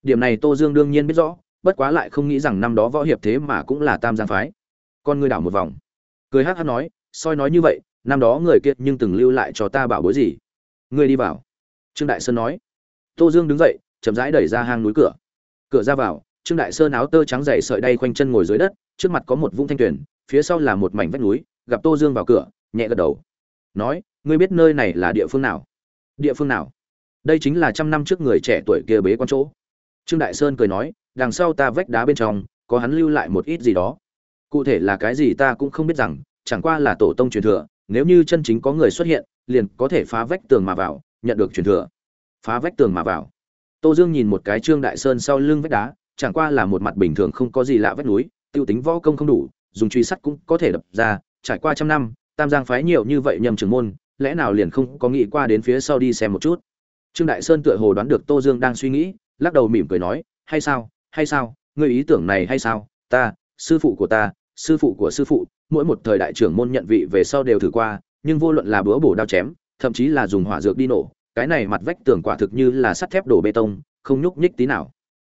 Điểm này tô dương đương nhiên biết rõ, bất quá lại không nghĩ rằng năm đó võ hiệp thế mà cũng là tam giang phái. Con ngươi đảo một vòng. Cười hát hát nói, soi nói như vậy, năm đó người kia nhưng từng lưu lại cho ta bảo bối gì? Ngươi đi vào trương đại sơn nói. Tô dương đứng dậy, chậm rãi đẩy ra hang núi cửa. Cửa ra vào, trương đại sơn áo tơ trắng dày sợi đay khoanh chân ngồi dưới đất, trước mặt có một vũng thanh tuyển phía sau là một mảnh vách núi, gặp tô dương vào cửa, nhẹ gật đầu. Nói, ngươi biết nơi này là địa phương nào? Địa phương nào? Đây chính là trăm năm trước người trẻ tuổi kia bế quan chỗ. Trương đại sơn cười nói, đằng sau ta vách đá bên trong, có hắn lưu lại một ít gì đó. Cụ thể là cái gì ta cũng không biết rằng, chẳng qua là tổ tông truyền thừa, nếu như chân chính có người xuất hiện, liền có thể phá vách tường mà vào nhận được truyền thừa. Phá vách tường mà vào. Tô dương nhìn một cái trương đại sơn sau lưng vách đá, chẳng qua là một mặt bình thường không có gì lạ vách núi, tiêu tính võ công không đủ, dùng truy sắt cũng có thể đập ra, trải qua trăm năm, tam giang phái nhiều như vậy nhầm trưởng môn, lẽ nào liền không có nghĩ qua đến phía sau đi xem một chút. Trương đại sơn tựa hồ đoán được tô dương đang suy nghĩ, lắc đầu mỉm cười nói, hay sao hay sao, ngươi ý tưởng này hay sao? Ta, sư phụ của ta, sư phụ của sư phụ, mỗi một thời đại trưởng môn nhận vị về sau đều thử qua, nhưng vô luận là bữa bổ đao chém thậm chí là dùng hỏa dược đi nổ, cái này mặt vách tường quả thực như là sắt thép đổ bê tông, không nhúc nhích tí nào.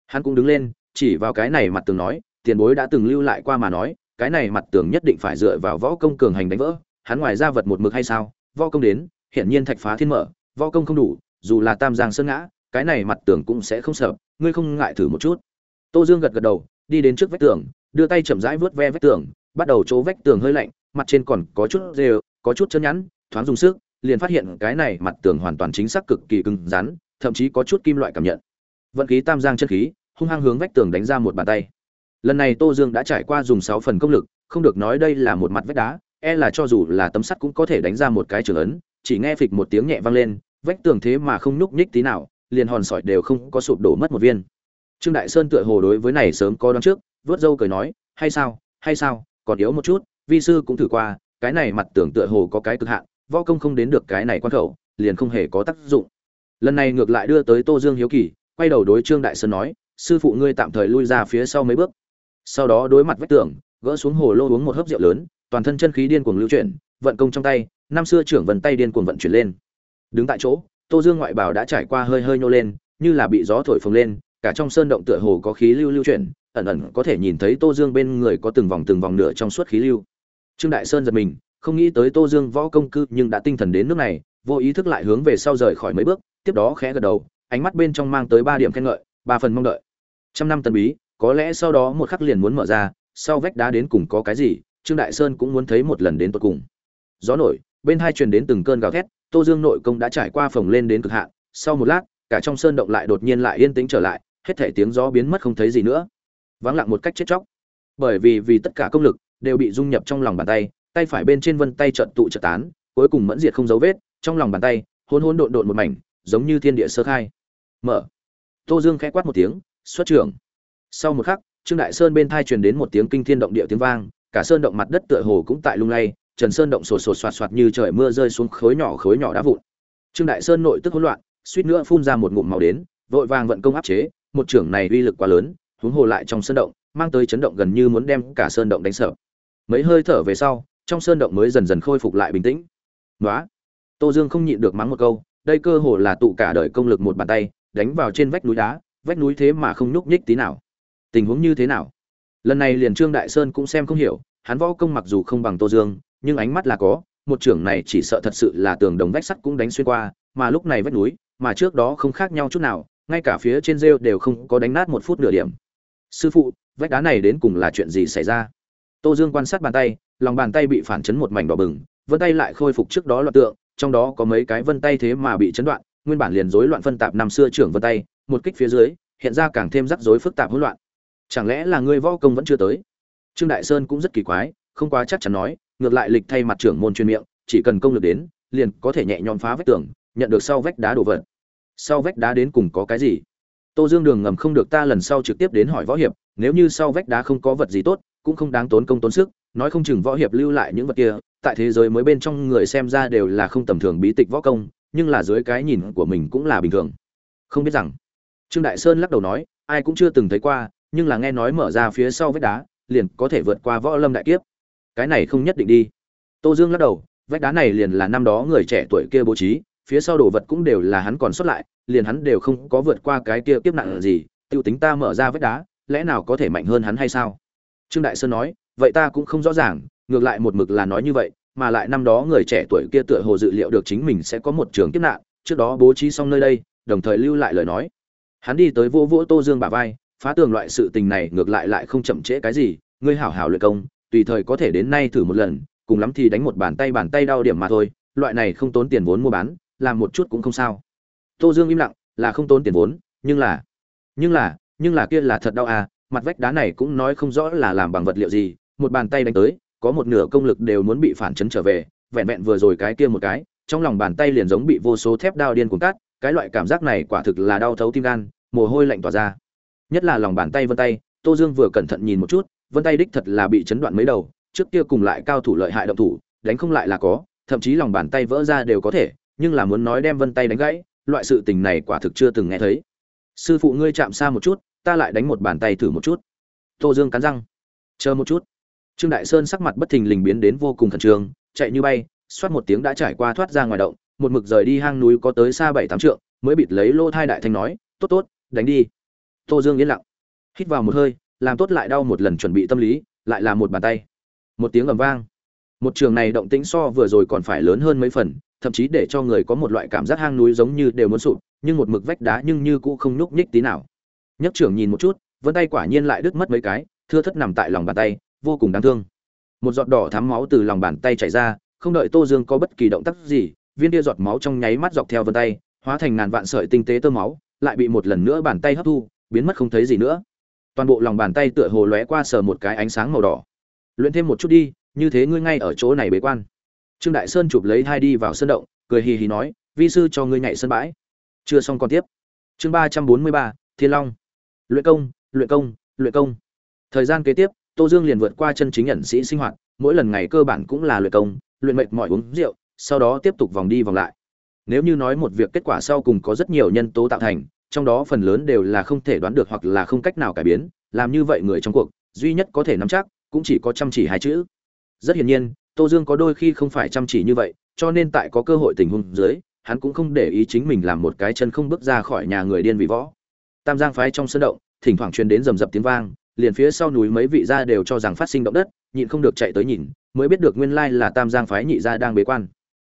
Hắn cũng đứng lên, chỉ vào cái này mặt tường nói, tiền bối đã từng lưu lại qua mà nói, cái này mặt tường nhất định phải dựa vào võ công cường hành đánh vỡ, hắn ngoài ra vật một mực hay sao? Võ công đến, hiển nhiên thạch phá thiên mở, võ công không đủ, dù là tam giang sơn ngã, cái này mặt tường cũng sẽ không sợ, ngươi không ngại thử một chút. Tô dương gật gật đầu, đi đến trước vách tường, đưa tay chậm rãi vớt ve vách tường, bắt đầu chỗ vách tường hơi lạnh, mặt trên còn có chút rêu, có chút chân nhẵn, thoáng dùng sức liền phát hiện cái này mặt tường hoàn toàn chính xác cực kỳ cứng rắn, thậm chí có chút kim loại cảm nhận. Vận khí tam giang chân khí, hung hăng hướng vách tường đánh ra một bàn tay. Lần này tô dương đã trải qua dùng sáu phần công lực, không được nói đây là một mặt vách đá e là cho dù là tấm sắt cũng có thể đánh ra một cái trường ấn, chỉ nghe phịch một tiếng nhẹ vang lên, vách tường thế mà không nhúc nhích tí nào, liền hòn sỏi đều không có sụp đổ mất một viên. Trương đại sơn tựa hồ đối với này sớm có đoán trước, vớt dâu cười nói, hay sao hay sao, còn yếu một chút, vi sư cũng thử qua, cái này mặt tường tựa hồ có cái cực hạn võ công không đến được cái này quan khẩu, liền không hề có tác dụng. Lần này ngược lại đưa tới tô dương hiếu kỳ, quay đầu đối trương đại sơn nói, sư phụ ngươi tạm thời lui ra phía sau mấy bước. Sau đó đối mặt vách tường, gỡ xuống hồ lô uống một hớp rượu lớn, toàn thân chân khí điên cuồng lưu chuyển, vận công trong tay, năm xưa trưởng vần tay điên cuồng vận chuyển lên. Đứng tại chỗ, tô dương ngoại bảo đã trải qua hơi hơi nhô lên, như là bị gió thổi phồng lên, cả trong sơn động tựa hồ có khí lưu lưu chuyển, ẩn ẩn có thể nhìn thấy tô dương bên người có từng vòng từng vòng nửa trong suốt khí lưu. Trương đại sơn giật mình không nghĩ tới tô dương võ công cư nhưng đã tinh thần đến nước này, vô ý thức lại hướng về sau rời khỏi mấy bước, tiếp đó khẽ gật đầu, ánh mắt bên trong mang tới ba điểm khen ngợi, ba phần mong đợi. Trăm năm tân bí, có lẽ sau đó một khắc liền muốn mở ra, sau vách đá đến cùng có cái gì, trương đại sơn cũng muốn thấy một lần đến tận cùng. Gió nổi, bên hai truyền đến từng cơn gào thét, tô dương nội công đã trải qua phồng lên đến cực hạn, sau một lát, cả trong sơn động lại đột nhiên lại yên tĩnh trở lại, hết thảy tiếng gió biến mất không thấy gì nữa. Vắng lặng một cách chết chóc. Bởi vì vì tất cả công lực đều bị dung nhập trong lòng bàn tay tay phải bên trên vân tay trận tụ trợ tán, cuối cùng mẫn diệt không dấu vết, trong lòng bàn tay hôn hôn độn độn một mảnh, giống như thiên địa sơ khai. Mở. Tô dương khẽ quát một tiếng, xuất trưởng. Sau một khắc, trương đại sơn bên thai truyền đến một tiếng kinh thiên động địa tiếng vang, cả sơn động mặt đất tựa hồ cũng tại lung lay, trần sơn động sột sột soạt soạt như trời mưa rơi xuống khối nhỏ khối nhỏ đá vụn. Trương đại sơn nội tức hỗn loạn, suýt nữa phun ra một ngụm màu đến, vội vàng vận công áp chế, một trưởng này uy lực quá lớn, huống hồ lại trong sơn động, mang tới chấn động gần như muốn đem cả sơn động đánh sợ. Mấy hơi thở về sau trong sơn động mới dần dần khôi phục lại bình tĩnh. Nói tô dương không nhịn được mắng một câu, đây cơ hồ là tụ cả đời công lực một bàn tay, đánh vào trên vách núi đá, vách núi thế mà không nhúc nhích tí nào. Tình huống như thế nào? Lần này liền trương đại sơn cũng xem không hiểu, hắn võ công mặc dù không bằng tô dương, nhưng ánh mắt là có, một trưởng này chỉ sợ thật sự là tường đồng vách sắt cũng đánh xuyên qua, mà lúc này vách núi, mà trước đó không khác nhau chút nào, ngay cả phía trên rêu đều không có đánh nát một phút nửa điểm. Sư phụ, vách đá này đến cùng là chuyện gì xảy ra? Tô dương quan sát bàn tay lòng bàn tay bị phản chấn một mảnh đỏ bừng, vân tay lại khôi phục trước đó loạn tượng, trong đó có mấy cái vân tay thế mà bị chấn đoạn, nguyên bản liền rối loạn phân tạp năm xưa trưởng vân tay, một kích phía dưới, hiện ra càng thêm rắc rối phức tạp hỗn loạn. Chẳng lẽ là ngươi võ công vẫn chưa tới? Trương đại sơn cũng rất kỳ quái, không quá chắc chắn nói, ngược lại lịch thay mặt trưởng môn chuyên miệng, chỉ cần công lực đến, liền có thể nhẹ nhõm phá vách tường, nhận được sau vách đá đổ vật sau vách đá đến cùng có cái gì? Tô dương đường ngầm không được ta lần sau trực tiếp đến hỏi võ hiệp, nếu như sau vách đá không có vật gì tốt, cũng không đáng tốn công tốn sức nói không chừng võ hiệp lưu lại những vật kia, tại thế giới mới bên trong người xem ra đều là không tầm thường bí tịch võ công, nhưng là dưới cái nhìn của mình cũng là bình thường. Không biết rằng, trương đại sơn lắc đầu nói, ai cũng chưa từng thấy qua, nhưng là nghe nói mở ra phía sau vách đá, liền có thể vượt qua võ lâm đại kiếp. Cái này không nhất định đi. Tô dương lắc đầu, vách đá này liền là năm đó người trẻ tuổi kia bố trí, phía sau đồ vật cũng đều là hắn còn xuất lại, liền hắn đều không có vượt qua cái kia kiếp nạn gì, tiêu tính ta mở ra vách đá, lẽ nào có thể mạnh hơn hắn hay sao? Trương đại sơn nói vậy ta cũng không rõ ràng, ngược lại một mực là nói như vậy, mà lại năm đó người trẻ tuổi kia tựa hồ dự liệu được chính mình sẽ có một trường kiếp nạn, trước đó bố trí xong nơi đây, đồng thời lưu lại lời nói. Hắn đi tới vô vỗ tô dương bả vai, phá tường loại sự tình này ngược lại lại không chậm trễ cái gì, ngươi hảo hảo luyện công, tùy thời có thể đến nay thử một lần, cùng lắm thì đánh một bàn tay bàn tay đau điểm mà thôi, loại này không tốn tiền vốn mua bán, làm một chút cũng không sao. Tô dương im lặng, là không tốn tiền vốn, nhưng là nhưng là nhưng là kia là thật đau à mặt vách đá này cũng nói không rõ là làm bằng vật liệu gì một bàn tay đánh tới, có một nửa công lực đều muốn bị phản chấn trở về, vẹn vẹn vừa rồi cái kia một cái, trong lòng bàn tay liền giống bị vô số thép đao điên cuồng cắt, cái loại cảm giác này quả thực là đau thấu tim gan, mồ hôi lạnh tỏa ra. Nhất là lòng bàn tay vân tay, tô dương vừa cẩn thận nhìn một chút, vân tay đích thật là bị chấn đoạn mấy đầu, trước kia cùng lại cao thủ lợi hại động thủ, đánh không lại là có, thậm chí lòng bàn tay vỡ ra đều có thể, nhưng là muốn nói đem vân tay đánh gãy, loại sự tình này quả thực chưa từng nghe thấy. Sư phụ ngươi chạm xa một chút, ta lại đánh một bàn tay thử một chút. Tô dương cắn răng. Chờ một chút trương đại sơn sắc mặt bất thình lình biến đến vô cùng khẩn trương, chạy như bay, xoát một tiếng đã trải qua thoát ra ngoài động, một mực rời đi hang núi có tới xa bảy tám trượng, mới bịt lấy lô thai đại thanh nói, tốt tốt, đánh đi. Tô dương yên lặng, hít vào một hơi, làm tốt lại đau một lần chuẩn bị tâm lý, lại là một bàn tay. Một tiếng ầm vang. Một trường này động tĩnh so vừa rồi còn phải lớn hơn mấy phần, thậm chí để cho người có một loại cảm giác hang núi giống như đều muốn sụp, nhưng một mực vách đá nhưng như cũng không nhúc nhích tí nào. Nhất trưởng nhìn một chút, vân tay quả nhiên lại đứt mất mấy cái, thưa thất nằm tại lòng bàn tay vô cùng đáng thương. Một giọt đỏ thắm máu từ lòng bàn tay chảy ra, không đợi tô dương có bất kỳ động tác gì, viên tia giọt máu trong nháy mắt dọc theo vân tay, hóa thành ngàn vạn sợi tinh tế tơ máu, lại bị một lần nữa bàn tay hấp thu, biến mất không thấy gì nữa. Toàn bộ lòng bàn tay tựa hồ lóe qua sờ một cái ánh sáng màu đỏ. Luyện thêm một chút đi, như thế ngươi ngay ở chỗ này bế quan. Trương đại sơn chụp lấy hai đi vào sân động, cười hì hì nói, vi sư cho ngươi nhảy sân bãi. Chưa xong còn tiếp. Chương ba trăm bốn mươi ba, thiên long. Luyện công luyện công luyện công. Thời gian kế tiếp tô dương liền vượt qua chân chính nhận sĩ sinh hoạt, mỗi lần ngày cơ bản cũng là luyện công, luyện mệt mỏi uống rượu, sau đó tiếp tục vòng đi vòng lại. Nếu như nói một việc kết quả sau cùng có rất nhiều nhân tố tạo thành, trong đó phần lớn đều là không thể đoán được hoặc là không cách nào cải biến, làm như vậy người trong cuộc, duy nhất có thể nắm chắc, cũng chỉ có chăm chỉ hai chữ. Rất hiển nhiên, tô dương có đôi khi không phải chăm chỉ như vậy, cho nên tại có cơ hội tình huống dưới, hắn cũng không để ý chính mình làm một cái chân không bước ra khỏi nhà người điên vì võ. Tam giang phái trong sân động, thỉnh thoảng truyền đến rầm rập tiếng vang liền phía sau núi mấy vị gia đều cho rằng phát sinh động đất nhịn không được chạy tới nhìn mới biết được nguyên lai là tam giang phái nhị gia đang bế quan.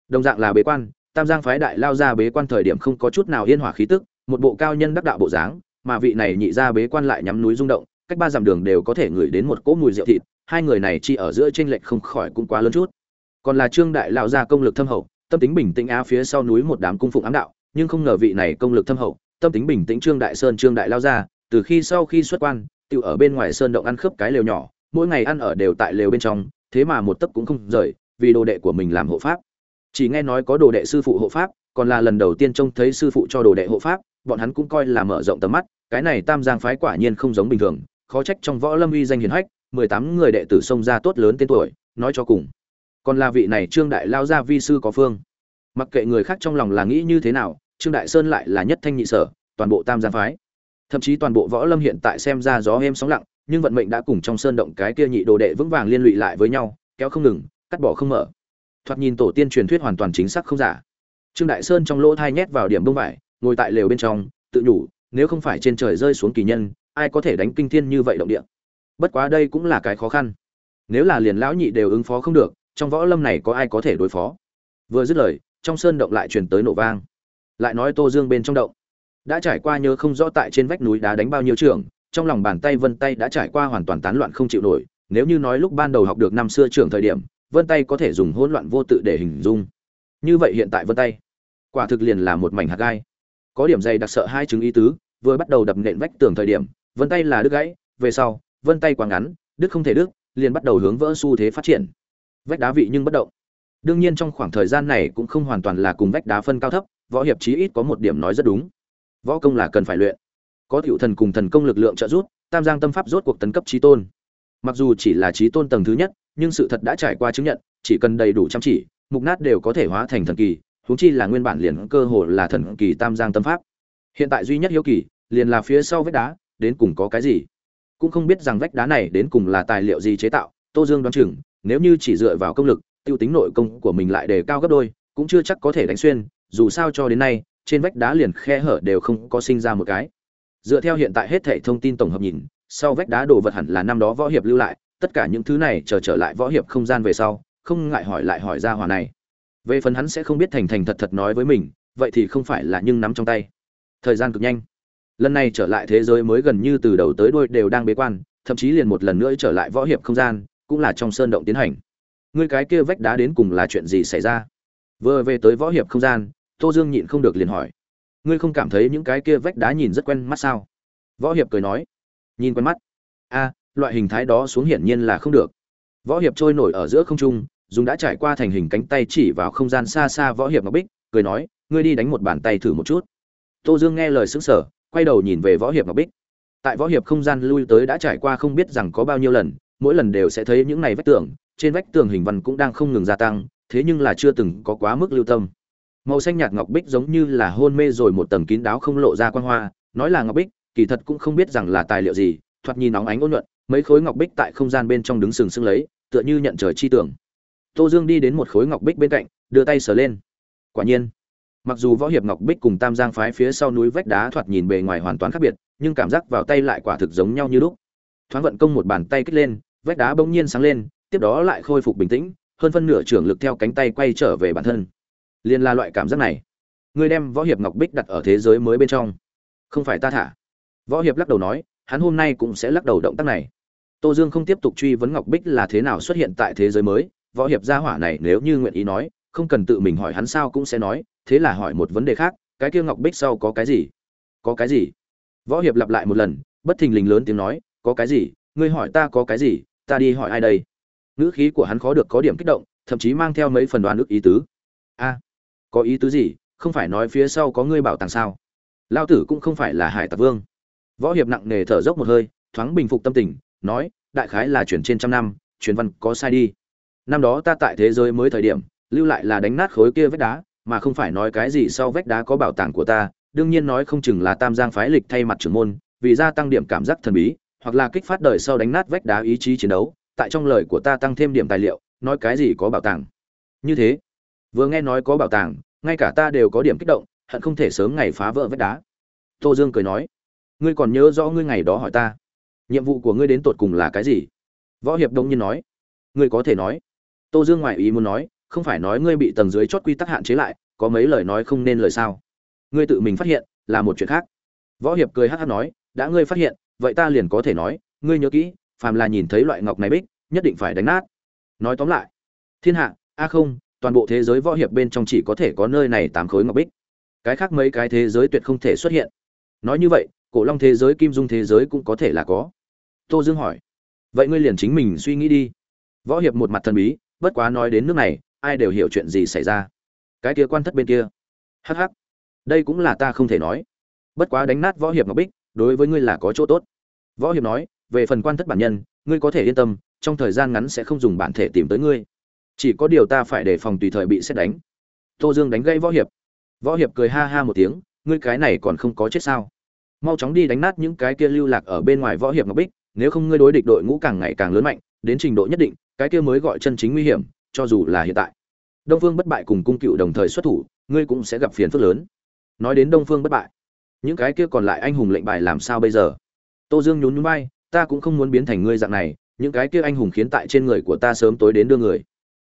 Đồng dạng là bế quan tam giang phái đại lao ra bế quan thời điểm không có chút nào yên hỏa khí tức một bộ cao nhân đắc đạo bộ dáng mà vị này nhị gia bế quan lại nhắm núi rung động cách ba dặm đường đều có thể ngửi đến một cỗ mùi rượu thịt hai người này chỉ ở giữa chênh lệch không khỏi cũng quá lớn chút. Còn là trương đại lão gia công lực thâm hậu tâm tính bình tĩnh á phía sau núi một đám cung phụng ám đạo nhưng không ngờ vị này công lực thâm hậu tâm tính bình tĩnh trương đại sơn trương đại lao gia, từ khi sau khi xuất quan tự ở bên ngoài sơn động ăn khớp cái lều nhỏ, mỗi ngày ăn ở đều tại lều bên trong, thế mà một tấc cũng không rời, vì đồ đệ của mình làm hộ pháp. Chỉ nghe nói có đồ đệ sư phụ hộ pháp, còn là lần đầu tiên trông thấy sư phụ cho đồ đệ hộ pháp, bọn hắn cũng coi là mở rộng tầm mắt, cái này tam giang phái quả nhiên không giống bình thường, khó trách trong võ lâm uy danh hiển hách, mười tám người đệ tử xông ra tốt lớn tên tuổi, nói cho cùng. Còn là vị này trương đại lao gia vi sư có phương. Mặc kệ người khác trong lòng là nghĩ như thế nào, trương đại sơn lại là nhất thanh nhị sở, toàn bộ tam giang phái thậm chí toàn bộ võ lâm hiện tại xem ra gió êm sóng lặng, nhưng vận mệnh đã cùng trong sơn động cái kia nhị đồ đệ vững vàng liên lụy lại với nhau, kéo không ngừng, cắt bỏ không mở. Thoạt nhìn tổ tiên truyền thuyết hoàn toàn chính xác không giả. Trương đại sơn trong lỗ thai nhét vào điểm bông vải, ngồi tại lều bên trong, tự nhủ, nếu không phải trên trời rơi xuống kỳ nhân, ai có thể đánh kinh thiên như vậy động địa? Bất quá đây cũng là cái khó khăn. Nếu là liền lão nhị đều ứng phó không được, trong võ lâm này có ai có thể đối phó? Vừa dứt lời, trong sơn động lại truyền tới nổ vang. Lại nói tô dương bên trong động đã trải qua nhớ không rõ tại trên vách núi đá đánh bao nhiêu trường, trong lòng bàn tay vân tay đã trải qua hoàn toàn tán loạn không chịu nổi, nếu như nói lúc ban đầu học được năm xưa trưởng thời điểm, vân tay có thể dùng hỗn loạn vô tự để hình dung. Như vậy hiện tại vân tay, quả thực liền là một mảnh hạt gai. Có điểm dày đặc sợ hai chứng ý tứ, vừa bắt đầu đập nện vách tường thời điểm, vân tay là đứt gãy, về sau, vân tay quá ngắn, đứt không thể đứt, liền bắt đầu hướng vỡ xu thế phát triển. Vách đá vị nhưng bất động. Đương nhiên trong khoảng thời gian này cũng không hoàn toàn là cùng vách đá phân cao thấp, võ hiệp chí ít có một điểm nói rất đúng võ công là cần phải luyện. Có tiểu thần cùng thần công lực lượng trợ giúp, tam giang tâm pháp rốt cuộc tấn cấp trí tôn. Mặc dù chỉ là trí tôn tầng thứ nhất, nhưng sự thật đã trải qua chứng nhận, chỉ cần đầy đủ chăm chỉ, mục nát đều có thể hóa thành thần kỳ, huống chi là nguyên bản liền cơ hồ là thần kỳ tam giang tâm pháp. Hiện tại duy nhất hiếu kỳ, liền là phía sau vách đá, đến cùng có cái gì? Cũng không biết rằng vách đá này đến cùng là tài liệu gì chế tạo, tô dương đoán chừng, nếu như chỉ dựa vào công lực, tiêu tính nội công của mình lại đề cao gấp đôi, cũng chưa chắc có thể đánh xuyên, dù sao cho đến nay trên vách đá liền khe hở đều không có sinh ra một cái. Dựa theo hiện tại hết thảy thông tin tổng hợp nhìn, sau vách đá đồ vật hẳn là năm đó võ hiệp lưu lại, tất cả những thứ này chờ trở lại võ hiệp không gian về sau, không ngại hỏi lại hỏi ra hòa này. Về phần hắn sẽ không biết thành thành thật thật nói với mình, vậy thì không phải là nhưng nắm trong tay. Thời gian cực nhanh. Lần này trở lại thế giới mới gần như từ đầu tới đuôi đều đang bế quan, thậm chí liền một lần nữa trở lại võ hiệp không gian, cũng là trong sơn động tiến hành. Ngươi cái kia vách đá đến cùng là chuyện gì xảy ra? Vừa về tới võ hiệp không gian tô dương nhịn không được liền hỏi. Ngươi không cảm thấy những cái kia vách đá nhìn rất quen mắt sao? Võ hiệp cười nói. Nhìn quen mắt? A loại hình thái đó xuống hiển nhiên là không được. Võ hiệp trôi nổi ở giữa không trung, dùng đã trải qua thành hình cánh tay chỉ vào không gian xa xa võ hiệp ngọc bích, cười nói, ngươi đi đánh một bàn tay thử một chút. Tô dương nghe lời xứng sở quay đầu nhìn về võ hiệp ngọc bích. Tại võ hiệp không gian lui tới đã trải qua không biết rằng có bao nhiêu lần, mỗi lần đều sẽ thấy những này vách tường, trên vách tường hình văn cũng đang không ngừng gia tăng, thế nhưng là chưa từng có quá mức lưu tâm màu xanh nhạt ngọc bích giống như là hôn mê rồi một tầng kín đáo không lộ ra quan hoa, nói là ngọc bích, kỳ thật cũng không biết rằng là tài liệu gì, thoạt nhìn nóng ánh ôn nhuận, mấy khối ngọc bích tại không gian bên trong đứng sừng sững lấy, tựa như nhận trời chi tưởng. Tô dương đi đến một khối ngọc bích bên cạnh, đưa tay sờ lên. Quả nhiên, mặc dù võ hiệp ngọc bích cùng tam giang phái phía sau núi vách đá thoạt nhìn bề ngoài hoàn toàn khác biệt, nhưng cảm giác vào tay lại quả thực giống nhau như lúc. Thoáng vận công một bàn tay kích lên, vách đá bỗng nhiên sáng lên, tiếp đó lại khôi phục bình tĩnh, hơn phân nửa trưởng lực theo cánh tay quay trở về bản thân liên là loại cảm giác này. Ngươi đem võ hiệp ngọc bích đặt ở thế giới mới bên trong. Không phải ta thả. Võ hiệp lắc đầu nói, hắn hôm nay cũng sẽ lắc đầu động tác này. Tô dương không tiếp tục truy vấn ngọc bích là thế nào xuất hiện tại thế giới mới. Võ hiệp gia hỏa này nếu như nguyện ý nói, không cần tự mình hỏi hắn sao cũng sẽ nói, thế là hỏi một vấn đề khác, cái kia ngọc bích sau có cái gì? Có cái gì? Võ hiệp lặp lại một lần, bất thình lình lớn tiếng nói, có cái gì? Ngươi hỏi ta có cái gì? Ta đi hỏi ai đây? Ngữ khí của hắn khó được có điểm kích động, thậm chí mang theo mấy phần đoán ức ý tứ. A có ý tứ gì, không phải nói phía sau có ngươi bảo tàng sao? Lao tử cũng không phải là hải tặc vương. Võ hiệp nặng nề thở dốc một hơi, thoáng bình phục tâm tình, nói, đại khái là chuyển trên trăm năm truyền văn có sai đi. Năm đó ta tại thế giới mới thời điểm, lưu lại là đánh nát khối kia vách đá, mà không phải nói cái gì sau vách đá có bảo tàng của ta, đương nhiên nói không chừng là tam giang phái lịch thay mặt trưởng môn, vì gia tăng điểm cảm giác thần bí, hoặc là kích phát đời sau đánh nát vách đá ý chí chiến đấu, tại trong lời của ta tăng thêm điểm tài liệu, nói cái gì có bảo tàng. Như thế vừa nghe nói có bảo tàng, ngay cả ta đều có điểm kích động, hận không thể sớm ngày phá vỡ vách đá. Tô dương cười nói, ngươi còn nhớ rõ ngươi ngày đó hỏi ta, nhiệm vụ của ngươi đến tột cùng là cái gì? Võ hiệp đông nhiên nói, ngươi có thể nói. Tô dương ngoại ý muốn nói, không phải nói ngươi bị tầng dưới chót quy tắc hạn chế lại, có mấy lời nói không nên lời sao? Ngươi tự mình phát hiện, là một chuyện khác. Võ hiệp cười hát hát nói, đã ngươi phát hiện, vậy ta liền có thể nói, ngươi nhớ kỹ, phàm là nhìn thấy loại ngọc này bích, nhất định phải đánh nát. Nói tóm lại, thiên hạ, a không toàn bộ thế giới võ hiệp bên trong chỉ có thể có nơi này tám khối ngọc bích. Cái khác mấy cái thế giới tuyệt không thể xuất hiện. Nói như vậy, cổ long thế giới, kim dung thế giới cũng có thể là có. Tô dương hỏi. Vậy ngươi liền chính mình suy nghĩ đi. Võ hiệp một mặt thần bí, bất quá nói đến nước này, ai đều hiểu chuyện gì xảy ra. Cái kia quan thất bên kia. Hh đây cũng là ta không thể nói. Bất quá đánh nát võ hiệp ngọc bích, đối với ngươi là có chỗ tốt. Võ hiệp nói, về phần quan thất bản nhân, ngươi có thể yên tâm, trong thời gian ngắn sẽ không dùng bản thể tìm tới ngươi chỉ có điều ta phải đề phòng tùy thời bị xét đánh. Tô dương đánh gây võ hiệp. Võ hiệp cười ha ha một tiếng, ngươi cái này còn không có chết sao? Mau chóng đi đánh nát những cái kia lưu lạc ở bên ngoài võ hiệp ngọc bích, nếu không ngươi đối địch đội ngũ càng ngày càng lớn mạnh, đến trình độ nhất định, cái kia mới gọi chân chính nguy hiểm, cho dù là hiện tại. Đông phương bất bại cùng cung cựu đồng thời xuất thủ, ngươi cũng sẽ gặp phiền phức lớn. Nói đến đông phương bất bại, những cái kia còn lại anh hùng lệnh bài làm sao bây giờ? Tô dương nhún nhún bay ta cũng không muốn biến thành ngươi dạng này, những cái kia anh hùng khiến tại trên người của ta sớm tối đến đưa người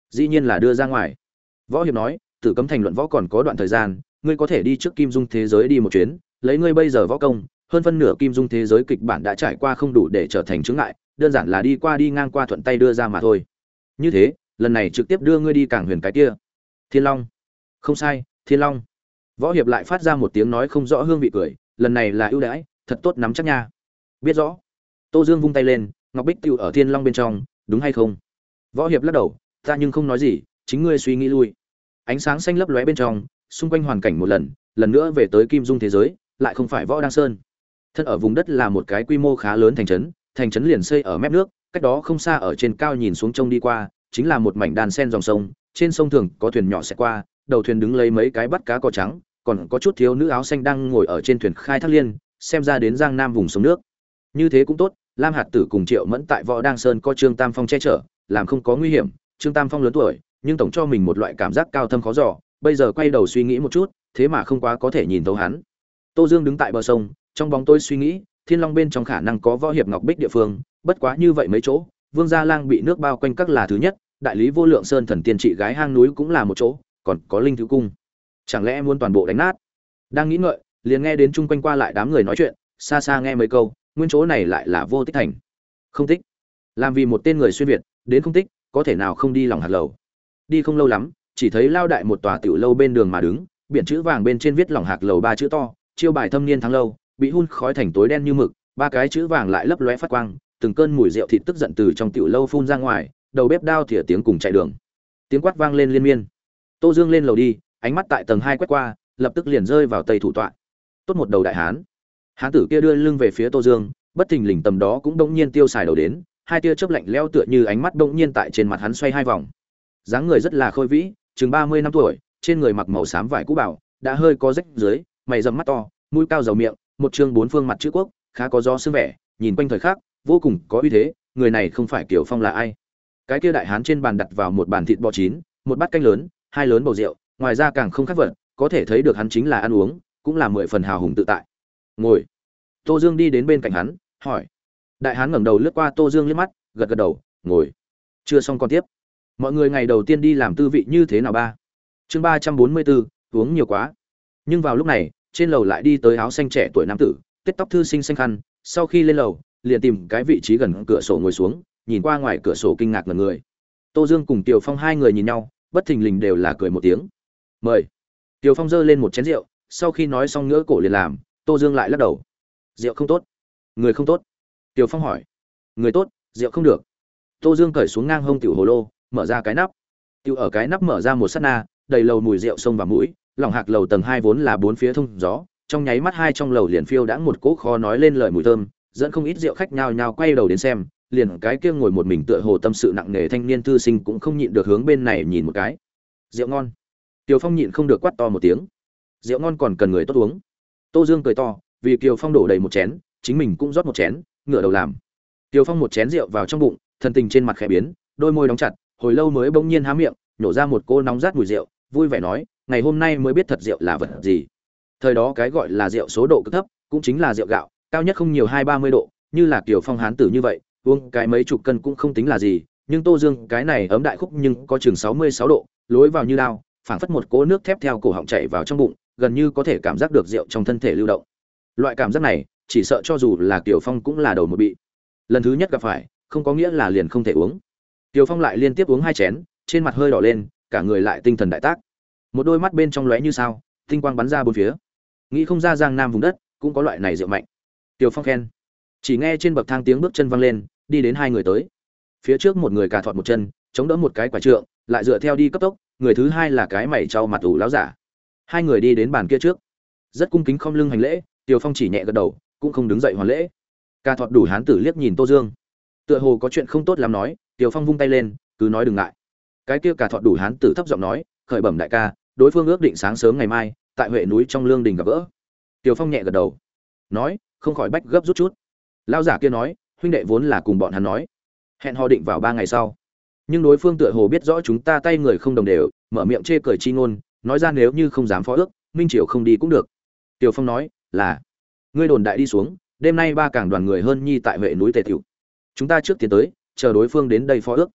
dĩ nhiên là đưa ra ngoài. Võ hiệp nói, tử cấm thành luận võ còn có đoạn thời gian, ngươi có thể đi trước kim dung thế giới đi một chuyến, lấy ngươi bây giờ võ công, hơn phân nửa kim dung thế giới kịch bản đã trải qua không đủ để trở thành chứng ngại, đơn giản là đi qua đi ngang qua thuận tay đưa ra mà thôi. Như thế, lần này trực tiếp đưa ngươi đi cảng huyền cái kia. Thiên long. Không sai, thiên long. Võ hiệp lại phát ra một tiếng nói không rõ hương vị cười, lần này là ưu đãi, thật tốt nắm chắc nha. Biết rõ. Tô dương vung tay lên, ngọc bích tiêu ở thiên long bên trong, đúng hay không? Võ hiệp lắc đầu ta nhưng không nói gì, chính ngươi suy nghĩ lui. Ánh sáng xanh lấp lóe bên trong, xung quanh hoàn cảnh một lần lần nữa về tới kim dung thế giới, lại không phải võ đăng sơn. Thân ở vùng đất là một cái quy mô khá lớn thành trấn thành trấn liền xây ở mép nước, cách đó không xa ở trên cao nhìn xuống trông đi qua, chính là một mảnh đàn sen dòng sông, trên sông thường có thuyền nhỏ sẽ qua, đầu thuyền đứng lấy mấy cái bắt cá cò trắng, còn có chút thiếu nữ áo xanh đang ngồi ở trên thuyền khai thác liên, xem ra đến giang nam vùng sông nước. Như thế cũng tốt, lam hạt tử cùng triệu mẫn tại võ đăng sơn có trương tam phong che chở, làm không có nguy hiểm trương tam phong lớn tuổi, nhưng tổng cho mình một loại cảm giác cao thâm khó giỏ bây giờ quay đầu suy nghĩ một chút, thế mà không quá có thể nhìn thấu hắn. Tô dương đứng tại bờ sông, trong bóng tôi suy nghĩ, thiên long bên trong khả năng có võ hiệp ngọc bích địa phương, bất quá như vậy mấy chỗ, vương gia lang bị nước bao quanh các là thứ nhất, đại lý vô lượng sơn thần tiên trị gái hang núi cũng là một chỗ, còn có linh thứ cung. Chẳng lẽ muốn toàn bộ đánh nát? Đang nghĩ ngợi, liền nghe đến chung quanh qua lại đám người nói chuyện, xa xa nghe mấy câu, nguyên chỗ này lại là vô tích thành. Không tích. Làm vì một tên người xuyên việt, đến không tích có thể nào không đi lòng hạt lầu. Đi không lâu lắm, chỉ thấy lao đại một tòa tiểu lâu bên đường mà đứng, biển chữ vàng bên trên viết lòng hạc lầu ba chữ to, chiêu bài thâm niên tháng lâu, bị hun khói thành tối đen như mực, ba cái chữ vàng lại lấp lóe phát quang, từng cơn mùi rượu thịt tức giận từ trong tiểu lâu phun ra ngoài, đầu bếp đao thìa tiếng cùng chạy đường. Tiếng quát vang lên liên miên. Tô dương lên lầu đi, ánh mắt tại tầng hai quét qua, lập tức liền rơi vào tây thủ tọa. Tốt một đầu đại hán. Hán tử kia đưa lưng về phía tô dương, bất thình lình tầm đó cũng đông nhiên tiêu xài đầu đến hai tia chớp lạnh leo tựa như ánh mắt đông nhiên tại trên mặt hắn xoay hai vòng. Dáng người rất là khôi vĩ, chừng ba mươi năm tuổi, trên người mặc màu xám vải cũ bảo, đã hơi có rách dưới, mày dầm mắt to, mũi cao dầu miệng, một chương bốn phương mặt chữ quốc, khá có do sương vẻ, nhìn quanh thời khắc, vô cùng có uy thế, người này không phải kiểu phong là ai? Cái kia đại hán trên bàn đặt vào một bàn thịt bò chín, một bát canh lớn, hai lớn bầu rượu, ngoài ra càng không khác vật, có thể thấy được hắn chính là ăn uống, cũng là mười phần hào hùng tự tại. Ngồi. Tô dương đi đến bên cạnh hắn, hỏi đại hán ngẩng đầu lướt qua tô dương liếc mắt, gật gật đầu, ngồi. Chưa xong còn tiếp. Mọi người ngày đầu tiên đi làm tư vị như thế nào ba? Chương ba trăm bốn mươi bốn uống nhiều quá. Nhưng vào lúc này, trên lầu lại đi tới áo xanh trẻ tuổi nam tử, tết tóc thư sinh xanh khăn, sau khi lên lầu, liền tìm cái vị trí gần cửa sổ ngồi xuống, nhìn qua ngoài cửa sổ kinh ngạc ngần người. Tô dương cùng tiều phong hai người nhìn nhau, bất thình lình đều là cười một tiếng. Mời. Tiều phong giơ lên một chén rượu, sau khi nói xong ngỡ cổ liền làm, tô dương lại lắc đầu. Rượu không tốt. Người không tốt. Tiểu phong hỏi. Người tốt rượu không được. Tô dương cởi xuống ngang hông tiểu hồ lô mở ra cái nắp. Tiểu ở cái nắp mở ra một sát na đầy lầu mùi rượu sông và mũi lòng hạc lầu tầng hai vốn là bốn phía thông gió trong nháy mắt hai trong lầu liền phiêu đã một cỗ kho nói lên lời mùi thơm dẫn không ít rượu khách nhao nhao quay đầu đến xem liền cái kia ngồi một mình tựa hồ tâm sự nặng nề thanh niên thư sinh cũng không nhịn được hướng bên này nhìn một cái. Rượu ngon. Tiêu Phong nhịn không được quát to một tiếng. Rượu ngon còn cần người tốt uống. Tô Dương cười to, vì Kiều Phong đổ đầy một chén, chính mình cũng rót một chén, ngửa đầu làm. Tiêu Phong một chén rượu vào trong bụng, thần tình trên mặt khẽ biến, đôi môi đóng chặt, hồi lâu mới bỗng nhiên há miệng, nhổ ra một cô nóng rát mùi rượu, vui vẻ nói, ngày hôm nay mới biết thật rượu là vật gì. Thời đó cái gọi là rượu số độ cực thấp, cũng chính là rượu gạo, cao nhất không nhiều hai ba mươi độ, như là Tiêu Phong hán tử như vậy, uống cái mấy chục cân cũng không tính là gì, nhưng Tô Dương cái này ấm đại khúc nhưng có chừng sáu mươi sáu độ, lối vào như lao, phảng phất một cỗ nước thép theo cổ họng chảy vào trong bụng, gần như có thể cảm giác được rượu trong thân thể lưu động. Loại cảm giác này, chỉ sợ cho dù là Tiểu Phong cũng là đầu một bị. Lần thứ nhất gặp phải, không có nghĩa là liền không thể uống. Tiểu Phong lại liên tiếp uống hai chén, trên mặt hơi đỏ lên, cả người lại tinh thần đại tác. Một đôi mắt bên trong lóe như sao, tinh quang bắn ra bốn phía. Nghĩ không ra Giang Nam vùng đất cũng có loại này rượu mạnh. Tiểu Phong khen. Chỉ nghe trên bậc thang tiếng bước chân vang lên, đi đến hai người tới. Phía trước một người cà thọt một chân, chống đỡ một cái quả trượng, lại dựa theo đi cấp tốc, người thứ hai là cái mày trao mặt ủ láo giả hai người đi đến bàn kia trước rất cung kính không lưng hành lễ Tiểu phong chỉ nhẹ gật đầu cũng không đứng dậy hoàn lễ. Ca thọt đủ hán tử liếc nhìn tô dương. Tựa hồ có chuyện không tốt làm nói tiều phong vung tay lên, cứ nói đừng ngại. Cái kia ca thọt đủ hán tử thấp giọng nói, khởi bẩm đại ca, đối phương ước định sáng sớm ngày mai, tại huệ núi trong lương đình gặp gỡ. Tiều phong nhẹ gật đầu. Nói, không khỏi bách gấp rút chút. Lao giả kia nói, huynh đệ vốn là cùng bọn hắn nói. Hẹn họ định vào ba ngày sau. Nhưng đối phương tựa hồ biết rõ chúng ta tay người không đồng đều, mở miệng chê cười chi ngôn, nói ra nếu như không dám phó ước, minh triều không đi cũng được. Tiểu phong nói, là ngươi đồn đại đi xuống, đêm nay ba cảng đoàn người hơn nhi tại huệ núi tề tiểu. Chúng ta trước tiến tới, chờ đối phương đến đây phó ước.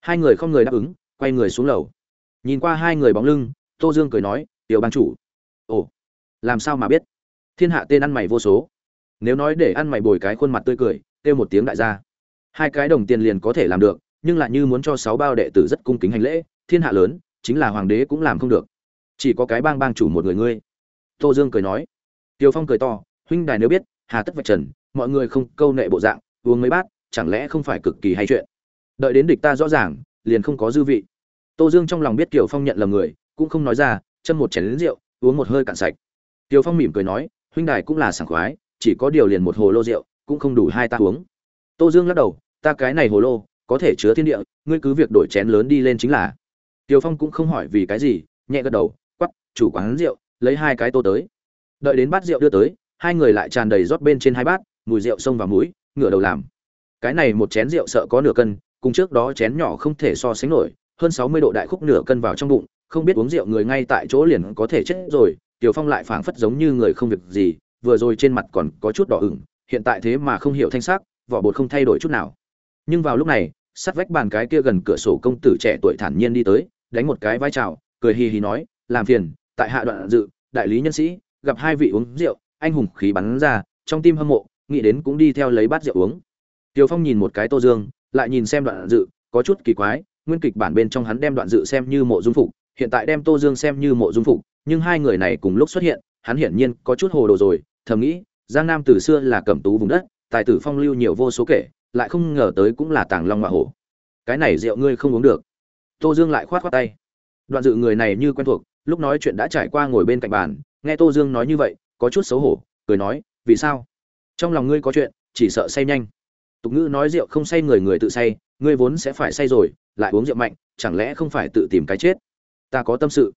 Hai người không người đáp ứng, quay người xuống lầu. Nhìn qua hai người bóng lưng, tô dương cười nói, tiểu ban chủ. Ồ, làm sao mà biết? Thiên hạ tên ăn mày vô số. Nếu nói để ăn mày bồi cái khuôn mặt tươi cười, kêu một tiếng đại gia. Hai cái đồng tiền liền có thể làm được, nhưng lại như muốn cho sáu bao đệ tử rất cung kính hành lễ, thiên hạ lớn, chính là hoàng đế cũng làm không được. Chỉ có cái bang bang chủ một người ngươi. Tô dương cười nói. Tiều phong cười to huynh đài nếu biết, hà tất vạch trần, mọi người không câu nệ bộ dạng, uống mấy bát, chẳng lẽ không phải cực kỳ hay chuyện? Đợi đến địch ta rõ ràng, liền không có dư vị. Tô dương trong lòng biết kiều phong nhận lầm người, cũng không nói ra, châm một chén lính rượu, uống một hơi cạn sạch. Kiều phong mỉm cười nói, huynh đài cũng là sảng khoái, chỉ có điều liền một hồ lô rượu, cũng không đủ hai ta uống. Tô dương lắc đầu, ta cái này hồ lô, có thể chứa thiên địa, ngươi cứ việc đổi chén lớn đi lên chính là. Tiều phong cũng không hỏi vì cái gì, nhẹ gật đầu quắp chủ quán rượu, lấy hai cái tô tới. Đợi đến bát rượu đưa tới hai người lại tràn đầy rót bên trên hai bát, mùi rượu xông vào mũi, ngửa đầu làm. Cái này một chén rượu sợ có nửa cân, cùng trước đó chén nhỏ không thể so sánh nổi, hơn sáu mươi độ đại khúc nửa cân vào trong bụng, không biết uống rượu người ngay tại chỗ liền có thể chết rồi, tiểu phong lại phảng phất giống như người không việc gì, vừa rồi trên mặt còn có chút đỏ ửng, hiện tại thế mà không hiểu thanh sắc, vỏ bột không thay đổi chút nào. Nhưng vào lúc này sát vách bàn cái kia gần cửa sổ công tử trẻ tuổi thản nhiên đi tới, đánh một cái vai chào, cười hì hì nói, làm phiền, tại hạ đoạn dự, đại lý nhân sĩ, gặp hai vị uống rượu anh hùng khí bắn ra trong tim hâm mộ nghĩ đến cũng đi theo lấy bát rượu uống Tiêu Phong nhìn một cái Tô Dương, lại nhìn xem đoạn dự, có chút kỳ quái, nguyên kịch bản bên trong hắn đem đoạn dự xem như mộ dung phục, hiện tại đem Tô Dương xem như mộ dung phục, nhưng hai người này cùng lúc xuất hiện, hắn hiển nhiên có chút hồ đồ rồi, thầm nghĩ, Giang Nam từ xưa là cẩm tú vùng đất, tài tử phong lưu nhiều vô số kể, lại không ngờ tới cũng là tàng long ngọa hổ. Cái này rượu ngươi không uống được. Tô Dương lại khoát khoát tay. Đoạn dự người này như quen thuộc, lúc nói chuyện đã trải qua ngồi bên cạnh bàn, nghe Tô Dương nói như vậy, có chút xấu hổ, cười nói, "Vì sao? Trong lòng ngươi có chuyện, chỉ sợ say nhanh." tục ngữ nói rượu không say người người tự say ngươi vốn sẽ phải say rồi lại uống rượu mạnh chẳng lẽ không phải tự tìm cái chết? Ta có tâm sự.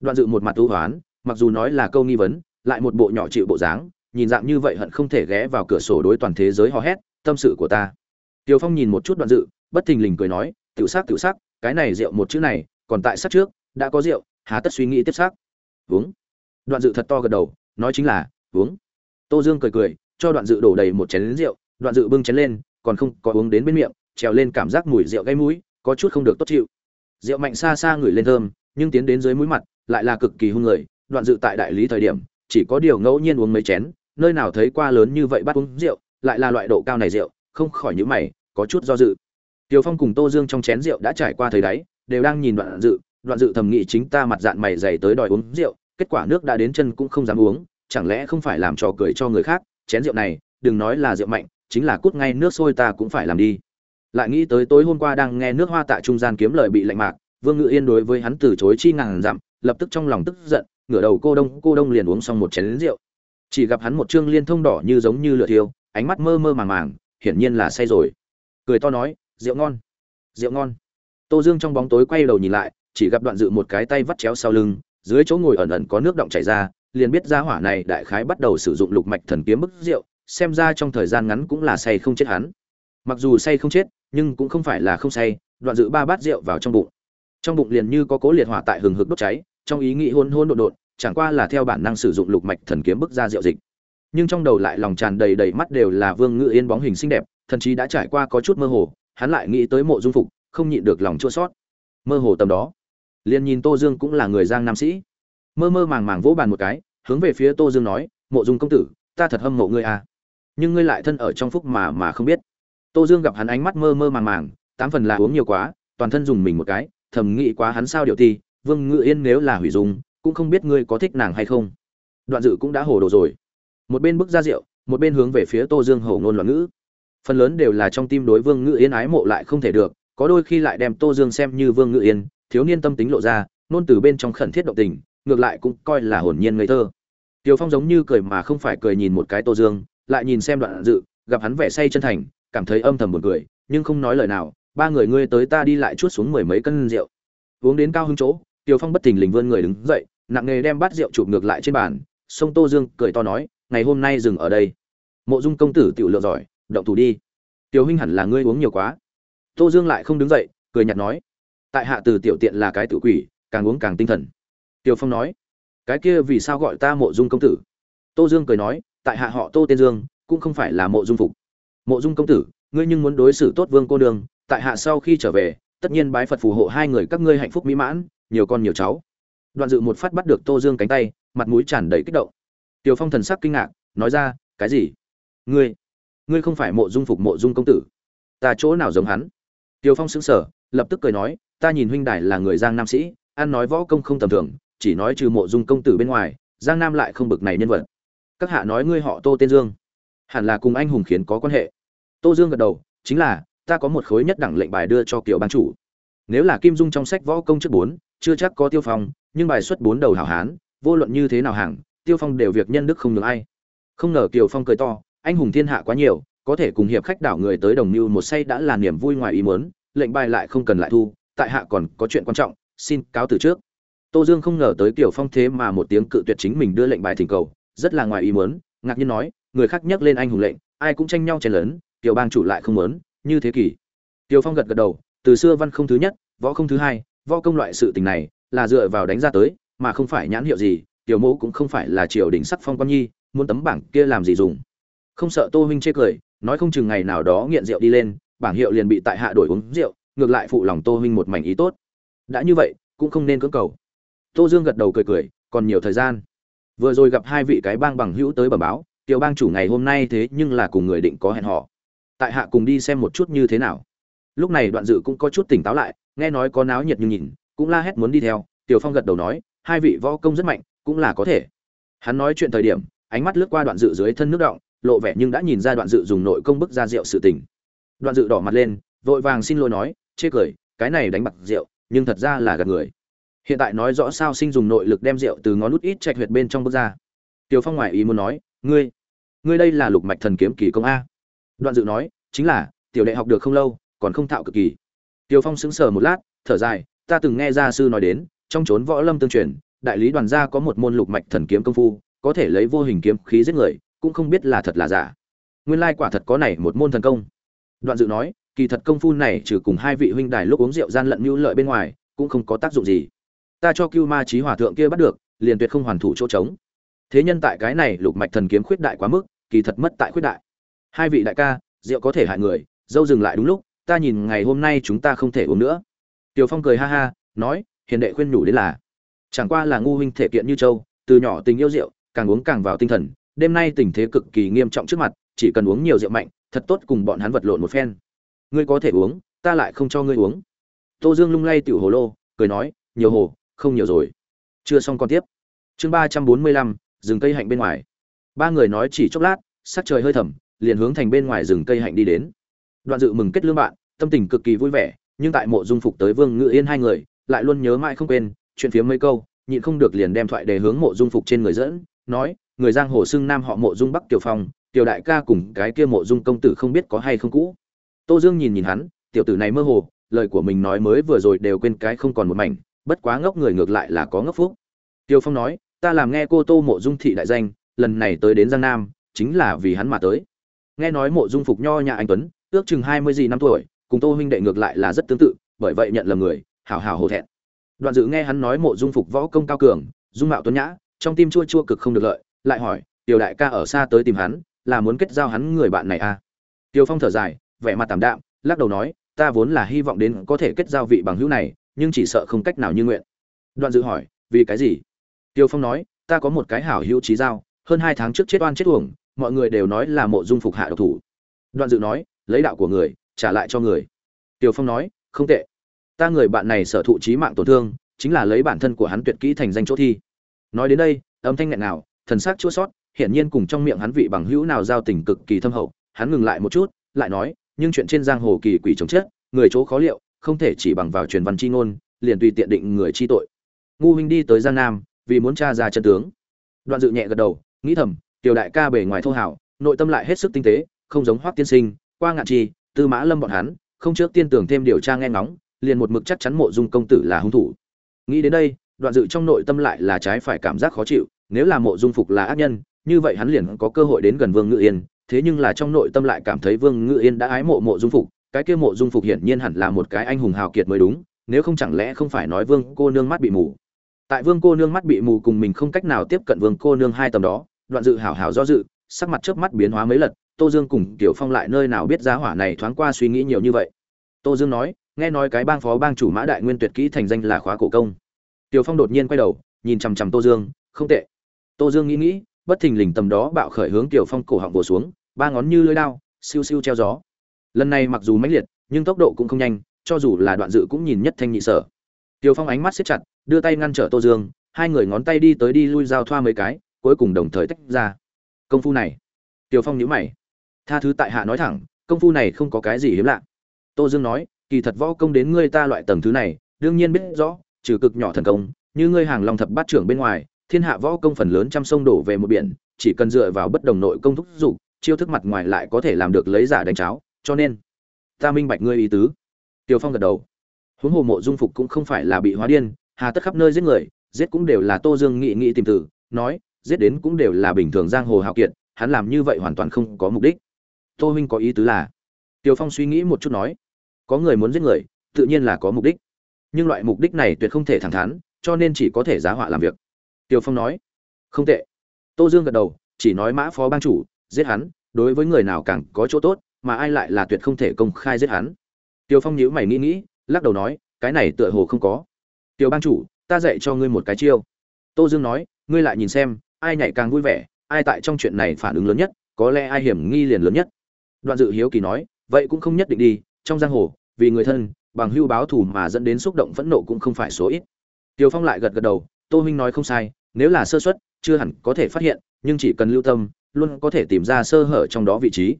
Đoạn dự một mặt ưu hoán mặc dù nói là câu nghi vấn lại một bộ nhỏ chịu bộ dáng nhìn dạng như vậy hận không thể ghé vào cửa sổ đối toàn thế giới hò hét tâm sự của ta. Tiều phong nhìn một chút đoạn dự bất thình lình cười nói tiểu sắc tiểu sắc cái này rượu một chữ này còn tại sắc trước đã có rượu há tất suy nghĩ tiếp sắc uống. Đoạn dự thật to gật đầu nói chính là uống. Tô dương cười cười cho đoạn dự đổ đầy một chén rượu đoạn dự bưng chén lên còn không có uống đến bên miệng trèo lên cảm giác mùi rượu gây mũi có chút không được tốt chịu. Rượu mạnh xa xa ngửi lên thơm nhưng tiến đến dưới mũi mặt lại là cực kỳ hung người đoạn dự tại đại lý thời điểm chỉ có điều ngẫu nhiên uống mấy chén nơi nào thấy qua lớn như vậy bắt uống rượu lại là loại độ cao này rượu không khỏi những mày có chút do dự. Tiều Phong cùng Tô Dương trong chén rượu đã trải qua thời đáy, đều đang nhìn Đoạn Dự, Đoạn Dự thầm nghĩ chính ta mặt dạng mày dày tới đòi uống rượu, kết quả nước đã đến chân cũng không dám uống, chẳng lẽ không phải làm trò cười cho người khác, chén rượu này, đừng nói là rượu mạnh, chính là cút ngay nước sôi ta cũng phải làm đi. Lại nghĩ tới tối hôm qua đang nghe nước hoa tại trung gian kiếm lời bị lạnh mạc vương ngự yên đối với hắn từ chối chi ngàn dặm lập tức trong lòng tức giận ngửa đầu cô đông cô đông liền uống xong một chén rượu. Chỉ gặp hắn một trương liên thông đỏ như giống như lửa thiêu ánh mắt mơ mơ màng màng hiển nhiên là say rồi. Cười to nói rượu ngon rượu ngon. Tô dương trong bóng tối quay đầu nhìn lại chỉ gặp đoạn dự một cái tay vắt chéo sau lưng dưới chỗ ngồi ẩn ẩn có nước động chảy ra, liền biết gia hỏa này đại khái bắt đầu sử dụng lục mạch thần kiếm bức rượu, xem ra trong thời gian ngắn cũng là say không chết hắn. Mặc dù say không chết, nhưng cũng không phải là không say, đoạn dự ba bát rượu vào trong bụng. Trong bụng liền như có cố liệt hỏa tại hừng hực đốt cháy, trong ý nghĩ hôn hôn đột đột chẳng qua là theo bản năng sử dụng lục mạch thần kiếm bức ra rượu dịch. Nhưng trong đầu lại lòng tràn đầy đầy mắt đều là vương ngự yên bóng hình xinh đẹp thậm chí đã trải qua có chút mơ hồ, hắn lại nghĩ tới mộ dung phục, không nhịn được lòng chua xót. Mơ hồ tầm đó liền nhìn tô dương cũng là người giang nam sĩ. Mơ mơ màng màng vỗ bàn một cái, hướng về phía tô dương nói, mộ dung công tử, ta thật hâm mộ ngươi à. Nhưng ngươi lại thân ở trong phúc mà mà không biết. Tô dương gặp hắn ánh mắt mơ mơ màng màng, tám phần là uống nhiều quá, toàn thân dùng mình một cái, thầm nghĩ quá hắn sao điều ti, vương ngự yên nếu là hủy dung, cũng không biết ngươi có thích nàng hay không. Đoạn dự cũng đã hồ đồ rồi. Một bên bước ra rượu, một bên hướng về phía tô dương hầu ngôn loạn ngữ. Phần lớn đều là trong tim đối vương ngự yên ái mộ lại không thể được, có đôi khi lại đem tô dương xem như vương ngự yên thiếu niên tâm tính lộ ra nôn từ bên trong khẩn thiết động tình ngược lại cũng coi là hồn nhiên ngây thơ tiều Phong giống như cười mà không phải cười nhìn một cái Tô Dương, lại nhìn xem đoạn dự, gặp hắn vẻ say chân thành, cảm thấy âm thầm buồn cười, nhưng không nói lời nào, ba người ngươi tới ta đi lại chuốt xuống mười mấy cân rượu. Uống đến cao hứng chỗ, tiều Phong bất thình lình vươn người đứng dậy, nặng nghề đem bát rượu chụp ngược lại trên bàn, sông Tô Dương cười to nói, ngày hôm nay dừng ở đây. Mộ Dung công tử tiểu lượng giỏi, động thủ đi. Tiểu huynh hẳn là ngươi uống nhiều quá. Tô Dương lại không đứng dậy, cười nhạt nói, tại hạ từ tiểu tiện là cái tự quỷ, càng uống càng tinh thần. Tiểu Phong nói, cái kia vì sao gọi ta mộ dung công tử? Tô dương cười nói tại hạ họ tô tên dương cũng không phải là mộ dung phục. Mộ dung công tử ngươi nhưng muốn đối xử tốt vương cô đường tại hạ sau khi trở về tất nhiên bái phật phù hộ hai người các ngươi hạnh phúc mỹ mãn nhiều con nhiều cháu. Đoạn dự một phát bắt được tô dương cánh tay mặt mũi tràn đầy kích động. Tiều phong thần sắc kinh ngạc nói ra cái gì? Ngươi ngươi không phải mộ dung phục mộ dung công tử? Ta chỗ nào giống hắn? Tiều phong sững sờ lập tức cười nói ta nhìn huynh đài là người giang nam sĩ, ăn nói võ công không tầm thường, chỉ nói trừ mộ dung công tử bên ngoài, giang nam lại không bực này nhân vật. Các hạ nói ngươi họ tô tên dương. Hẳn là cùng anh hùng khiến có quan hệ. Tô dương gật đầu, chính là, ta có một khối nhất đẳng lệnh bài đưa cho kiểu ban chủ. Nếu là kim dung trong sách võ công trước bốn, chưa chắc có tiêu phong, nhưng bài xuất bốn đầu hảo hán, vô luận như thế nào hàng tiêu phong đều việc nhân đức không được ai. Không ngờ kiều phong cười to, anh hùng thiên hạ quá nhiều, có thể cùng hiệp khách đảo người tới đồng mưu một say đã là niềm vui ngoài ý muốn, lệnh bài lại không cần lại thu tại hạ còn có chuyện quan trọng, xin cáo từ trước. Tô dương không ngờ tới kiểu phong thế mà một tiếng cự tuyệt chính mình đưa lệnh bài thỉnh cầu, rất là ngoài ý muốn, ngạc nhiên nói, người khác nhắc lên anh hùng lệnh, ai cũng tranh nhau chen lớn tiểu bang chủ lại không muốn, như thế kỷ tiểu phong gật gật đầu, từ xưa văn không thứ nhất, võ không thứ hai, võ công loại sự tình này là dựa vào đánh ra tới, mà không phải nhãn hiệu gì, tiểu mẫu cũng không phải là triều đình sắc phong quan nhi, muốn tấm bảng kia làm gì dùng. Không sợ tô huynh chê cười, nói không chừng ngày nào đó nghiện rượu đi lên, bảng hiệu liền bị tại hạ đổi uống rượu ngược lại phụ lòng tô huynh một mảnh ý tốt. Đã như vậy, cũng không nên cưỡng cầu. Tô dương gật đầu cười cười, còn nhiều thời gian. Vừa rồi gặp hai vị cái bang bằng hữu tới bẩm báo, tiểu bang chủ ngày hôm nay thế nhưng là cùng người định có hẹn họ tại hạ cùng đi xem một chút như thế nào. Lúc này đoạn dự cũng có chút tỉnh táo lại, nghe nói có náo nhiệt như nhìn, cũng la hét muốn đi theo. Tiểu phong gật đầu nói, hai vị võ công rất mạnh, cũng là có thể. Hắn nói chuyện thời điểm, ánh mắt lướt qua đoạn dự dưới thân nước động, lộ vẻ nhưng đã nhìn ra đoạn dự dùng nội công bức ra rượu sự tình. Đoạn dự đỏ mặt lên, vội vàng xin lỗi nói chê cười, cái này đánh bạc rượu, nhưng thật ra là gạt người. Hiện tại nói rõ sao sinh dùng nội lực đem rượu từ ngón nút ít chạch huyệt bên trong bước ra. Tiểu phong ngoài ý muốn nói, ngươi ngươi đây là lục mạch thần kiếm kỳ công a. Đoạn dự nói, chính là, tiểu đệ học được không lâu, còn không thạo cực kỳ. Tiểu phong sững sờ một lát, thở dài, ta từng nghe gia sư nói đến, trong chốn võ lâm tương truyền, đại lý đoàn gia có một môn lục mạch thần kiếm công phu, có thể lấy vô hình kiếm khí giết người, cũng không biết là thật là giả. Nguyên lai quả thật có này một môn thần công. Đoạn dự nói kỳ thật công phu này trừ cùng hai vị huynh đài lúc uống rượu gian lận mưu lợi bên ngoài, cũng không có tác dụng gì. Ta cho cưu ma trí hòa thượng kia bắt được, liền tuyệt không hoàn thủ chỗ trống. Thế nhân tại cái này, lục mạch thần kiếm khuyết đại quá mức, kỳ thật mất tại khuyết đại. Hai vị đại ca, rượu có thể hại người, dâu dừng lại đúng lúc, ta nhìn ngày hôm nay chúng ta không thể uống nữa. Tiều phong cười ha ha, nói, hiền đệ khuyên nhủ đến là, chẳng qua là ngu huynh thể kiện như châu, từ nhỏ tình yêu rượu, càng uống càng vào tinh thần, đêm nay tình thế cực kỳ nghiêm trọng trước mặt, chỉ cần uống nhiều rượu mạnh, thật tốt cùng bọn hắn vật lộn một phen ngươi có thể uống, ta lại không cho ngươi uống. Tô dương lung lay tiểu hồ lô, cười nói, nhiều hồ, không nhiều rồi. Chưa xong còn tiếp. Chương ba trăm bốn mươi lăm, rừng cây hạnh bên ngoài. Ba người nói chỉ chốc lát, sắc trời hơi thầm, liền hướng thành bên ngoài rừng cây hạnh đi đến. Đoạn dự mừng kết lương bạn, tâm tình cực kỳ vui vẻ, nhưng tại mộ dung phục tới vương ngự yên hai người, lại luôn nhớ mãi không quên, chuyện phía mấy câu, nhịn không được liền đem thoại đề hướng mộ dung phục trên người dẫn, nói, người giang hồ xưng nam họ mộ dung bắc tiểu phong tiểu đại ca cùng cái kia mộ dung công tử không biết có hay không cũ tô dương nhìn nhìn hắn, tiểu tử này mơ hồ, lời của mình nói mới vừa rồi đều quên cái không còn một mảnh, bất quá ngốc người ngược lại là có ngốc phúc. Tiêu phong nói, ta làm nghe cô tô mộ dung thị đại danh, lần này tới đến giang nam, chính là vì hắn mà tới. Nghe nói mộ dung phục nho nhà anh tuấn, ước chừng hai mươi gì năm tuổi, cùng tô huynh đệ ngược lại là rất tương tự, bởi vậy nhận là người, hảo hảo hổ thẹn. Đoạn dự nghe hắn nói mộ dung phục võ công cao cường, dung mạo tuấn nhã, trong tim chua chua cực không được lợi, lại hỏi, tiểu đại ca ở xa tới tìm hắn, là muốn kết giao hắn người bạn này à? Tiêu phong thở dài vẻ mặt tảm đạm, lắc đầu nói, ta vốn là hy vọng đến có thể kết giao vị bằng hữu này, nhưng chỉ sợ không cách nào như nguyện. Đoạn dự hỏi, vì cái gì? Tiêu phong nói, ta có một cái hảo hữu trí giao, hơn hai tháng trước chết oan chết uổng, mọi người đều nói là mộ dung phục hạ độc thủ. Đoạn dự nói, lấy đạo của người, trả lại cho người. Tiêu phong nói, không tệ. Ta người bạn này sở thụ trí mạng tổn thương, chính là lấy bản thân của hắn tuyệt kỹ thành danh chỗ thi. Nói đến đây, âm thanh nghẹn nào thần sắc chua sót hiển nhiên cùng trong miệng hắn vị bằng hữu nào giao tình cực kỳ thâm hậu, hắn ngừng lại một chút, lại nói nhưng chuyện trên giang hồ kỳ quỷ chống chết, người chỗ khó liệu, không thể chỉ bằng vào truyền văn chi ngôn, liền tùy tiện định người chi tội. Ngu huynh đi tới giang nam, vì muốn tra ra chân tướng. Đoạn dự nhẹ gật đầu, nghĩ thầm, tiểu đại ca bề ngoài thô hảo, nội tâm lại hết sức tinh tế, không giống hoắc tiên sinh, qua ngạn chi, tư mã lâm bọn hắn, không trước tiên tưởng thêm điều tra nghe ngóng, liền một mực chắc chắn mộ dung công tử là hung thủ. Nghĩ đến đây, đoạn dự trong nội tâm lại là trái phải cảm giác khó chịu, nếu là mộ dung phục là ác nhân, như vậy hắn liền có cơ hội đến gần vương ngự yên thế nhưng là trong nội tâm lại cảm thấy vương ngự yên đã ái mộ mộ dung phục, cái kia mộ dung phục hiển nhiên hẳn là một cái anh hùng hào kiệt mới đúng, nếu không chẳng lẽ không phải nói vương cô nương mắt bị mù. Tại vương cô nương mắt bị mù cùng mình không cách nào tiếp cận vương cô nương hai tầm đó, đoạn dự hảo hảo do dự, sắc mặt chớp mắt biến hóa mấy lần, tô dương cùng tiểu phong lại nơi nào biết giá hỏa này thoáng qua suy nghĩ nhiều như vậy. Tô dương nói, nghe nói cái bang phó bang chủ mã đại nguyên tuyệt kỹ thành danh là khóa cổ công. Tiểu phong đột nhiên quay đầu, nhìn chằm chằm tô dương, không tệ. Tô dương nghĩ nghĩ, bất thình lình tầm đó bạo khởi hướng tiểu phong cổ họng bổ xuống ba ngón như lưỡi đao, siêu siêu treo gió. Lần này mặc dù mãnh liệt, nhưng tốc độ cũng không nhanh, cho dù là đoạn dự cũng nhìn nhất thanh nhị sở. Tiêu phong ánh mắt siết chặt, đưa tay ngăn trở tô dương, hai người ngón tay đi tới đi lui giao thoa mấy cái, cuối cùng đồng thời tách ra. Công phu này. Tiêu phong nhíu mày. Tha thứ tại hạ nói thẳng, công phu này không có cái gì hiếm lạ. Tô dương nói, kỳ thật võ công đến ngươi ta loại tầng thứ này, đương nhiên biết rõ, trừ cực nhỏ thần công, như ngươi hàng long thập bát trưởng bên ngoài, thiên hạ võ công phần lớn trăm sông đổ về một biển, chỉ cần dựa vào bất đồng nội công thúc dục chiêu thức mặt ngoài lại có thể làm được lấy giả đánh cháo cho nên ta minh bạch ngươi ý tứ Tiêu Phong gật đầu. Huống hồ mộ dung phục cũng không phải là bị hóa điên, hà tất khắp nơi giết người, giết cũng đều là Tô Dương nghị nghị tìm tử, nói, giết đến cũng đều là bình thường giang hồ hào kiệt, hắn làm như vậy hoàn toàn không có mục đích. Tô huynh có ý tứ là? Tiêu Phong suy nghĩ một chút nói, có người muốn giết người, tự nhiên là có mục đích. Nhưng loại mục đích này tuyệt không thể thẳng thắn, cho nên chỉ có thể giá họa làm việc. Tiêu Phong nói, không tệ. Tô Dương gật đầu, chỉ nói Mã Phó bang chủ, giết hắn, đối với người nào càng có chỗ tốt, mà ai lại là tuyệt không thể công khai giết hắn. Tiêu Phong nhíu mày nghĩ nghĩ, lắc đầu nói, cái này tựa hồ không có. Tiêu bang chủ, ta dạy cho ngươi một cái chiêu. Tô Dương nói, ngươi lại nhìn xem, ai nhảy càng vui vẻ, ai tại trong chuyện này phản ứng lớn nhất, có lẽ ai hiểm nghi liền lớn nhất. Đoạn Dự hiếu kỳ nói, vậy cũng không nhất định đi, trong giang hồ, vì người thân, bằng hưu báo thù mà dẫn đến xúc động phẫn nộ cũng không phải số ít. Tiêu Phong lại gật gật đầu, Tô huynh nói không sai, nếu là sơ suất, chưa hẳn có thể phát hiện, nhưng chỉ cần lưu tâm, luôn có thể tìm ra sơ hở trong đó vị trí.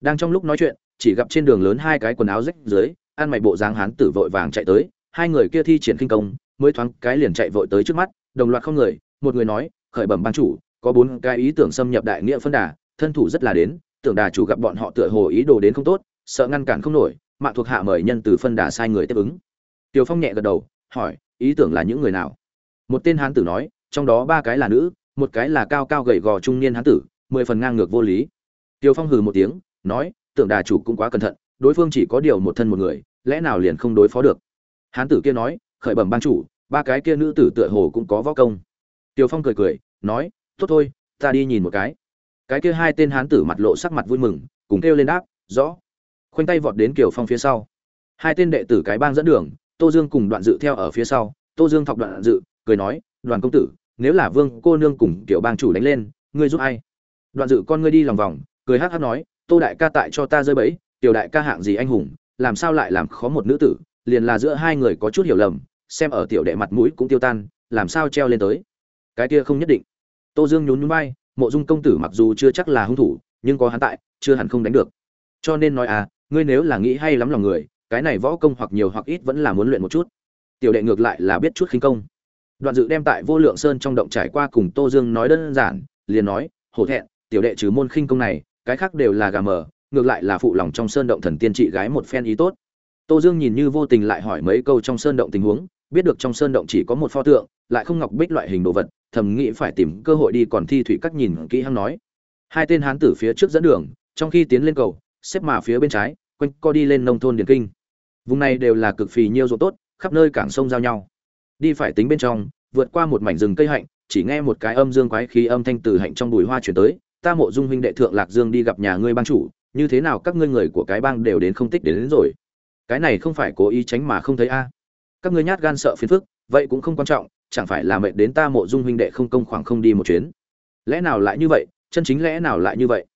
Đang trong lúc nói chuyện, chỉ gặp trên đường lớn hai cái quần áo rách dưới ăn mày bộ dáng hán tử vội vàng chạy tới hai người kia thi triển kinh công mới thoáng cái liền chạy vội tới trước mắt đồng loạt không người một người nói khởi bẩm ban chủ có bốn cái ý tưởng xâm nhập đại nghĩa phân đà thân thủ rất là đến tưởng đà chủ gặp bọn họ tựa hồ ý đồ đến không tốt sợ ngăn cản không nổi mạng thuộc hạ mời nhân từ phân đà sai người tiếp ứng tiều phong nhẹ gật đầu hỏi ý tưởng là những người nào một tên hán tử nói trong đó ba cái là nữ một cái là cao cao gầy gò trung niên hán tử mười phần ngang ngược vô lý. Tiêu phong hừ một tiếng, nói tưởng đà chủ cũng quá cẩn thận, đối phương chỉ có điều một thân một người, lẽ nào liền không đối phó được? Hán tử kia nói, khởi bẩm ban chủ, ba cái kia nữ tử tựa hồ cũng có võ công. Tiêu phong cười cười, nói, tốt thôi, ta đi nhìn một cái. Cái kia hai tên hán tử mặt lộ sắc mặt vui mừng, cùng kêu lên đáp, rõ. Khoanh tay vọt đến kiều phong phía sau. Hai tên đệ tử cái bang dẫn đường, tô dương cùng đoạn dự theo ở phía sau. Tô dương thọc đoạn dự, cười nói, đoàn công tử, nếu là vương cô nương cùng kiểu bang chủ đánh lên, ngươi giúp ai? Đoạn dự con ngươi đi lòng vòng, cười hắc hắc nói, tô đại ca tại cho ta rơi bẫy, tiểu đại ca hạng gì anh hùng, làm sao lại làm khó một nữ tử, liền là giữa hai người có chút hiểu lầm, xem ở tiểu đệ mặt mũi cũng tiêu tan, làm sao treo lên tới? Cái kia không nhất định. Tô dương nhún nhún bay mộ dung công tử mặc dù chưa chắc là hung thủ, nhưng có hắn tại, chưa hẳn không đánh được. Cho nên nói à ngươi nếu là nghĩ hay lắm lòng người, cái này võ công hoặc nhiều hoặc ít vẫn là muốn luyện một chút. Tiểu đệ ngược lại là biết chút khinh công. Đoạn dự đem tại vô lượng sơn trong động trải qua cùng tô dương nói đơn giản, liền nói, hổ thẹn tiểu đệ trừ môn khinh công này, cái khác đều là gà mờ, ngược lại là phụ lòng trong sơn động thần tiên trị gái một phen ý tốt. Tô dương nhìn như vô tình lại hỏi mấy câu trong sơn động tình huống, biết được trong sơn động chỉ có một pho tượng, lại không ngọc bích loại hình đồ vật, thầm nghĩ phải tìm cơ hội đi còn thi thủy các nhìn kỹ hăng nói. Hai tên hán tử phía trước dẫn đường, trong khi tiến lên cầu, xếp mà phía bên trái, quanh co đi lên nông thôn điển kinh. Vùng này đều là cực phì nhiêu ruộng tốt, khắp nơi cảng sông giao nhau. Đi phải tính bên trong, vượt qua một mảnh rừng cây hạnh, chỉ nghe một cái âm dương quái khí âm thanh từ hạnh trong bụi hoa chuyển tới ta mộ dung huynh đệ thượng lạc dương đi gặp nhà ngươi bang chủ như thế nào các ngươi người của cái bang đều đến không tích đến, đến rồi? Cái này không phải cố ý tránh mà không thấy a. Các ngươi nhát gan sợ phiền phức vậy cũng không quan trọng chẳng phải là mệt đến ta mộ dung huynh đệ không công khoảng không đi một chuyến. Lẽ nào lại như vậy? Chân chính lẽ nào lại như vậy?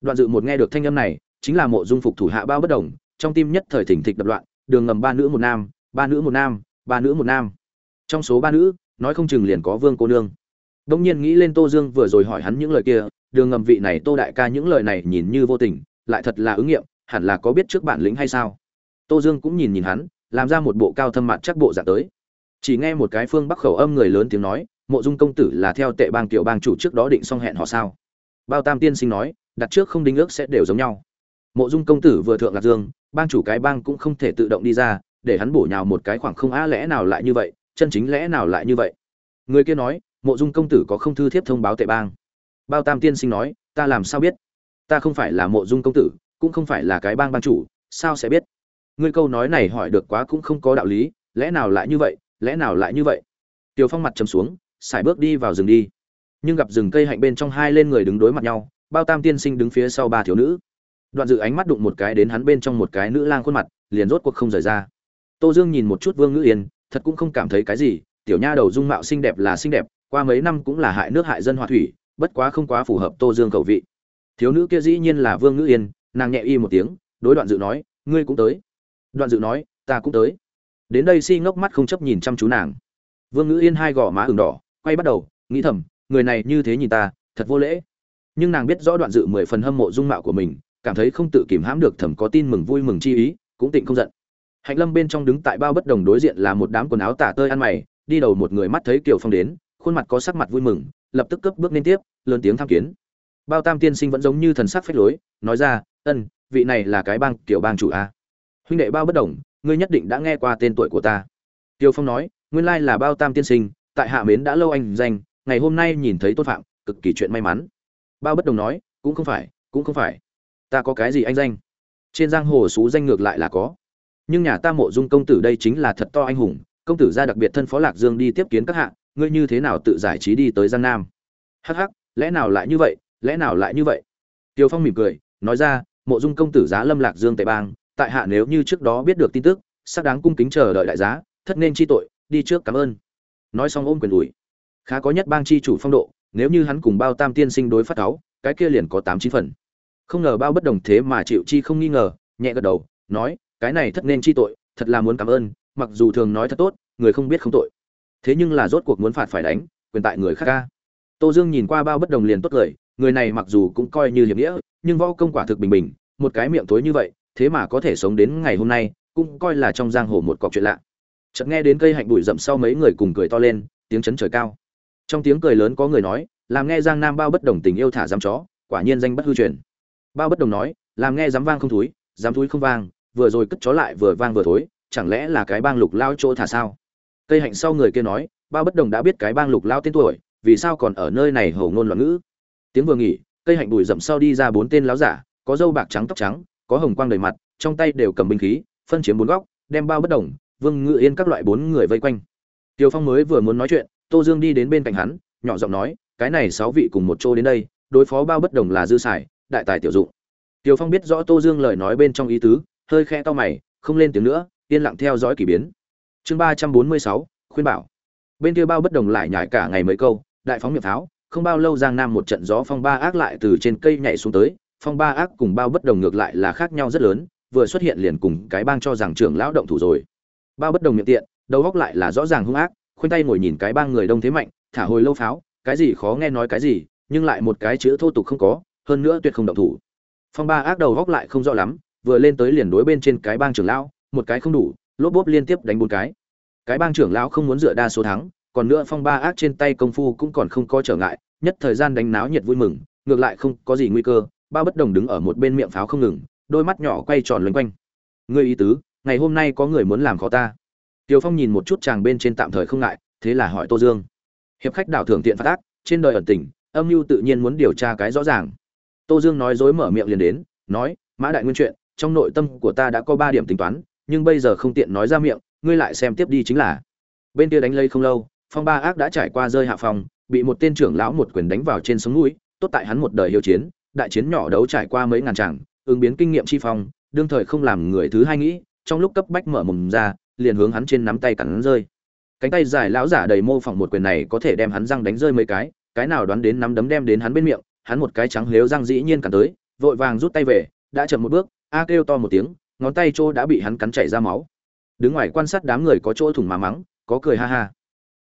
Đoạn dự một nghe được thanh âm này chính là mộ dung phục thủ hạ bao bất đồng trong tim nhất thời thỉnh thịch đập loạn đường ngầm ba nữ một nam ba nữ một nam ba nữ một nam. Trong số ba nữ nói không chừng liền có vương cô nương. Đông nhiên nghĩ lên tô dương vừa rồi hỏi hắn những lời kia đường ngầm vị này tô đại ca những lời này nhìn như vô tình, lại thật là ứng nghiệm, hẳn là có biết trước bản lĩnh hay sao? Tô dương cũng nhìn nhìn hắn, làm ra một bộ cao thâm mặt chắc bộ dạng tới. Chỉ nghe một cái phương bắc khẩu âm người lớn tiếng nói, mộ dung công tử là theo tệ bang tiểu bang chủ trước đó định xong hẹn họ sao? Bao tam tiên sinh nói, đặt trước không đính ước sẽ đều giống nhau. Mộ dung công tử vừa thượng lạc dương, bang chủ cái bang cũng không thể tự động đi ra, để hắn bổ nhào một cái khoảng không á lẽ nào lại như vậy, chân chính lẽ nào lại như vậy? Người kia nói, mộ dung công tử có không thư thiếp thông báo tệ bang bao tam tiên sinh nói, ta làm sao biết? Ta không phải là mộ dung công tử, cũng không phải là cái bang ban chủ, sao sẽ biết? Ngươi câu nói này hỏi được quá cũng không có đạo lý, lẽ nào lại như vậy, lẽ nào lại như vậy? Tiều phong mặt chầm xuống sải bước đi vào rừng đi. Nhưng gặp rừng cây hạnh bên trong hai lên người đứng đối mặt nhau, bao tam tiên sinh đứng phía sau ba thiếu nữ. Đoạn dự ánh mắt đụng một cái đến hắn bên trong một cái nữ lang khuôn mặt, liền rốt cuộc không rời ra. Tô dương nhìn một chút vương ngữ yên, thật cũng không cảm thấy cái gì, tiểu nha đầu dung mạo xinh đẹp là xinh đẹp, qua mấy năm cũng là hại nước hại dân hòa thủy bất quá không quá phù hợp tô dương cầu vị. Thiếu nữ kia dĩ nhiên là vương ngữ yên, nàng nhẹ y một tiếng, đối đoạn dự nói, ngươi cũng tới. Đoạn dự nói, ta cũng tới. Đến đây si ngốc mắt không chấp nhìn chăm chú nàng. Vương ngữ yên hai gò má ửng đỏ, quay bắt đầu, nghĩ thầm, người này như thế nhìn ta, thật vô lễ. Nhưng nàng biết rõ đoạn dự mười phần hâm mộ dung mạo của mình, cảm thấy không tự kìm hãm được thầm có tin mừng vui mừng chi ý, cũng tịnh không giận. Hạnh lâm bên trong đứng tại bao bất đồng đối diện là một đám quần áo tả tơi ăn mày, đi đầu một người mắt thấy kiều phong đến, khuôn mặt có sắc mặt vui mừng lập tức cướp bước lên tiếp, lớn tiếng tham kiến. Bao tam tiên sinh vẫn giống như thần sắc phách lối, nói ra, ân, vị này là cái bang tiểu bang chủ a. Huynh đệ bao bất đồng, ngươi nhất định đã nghe qua tên tuổi của ta. Tiêu phong nói, nguyên lai là bao tam tiên sinh, tại hạ mến đã lâu anh danh, ngày hôm nay nhìn thấy tôn phạm, cực kỳ chuyện may mắn. Bao bất đồng nói, cũng không phải, cũng không phải. Ta có cái gì anh danh? Trên giang hồ xú danh ngược lại là có. Nhưng nhà ta mộ dung công tử đây chính là thật to anh hùng, công tử ra đặc biệt thân phó lạc dương đi tiếp kiến các hạ ngươi như thế nào tự giải trí đi tới giang nam? Hắc hắc, lẽ nào lại như vậy, lẽ nào lại như vậy? Tiêu phong mỉm cười, nói ra, mộ dung công tử giá lâm lạc dương tệ bang, tại hạ nếu như trước đó biết được tin tức, xác đáng cung kính chờ đợi đại giá, thất nên chi tội, đi trước cảm ơn. Nói xong ôm quyền đùi khá có nhất bang chi chủ phong độ, nếu như hắn cùng bao tam tiên sinh đối phát áo cái kia liền có tám chín phần. Không ngờ bao bất đồng thế mà chịu chi không nghi ngờ, nhẹ gật đầu, nói, cái này thất nên chi tội, thật là muốn cảm ơn, mặc dù thường nói thật tốt, người không biết không tội thế nhưng là rốt cuộc muốn phạt phải đánh, quyền tại người khác ca. Tô dương nhìn qua bao bất đồng liền tốt cười người này mặc dù cũng coi như hiệp nghĩa, nhưng võ công quả thực bình bình, một cái miệng tối như vậy, thế mà có thể sống đến ngày hôm nay, cũng coi là trong giang hồ một cọc chuyện lạ. Chợt nghe đến cây hạnh bụi rậm sau mấy người cùng cười to lên, tiếng chấn trời cao. Trong tiếng cười lớn có người nói, làm nghe giang nam bao bất đồng tình yêu thả dám chó, quả nhiên danh bất hư truyền. Bao bất đồng nói, làm nghe dám vang không thúi dám thúi không vang, vừa rồi cất chó lại vừa vang vừa thối, chẳng lẽ là cái bang lục lao chỗ thả sao? Cây hạnh sau người kia nói bao bất đồng đã biết cái bang lục lao tên tuổi, vì sao còn ở nơi này hầu ngôn loạn ngữ? Tiếng vừa nghỉ cây hạnh bụi rậm sau đi ra bốn tên láo giả, có dâu bạc trắng tóc trắng, có hồng quang đầy mặt, trong tay đều cầm binh khí, phân chiếm bốn góc, đem bao bất đồng, vương ngự yên các loại bốn người vây quanh. Tiêu phong mới vừa muốn nói chuyện, tô dương đi đến bên cạnh hắn, nhỏ giọng nói, cái này sáu vị cùng một chỗ đến đây, đối phó bao bất đồng là dư xài, đại tài tiểu dụng. Tiêu phong biết rõ tô dương lời nói bên trong ý tứ, hơi khe to mày, không lên tiếng nữa, yên lặng theo dõi kỳ biến chương ba trăm bốn mươi sáu, khuyên bảo. Bên kia bao bất đồng lại nhải cả ngày mấy câu, đại phóng miệng tháo, không bao lâu giang nam một trận gió phong ba ác lại từ trên cây nhảy xuống tới, phong ba ác cùng bao bất đồng ngược lại là khác nhau rất lớn, vừa xuất hiện liền cùng cái bang cho rằng trưởng lão động thủ rồi. Bao bất đồng miệng tiện, đầu góc lại là rõ ràng hung ác khoanh tay ngồi nhìn cái bang người đông thế mạnh, thả hồi lâu pháo, cái gì khó nghe nói cái gì, nhưng lại một cái chữ thô tục không có, hơn nữa tuyệt không động thủ. Phong ba ác đầu góc lại không rõ lắm, vừa lên tới liền đối bên trên cái bang trưởng lão, một cái không đủ lốp bốp liên tiếp đánh bốn cái. Cái bang trưởng lão không muốn dựa đa số thắng, còn nữa phong ba ác trên tay công phu cũng còn không có trở ngại, nhất thời gian đánh náo nhiệt vui mừng, ngược lại không có gì nguy cơ, ba bất đồng đứng ở một bên miệng pháo không ngừng, đôi mắt nhỏ quay tròn loanh quanh. Ngươi ý tứ, ngày hôm nay có người muốn làm khó ta. Tiều phong nhìn một chút chàng bên trên tạm thời không ngại, thế là hỏi tô dương. Hiệp khách đảo thưởng tiện phát ác, trên đời ẩn tình, âm mưu tự nhiên muốn điều tra cái rõ ràng. Tô dương nói dối mở miệng liền đến, nói, mã đại nguyên chuyện, trong nội tâm của ta đã có ba điểm tính toán nhưng bây giờ không tiện nói ra miệng, ngươi lại xem tiếp đi chính là bên kia đánh lây không lâu, phong ba ác đã trải qua rơi hạ phòng, bị một tên trưởng lão một quyền đánh vào trên sống mũi. tốt tại hắn một đời hiếu chiến, đại chiến nhỏ đấu trải qua mấy ngàn tràng, ứng biến kinh nghiệm chi phong, đương thời không làm người thứ hai nghĩ, trong lúc cấp bách mở mồm ra, liền hướng hắn trên nắm tay cắn rơi cánh tay dài lão giả đầy mô phỏng một quyền này có thể đem hắn răng đánh rơi mấy cái cái nào đoán đến nắm đấm đem đến hắn bên miệng, hắn một cái trắng lếu răng dĩ nhiên cắn tới, vội vàng rút tay về, đã chậm một bước, a kêu to một tiếng ngón tay chỗ đã bị hắn cắn chảy ra máu. Đứng ngoài quan sát đám người có chỗ thủng mà mắng, có cười ha ha.